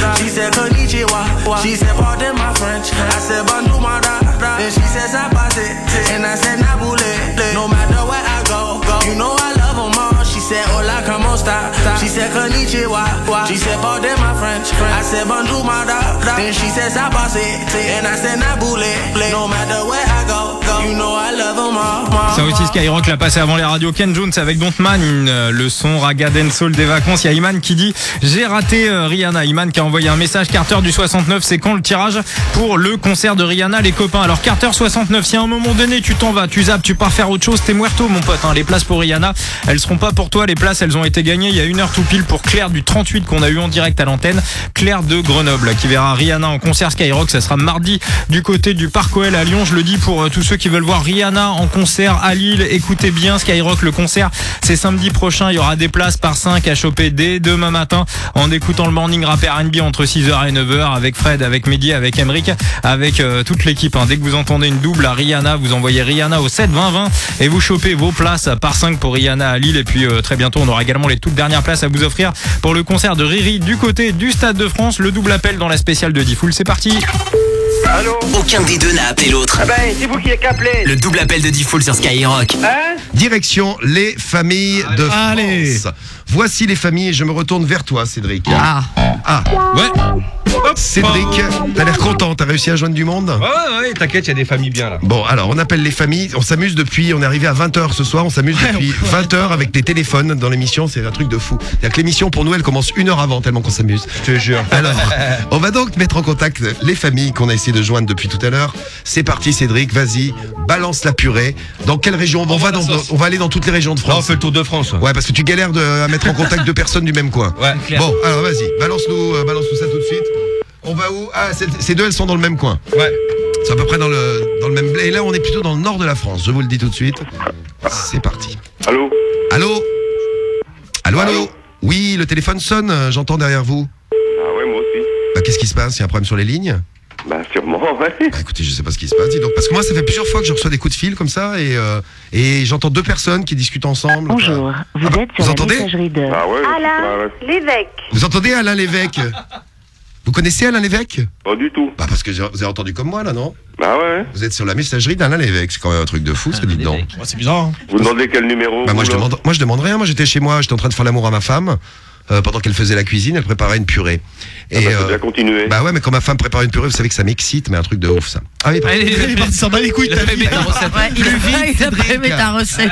Speaker 56: She said, Konnichiwa. She said, pardon my French. I said, my da. Then she said, Sabase. And I said, Nabule. No matter where I go, go. You know I love them all. She said, Hola, como esta? She said, Konnichiwa. She said, pardon my French. I said, my dog. Then she said, sabase. And I said, naboule. No matter where I go, go. You know I love them all.
Speaker 2: Ça aussi Skyrock l'a passé avant les radios Ken Jones avec Don't Man, euh, le son raga Soul des vacances. Il y a Iman qui dit j'ai raté euh, Rihanna. Iman qui a envoyé un message Carter du 69. C'est quand le tirage pour le concert de Rihanna les copains? Alors Carter 69, si à un moment donné tu t'en vas, tu zappes, tu pars faire autre chose, t'es muerto mon pote. hein. Les places pour Rihanna, elles seront pas pour toi. Les places, elles ont été gagnées il y a une heure tout pile pour Claire du 38 qu'on a eu en direct à l'antenne. Claire de Grenoble qui verra Rihanna en concert Skyrock. Ça sera mardi du côté du Parc OL à Lyon. Je le dis pour euh, tous ceux qui veulent voir Rihanna en concert à Lille. Écoutez bien Skyrock, le concert c'est samedi prochain. Il y aura des places par 5 à choper dès demain matin en écoutant le morning rap R&B entre 6h et 9h avec Fred, avec Mehdi, avec Emric, avec euh, toute l'équipe. hein. Dès que vous entendez une double à Rihanna, vous envoyez Rihanna au 7 20 20 et vous chopez vos places par 5 pour Rihanna à Lille. Et puis euh, très bientôt, on aura également les toutes dernières places à vous offrir pour le concert de Riri du côté du Stade de France. Le double appel dans la spéciale de Diffoul. C'est parti.
Speaker 3: Allô Aucun des deux n'a appelé l'autre.
Speaker 45: Ah ben, c'est vous qui êtes appelé.
Speaker 3: Le double appel de Diffoul sur Skyrock.
Speaker 45: Hein
Speaker 4: Direction les familles de France. Voici les familles et je me retourne vers toi, Cédric.
Speaker 2: Ah.
Speaker 4: Ah.
Speaker 2: Ouais.
Speaker 4: Cédric, t'as l'air content, t'as réussi à joindre du monde
Speaker 65: Ouais, ouais, ouais, t'inquiète, il y a des familles bien là.
Speaker 4: Bon, alors on appelle les familles, on s'amuse depuis, on est arrivé à 20h ce soir, on s'amuse depuis 20h avec des téléphones dans l'émission, c'est un truc de fou. C'est-à-dire que l'émission pour nous, elle commence une heure avant tellement qu'on s'amuse.
Speaker 65: Je te jure.
Speaker 4: Alors, on va donc mettre en contact les familles qu'on a essayé de joindre depuis tout à l'heure. C'est parti Cédric, vas-y, balance la purée. Dans quelle région on, va dans- on va aller dans toutes les régions de France.
Speaker 65: On fait le tour de France.
Speaker 4: Ouais, parce que tu galères de, à mettre en contact deux personnes du même coin.
Speaker 65: Ouais, clair.
Speaker 4: Bon, alors vas-y, balance-nous euh, balance ça tout de suite. On va où? Ah, ces deux, elles sont dans le même coin.
Speaker 65: Ouais.
Speaker 4: C'est à peu près dans le, dans le même blé. Et là, on est plutôt dans le nord de la France, je vous le dis tout de suite. C'est parti.
Speaker 45: Allô?
Speaker 4: Allô Allô, allô? Oui, le téléphone sonne, euh, j'entends derrière vous.
Speaker 45: Ah ouais, moi aussi.
Speaker 4: Bah, qu'est-ce qui se passe? Il y a un problème sur les lignes?
Speaker 45: Bah sûrement, ouais.
Speaker 4: Bah, écoutez, je sais pas ce qui se passe. dis donc. Parce que moi, ça fait plusieurs fois que je reçois des coups de fil comme ça et, euh, et j'entends deux personnes qui discutent ensemble. Bonjour, vous êtes
Speaker 7: sur
Speaker 4: vous
Speaker 7: la
Speaker 4: entendez
Speaker 7: messagerie de
Speaker 45: Ah ouais
Speaker 7: Alain Lévesque.
Speaker 4: Vous entendez Alain Lévesque? Vous connaissez Alain Lévesque?
Speaker 45: Pas du tout.
Speaker 4: Bah parce que vous avez entendu comme moi là, non?
Speaker 45: Bah ouais.
Speaker 4: Vous êtes sur la messagerie d'Alain Lévesque, c'est quand même un truc de fou, ça dit donc.
Speaker 65: c'est bizarre. hein.
Speaker 45: Vous demandez quel numéro
Speaker 4: Bah moi je demande, moi je demande rien. Moi j'étais chez moi, j'étais en train de faire l'amour à ma femme. Euh, pendant qu'elle faisait la cuisine, elle préparait une purée. Et
Speaker 45: bah, faut
Speaker 4: euh,
Speaker 45: bien continuer.
Speaker 4: Bah ouais, mais quand ma femme prépare une purée, vous savez que ça m'excite, mais un truc de ouf ça. Ah oui.
Speaker 8: Il est parti s'en bat les couilles,
Speaker 2: Il a
Speaker 8: ta
Speaker 2: fait recette.
Speaker 5: Ouais, il a
Speaker 4: Plus vite,
Speaker 5: il a
Speaker 4: Cédric.
Speaker 5: prévu ta recette.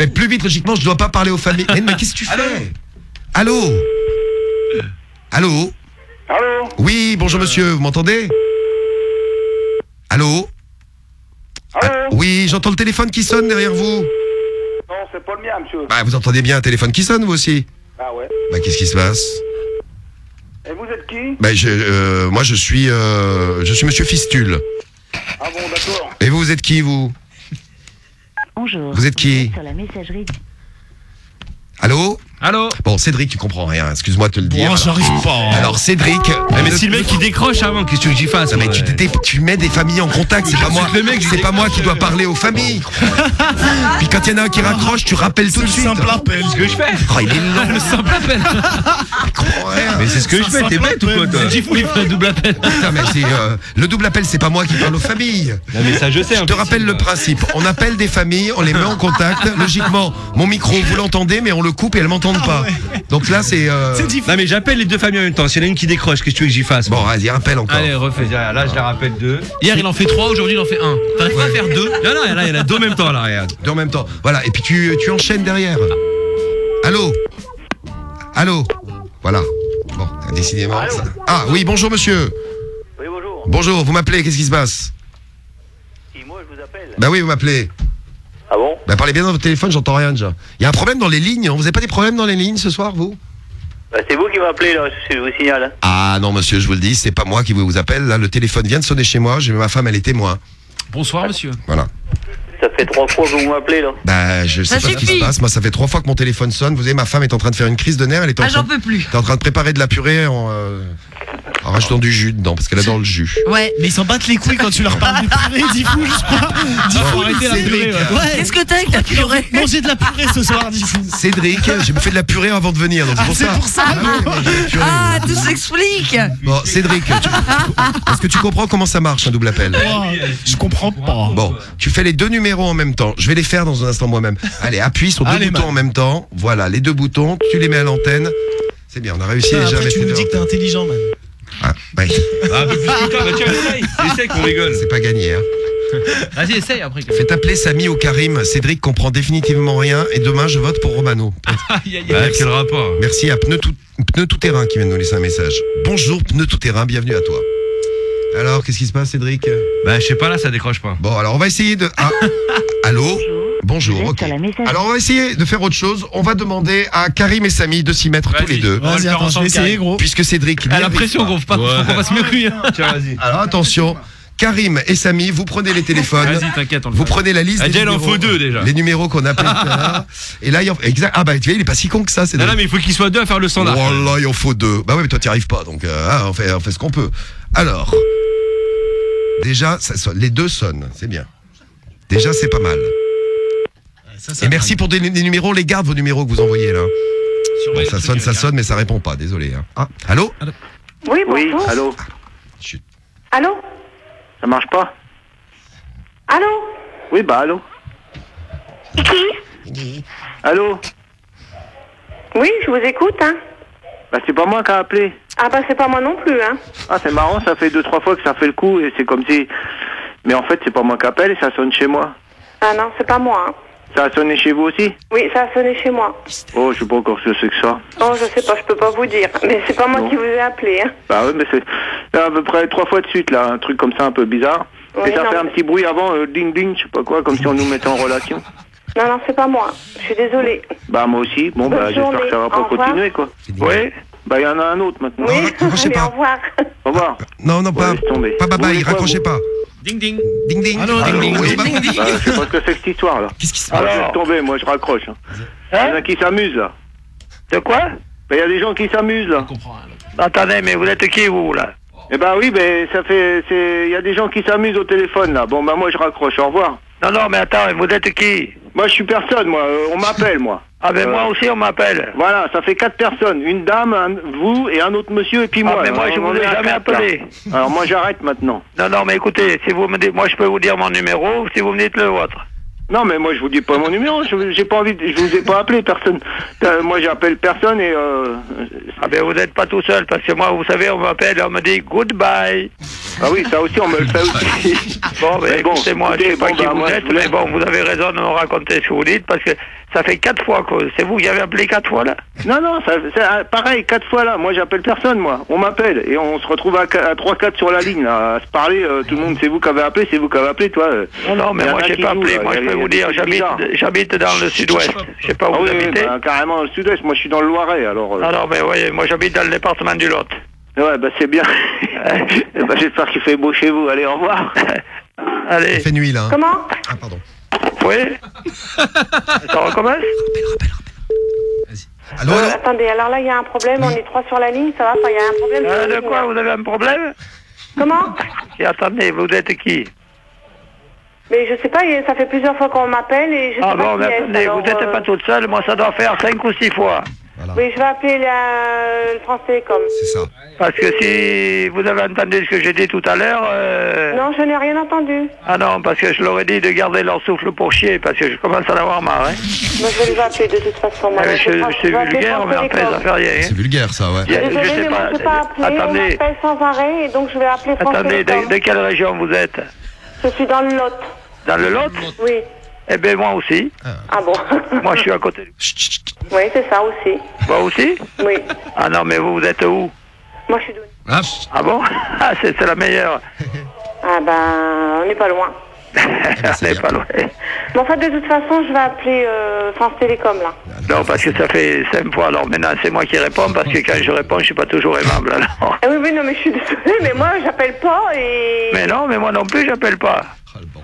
Speaker 4: Mais plus vite, logiquement, je dois pas parler aux familles. Mais qu'est-ce que tu fais? Allô? Allô?
Speaker 45: Allô?
Speaker 4: Oui, bonjour monsieur, vous m'entendez? Allô?
Speaker 45: Allô?
Speaker 4: Ah, Oui, j'entends le téléphone qui sonne derrière vous.
Speaker 45: Non, c'est pas le mien, monsieur.
Speaker 4: Bah, vous entendez bien un téléphone qui sonne, vous aussi
Speaker 45: Ah ouais.
Speaker 4: Bah, qu'est-ce qui se passe
Speaker 45: Et vous êtes qui
Speaker 4: Bah, je, euh, moi, je suis, euh, je suis monsieur Fistule.
Speaker 45: Ah bon, d'accord.
Speaker 4: Et vous, vous êtes qui, vous
Speaker 7: Bonjour.
Speaker 4: Vous êtes qui
Speaker 7: Sur la messagerie
Speaker 4: Allô
Speaker 2: Allô
Speaker 4: Bon, Cédric, tu comprends rien, excuse-moi de te le dire.
Speaker 8: Bon, j'arrive pas.
Speaker 4: Alors, Cédric.
Speaker 65: Eh, mais si le mec il décroche avant, qu'est-ce que tu veux que j'y fasse
Speaker 4: Non, mais tu, tu mets des familles en contact, c'est pas moi.
Speaker 65: le mec, je
Speaker 4: C'est pas moi qui dois parler aux familles. Puis quand il y en a un qui raccroche, tu rappelles tout de suite.
Speaker 8: Simple appel.
Speaker 65: C'est ce que je fais.
Speaker 4: Oh, il est long.
Speaker 2: Le simple appel.
Speaker 65: Mais c'est ce que je fais, t'es bête ou quoi toi
Speaker 2: Il faut il fait un double appel.
Speaker 4: Putain, mais c'est, euh, le double appel, c'est pas moi qui parle aux familles.
Speaker 65: Non mais ça je sais.
Speaker 4: Je
Speaker 65: hein,
Speaker 4: te rappelle le principe. On appelle des familles, on les met en contact. Logiquement, mon micro, vous l'entendez, mais on le coupe et elles pas. Donc là, c'est. euh,
Speaker 65: Non mais j'appelle les deux familles en même temps. S'il y en a une qui décroche, qu'est-ce que tu veux que j'y fasse
Speaker 4: Bon, vas-y, rappelle encore.
Speaker 2: Allez, refais.
Speaker 65: Là je la rappelle deux.
Speaker 2: Hier, il en fait trois, aujourd'hui, il en fait un. T'arrives pas à faire deux
Speaker 65: Non non, là il y en a deux en même temps là, regarde.
Speaker 4: Deux en même temps. Voilà, et puis tu, tu enchaînes derrière. Allô? Allô? Voilà. Bon, décidément. ça- Ah oui, bonjour monsieur.
Speaker 45: Oui, bonjour.
Speaker 4: Bonjour, vous m'appelez, qu'est-ce qui se passe?
Speaker 45: Moi, je vous appelle
Speaker 4: Bah oui, vous m'appelez.
Speaker 45: Ah bon
Speaker 4: Bah parlez bien dans votre téléphone, j'entends rien déjà. Il y a un problème dans les lignes, vous avez pas des problèmes dans les lignes ce soir, vous?
Speaker 45: Bah, C'est vous qui m'appelez, là, je vous signale.
Speaker 4: Ah non monsieur, je vous le dis, c'est pas moi qui vous appelle. Là, le téléphone vient de sonner chez moi, j'ai ma femme, elle est témoin.
Speaker 2: Bonsoir, monsieur.
Speaker 4: Voilà.
Speaker 45: Ça fait trois fois que vous m'appelez, là.
Speaker 4: Bah je sais
Speaker 5: Ça
Speaker 4: pas ce qui se passe, moi ça fait trois fois que mon téléphone sonne. Vous savez, ma femme est en train de faire une crise de nerfs, elle est en
Speaker 5: Ah,
Speaker 4: train
Speaker 5: j'en peux plus.
Speaker 4: T'es en train de préparer de la purée en. euh, En rajoutant du jus dedans, parce qu'elle adore le jus.
Speaker 5: Ouais.
Speaker 9: Mais ils s'en battent les couilles quand tu leur parles de purée, Diffou, je crois. Diffou,
Speaker 4: Bon,
Speaker 9: arrêtez la
Speaker 4: Cédric.
Speaker 9: purée. ouais.
Speaker 4: Ouais.
Speaker 5: Qu'est-ce que t'as avec la purée
Speaker 9: Manger de la purée ce soir, Diffou.
Speaker 4: Cédric, j'ai fait de la purée avant de venir, donc c'est
Speaker 9: Ah,
Speaker 4: pour
Speaker 9: c'est
Speaker 4: ça.
Speaker 9: pour ça.
Speaker 4: Ah ouais, mais la purée,
Speaker 5: Ah, tout s'explique.
Speaker 4: Bon, Cédric, tu- est-ce que tu comprends comment ça marche un double appel
Speaker 9: Je comprends pas.
Speaker 4: Bon, tu fais les deux numéros en même temps. Je vais les faire dans un instant moi-même. Allez, appuie sur deux
Speaker 9: Allez,
Speaker 4: boutons
Speaker 9: man.
Speaker 4: en même temps. Voilà, les deux boutons, tu les mets à l'antenne. C'est bien, on a réussi
Speaker 9: Putain,
Speaker 4: déjà à
Speaker 9: Après,
Speaker 4: mettre
Speaker 9: tu
Speaker 4: les
Speaker 9: nous
Speaker 4: deux
Speaker 9: dis que t'es intelligent, man.
Speaker 4: Ah, ouais.
Speaker 6: Ah, un peu plus que toi, bah tiens, essaye. Essaye qu'on rigole.
Speaker 4: C'est pas gagné. Hein.
Speaker 9: Vas-y, essaye après.
Speaker 4: Faites appeler Samy ou Karim. Cédric comprend définitivement rien et demain je vote pour Romano.
Speaker 9: Aïe, aïe,
Speaker 6: Bah,
Speaker 9: aïe.
Speaker 6: quel rapport
Speaker 4: Merci à Pneu Tout, Pneu Tout Terrain qui vient de nous laisser un message. Bonjour Pneu Tout Terrain, bienvenue à toi. Alors, qu'est-ce qui se passe Cédric?
Speaker 6: Bah, je sais pas, là, ça décroche pas.
Speaker 4: Bon, alors on va essayer de... Ah, allô? Bonjour, ok. Alors on va essayer de faire autre chose. On va demander à Karim et Samy de s'y mettre tous les deux.
Speaker 6: On va le
Speaker 9: Vas-y,
Speaker 6: faire
Speaker 9: attends, je vais
Speaker 6: ensemble,
Speaker 9: essayer,
Speaker 6: Karim.
Speaker 9: gros.
Speaker 4: Puisque Cédric... N'y
Speaker 66: la
Speaker 4: arrive
Speaker 66: pression
Speaker 4: pas.
Speaker 66: qu'on faut pas, faut qu'on fasse mieux. hein.
Speaker 6: Tiens, vas-y.
Speaker 4: Alors attention, Karim et Samy, vous prenez les téléphones.
Speaker 66: Vas-y, t'inquiète, on le
Speaker 4: Vous
Speaker 66: fera.
Speaker 4: prenez la liste
Speaker 6: Ah,
Speaker 4: des
Speaker 6: déjà, il en
Speaker 4: numéros,
Speaker 6: faut deux, déjà.
Speaker 4: Les numéros qu'on a appelés tout à l'heure. Et là, il en... exact. Ah bah tu vois, il est pas si con que ça,
Speaker 6: Non, mais il faut qu'il soit deux à faire le standard.
Speaker 4: Oh là, il en faut deux. Bah ouais, mais toi, t'y arrives pas, donc euh, ah, on, fait, on fait ce qu'on peut. Alors, déjà, ça sonne. les deux sonnent, c'est bien. Déjà, c'est pas mal.
Speaker 9: Ça, ça
Speaker 4: Et merci pour des, des numéros, les garde vos numéros que vous envoyez là. Bon, ça sonne, ça sonne, mais ça répond pas, désolé. hein. Ah, allô
Speaker 17: Oui,
Speaker 67: Oui,
Speaker 17: bonjour.
Speaker 67: allô
Speaker 4: Chut.
Speaker 17: Allô
Speaker 67: Ça marche pas
Speaker 17: Allô
Speaker 67: Oui, bah allô
Speaker 17: Qui
Speaker 67: Allô
Speaker 17: Oui, je vous écoute, hein.
Speaker 67: Bah c'est pas moi qui a appelé.
Speaker 17: Ah bah c'est pas moi non plus, hein.
Speaker 67: Ah c'est marrant, ça fait deux trois fois que ça fait le coup et c'est comme si... Mais en fait c'est pas moi qui appelle et ça sonne chez moi.
Speaker 17: Ah non, c'est pas moi, hein.
Speaker 67: Ça a sonné chez vous aussi
Speaker 17: Oui, ça a sonné chez moi.
Speaker 67: Oh je sais pas encore ce que c'est que ça.
Speaker 17: Oh, je sais pas, je peux pas vous dire. Mais c'est pas moi
Speaker 67: Non.
Speaker 17: qui vous ai appelé, hein.
Speaker 67: Bah ouais mais c'est à peu près trois fois de suite là, un truc comme ça un peu bizarre.
Speaker 17: Oui,
Speaker 67: et ça
Speaker 17: non,
Speaker 67: fait un petit bruit avant, euh, ding ding, je sais pas quoi, comme si on nous mettait en relation.
Speaker 17: Non, non, c'est pas moi. Je suis désolée.
Speaker 67: Bah moi aussi, bon bah j'espère que ça va pas
Speaker 17: Au revoir.
Speaker 67: continuer quoi. Oui Bah il y en a un autre maintenant.
Speaker 17: Oui,
Speaker 4: raccrochez
Speaker 17: allez,
Speaker 4: pas.
Speaker 17: au revoir.
Speaker 67: Au revoir.
Speaker 4: Non, non, pas,
Speaker 67: Ouais,
Speaker 4: pas il
Speaker 67: quoi,
Speaker 4: raccrochez
Speaker 67: vous
Speaker 4: pas.
Speaker 66: Ding ding.
Speaker 4: Ding ding.
Speaker 9: Allô, ding,
Speaker 4: oui,
Speaker 9: ding, ding, ding.
Speaker 67: Bah, je sais pas ce que c'est que cette histoire là.
Speaker 4: Qu'est-ce qui se
Speaker 67: Ah,
Speaker 4: passe
Speaker 67: laisse tomber, moi je raccroche. Hein. Il y en a qui s'amusent là. De quoi Il y a des gens qui s'amusent là.
Speaker 68: Attendez, mais vous êtes qui, vous, là?
Speaker 67: Eh ben oui, ben ça fait, c'est, il y a des gens qui s'amusent au téléphone là. Bon bah moi je raccroche. Au revoir.
Speaker 68: Non, non, mais attends, vous êtes qui
Speaker 67: Moi je suis personne, moi. Euh, on m'appelle moi.
Speaker 68: Ah, ben
Speaker 67: Euh,
Speaker 68: moi aussi, on m'appelle.
Speaker 67: Voilà, ça fait quatre personnes, une dame, un- vous et un autre monsieur et puis
Speaker 68: Ah,
Speaker 67: moi.
Speaker 68: mais moi,
Speaker 67: Alors,
Speaker 68: je vous ai jamais appelé.
Speaker 67: Alors moi j'arrête maintenant.
Speaker 68: Non, non, mais écoutez, si vous me dites, moi, je peux vous dire mon numéro, si vous me dites le vôtre.
Speaker 67: Non mais moi je vous dis pas mon numéro. Je, j'ai pas envie, de- je vous ai pas appelé personne. Euh, moi j'appelle personne et. Euh,
Speaker 68: Ah, ben vous n'êtes pas tout seul, parce que moi, vous savez, on m'appelle, on me dit goodbye.
Speaker 67: Ah oui, ça aussi on me le fait aussi.
Speaker 68: Bon, ben
Speaker 67: Mais bon,
Speaker 68: écoutez, moi, je
Speaker 67: écoutez,
Speaker 68: sais pas qui
Speaker 67: bah,
Speaker 68: vous
Speaker 67: moi, je
Speaker 68: êtes, mais bon, vous avez raison de me raconter ce que vous dites, parce que ça fait quatre fois que c'est vous qui avez appelé quatre fois, là.
Speaker 67: Non, non, ça, c'est ah, pareil, quatre fois là. Moi, j'appelle personne, moi. On m'appelle et on se retrouve à, à 3-4 sur la ligne, là, à se parler. euh, tout le monde, c'est vous qui avez appelé, c'est vous qui avez appelé, toi.
Speaker 68: Non, non, mais moi, j'ai pas appelé.
Speaker 67: là.
Speaker 68: Moi, je peux vous dire, j'habite, dans le sud-ouest. Je sais pas où
Speaker 67: Ah
Speaker 68: vous
Speaker 67: oui, oui,
Speaker 68: habitez.
Speaker 67: bah, carrément le sud-est. Moi, je suis dans le Loiret, alors. euh.
Speaker 68: Non, non, mais voyez, moi, j'habite dans le département du Lot.
Speaker 67: Ouais, bah c'est bien. Bah, J'espère qu'il fait beau chez vous. Allez, au revoir.
Speaker 68: Allez.
Speaker 4: Il fait nuit là. hein.
Speaker 17: Comment?
Speaker 4: Ah, pardon.
Speaker 68: Oui Ça recommence
Speaker 4: Allô,
Speaker 17: Euh,
Speaker 4: allô
Speaker 17: Attendez, alors là, il y a un problème. On est trois sur la ligne, ça va pas Il y a un problème sur
Speaker 68: Euh, De
Speaker 17: ligne,
Speaker 68: quoi
Speaker 17: là.
Speaker 68: Vous avez un problème
Speaker 17: Comment
Speaker 68: Et attendez, vous êtes qui
Speaker 17: Mais je sais pas, il ça fait plusieurs fois qu'on m'appelle et je sais
Speaker 68: Ah
Speaker 17: pas
Speaker 68: bon,
Speaker 17: qui
Speaker 68: mais
Speaker 17: est.
Speaker 68: attendez,
Speaker 17: alors,
Speaker 68: vous n'êtes
Speaker 17: euh,
Speaker 68: pas toute seule, moi ça doit faire cinq ou six fois.
Speaker 17: Oui, je vais appeler la... le France Télécom.
Speaker 4: C'est ça.
Speaker 68: Parce que si vous avez entendu ce que j'ai dit tout à l'heure... euh,
Speaker 17: Non, je n'ai rien entendu.
Speaker 68: Ah non, parce que je leur ai dit de garder leur souffle pour chier, parce que je commence à en avoir marre. Hein.
Speaker 17: Moi, je vais les appeler de toute façon. moi.
Speaker 68: Mais
Speaker 17: Je
Speaker 68: je-
Speaker 17: vais-
Speaker 68: c'est
Speaker 17: appeler
Speaker 68: vulgaire,
Speaker 17: France
Speaker 68: mais après ça fait rien. hein.
Speaker 4: C'est vulgaire ça, ouais.
Speaker 68: Je- je
Speaker 17: Désolée,
Speaker 68: sais
Speaker 17: mais
Speaker 68: pas.
Speaker 17: je ne peux pas appeler.
Speaker 68: Attendez.
Speaker 17: On sans arrêt et donc je vais appeler France
Speaker 68: Attendez,
Speaker 17: Télécom.
Speaker 68: de, de quelle région vous êtes?
Speaker 17: Je suis dans le Lot.
Speaker 68: Dans le Lot?
Speaker 17: Oui.
Speaker 68: Eh bien, moi aussi.
Speaker 17: Ah bon?
Speaker 68: Moi, je suis à côté.
Speaker 17: Oui, c'est ça aussi.
Speaker 68: Moi aussi?
Speaker 17: Oui.
Speaker 68: Ah non, mais vous, vous êtes où?
Speaker 17: Moi, je suis de...
Speaker 68: Ah, ah bon? Ah, c'est c'est la meilleure.
Speaker 17: Ah ben, on n'est pas loin.
Speaker 68: On n'est pas loin.
Speaker 17: Mais en fait, de toute façon, je vais appeler euh, France Télécom, là.
Speaker 68: Non, parce que ça fait cinq fois. Alors maintenant, c'est moi qui réponds, parce que quand je réponds, je suis pas toujours aimable. Alors.
Speaker 17: Ah oui, oui, non, mais je suis désolée, mais moi, j'appelle pas et...
Speaker 68: Mais non, mais moi non plus, j'appelle pas.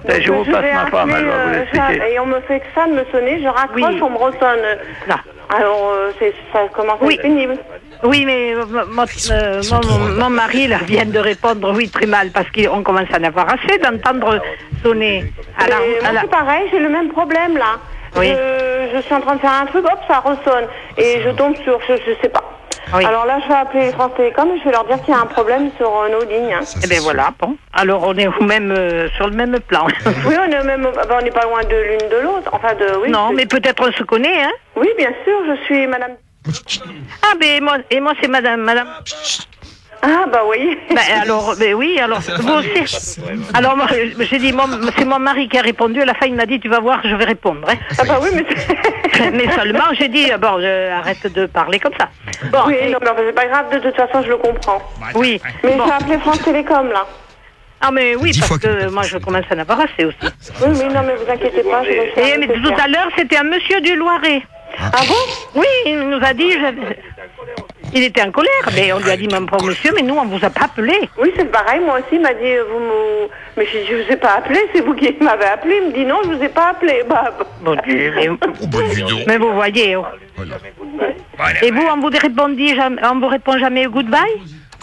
Speaker 45: Ben, je vous
Speaker 7: vais
Speaker 45: passe ma femme,
Speaker 7: appeler,
Speaker 45: elle va vous
Speaker 7: euh, Et on me fait que ça de me sonner, je raccroche,
Speaker 69: Oui.
Speaker 7: on me ressonne. Alors, euh, c'est- ça commence à
Speaker 69: Oui.
Speaker 7: être pénible.
Speaker 69: Oui, mais euh, mon, euh, mon, mon mari là, vient de répondre oui très mal parce qu'on commence à en avoir assez d'entendre sonner. à la-
Speaker 7: c'est pareil, j'ai le même problème là.
Speaker 69: Oui.
Speaker 7: Je, je suis en train de faire un truc, hop, ça ressonne. Et je tombe sur, je, je sais pas. Alors là, je vais appeler France Télécom et je vais leur dire qu'il y a un problème sur euh, nos lignes.
Speaker 69: Eh bien voilà, bon. Alors on est au même, euh, sur le même plan.
Speaker 7: Oui, on est même, bah, on n'est pas loin de l'une de l'autre. Enfin, de, oui.
Speaker 69: non, mais peut-être on se connaît, hein
Speaker 7: Oui, bien sûr, je suis Madame.
Speaker 69: Ah, ben moi, et moi c'est madame, madame.
Speaker 7: Ah, bah oui.
Speaker 69: Ben alors, ben oui, alors vous aussi. Alors moi, j'ai dit, mon- c'est mon mari qui a répondu. À la fin, il m'a dit, tu vas voir, je vais répondre. hein.
Speaker 7: Ah bah oui, mais
Speaker 69: mais seulement, j'ai dit, euh, bon, euh, arrête de parler comme ça. Bon,
Speaker 7: oui,
Speaker 69: et-
Speaker 7: non, mais enfin, c'est pas grave, de toute façon, je le comprends.
Speaker 69: oui.
Speaker 7: Mais
Speaker 69: bon.
Speaker 7: je vais appeler France Télécom là.
Speaker 69: Ah mais oui, parce que moi je commence à en avoir assez aussi.
Speaker 7: Oui, mais non, mais vous inquiétez pas, je.
Speaker 69: Et, mais tout à l'heure, c'était un monsieur du Loiret.
Speaker 7: Ah bon?
Speaker 69: Oui, il nous a dit. Il était en colère, mais on lui a dit, mon pauvre monsieur, mais nous, on vous a pas appelé.
Speaker 7: Oui, c'est pareil, moi aussi, il m'a dit, vous me... Mais je, je vous ai pas appelé, c'est vous qui m'avez appelé. Il me dit, non, je vous ai pas appelé. Bah, bah.
Speaker 69: Bon Dieu, mais, mais vous voyez. oh. Et vous, on vous répondit jamais, on vous répond jamais goodbye?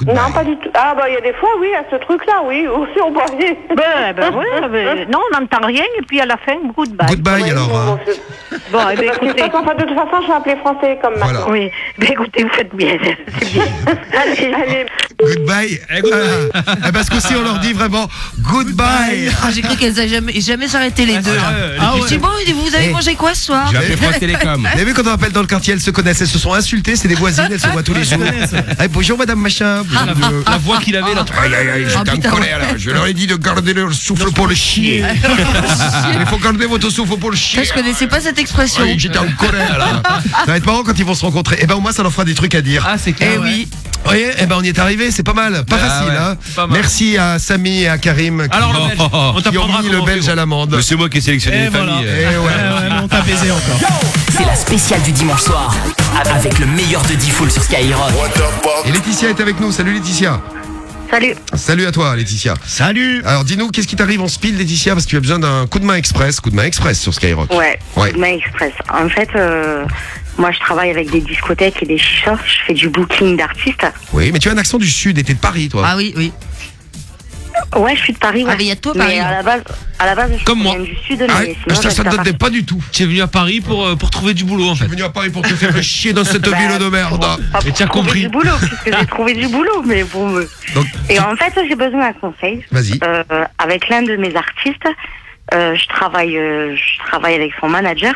Speaker 7: Non, pas du tout. Ah, bah, il y a des fois, oui, à ce truc-là, oui, aussi, on aller.
Speaker 69: Ben, ben oui, ben, non, on n'entend rien, et puis à la fin, goodbye.
Speaker 4: Goodbye alors. hein.
Speaker 69: Bon, eh ben,
Speaker 7: Parce que de toute
Speaker 69: écoutez.
Speaker 7: façon, enfin, de toute façon, je vais appeler France Télécom maintenant.
Speaker 69: Oui, ben écoutez, vous faites bien, c'est bien.
Speaker 7: Allez, allez.
Speaker 4: Goodbye. Ah, eh, parce qu'aussi on leur dit vraiment goodbye.
Speaker 5: Ah, j'ai cru qu'elles n'allaient jamais, jamais s'arrêter les deux.
Speaker 4: Ah
Speaker 5: Je
Speaker 4: ouais.
Speaker 5: dis bon, vous avez
Speaker 4: Eh.
Speaker 5: mangé quoi ce soir
Speaker 4: Vous avez vu quand on appelle dans le quartier, elles se connaissent, elles se sont insultées, c'est des voisines, elles se voient tous les jours. Eh, bonjour madame machin. Bonjour.
Speaker 6: La voix qu'il avait là.
Speaker 4: Aïe aïe aïe,
Speaker 5: Ah,
Speaker 4: j'étais en
Speaker 5: putain.
Speaker 4: colère là. Je leur ai dit de garder leur souffle pour le chier. Il faut garder votre souffle pour le chier.
Speaker 5: Je connaissais pas cette expression.
Speaker 4: Oui, j'étais en colère là. Ça va être marrant quand ils vont se rencontrer. Eh ben au moins ça leur fera des trucs à dire.
Speaker 6: Ah, c'est clair.
Speaker 5: Eh
Speaker 6: ouais.
Speaker 5: oui.
Speaker 4: Vous voyez, eh ben on y est arrivé, c'est pas mal, pas
Speaker 6: Ah
Speaker 4: facile
Speaker 6: ouais,
Speaker 4: hein.
Speaker 6: pas mal.
Speaker 4: Merci à Samy et à Karim qui,
Speaker 6: Alors, le Belge, on
Speaker 4: qui ont mis le belge à l'amende.
Speaker 65: C'est moi qui ai sélectionné
Speaker 6: Et
Speaker 65: les
Speaker 6: voilà.
Speaker 65: familles.
Speaker 4: Eh ouais.
Speaker 6: Ouais, ouais, mais on t'a baisé encore.
Speaker 3: C'est la spéciale du dimanche soir. Avec le meilleur de Diffoul sur Skyrock.
Speaker 4: Et Laetitia est avec nous. Salut Laetitia.
Speaker 69: Salut.
Speaker 4: Salut à toi Laetitia.
Speaker 8: Salut.
Speaker 4: Alors dis-nous qu'est-ce qui t'arrive en speed Laetitia? Parce que tu as besoin d'un coup de main express, coup de main express sur Skyrock.
Speaker 7: Ouais,
Speaker 4: Ouais.
Speaker 7: Main Express. En fait, euh, moi, je travaille avec des discothèques et des chichas. Je fais du booking d'artistes.
Speaker 4: Oui, mais tu as un accent du sud et t'es de Paris toi.
Speaker 5: Ah oui, oui.
Speaker 7: Ouais, je suis de Paris. Ouais.
Speaker 5: Ah, mais il y a de toi,
Speaker 7: Mais
Speaker 5: Paris,
Speaker 7: à la base, à la base, je
Speaker 6: Comme moi.
Speaker 7: viens du sud,
Speaker 4: Ah,
Speaker 7: mais sinon,
Speaker 4: ça, ça
Speaker 7: j'habite à Paris.
Speaker 4: donne pas du tout.
Speaker 6: Tu es venu à Paris pour, euh, pour trouver du boulot en
Speaker 4: Je suis venu à Paris pour te faire chier dans cette
Speaker 7: Bah,
Speaker 4: ville de merde.
Speaker 7: Pas
Speaker 6: Et
Speaker 7: pour
Speaker 6: tu as
Speaker 7: trouver
Speaker 6: compris.
Speaker 7: du boulot, puisque j'ai trouvé du boulot, mais bon. euh.
Speaker 4: Donc,
Speaker 7: Et en fait, j'ai besoin d'un conseil.
Speaker 4: Vas-y.
Speaker 7: Euh, avec l'un de mes artistes, euh, je travaille, euh, je travaille avec son manager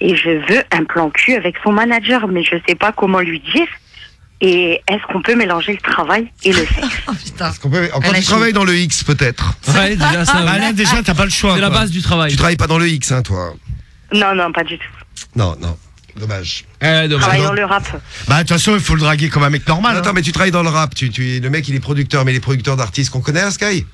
Speaker 7: et je veux un plan cul avec son manager, mais je sais pas comment lui dire. Et est-ce qu'on peut mélanger le travail et le sexe
Speaker 5: Oh putain.
Speaker 4: Est-ce qu'on peut- Quand tu travailles dans le X peut-être.
Speaker 6: Ouais, déjà ça.
Speaker 8: Ah là déjà t'as pas le choix.
Speaker 6: C'est la base du travail.
Speaker 4: Tu travailles pas dans le X hein toi.
Speaker 7: Non, non, pas du tout.
Speaker 4: Non, non. Dommage.
Speaker 6: Eh, dommage.
Speaker 7: travaille dans le rap.
Speaker 8: Bah de toute façon il faut le draguer comme un mec normal.
Speaker 4: Attends,
Speaker 8: hein.
Speaker 4: mais tu travailles dans le rap. Tu, tu, le mec il est producteur, mais les producteurs d'artistes qu'on connaît à Sky?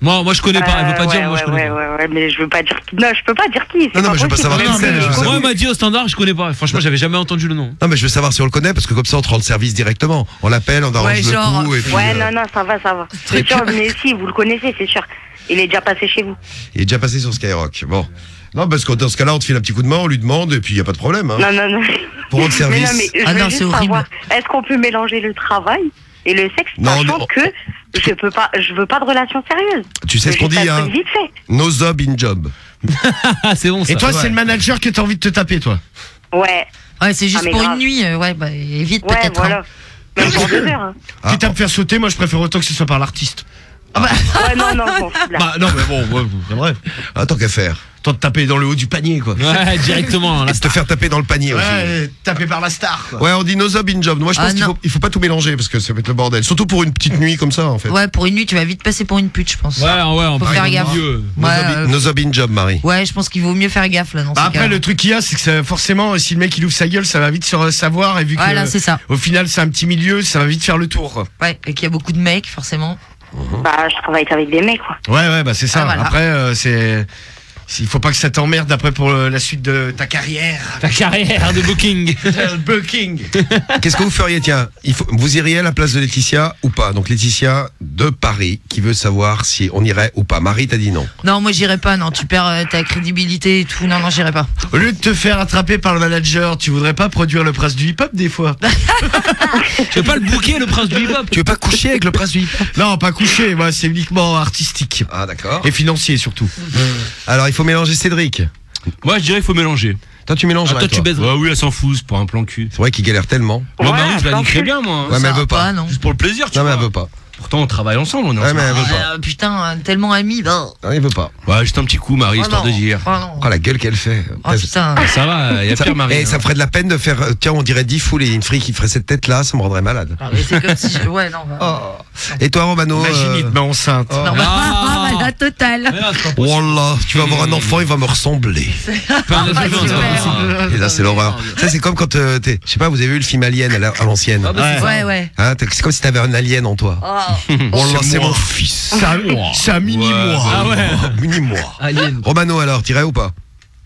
Speaker 6: Moi, moi je connais pas. Elle veut pas
Speaker 7: Euh,
Speaker 6: dire,
Speaker 7: ouais,
Speaker 6: moi je
Speaker 7: ouais,
Speaker 6: connais
Speaker 7: ouais,
Speaker 6: pas.
Speaker 7: ouais, ouais, mais je veux pas dire qui. Non, je peux pas dire qui.
Speaker 4: Non, non, mais je veux pas savoir qui c'est.
Speaker 6: Moi, elle m'a dit au standard, je connais pas. Franchement, j'avais jamais entendu le nom.
Speaker 4: Non, mais je veux savoir si on le connaît parce que comme ça on te rend le service directement. On l'appelle, on arrange
Speaker 5: Ouais,
Speaker 4: le coup et puis.
Speaker 7: Ouais,
Speaker 4: euh,
Speaker 7: non, non, ça va, ça va.
Speaker 4: Très
Speaker 7: C'est sûr,
Speaker 4: bien.
Speaker 7: mais si, vous le connaissez, c'est sûr. Il est déjà passé chez vous.
Speaker 4: Il est déjà passé sur Skyrock. Bon. Non, parce que dans ce cas-là, on te file un petit coup de main, on lui demande et puis il y a pas de problème. Hein.
Speaker 7: Non, non, non.
Speaker 4: Pour rendre service.
Speaker 7: Mais non, mais je
Speaker 5: Ah
Speaker 7: veux
Speaker 5: non,
Speaker 7: juste savoir, est-ce qu'on peut mélanger le travail et le sexe,
Speaker 4: Non,
Speaker 7: sachant
Speaker 4: non.
Speaker 7: que je peux pas, je veux pas de relation sérieuse.
Speaker 4: Tu sais ce qu'on dit, hein
Speaker 7: Vite fait.
Speaker 4: No job in job.
Speaker 6: Ah, c'est bon ça.
Speaker 8: Et toi
Speaker 4: Ouais.
Speaker 8: c'est le manager que t'as envie de te taper toi.
Speaker 7: Ouais.
Speaker 5: Ouais, c'est juste
Speaker 7: Ah,
Speaker 5: pour
Speaker 7: grave.
Speaker 5: une nuit. euh, Ouais, bah, évite
Speaker 7: Ouais,
Speaker 5: peut-être.
Speaker 7: voilà.
Speaker 5: hein.
Speaker 7: Même pour deux heures. Hein.
Speaker 4: Ah,
Speaker 8: Quitte à me faire sauter, moi je préfère autant que ce soit par l'artiste.
Speaker 7: Ouais, non, non, bon.
Speaker 8: Bah non mais bon, ouais, c'est vrai.
Speaker 4: ah, tant qu'à faire?
Speaker 8: Tant de taper dans le haut du panier quoi.
Speaker 6: Ouais, directement. Là,
Speaker 4: Et de te faire taper dans le panier aussi.
Speaker 8: Ouais, taper par la star quoi.
Speaker 4: Ouais, on dit no job in job. Moi, je pense
Speaker 5: Ah,
Speaker 4: qu'il
Speaker 5: non.
Speaker 4: faut, il faut pas tout mélanger parce que ça va être le bordel. Surtout pour une petite nuit comme ça, en fait.
Speaker 5: Ouais, pour une nuit, tu vas vite passer pour une pute, je pense.
Speaker 6: Ouais, ouais, on
Speaker 5: Faut
Speaker 6: parle
Speaker 5: faire gaffe.
Speaker 6: milieu.
Speaker 4: No,
Speaker 5: Ouais,
Speaker 4: job in,
Speaker 5: euh,
Speaker 4: no job in job, Marie.
Speaker 5: Ouais, je pense qu'il vaut mieux faire gaffe là dans
Speaker 8: Bah
Speaker 5: ces
Speaker 8: après le truc qu'il y a c'est que ça- forcément si le mec il ouvre sa gueule ça va vite se savoir et vu que
Speaker 5: Voilà, c'est ça.
Speaker 8: au final c'est un petit milieu ça va vite faire le tour quoi.
Speaker 5: Ouais, et qu'il y a beaucoup de mecs, forcément.
Speaker 7: Bah, je travaille qu'avec des mecs, quoi.
Speaker 8: Ouais ouais bah c'est ça.
Speaker 5: Ah, voilà.
Speaker 8: Après euh, c'est Il faut pas que ça t'emmerde après pour la suite de ta carrière.
Speaker 2: Ta carrière de booking.
Speaker 8: booking.
Speaker 4: Qu'est-ce que vous feriez Tiens, il faut, vous iriez à la place de Laetitia ou pas? Donc Laetitia de Paris qui veut savoir si on irait ou pas. Marie t'a dit non.
Speaker 5: Non, moi j'irai pas, non, tu perds euh, ta crédibilité et tout. Non, non, j'irai pas.
Speaker 8: Au lieu de te faire attraper par le manager, tu voudrais pas produire le prince du hip-hop des fois?
Speaker 2: Tu veux pas le bouquer, le prince du hip-hop?
Speaker 4: Tu veux pas coucher avec le prince du hip-hop?
Speaker 8: Non, pas coucher, moi c'est uniquement artistique.
Speaker 4: Ah d'accord.
Speaker 8: Et financier surtout.
Speaker 4: Alors il faut mélanger Cédric.
Speaker 65: Moi, je dirais qu'il faut mélanger.
Speaker 4: Toi tu mélanges
Speaker 65: Ah, toi, tu baises. Ouais, oui, elle s'en fout, c'est pour un plan cul.
Speaker 4: C'est vrai qu'il galère tellement.
Speaker 65: Moi, Marie, je la niquerais bien, moi.
Speaker 4: Ouais, mais elle veut pas.
Speaker 65: Juste pour le plaisir, tu
Speaker 4: Non mais
Speaker 65: vois.
Speaker 4: elle veut pas.
Speaker 65: Pourtant, on travaille ensemble, on est
Speaker 4: Ouais,
Speaker 65: ensemble.
Speaker 4: mais elle veut pas.
Speaker 5: Euh, putain, tellement ami. Ben.
Speaker 4: Non, il veut pas.
Speaker 65: Ouais, juste un petit coup, Marie,
Speaker 5: Oh
Speaker 65: histoire
Speaker 5: non.
Speaker 65: de dire.
Speaker 5: Oh non.
Speaker 4: Oh la gueule qu'elle fait.
Speaker 5: Oh putain.
Speaker 65: Ça va, y a
Speaker 4: Ça,
Speaker 65: pire, Marie.
Speaker 4: eh,
Speaker 65: hein.
Speaker 4: ça ferait de la peine de faire. euh, Tiens, on dirait 10 foules et une fille qui ferait cette tête là, ça me rendrait malade.
Speaker 5: Ah, mais c'est comme si. je- Ouais, non. bah.
Speaker 4: Et toi, Romano
Speaker 8: Imagine,
Speaker 4: euh,
Speaker 8: il te met enceinte.
Speaker 5: Non, bah, ah, bah, la totale.
Speaker 4: Oh là, tu vas avoir un enfant, il va me ressembler. Et là, c'est l'horreur. Ça, c'est comme quand euh, t'es. Je sais pas, vous avez vu le film Alien à la- à l'ancienne
Speaker 5: Ah, bah, c'est Ouais, ouais.
Speaker 4: Hein, t'es- c'est comme si t'avais un alien en toi.
Speaker 5: Oh.
Speaker 4: Oh là,
Speaker 8: C'est
Speaker 4: mon fils.
Speaker 8: C'est un- mini-moi.
Speaker 4: Ah ouais. Mini-moi. Romano, alors, t'irais ou pas?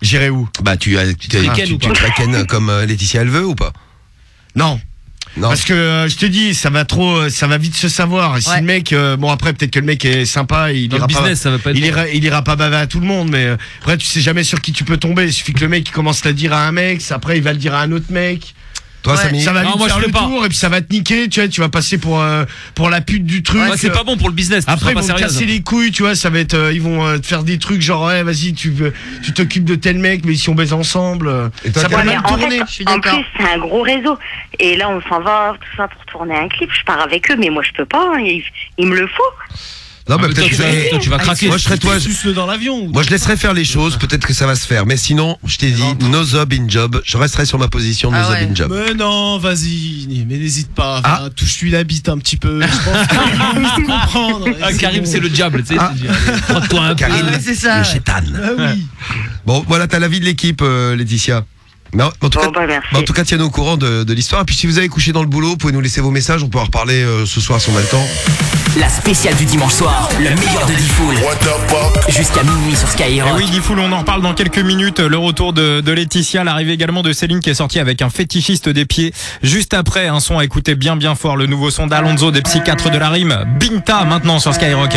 Speaker 8: J'irais où?
Speaker 4: Bah, tu, tu, tu,
Speaker 8: Kraken
Speaker 4: tu,
Speaker 8: ou
Speaker 4: tu
Speaker 8: pas?
Speaker 4: kraken comme euh, Laetitia, elle veut ou pas?
Speaker 8: Non.
Speaker 4: Non.
Speaker 8: Parce que euh, je te dis, ça va trop, euh, ça va vite se savoir. Et si
Speaker 5: Ouais.
Speaker 8: le mec, euh, bon après peut-être que le mec est sympa, il
Speaker 65: Dans
Speaker 8: ira pas,
Speaker 65: business, ça va pas être
Speaker 8: il
Speaker 65: bon.
Speaker 8: ira, il ira pas baver à tout le monde, mais euh, après tu sais jamais sur qui tu peux tomber. Il suffit que le mec il commence à le dire à un mec, après il va le dire à un autre mec.
Speaker 4: Toi, Samy
Speaker 8: ça va
Speaker 65: Non,
Speaker 8: vite
Speaker 65: moi,
Speaker 8: faire
Speaker 65: je
Speaker 8: le
Speaker 65: fais pas.
Speaker 8: tour et puis ça va te niquer, tu vois, tu vas passer pour euh, pour la pute du truc.
Speaker 65: Ouais, c'est pas bon pour le business. tu
Speaker 8: Après
Speaker 65: seras
Speaker 8: ils
Speaker 65: pas
Speaker 8: vont te
Speaker 65: sérieuse.
Speaker 8: casser les couilles, tu vois, ça va être, euh, ils vont euh, te faire des trucs genre ouais vas-y tu veux, tu t'occupes de tel mec, mais si on baise ensemble, euh,
Speaker 4: toi,
Speaker 8: ça va
Speaker 7: mais
Speaker 8: mal
Speaker 7: en
Speaker 8: tourner.
Speaker 7: fait,
Speaker 5: Je suis
Speaker 7: en
Speaker 5: d'accord.
Speaker 7: plus, c'est un gros réseau. Et là, on s'en va, tout ça, pour tourner un clip. Je pars avec eux, mais moi, je peux pas. hein. Il, il me le faut.
Speaker 4: Non,
Speaker 65: Ah,
Speaker 4: mais
Speaker 65: toi,
Speaker 4: peut-être
Speaker 65: tu vas-
Speaker 4: que-
Speaker 65: toi, tu vas craquer.
Speaker 4: Moi, je serais toi.
Speaker 6: Dans l'avion.
Speaker 4: Moi, je laisserais faire les choses. Peut-être que ça va se faire. Mais sinon, je t'ai dit, no job in job. Je resterai sur ma position, no
Speaker 5: Ah
Speaker 4: job in job.
Speaker 6: Mais non, vas-y, mais n'hésite pas.
Speaker 4: Ah.
Speaker 6: Touche-lui la bite un petit peu. Je pense qu'il va comprendre.
Speaker 65: Ah, Karim, c'est le diable, tu sais.
Speaker 4: Ah.
Speaker 65: Frotte-toi un
Speaker 5: Ah ça,
Speaker 4: le chétan.
Speaker 6: Ah oui.
Speaker 4: Bon, voilà, t'as l'avis de l'équipe, euh, Laetitia. Non, en tout,
Speaker 7: Bon,
Speaker 4: cas,
Speaker 7: bah, merci.
Speaker 4: en tout cas, tiens-nous au courant de, de l'histoire. Et puis, si vous avez couché dans le boulot, vous pouvez nous laisser vos messages. On peut en reparler euh, ce soir si on a le temps.
Speaker 3: La spéciale du dimanche soir, le meilleur de Diffoul. Jusqu'à minuit sur
Speaker 2: Et
Speaker 3: Skyrock.
Speaker 2: oui, Diffoul, on en reparle dans quelques minutes. Le retour de, de Laetitia, l'arrivée également de Céline qui est sortie avec un fétichiste des pieds. Juste après, un son à écouter bien bien fort, le nouveau son d'Alonso des psychiatres de la rime. Binta maintenant sur Skyrock.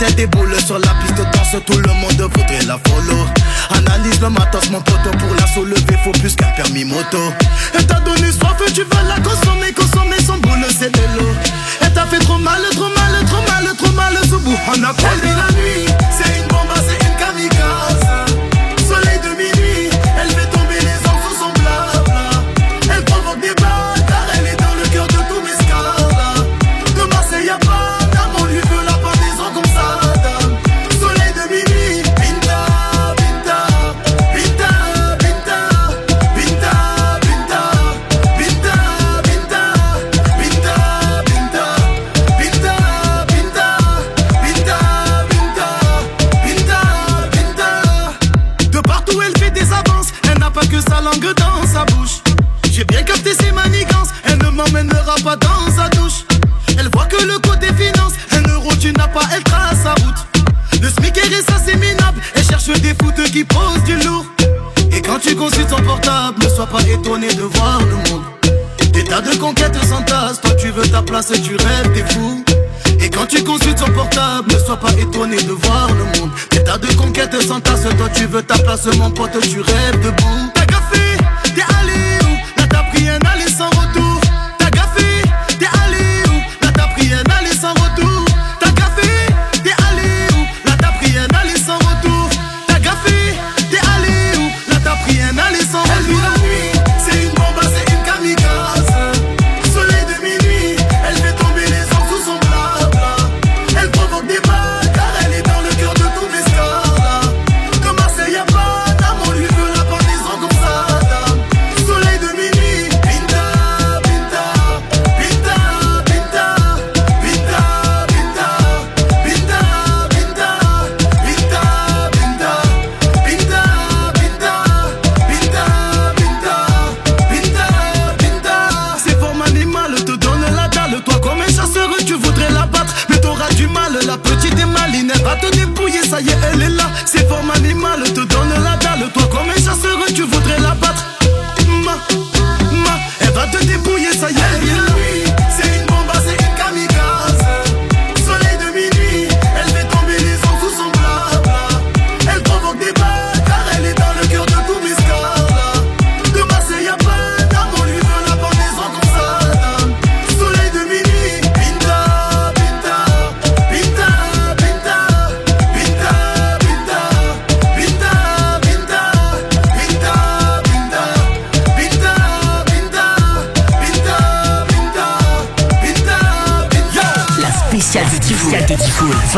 Speaker 70: Elle déboule sur la piste de danse, tout le monde voudrait la follow. Analyse le matos, mon poteau, pour la soulever, faut plus qu'un permis moto. Elle t'a donné soif, tu veux la consommer, consommer son boule, c'est de l'eau. Elle t'a fait trop mal, trop mal, trop mal, trop mal, ce bout. On a perdu la nuit, c'est une bombe, c'est posent du lourd. Et quand tu consultes son portable, ne sois pas étonné de voir le monde. Des tas de conquêtes s'entassent, toi tu veux ta place et tu rêves, t'es fou. Et quand tu consultes son portable, ne sois pas étonné de voir le monde. Des tas de conquêtes s'entassent, toi tu veux ta place, mon pote, tu rêves debout.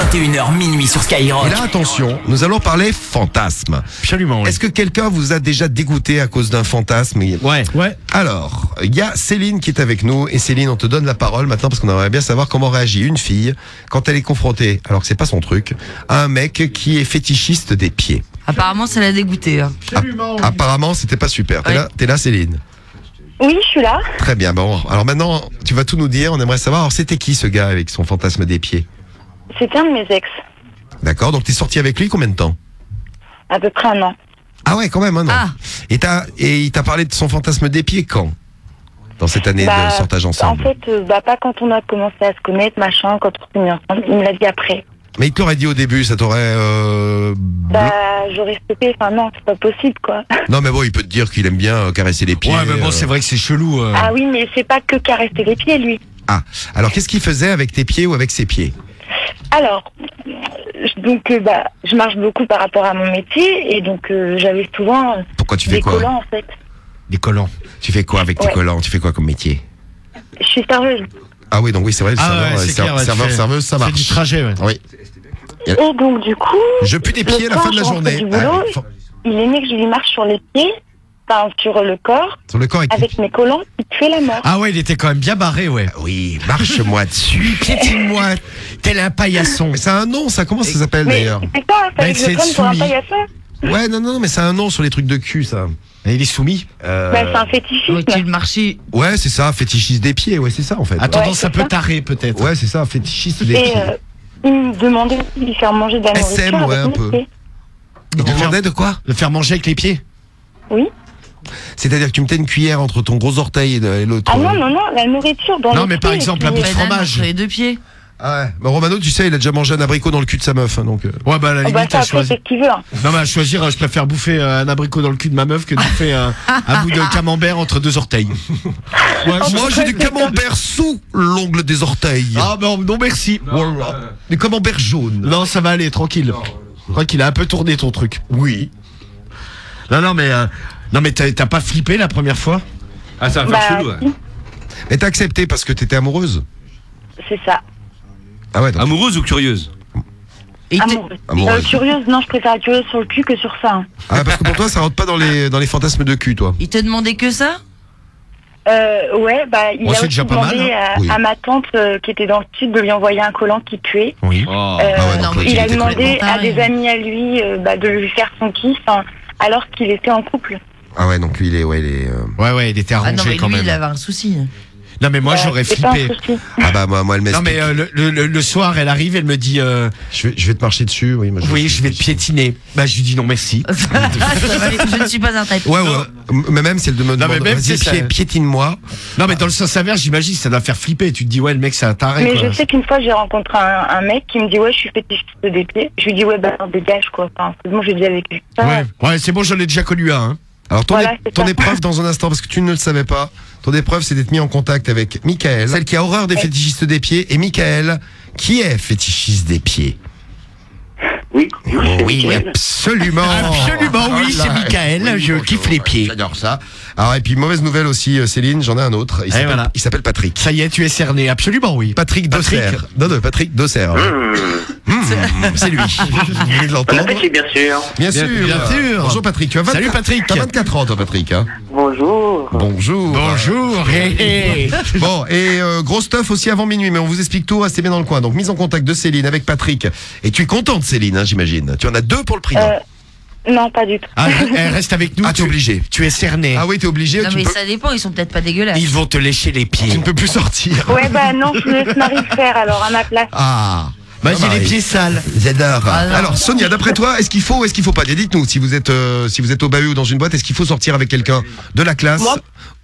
Speaker 3: 21h minuit sur Skyrock.
Speaker 4: Et là, attention, nous allons parler fantasme.
Speaker 8: Absolument.
Speaker 4: Est-ce que quelqu'un vous a déjà dégoûté à cause d'un fantasme?
Speaker 8: Ouais. Ouais.
Speaker 4: Alors, il y a Céline qui est avec nous. Et Céline, on te donne la parole maintenant parce qu'on aimerait bien savoir comment réagit une fille quand elle est confrontée, alors que c'est pas son truc, à un mec qui est fétichiste des pieds.
Speaker 5: Apparemment, ça l'a dégoûté. hein.
Speaker 4: Apparemment, c'était pas super. T'es
Speaker 5: Ouais.
Speaker 4: là, t'es là, Céline?
Speaker 7: Oui, je suis là.
Speaker 4: Très bien. Bon, alors maintenant, tu vas tout nous dire. On aimerait savoir, alors c'était qui ce gars avec son fantasme des pieds?
Speaker 7: C'était un de mes ex,
Speaker 4: D'accord, donc t'es sorti avec lui combien de temps
Speaker 7: à peu près un an.
Speaker 4: Ah ouais, quand même, un an. Et, t'as- et il t'a parlé de son fantasme des pieds quand Dans cette année
Speaker 7: Bah,
Speaker 4: de sortage ensemble
Speaker 7: En fait, euh, bah, pas quand on a commencé à se connaître, machin, quand on s'est mis ensemble. Il me l'a dit après.
Speaker 4: Mais il te l'aurait dit au début, ça t'aurait... euh,
Speaker 7: Bah, j'aurais stoppé. Enfin, non, c'est pas possible, quoi.
Speaker 4: Non mais bon, il peut te dire qu'il aime bien euh, caresser les pieds.
Speaker 8: Ouais, mais bon,
Speaker 4: euh.
Speaker 8: c'est vrai que c'est chelou. euh.
Speaker 7: Ah oui, mais c'est pas que caresser les pieds, lui.
Speaker 4: Ah, alors qu'est-ce qu'il faisait avec tes pieds ou avec ses pieds?
Speaker 7: Alors, je- donc, euh, bah, je marche beaucoup par rapport à mon métier et donc euh, j'avais souvent euh,
Speaker 4: Pourquoi tu
Speaker 7: des
Speaker 4: fais quoi
Speaker 7: collants en fait.
Speaker 4: Des collants. Tu fais quoi avec tes
Speaker 7: Ouais.
Speaker 4: collants? Tu fais quoi comme métier?
Speaker 7: Je suis serveuse.
Speaker 4: Ah oui, donc oui, c'est vrai, le
Speaker 8: Ah
Speaker 4: serveur,
Speaker 8: ouais, c'est
Speaker 4: ser-
Speaker 8: clair, ouais, tu
Speaker 4: serveur,
Speaker 8: fais-
Speaker 4: serveuse, ça marche.
Speaker 8: du trajet, ouais.
Speaker 4: Oui.
Speaker 7: Et donc, du coup,
Speaker 4: Je pue des pieds à la fin de la journée.
Speaker 7: Du boulot,
Speaker 4: Ah, faut-
Speaker 7: il aimait que je lui marche sur les pieds, enfin sur le corps,
Speaker 4: Sur le corps avec
Speaker 7: avec mes collants qui tuaient la mort.
Speaker 8: Ah ouais, il était quand même bien barré, ouais.
Speaker 4: Oui, marche-moi dessus.
Speaker 8: Piétine-moi, tel un paillasson.
Speaker 4: Mais c'est un nom, ça. Comment ça s'appelle d'ailleurs
Speaker 7: c'est ça, que je prenne pour un paillasson.
Speaker 4: Ouais, non, non, mais c'est un nom sur les trucs de cul, ça.
Speaker 8: Et il est soumis.
Speaker 4: Euh,
Speaker 7: Bah, c'est un fétichisme.
Speaker 5: Ouais, qu'il marchait.
Speaker 4: Ouais, c'est ça, fétichiste des pieds, ouais, c'est ça en fait.
Speaker 8: A tendance
Speaker 7: Ouais,
Speaker 8: un peu
Speaker 7: c'est ça.
Speaker 8: taré, peut-être.
Speaker 4: Ouais, c'est ça, fétichiste des
Speaker 7: Et
Speaker 4: pieds.
Speaker 7: euh, il me demandait aussi de lui faire manger de la
Speaker 4: SM,
Speaker 7: nourriture
Speaker 4: ouais,
Speaker 7: avec
Speaker 4: un peu.
Speaker 7: pieds.
Speaker 4: Il demandait de quoi
Speaker 8: De faire manger avec les pieds
Speaker 7: Oui.
Speaker 4: C'est-à-dire que tu mettais une cuillère entre ton gros orteil et, l'autre.
Speaker 7: Ah non, non, non, la nourriture dans
Speaker 8: Non, mais par exemple, un bout
Speaker 7: puis-
Speaker 8: de
Speaker 5: Banane
Speaker 8: fromage.
Speaker 5: les deux pieds.
Speaker 4: Ah ouais. Mais Romano, tu sais, il a déjà mangé un abricot dans le cul de sa meuf, hein, donc. euh.
Speaker 8: Ouais, bah à la
Speaker 7: Oh, bah,
Speaker 8: limite,
Speaker 7: ça,
Speaker 8: à choisir.
Speaker 7: c'est ce qu'il veut. hein.
Speaker 8: Non, mais à choisir, euh, je préfère bouffer euh, un abricot dans le cul de ma meuf que de bouffer un, un bout de camembert entre deux orteils. Ouais,
Speaker 4: Ah,
Speaker 8: je-
Speaker 4: moi, j'ai du camembert sous l'ongle des orteils.
Speaker 8: Ah, bah, non, merci.
Speaker 4: Voilà. Du camembert jaune.
Speaker 8: Non, ça va aller, tranquille. Je crois qu'il a un peu tourné ton truc.
Speaker 4: Oui.
Speaker 8: Non, non, mais, euh, non, mais t'as pas flippé la première fois?
Speaker 65: Ah, ça va
Speaker 7: Bah,
Speaker 65: faire chelou. ouais.
Speaker 7: si,
Speaker 4: Mais t'as accepté parce que t'étais amoureuse?
Speaker 7: C'est ça.
Speaker 4: Ah ouais, donc.
Speaker 65: Amoureuse ou curieuse?
Speaker 5: Et te-
Speaker 7: Amoureuse.
Speaker 4: Amoureuse.
Speaker 7: Euh, curieuse, non, je préfère être curieuse sur le cul que sur ça. hein.
Speaker 4: Ah, parce que pour toi, ça rentre pas dans les, dans les fantasmes de cul, toi.
Speaker 5: il te demandait que ça?
Speaker 7: Euh, ouais, bah, il
Speaker 8: Bon,
Speaker 7: a
Speaker 8: c'est
Speaker 7: aussi
Speaker 8: déjà pas mal,
Speaker 7: demandé
Speaker 8: hein.
Speaker 7: à,
Speaker 4: Oui.
Speaker 7: à ma tante euh, qui était dans le sud de lui envoyer un collant qui puait.
Speaker 8: Oui.
Speaker 65: Oh.
Speaker 7: Euh,
Speaker 4: Ah ouais, donc
Speaker 5: non, mais
Speaker 4: là,
Speaker 7: il a demandé
Speaker 5: complètement
Speaker 7: à
Speaker 5: taré.
Speaker 7: des amis à lui euh, bah, de lui faire son kiff hein, alors qu'il était en couple.
Speaker 4: Ah ouais, donc lui, il est. Ouais, il est euh,
Speaker 8: Ouais, ouais, il était
Speaker 5: Ah
Speaker 8: arrangé
Speaker 5: non, mais
Speaker 8: quand
Speaker 5: lui,
Speaker 8: même.
Speaker 5: il avait un souci.
Speaker 8: Non, mais moi, j'aurais flippé.
Speaker 4: Ah bah, moi, moi elle
Speaker 8: Non, mais euh, le, le- le- le soir, elle arrive, elle me dit euh,
Speaker 4: je, vais, je vais te marcher dessus, oui. moi,
Speaker 8: Oui, je vais te piétiner. Bah, je lui dis non, merci.
Speaker 5: je ne suis pas un type.
Speaker 4: Ouais, ouais. Mais même si elle me
Speaker 8: Non, mais
Speaker 4: demande,
Speaker 8: même
Speaker 4: vas-y,
Speaker 8: si ça-
Speaker 4: pié- piétine-moi.
Speaker 8: Non, mais dans le sens inverse, j'imagine, ça doit faire flipper. Tu te dis, ouais, le mec, c'est un taré.
Speaker 7: Mais
Speaker 8: quoi.
Speaker 7: je sais qu'une fois j'ai rencontré un, un mec qui me dit ouais je suis fétichiste des pieds. Je lui dis ouais bah dégage quoi. Enfin, c'est bon j'ai déjà vécu ça.
Speaker 8: Ouais, ouais c'est bon, j'en ai déjà connu un. hein.
Speaker 4: Alors ton,
Speaker 7: Voilà,
Speaker 4: é-
Speaker 7: c'est
Speaker 4: ton
Speaker 7: ça.
Speaker 4: épreuve dans un instant, parce que tu ne le savais pas, ton épreuve c'est d'être mis en contact avec Michael, celle qui a horreur des fétichistes des pieds, et Michael, qui est fétichiste des pieds?
Speaker 45: Oui.
Speaker 4: Oui, absolument.
Speaker 8: Absolument, oui,
Speaker 4: Oh
Speaker 8: c'est Michael,
Speaker 4: oui,
Speaker 8: je
Speaker 4: bonjour,
Speaker 8: kiffe les pieds.
Speaker 4: J'adore ça. Alors, et puis, mauvaise nouvelle aussi, euh, Céline, j'en ai un autre. Il s'appelle
Speaker 8: voilà.
Speaker 4: il s'appelle Patrick.
Speaker 8: Ça y est, tu es cerné. Absolument, oui.
Speaker 4: Patrick Dosser. Non, non, Patrick Dosser. Mmh, c'est lui. Vous venez de
Speaker 45: Bon
Speaker 4: l'entendre
Speaker 45: appétit, bien sûr.
Speaker 4: Bien sûr.
Speaker 8: bien sûr.
Speaker 4: Bonjour Patrick. Tu as 24,
Speaker 8: Salut, Patrick.
Speaker 4: T'as 24 ans, toi, Patrick. Hein
Speaker 45: Bonjour.
Speaker 4: Bonjour.
Speaker 8: Bonjour. hé, hé.
Speaker 4: Bon, et euh, gros stuff aussi avant minuit, mais on vous explique tout, restez bien dans le coin. Donc, mise en contact de Céline avec Patrick. Et tu es contente, Céline, hein, j'imagine. Tu en as deux pour le prix.
Speaker 7: Euh, non pas du tout.
Speaker 8: Ah, elle reste avec nous.
Speaker 4: Ah, t'es
Speaker 8: tu,
Speaker 4: obligé.
Speaker 8: tu es cerné.
Speaker 4: Ah oui, t'es obligé.
Speaker 5: Non,
Speaker 4: tu,
Speaker 5: mais
Speaker 4: peux-
Speaker 5: ça dépend, ils sont peut-être pas dégueulasses.
Speaker 8: Ils vont te lécher les pieds.
Speaker 4: tu ne peux plus sortir.
Speaker 7: Ouais bah non je laisse Marie le faire alors à ma place.
Speaker 4: Ah.
Speaker 8: Bah, j'ai les pieds sales.
Speaker 4: J'adore.
Speaker 5: Ah.
Speaker 4: Alors Sonia, d'après toi, est-ce qu'il faut ou est-ce qu'il faut pas? Dites-nous si vous êtes euh, si vous êtes au bahut ou dans une boîte, est-ce qu'il faut sortir avec quelqu'un de la classe
Speaker 61: Moi-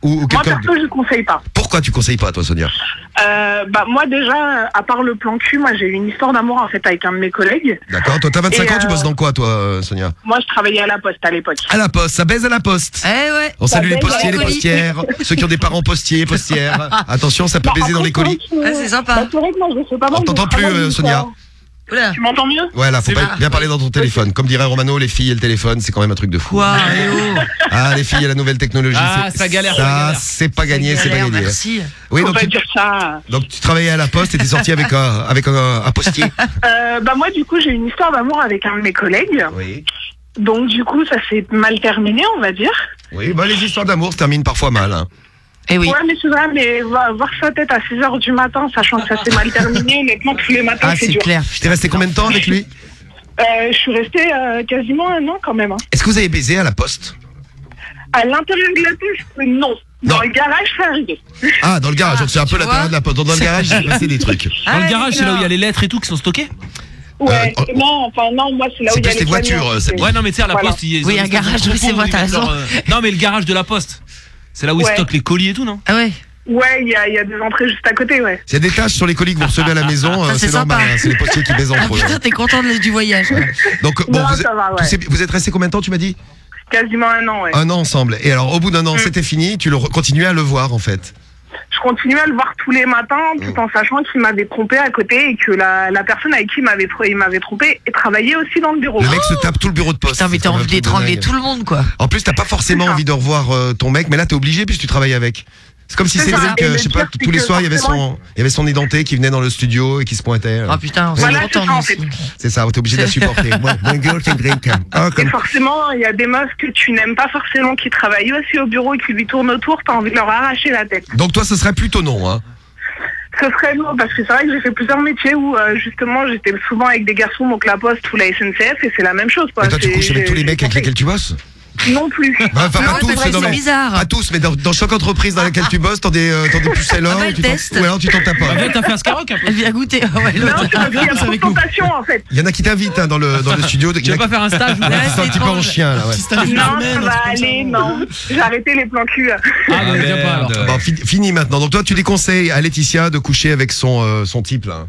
Speaker 4: ou, ou
Speaker 61: Moi, perso, je conseille pas.
Speaker 4: Pourquoi tu conseilles pas toi Sonia?
Speaker 61: Euh, bah, moi, déjà, à part le plan cul, moi, j'ai eu une histoire d'amour, en fait, avec un de mes collègues.
Speaker 4: D'accord. Toi t'as 25
Speaker 61: Et,
Speaker 4: ans, tu
Speaker 61: euh,
Speaker 4: bosses dans quoi toi euh, Sonia?
Speaker 61: Moi, je travaillais à la poste à l'époque.
Speaker 4: À la poste, ça baise à la poste.
Speaker 5: Eh ouais.
Speaker 4: On salue les postiers, les postières, ceux qui ont des parents postiers, postières. Attention, ça peut
Speaker 61: Bah,
Speaker 4: baiser dans les colis.
Speaker 61: c'est
Speaker 5: Ah, c'est sympa.
Speaker 61: bah, vrai que moi, je fais pas mal
Speaker 4: On t'entend plus, Sonia.
Speaker 71: Tu m'entends mieux
Speaker 4: Ouais, là, faut pas bien parler dans ton téléphone. Comme dirait Romano, les filles et le téléphone, c'est quand même un truc de fou.
Speaker 5: Quoi oh.
Speaker 4: Ah, les filles et la nouvelle technologie.
Speaker 6: Ah,
Speaker 4: c'est-
Speaker 6: ça galère, ça
Speaker 4: c'est pas gagné, c'est pas
Speaker 5: galère,
Speaker 4: gagné.
Speaker 5: merci.
Speaker 4: Oui,
Speaker 71: Faut
Speaker 4: donc
Speaker 71: pas
Speaker 4: tu,
Speaker 71: dire ça.
Speaker 4: donc tu travaillais à la poste et t'es sorti avec un, avec un, un postier.
Speaker 71: Euh, bah moi du coup j'ai une histoire d'amour avec un de mes collègues.
Speaker 4: Oui.
Speaker 71: Donc du coup ça s'est mal terminé on va dire.
Speaker 4: Oui, bah les histoires d'amour se terminent parfois mal.
Speaker 5: Eh oui.
Speaker 71: Ouais mais c'est vrai mais va- voir sa tête à 6h du matin sachant que ça s'est mal terminé honnêtement tous les matins
Speaker 5: Ah,
Speaker 71: c'est
Speaker 5: c'est
Speaker 71: dur.
Speaker 5: clair.
Speaker 4: T'es resté combien de temps avec lui?
Speaker 71: Euh, je suis restée euh, quasiment un an quand même. hein.
Speaker 4: Est-ce que vous avez baisé à la poste?
Speaker 71: À l'intérieur de la piste non. Dans le garage c'est arrivé.
Speaker 4: Ah, dans le garage, donc c'est un peu l'intérieur de la poste. Dans le garage, il s'est passé des trucs.
Speaker 6: Dans le garage, c'est là où il y a les lettres et tout qui sont stockées?
Speaker 71: Ouais, non, enfin non, moi c'est là où
Speaker 4: c'est
Speaker 71: il y a
Speaker 4: plus
Speaker 71: les
Speaker 4: les voitures,
Speaker 71: camions.
Speaker 4: euh, c'est-
Speaker 6: Ouais, non, mais tu sais, à la
Speaker 71: Voilà.
Speaker 6: poste, ils
Speaker 5: Oui,
Speaker 6: ils ont
Speaker 5: un
Speaker 6: des
Speaker 5: garage, oui, c'est
Speaker 6: où
Speaker 5: vrai,
Speaker 6: ils
Speaker 5: t'as
Speaker 6: mettent leur,
Speaker 5: raison.
Speaker 6: euh, Non, mais le garage de la poste. C'est là où ils
Speaker 71: Ouais.
Speaker 6: stockent les colis et tout, non?
Speaker 5: Ah ouais
Speaker 71: Ouais, il y a, y a des entrées juste à côté, ouais.
Speaker 4: S'il y a des tâches sur les colis que vous recevez à la maison,
Speaker 5: Ça,
Speaker 4: euh,
Speaker 5: c'est
Speaker 4: normal.
Speaker 5: sympa.
Speaker 4: hein, c'est les postiers qui baisent
Speaker 5: Ah
Speaker 4: entre eux.
Speaker 5: putain, t'es content de- du voyage.
Speaker 4: Donc, bon,
Speaker 71: Non,
Speaker 4: vous,
Speaker 71: ça va, ouais.
Speaker 4: vous êtes resté combien de temps, tu m'as dit?
Speaker 71: Quasiment un an, ouais.
Speaker 4: Un an ensemble. Et alors, au bout d'un an, c'était fini, tu le continuais à le voir, en fait.
Speaker 71: Je continuais à le voir tous les matins tout en sachant qu'il m'avait trompé à côté et que la, la personne avec qui il m'avait il m'avait trompé et travaillait aussi dans le bureau.
Speaker 4: Le mec se tape tout le bureau de poste.
Speaker 5: Putain, mais t'as envie d'étrangler tout le monde, quoi.
Speaker 4: En plus, t'as pas forcément envie de revoir euh, ton mec, mais là, t'es obligé puisque tu travailles avec. C'est comme si
Speaker 71: C'est Et
Speaker 4: euh, je sais pas, tous les
Speaker 71: que
Speaker 4: soirs, il y avait son, il y avait son identité qui venait dans le studio et qui se pointait. euh.
Speaker 5: Ah putain, on est
Speaker 71: c'est ça,
Speaker 4: t'es obligé de la supporter. Moi, mon girl, Cédric. Ah,
Speaker 71: Et forcément, il y a des meufs que tu n'aimes pas forcément qui travaillent aussi au bureau et qui lui tournent autour, t'as envie de leur arracher la tête.
Speaker 4: Donc toi, ce serait plutôt non, hein.
Speaker 71: Ce serait non, parce que c'est vrai que j'ai fait plusieurs métiers où euh, justement j'étais souvent avec des garçons, donc la poste ou la SNCF, et c'est la même chose. Quoi.
Speaker 4: Mais toi, tu couches avec tous les mecs avec lesquels tu bosses?
Speaker 71: Non plus.
Speaker 4: Bah, Enfin,
Speaker 5: Ah
Speaker 4: pas tous,
Speaker 5: c'est
Speaker 4: non,
Speaker 5: c'est
Speaker 4: mais-
Speaker 5: bizarre.
Speaker 4: Pas tous, mais dans, dans chaque entreprise dans laquelle tu bosses, t'en des, euh, des pucelles
Speaker 5: Ah bah,
Speaker 4: ou
Speaker 5: elle
Speaker 4: tu t'en-
Speaker 5: teste.
Speaker 4: ou alors tu t'en tapes
Speaker 6: Bah,
Speaker 4: pas.
Speaker 6: viens, t'as fait un peu.
Speaker 5: Elle vient goûter. Ah ouais,
Speaker 71: Non,
Speaker 5: l'autre.
Speaker 71: c'est parce qu'il y a trop de tentation en fait.
Speaker 4: Il y en a qui t'invitent hein, dans, le, dans le studio.
Speaker 6: Tu veux pas faire un stage
Speaker 4: sont un
Speaker 5: c'est
Speaker 4: petit peu en chien, là, ouais.
Speaker 71: Non, ça va aller, non. J'ai arrêté les plans cul.
Speaker 6: Ah, bah, viens pas alors.
Speaker 4: Bon, fi- fini maintenant. Donc toi, tu déconseilles à Laetitia de coucher avec son, euh, son type, là.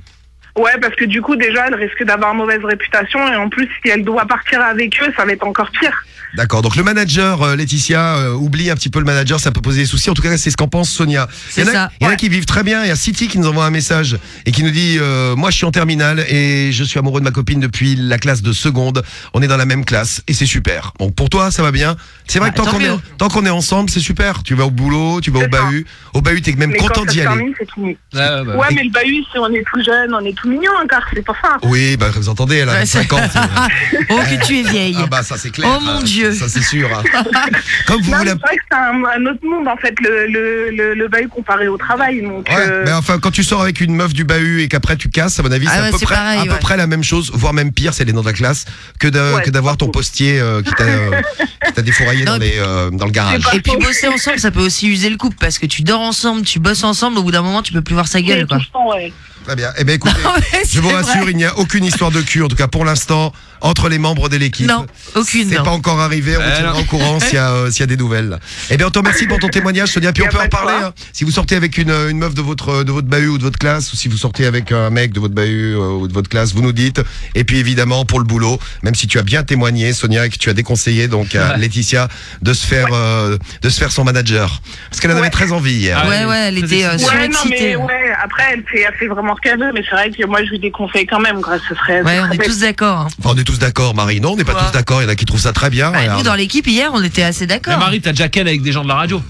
Speaker 71: Ouais, parce que du coup, déjà, elle risque d'avoir mauvaise réputation, et en plus, si elle doit partir avec eux, ça va être encore pire.
Speaker 4: D'accord. Donc le manager, euh, Laetitia, euh, oublie un petit peu le manager, ça peut poser des soucis. En tout cas, c'est ce qu'en pense Sonia.
Speaker 5: C'est
Speaker 4: Il y en a,
Speaker 5: ça.
Speaker 4: il y en a qui vivent très bien. Il y a City qui nous envoie un message et qui nous dit euh, Moi, je suis en terminale et je suis amoureux de ma copine depuis la classe de seconde. On est dans la même classe et c'est super. Bon, pour toi, ça va bien. C'est vrai que tant
Speaker 5: tant
Speaker 4: qu'on est,
Speaker 5: mieux.
Speaker 4: tant qu'on est ensemble, c'est super. Tu vas au boulot, tu vas au bahut. Au bahut, t'es même
Speaker 71: Mais
Speaker 4: content
Speaker 71: quand ça
Speaker 4: d'y aller.
Speaker 71: termine.
Speaker 6: Ouais, bah,
Speaker 71: Ouais, mais le bahut, c'est on est tout jeune, on est tout mignon encore, c'est pour ça.
Speaker 4: Oui, bah vous entendez, elle a
Speaker 5: Ouais, c'est-
Speaker 4: 50.
Speaker 5: Oh, que tu es vieille.
Speaker 4: Ah bah ça c'est clair.
Speaker 5: Oh mon
Speaker 4: hein.
Speaker 5: Dieu.
Speaker 4: Ça c'est sûr. hein. Comme vous
Speaker 71: Non,
Speaker 4: voulez.
Speaker 71: c'est vrai que c'est un, un autre monde, en fait, le, le, le, le bahut comparé au travail. Donc,
Speaker 4: Ouais,
Speaker 71: euh,
Speaker 4: mais enfin, quand tu sors avec une meuf du bahut et qu'après tu casses, à mon avis,
Speaker 5: Ah
Speaker 4: c'est
Speaker 5: ouais,
Speaker 4: à, peu
Speaker 5: c'est
Speaker 4: près,
Speaker 5: pareil,
Speaker 4: à peu
Speaker 5: ouais.
Speaker 4: près la même chose, voire même pire, c'est les dans ta classe, que de-
Speaker 71: Ouais,
Speaker 4: que d'avoir ton postier euh, qui t'a euh, qui t'a défouraillé
Speaker 5: Non,
Speaker 4: dans, les, euh, dans le garage.
Speaker 5: Et puis bosser ensemble, ça peut aussi user le couple parce que tu dors ensemble, tu bosses ensemble, au bout d'un moment, tu peux plus voir sa gueule, quoi.
Speaker 71: tout ouais.
Speaker 4: Très bien. Eh bien, écoutez, je
Speaker 5: c'est
Speaker 4: vous
Speaker 5: vrai.
Speaker 4: rassure, il n'y a aucune histoire de cul, en tout cas pour l'instant, entre les membres de l'équipe.
Speaker 5: Non, aucune.
Speaker 4: C'est pas encore arrivé, on vous
Speaker 6: Euh,
Speaker 4: tiendra au courant s'il y, a, euh, s'il y a des nouvelles. Eh bien, on te remercie pour ton témoignage, Sonia. Puis on
Speaker 71: a
Speaker 4: peut en
Speaker 71: de
Speaker 4: parler.
Speaker 71: quoi.
Speaker 4: hein. Si vous sortez avec une, une meuf de votre, de votre bahut ou de votre classe, ou si vous sortez avec un mec de votre bahut euh, ou de votre classe, vous nous dites. Et puis évidemment, pour le boulot, même si tu as bien témoigné, Sonia, et que tu as déconseillé donc à
Speaker 6: Ouais.
Speaker 4: Laetitia de se faire, euh, de se faire son manager. Parce qu'elle en avait
Speaker 71: Ouais.
Speaker 4: très envie hier.
Speaker 6: Ah,
Speaker 5: Ouais, ouais, elle était euh,
Speaker 6: excitée.
Speaker 71: Ouais, non, mais
Speaker 5: surexcitée.
Speaker 71: ouais, après, elle fait, elle fait vraiment ce qu'elle veut, mais c'est vrai que moi, je lui déconseille quand même, quoi. Ce serait.
Speaker 5: Ouais, on est tous d'accord. hein.
Speaker 4: Enfin, tous d'accord, Marie. Non, on n'est pas
Speaker 5: Quoi
Speaker 4: tous d'accord. Il y en a qui trouvent ça très bien.
Speaker 5: Bah, nous, dans l'équipe, hier, on était assez
Speaker 6: Mais
Speaker 5: d'accord.
Speaker 6: Marie, t'as déjà ken avec des gens de la radio?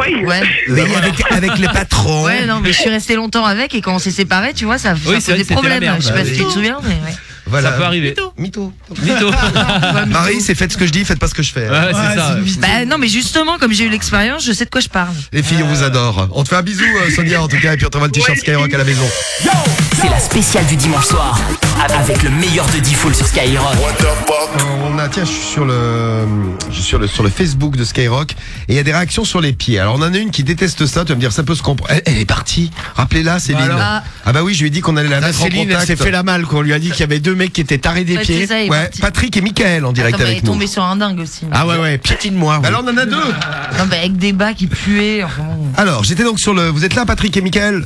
Speaker 71: Oui.
Speaker 5: Ouais.
Speaker 4: Mais avec, avec les patrons.
Speaker 5: Ouais, non, mais je suis resté longtemps avec et quand on s'est séparés, tu vois, ça, ça
Speaker 6: Oui, c'est vrai
Speaker 5: posait
Speaker 6: que c'était la
Speaker 5: problème.
Speaker 6: merde.
Speaker 5: Je sais pas si tu te souviens, mais ouais.
Speaker 4: Voilà.
Speaker 6: Ça peut arriver.
Speaker 4: Mytho.
Speaker 6: Mytho.
Speaker 4: Marie, c'est faites ce que je dis, faites pas ce que je fais.
Speaker 6: Ouais, c'est ça.
Speaker 5: Bah non, mais justement, comme j'ai eu l'expérience, je sais de quoi je parle.
Speaker 4: Les filles, on vous adore. On te fait un bisou, euh, Sonia, en tout cas, et puis on t'envoie le t-shirt Skyrock à la maison.
Speaker 3: C'est la spéciale du dimanche soir. Avec le meilleur de Diffoul sur Skyrock.
Speaker 4: Euh, On a, tiens, je suis sur le, je suis sur le, sur le Facebook de Skyrock, et il y a des réactions sur les pieds. Alors, on en a une qui déteste ça, tu vas me dire, ça peut se comprendre. Elle, elle est partie. Rappelez-la, Céline.
Speaker 8: Voilà.
Speaker 4: Ah bah oui, je lui ai dit qu'on allait la
Speaker 8: La
Speaker 4: mettre en
Speaker 8: Céline, elle
Speaker 4: contact.
Speaker 8: s'est fait la malle, qu'on lui a dit qu'il y avait deux mecs qui étaient tarés des pieds.
Speaker 5: est
Speaker 4: Ouais,
Speaker 5: parti.
Speaker 4: Patrick et Mickaël en direct
Speaker 5: Attends, mais elle est
Speaker 4: avec nous.
Speaker 5: tombée sur un dingue aussi.
Speaker 8: Ah ouais, ouais, piétine-moi.
Speaker 4: Bah alors, on en a deux.
Speaker 5: Non, bah avec des bas qui puaient. Enfin, bon.
Speaker 4: Alors, j'étais donc sur le. Vous êtes là, Patrick et Mickaël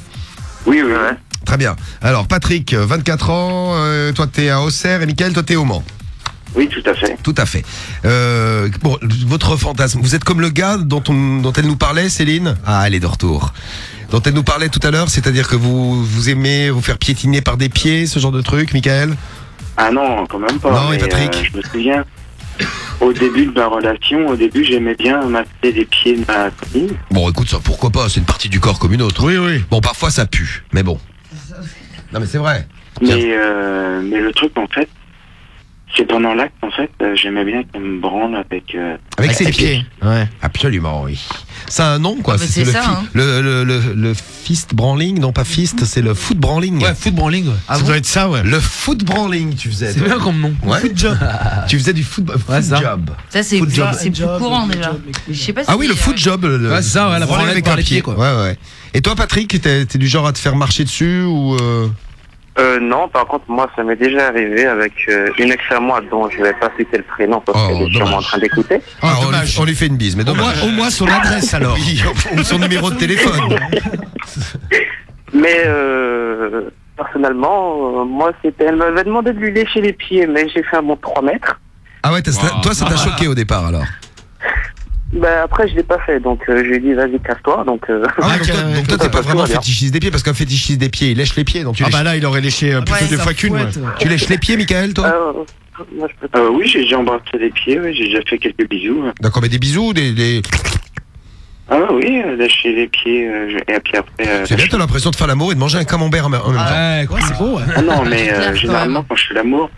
Speaker 72: Oui, oui, ouais.
Speaker 4: Très bien. Alors, Patrick, euh, 24 ans, euh, toi t'es à Auxerre et Mickaël, toi t'es au Mans.
Speaker 72: Oui, tout à fait.
Speaker 4: Tout à fait. Euh, bon, votre fantasme, vous êtes comme le gars dont, on, dont elle nous parlait, Céline? Ah, elle est de retour. dont elle nous parlait tout à l'heure, c'est-à-dire que vous vous aimez vous faire piétiner par des pieds, ce genre de truc, Michael?
Speaker 72: Ah non, quand même pas.
Speaker 4: Non, et
Speaker 72: mais,
Speaker 4: Patrick
Speaker 72: euh, Je me souviens, au début de ma relation, au début, j'aimais bien masser les pieds de ma copine.
Speaker 4: Bon, écoute, ça, pourquoi pas C'est une partie du corps comme une autre.
Speaker 8: Oui, oui.
Speaker 4: Bon, parfois ça pue, mais bon. Non, mais c'est vrai.
Speaker 72: Mais, euh, mais le truc, en fait, c'est pendant l'acte, en fait, euh, j'aimais bien qu'elle me branle avec... euh,
Speaker 4: Avec ses pieds.
Speaker 8: Ouais.
Speaker 4: Absolument, oui. C'est un nom, quoi.
Speaker 72: Ah, bah, c'est
Speaker 4: le,
Speaker 72: ça,
Speaker 4: fi-
Speaker 72: hein.
Speaker 4: le, le, le, le fist branling, non pas fist, c'est le foot branling.
Speaker 6: Ouais, foot branling. ouais.
Speaker 4: ça doit être ça, ouais. Le foot branling, tu faisais.
Speaker 6: C'est
Speaker 4: toi.
Speaker 6: bien comme nom.
Speaker 4: Ouais.
Speaker 6: Foot job.
Speaker 4: tu faisais du foot, foot
Speaker 6: ça.
Speaker 4: job.
Speaker 5: Ça, c'est
Speaker 4: Foot job.
Speaker 5: c'est plus courant déjà. Je sais pas si
Speaker 4: Ah oui, le foot job. Le,
Speaker 6: Ouais, c'est ça, ouais, la branlette par les
Speaker 4: pied,
Speaker 6: pieds, quoi.
Speaker 4: Ouais, ouais. Et toi, Patrick, t'es t'es du genre à te faire marcher dessus ou euh,
Speaker 45: Euh, non, par contre, moi, ça m'est déjà arrivé avec euh, une ex à moi dont je vais pas citer le prénom parce
Speaker 4: Oh,
Speaker 45: qu'elle est sûrement en train d'écouter.
Speaker 4: Ah, on, lui, on lui fait une bise, mais
Speaker 8: Au moins, au moins son adresse alors.
Speaker 4: Ou son numéro de téléphone.
Speaker 45: Mais euh, personnellement, euh, moi, c'était, elle m'avait demandé de lui lécher les pieds, mais j'ai fait un bon 3 mètres.
Speaker 4: Ah ouais, t'as- toi, ça t'a choqué au départ alors.
Speaker 45: Ben, après, je l'ai pas fait, donc euh, je lui ai dit, vas-y, casse-toi. Donc, euh,
Speaker 4: Ah donc toi, donc toi, t'es pas vraiment fétichiste des pieds parce qu'un fétichiste des pieds, il lèche les pieds. Donc tu
Speaker 8: Ah
Speaker 4: lèches-
Speaker 8: bah là, il aurait léché euh, plutôt
Speaker 45: Ouais,
Speaker 8: deux fois qu'une. ouais.
Speaker 4: Tu lèches les pieds, Michael, toi?
Speaker 45: Euh, moi, je peux- Euh, oui, j'ai déjà embrassé les pieds, ouais, j'ai déjà fait quelques bisous.
Speaker 4: D'accord, mais des bisous, des. des-
Speaker 45: Ah oui, lâcher les pieds, euh, et puis après... euh,
Speaker 4: C'est bien, t'as l'impression de faire l'amour et de manger un camembert en même en même temps.
Speaker 6: Ouais, quoi, c'est beau, ouais.
Speaker 45: Ah non, mais euh, généralement, quand je fais l'amour,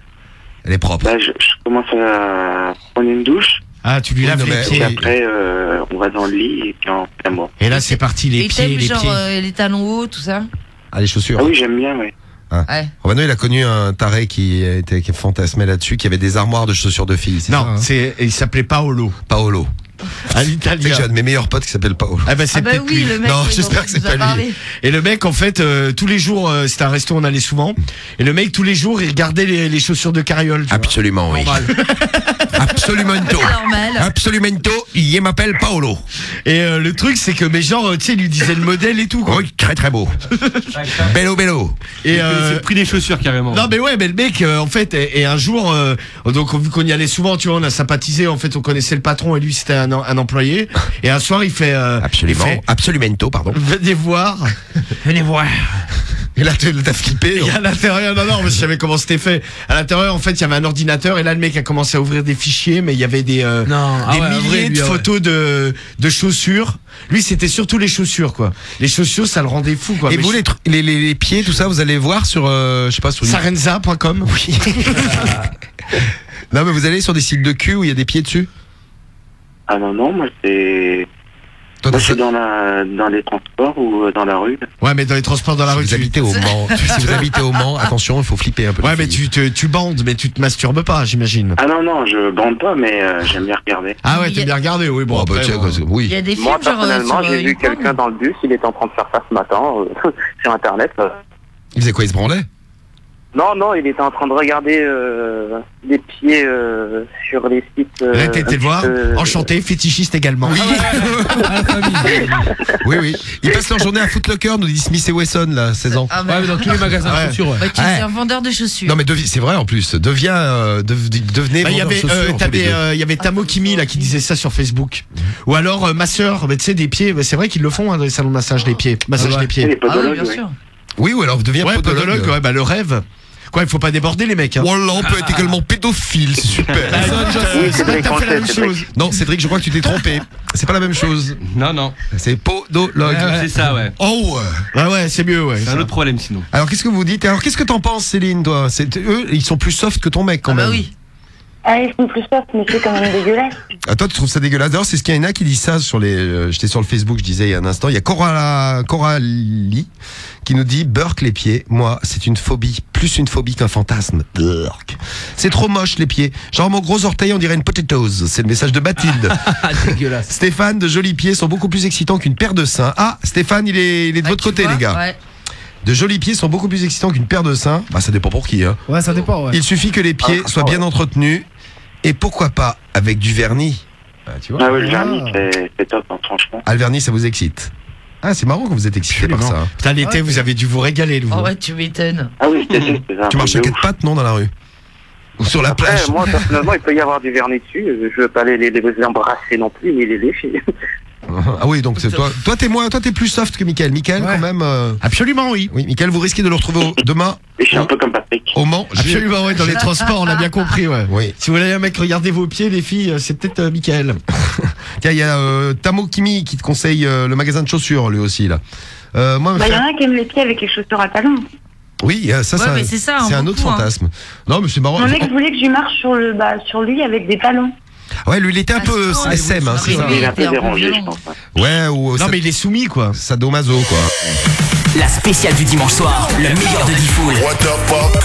Speaker 4: Elle est propre.
Speaker 45: bah, je, je commence à prendre une douche,
Speaker 8: Ah, tu lui
Speaker 4: Oui,
Speaker 8: laves
Speaker 4: non,
Speaker 8: les
Speaker 4: mais-
Speaker 45: et
Speaker 8: pieds.
Speaker 45: après, euh, on va dans le lit, et puis on fait l'amour.
Speaker 8: Et là, c'est parti, les
Speaker 5: Et
Speaker 8: pieds, les
Speaker 5: genre
Speaker 8: pieds.
Speaker 5: euh, les talons hauts, tout ça
Speaker 4: Ah, les chaussures.
Speaker 45: Ah oui, j'aime bien, oui.
Speaker 5: Ouais.
Speaker 4: Romano, il a connu un taré qui était qui fantasmait là-dessus, qui avait des armoires de chaussures de filles. c'est ça,
Speaker 8: Non,
Speaker 4: hein
Speaker 8: c'est, il s'appelait Paolo.
Speaker 4: Paolo.
Speaker 8: À l'italien.
Speaker 4: j'ai un de mes meilleurs potes qui s'appelle Paolo.
Speaker 8: Ah bah c'est
Speaker 5: Ah bah oui,
Speaker 8: lui.
Speaker 5: le mec.
Speaker 4: Non, j'espère que c'est
Speaker 5: a
Speaker 4: pas lui.
Speaker 5: parlé.
Speaker 8: Et le mec, en fait, euh, tous les jours, euh, c'était un resto, on allait souvent. Et le mec, tous les jours, il regardait les, les chaussures de carriole. tu vois.
Speaker 4: Absolument, oui.
Speaker 8: Normal.
Speaker 4: Absolument.
Speaker 5: Normal.
Speaker 4: Absolument. Il m'appelle Paolo.
Speaker 8: Et euh, le truc, c'est que, genre, euh, tu sais, lui disait le modèle et tout, quoi.
Speaker 4: Oui, très très beau. bello, bello.
Speaker 8: Et
Speaker 6: C'est
Speaker 8: euh,
Speaker 6: le prix des chaussures carrément.
Speaker 8: non mais ouais mais le mec euh, en fait et, et un jour euh, donc vu qu'on y allait souvent tu vois on a sympathisé en fait on connaissait le patron et lui c'était un, un employé et un soir il fait euh,
Speaker 4: Absolument.
Speaker 8: il fait,
Speaker 4: Absolumento, pardon.
Speaker 8: venez voir
Speaker 6: Venez voir.
Speaker 4: Et là, t'as flippé.
Speaker 8: et à l'intérieur non non mais je savais comment c'était fait à l'intérieur en fait il y avait un ordinateur et là le mec a commencé à ouvrir des fichiers mais il y avait des euh,
Speaker 6: Non, ah
Speaker 8: des
Speaker 6: ouais,
Speaker 8: milliers
Speaker 6: vrai,
Speaker 8: de
Speaker 6: ouais.
Speaker 8: photos de de chaussures lui c'était surtout les chaussures quoi les chaussures ça le rendait fou quoi
Speaker 4: Et
Speaker 8: Mais
Speaker 4: vous,
Speaker 8: je-
Speaker 4: les, les, les, les pieds, tout ça, vous allez voir sur, euh, je sais pas, sur.
Speaker 8: Sarenza.com
Speaker 4: Oui. non, mais vous allez sur des sites de cul où il y a des pieds dessus?
Speaker 45: Ah non, non, moi, c'est...
Speaker 4: Toi,
Speaker 45: Moi, je suis dans, la, dans les transports ou euh, dans la rue.
Speaker 8: ouais mais dans les transports dans la
Speaker 4: si
Speaker 8: rue
Speaker 4: vous
Speaker 8: tu-
Speaker 4: habitez au Mans, si vous habitez au Mans, attention, il faut flipper un peu.
Speaker 8: Ouais, mais tu, te, tu bandes, mais tu te masturbes pas, j'imagine.
Speaker 45: Ah non, non, je bande pas, mais euh, j'aime bien regarder.
Speaker 8: Ah ouais,
Speaker 5: a-
Speaker 8: t'as bien regardé, oui, bon.
Speaker 4: Bon, bah,
Speaker 8: après,
Speaker 4: tiens,
Speaker 8: bon.
Speaker 4: quoi, c'est-
Speaker 5: Il y
Speaker 4: oui.
Speaker 5: a des films
Speaker 45: Moi, personnellement, j'ai
Speaker 5: euh,
Speaker 45: vu quelqu'un dans le bus, il était en train de faire ça ce matin euh, sur Internet. euh.
Speaker 4: Il faisait quoi Il se branlait?
Speaker 45: Non, non, il était en train de regarder euh, des pieds euh, sur les sites. euh,
Speaker 8: Là, t'étais le voir,
Speaker 45: euh,
Speaker 8: enchanté, fétichiste également.
Speaker 4: Oui. oui, oui. Ils passent leur journée à Footlocker, nous dit Smith et Wesson, là, 16 ans.
Speaker 5: Ah,
Speaker 6: Ouais, mais dans tous les magasins de chaussures, ouais.
Speaker 5: bah, tu
Speaker 4: Ouais.
Speaker 5: es un vendeur de chaussures.
Speaker 4: Non, mais c'est vrai en plus. Deviens, euh, dev- devenez
Speaker 8: Bah, il y
Speaker 4: vendeur de
Speaker 8: avait,
Speaker 4: chaussures, les
Speaker 8: il y avait Tamo Kimi là qui disait ça sur Facebook. Ou alors euh, ma sœur, bah, tu sais des pieds, bah, c'est vrai qu'ils le font hein, dans les salons de massage des pieds, massage
Speaker 6: Ah ouais.
Speaker 8: des pieds.
Speaker 45: les
Speaker 5: Ah oui, bien
Speaker 45: oui.
Speaker 5: sûr.
Speaker 4: Oui, ou alors deviens
Speaker 8: Ouais,
Speaker 4: podologue.
Speaker 8: podologue, ouais, bah le rêve. Quoi, il faut pas déborder les mecs. Hein.
Speaker 4: Voilà, on peut être également pédophile, c'est super.
Speaker 45: Oui, c'est vrai,
Speaker 8: T'as fait la même chose.
Speaker 4: Non, Cédric, je crois que tu t'es trompé. C'est pas la même chose.
Speaker 6: Non, non.
Speaker 4: C'est podologue.
Speaker 6: C'est ça, ouais.
Speaker 4: Oh ouais.
Speaker 8: Ouais, ouais, c'est mieux, ouais.
Speaker 6: C'est un autre problème sinon.
Speaker 4: Alors qu'est-ce que vous dites? Alors qu'est-ce que t'en penses, Céline, toi? C'est eux, ils sont plus soft que ton mec quand
Speaker 5: Ah bah
Speaker 4: même.
Speaker 5: oui.
Speaker 7: Ah, ils sont plus soft, mais c'est quand même dégueulasse.
Speaker 4: Ah, toi, tu trouves ça dégueulasse? D'ailleurs, c'est ce qu'il y en a qui dit ça sur les. euh, J'étais sur le Facebook, je disais il y a un instant. Il y a Cora, Coralie qui nous dit Burk les pieds. Moi, c'est une phobie, plus une phobie qu'un fantasme. Burk. C'est trop moche les pieds. Genre mon gros orteil, on dirait une potatoes. C'est le message de Mathilde.
Speaker 6: Dégueulasse.
Speaker 4: Stéphane, de jolis pieds sont beaucoup plus excitants qu'une paire de seins. Ah, Stéphane, il est, il est de
Speaker 5: Ah,
Speaker 4: votre côté,
Speaker 5: vois,
Speaker 4: les gars.
Speaker 5: ouais.
Speaker 4: De jolis pieds sont beaucoup plus excitants qu'une paire de seins. Bah, ça dépend pour qui, hein.
Speaker 6: Ouais, ça dépend, ouais.
Speaker 4: Il suffit que les pieds soient bien entretenus et pourquoi pas avec du vernis. Ah, tu vois
Speaker 45: Ah oui, le vernis, c'est- c'est top, hein, franchement.
Speaker 4: Ah, le vernis, ça vous excite. Ah, c'est marrant que vous êtes excité par ça.
Speaker 8: Putain, l'été, vous avez dû vous régaler, vous.
Speaker 5: Oh ouais, tu m'étonnes.
Speaker 45: Ah oui, c'est ça.
Speaker 4: Tu marches à quatre pattes, non, dans la rue Ou sur la
Speaker 72: Après,
Speaker 4: plage.
Speaker 72: moi, personnellement, il peut y avoir du vernis dessus. Je veux pas les, les, les embrasser non plus, ni les lécher.
Speaker 4: Ah oui, donc c'est toi. Toi, t'es moins, toi, t'es plus soft que Michael. Michael, quand même. euh,
Speaker 8: Absolument, oui.
Speaker 4: Oui, Michael, vous risquez de le retrouver au- demain.
Speaker 72: Et je suis un peu comme Patrick.
Speaker 4: Au Mans.
Speaker 8: Absolument, ouais, dans les transports, on a bien compris, ouais.
Speaker 4: Oui.
Speaker 8: Si vous voulez un mec regarder vos pieds, les filles, euh, c'est peut-être euh, Michael.
Speaker 4: Tiens, il y a euh, Tamo Kimi qui te conseille euh, le magasin de chaussures, lui aussi, là. Euh, moi,
Speaker 7: Bah, il y en a un qui aime les pieds avec les chaussures à talons.
Speaker 4: Oui, euh, ça,
Speaker 7: Ouais,
Speaker 4: ça-
Speaker 7: mais c'est ça,
Speaker 4: c'est
Speaker 7: hein,
Speaker 4: un autre
Speaker 7: beaucoup, hein.
Speaker 4: fantasme. Non, mais c'est marrant.
Speaker 7: Mon ex voulait que je marche sur, le, bah, sur lui avec des talons.
Speaker 4: Ouais, lui, il était un peu
Speaker 7: Ah,
Speaker 4: SM, hein, c'est ça.
Speaker 72: Il est un peu dérangé, je pense.
Speaker 4: Ouais, ou.
Speaker 8: Non, mais il est soumis, quoi.
Speaker 4: Sadomaso, quoi.
Speaker 3: La spéciale du dimanche soir, le meilleur de Diffoul.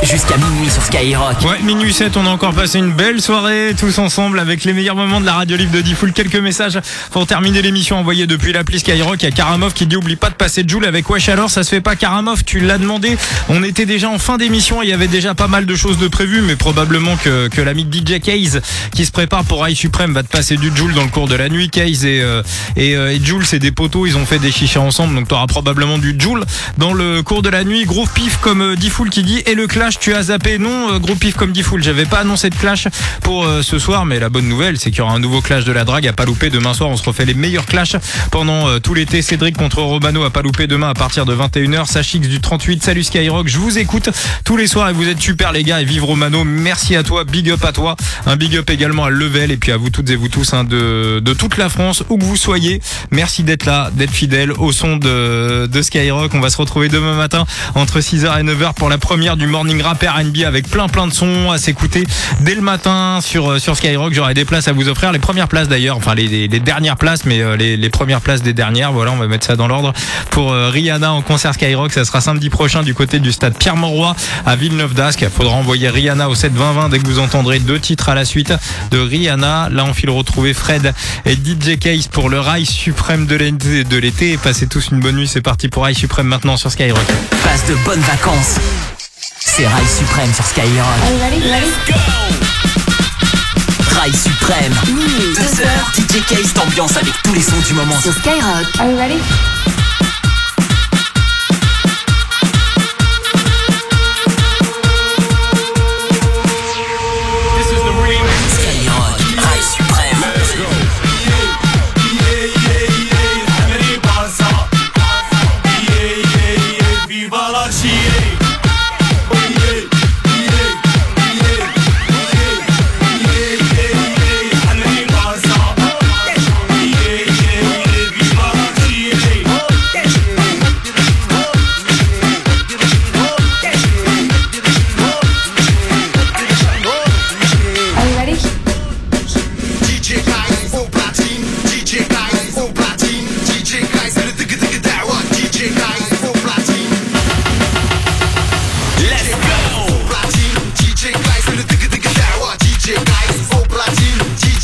Speaker 3: Jusqu'à minuit sur Skyrock.
Speaker 2: Ouais, minuit 7, on a encore passé une belle soirée tous ensemble avec les meilleurs moments de la radio libre de Diffoul. Quelques messages pour terminer l'émission envoyés depuis l'appli Skyrock. Il y a Karamov qui dit oublie pas de passer Joule avec Wesh alors ça se fait pas Karamov, tu l'as demandé. On était déjà en fin d'émission, il y avait déjà pas mal de choses de prévues, mais probablement que, que l'ami DJ Case qui se prépare pour High Supreme va te passer du Joule dans le cours de la nuit. Case et, euh, et, euh, et Joule c'est des poteaux, ils ont fait des chichas ensemble, donc tu auras probablement du Joule dans le cours de la nuit. Gros pif comme euh, Diffoul qui dit et le clash tu as zappé. Non, euh, gros pif comme Diffoul, j'avais pas annoncé de clash pour euh, ce soir, mais la bonne nouvelle c'est qu'il y aura un nouveau clash de la drague à pas louper demain soir. On se refait les meilleurs clashs pendant tout l'été. Cédric contre Romano à pas louper demain à partir de 21h. Sachix du 38. Salut Skyrock, je vous écoute tous les soirs et vous êtes super les gars et vive Romano. Merci à toi, big up à toi. Un big up également à Level et puis à vous toutes et vous tous hein, de, de toute la France où que vous soyez. Merci d'être là, d'être fidèle au son de, de Skyrock. Va se retrouver demain matin entre 6h et 9h pour la première du Morning Rap R&B avec plein plein de sons à s'écouter dès le matin sur, euh, sur Skyrock. J'aurai des places à vous offrir. Les premières places d'ailleurs, enfin les, dernières places, mais euh, les, premières places des dernières. Voilà, on va mettre ça dans l'ordre. Pour euh, Rihanna en concert Skyrock, ça sera samedi prochain du côté du stade Pierre-Mauroy à Villeneuve d'Ascq. Il faudra envoyer Rihanna au 7 20 20 dès que vous entendrez deux titres à la suite de Rihanna. Là, on file retrouver Fred et DJ Case pour le rail suprême de l'été. de l'été. Passez tous une bonne nuit. C'est parti pour Rail Suprême maintenant sur Skyrock.
Speaker 3: Passe de bonnes vacances. C'est Rail Suprême sur Skyrock. Rail Suprême. Deux heures, DJ Case t'ambiance avec tous les sons du moment.
Speaker 37: Sur Skyrock.
Speaker 3: Skyrock, Rail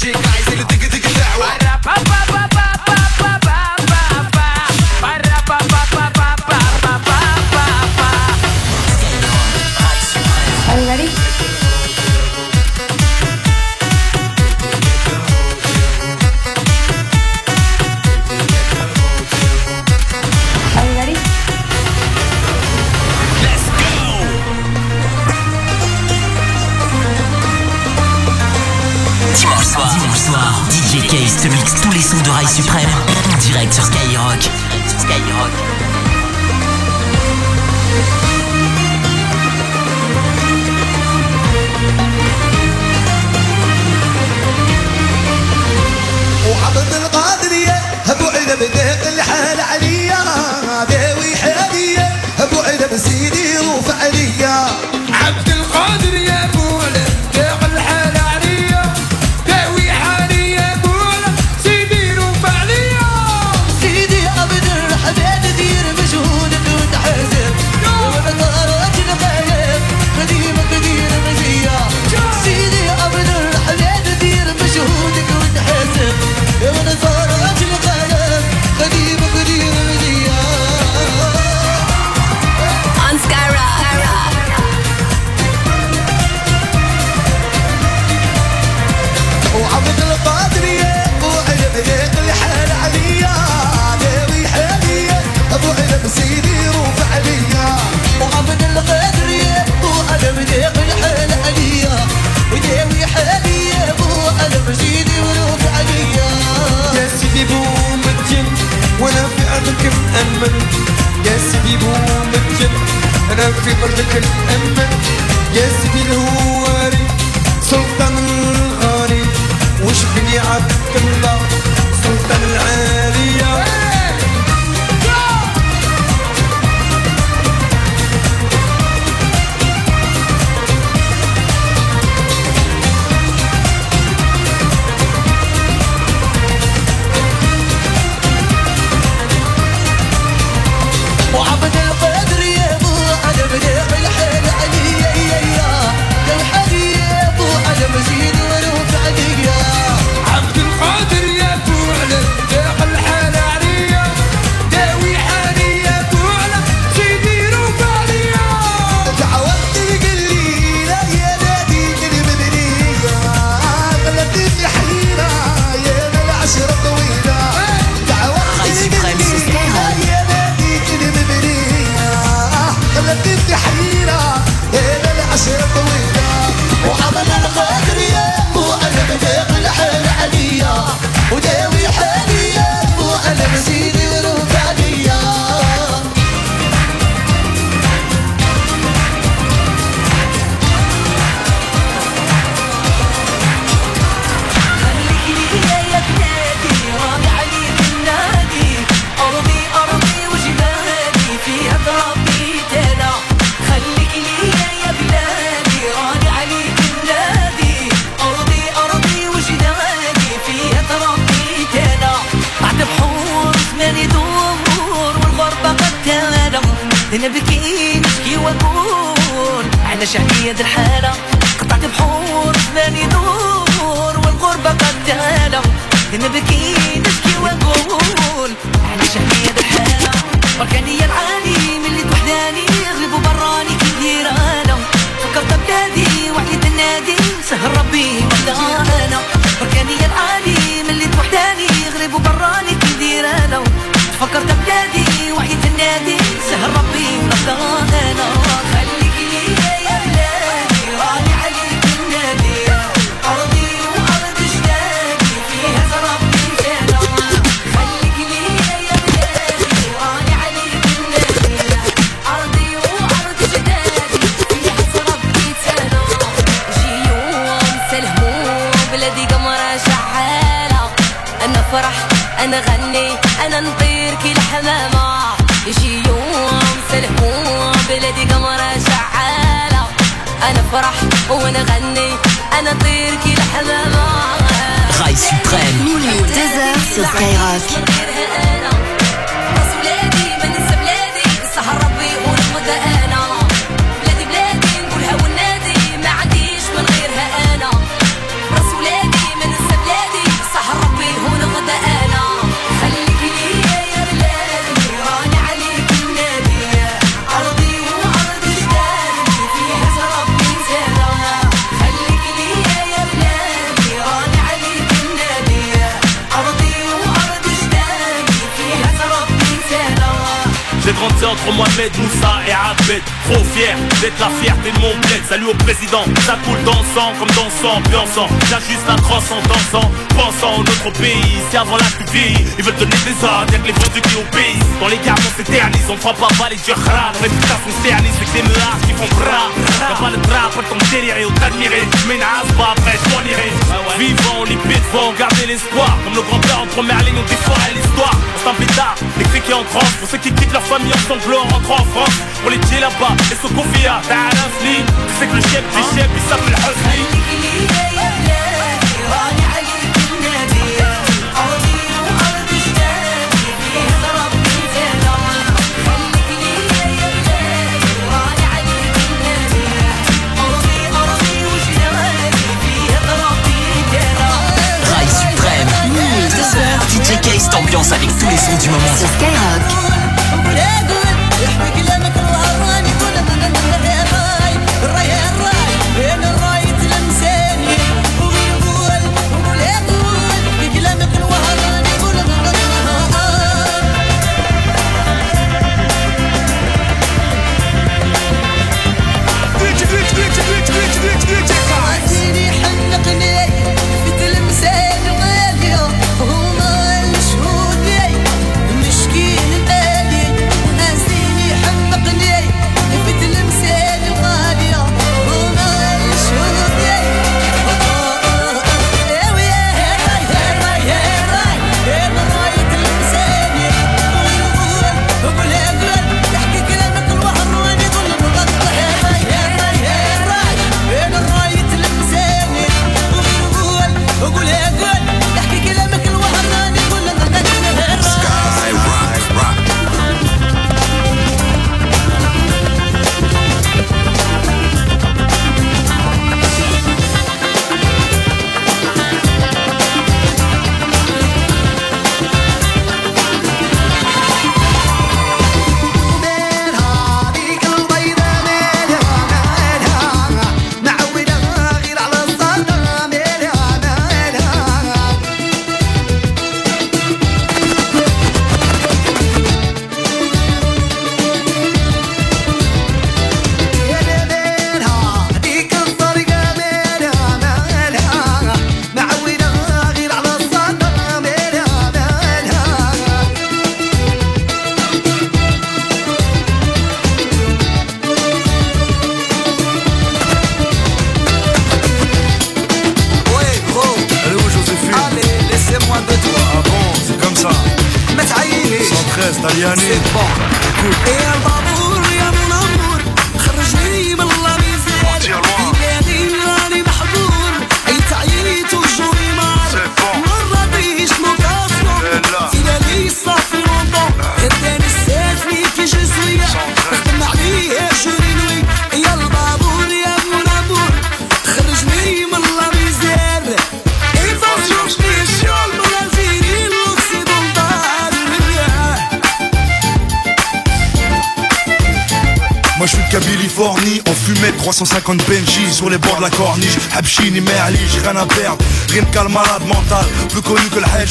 Speaker 3: Dimanche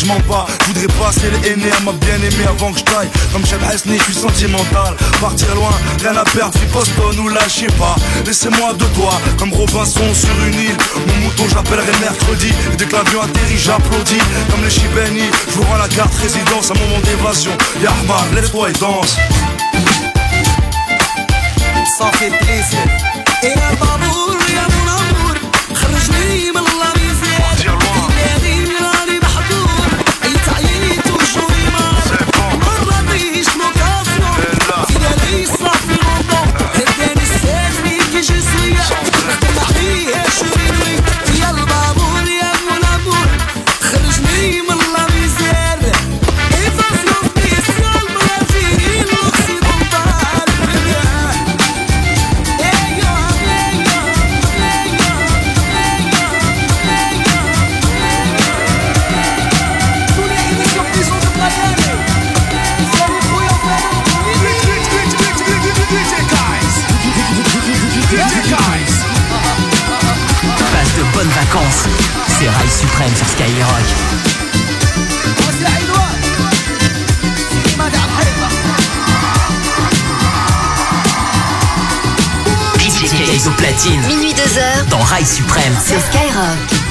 Speaker 73: je m'en
Speaker 28: bats. Voudrais passer les aînés à ma bien-aimée avant que je taille. Comme Cheb Hasni, je suis sentimental. Partir loin, rien à perdre, puis Boston ou lâchez pas. Laissez-moi de toi, comme Robinson sur une île. Mon mouton, j'appellerai mercredi. Et dès que l'avion atterrit, j'applaudis. Comme les Chibeni, je vous rends la carte résidence, À un moment d'évasion. Yahba, lève-toi et danse.
Speaker 3: Sans fait triste, et un bambou. platine.
Speaker 37: Minuit 2h.
Speaker 3: Dans Rail Suprême. C'est Skyrock.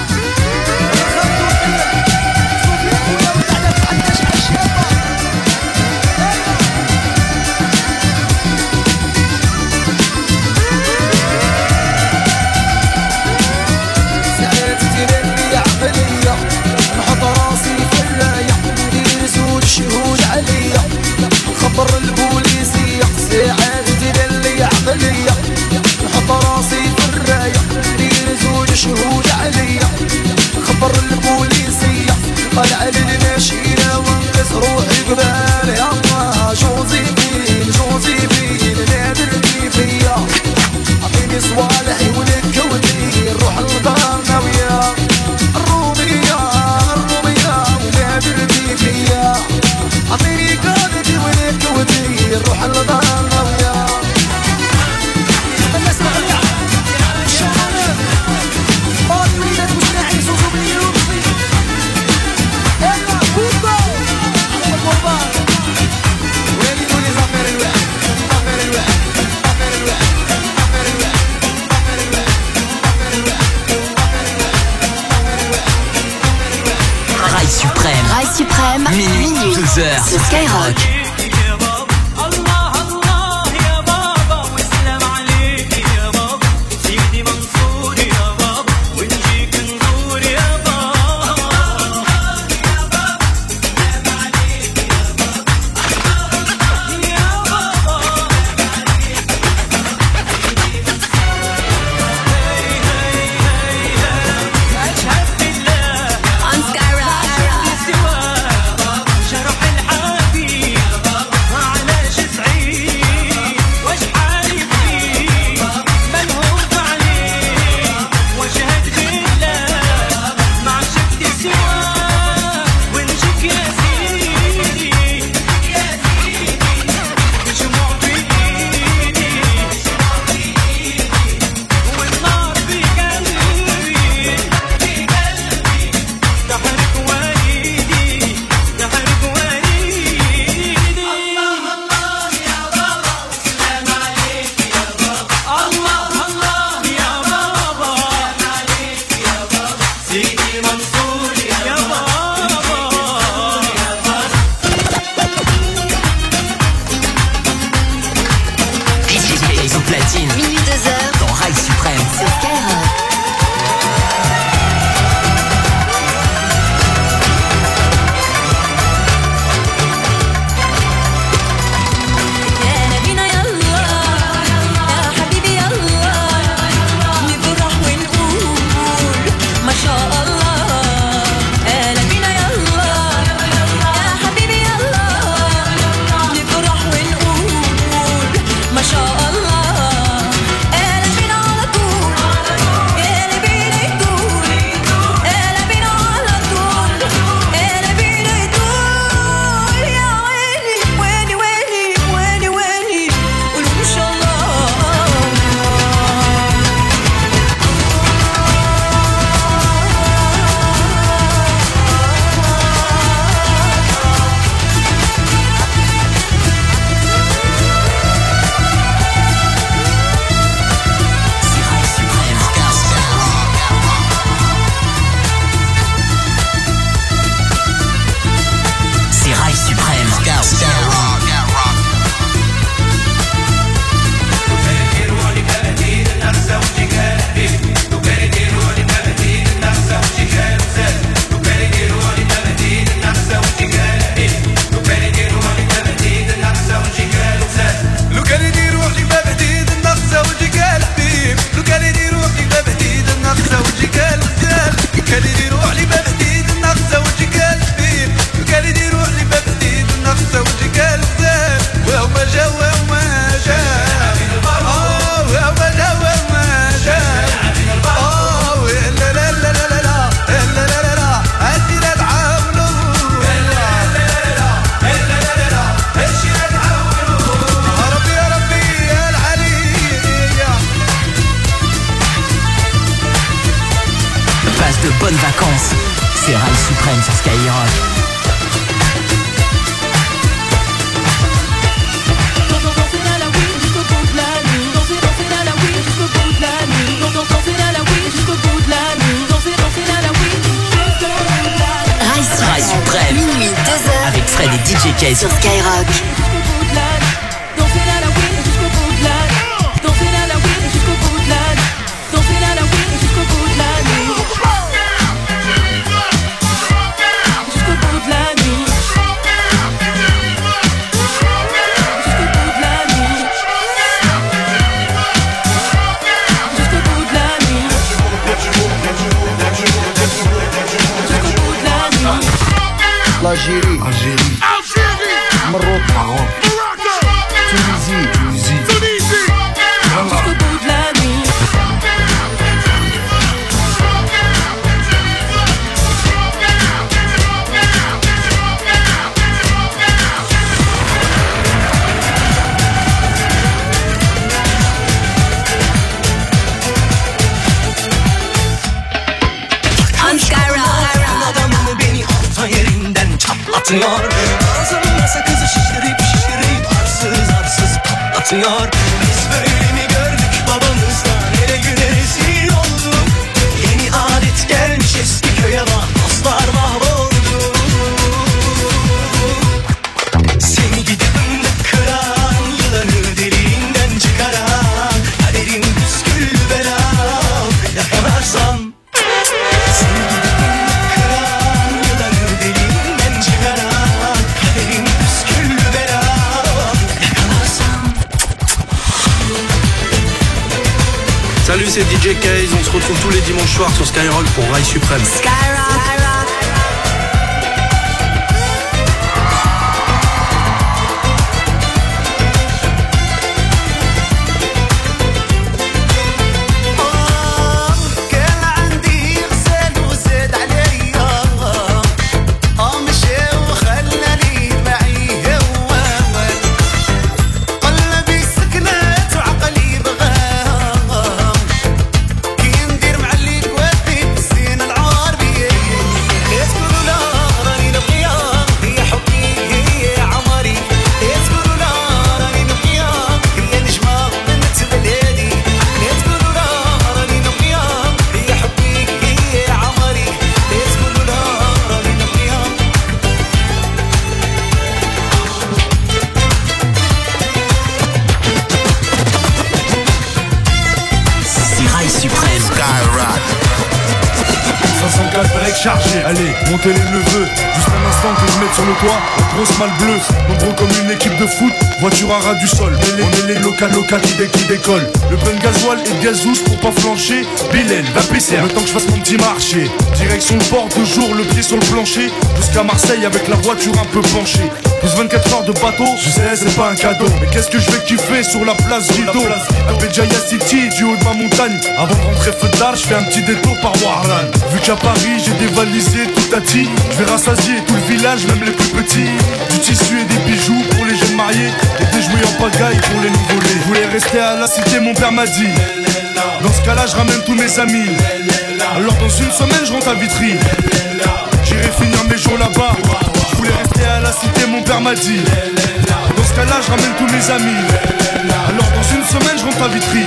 Speaker 28: Décollent Le de gasoil et de gazouche pour pas flancher. Bilal, va pisser, le temps que je fasse mon petit marché. Direction le port, deux jours, le pied sur le plancher. Jusqu'à Marseille avec la voiture un peu penchée. Plus 24 heures de bateau, je sais c'est pas un cadeau. Mais qu'est-ce que je vais kiffer sur la place Guido À Béjaïa City, du haut de ma montagne. Avant de rentrer feu de d'art, je fais un petit détour par Warlan. Vu qu'à Paris j'ai dévalisé tout à Je vais rassasier tout le village, même les plus petits. Du tissu et des bijoux mariés. Et des jouets en pagaille pour les nouveaux nés Je voulais rester à la cité, mon père m'a dit. Dans ce cas-là je ramène tous mes amis. Alors dans une semaine je rentre à Vitry. J'irai finir mes jours là-bas. Je voulais rester à la cité, mon père m'a dit. Dans ce cas-là je ramène tous mes amis. Alors dans une semaine je rentre à Vitry.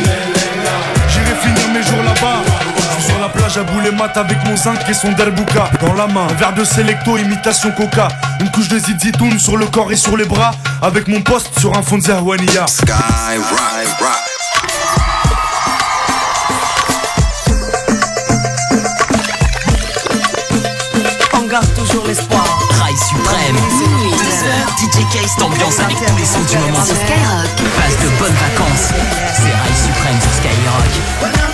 Speaker 28: J'irai finir mes jours là-bas. Sur la plage à bouler mat avec mon zinc et son derbouka Dans la main, un verre de Selecto, imitation coca. Une couche de zizitoun sur le corps et sur les bras Avec mon poste sur un fond de Zerwania
Speaker 74: On garde toujours l'espoir
Speaker 3: Rail Suprême. DJ Case t'ambiance avec tous les sons du moment.
Speaker 37: Sur Skyrock.
Speaker 3: Passe de bonnes vacances. C'est Rail Suprême sur Skyrock.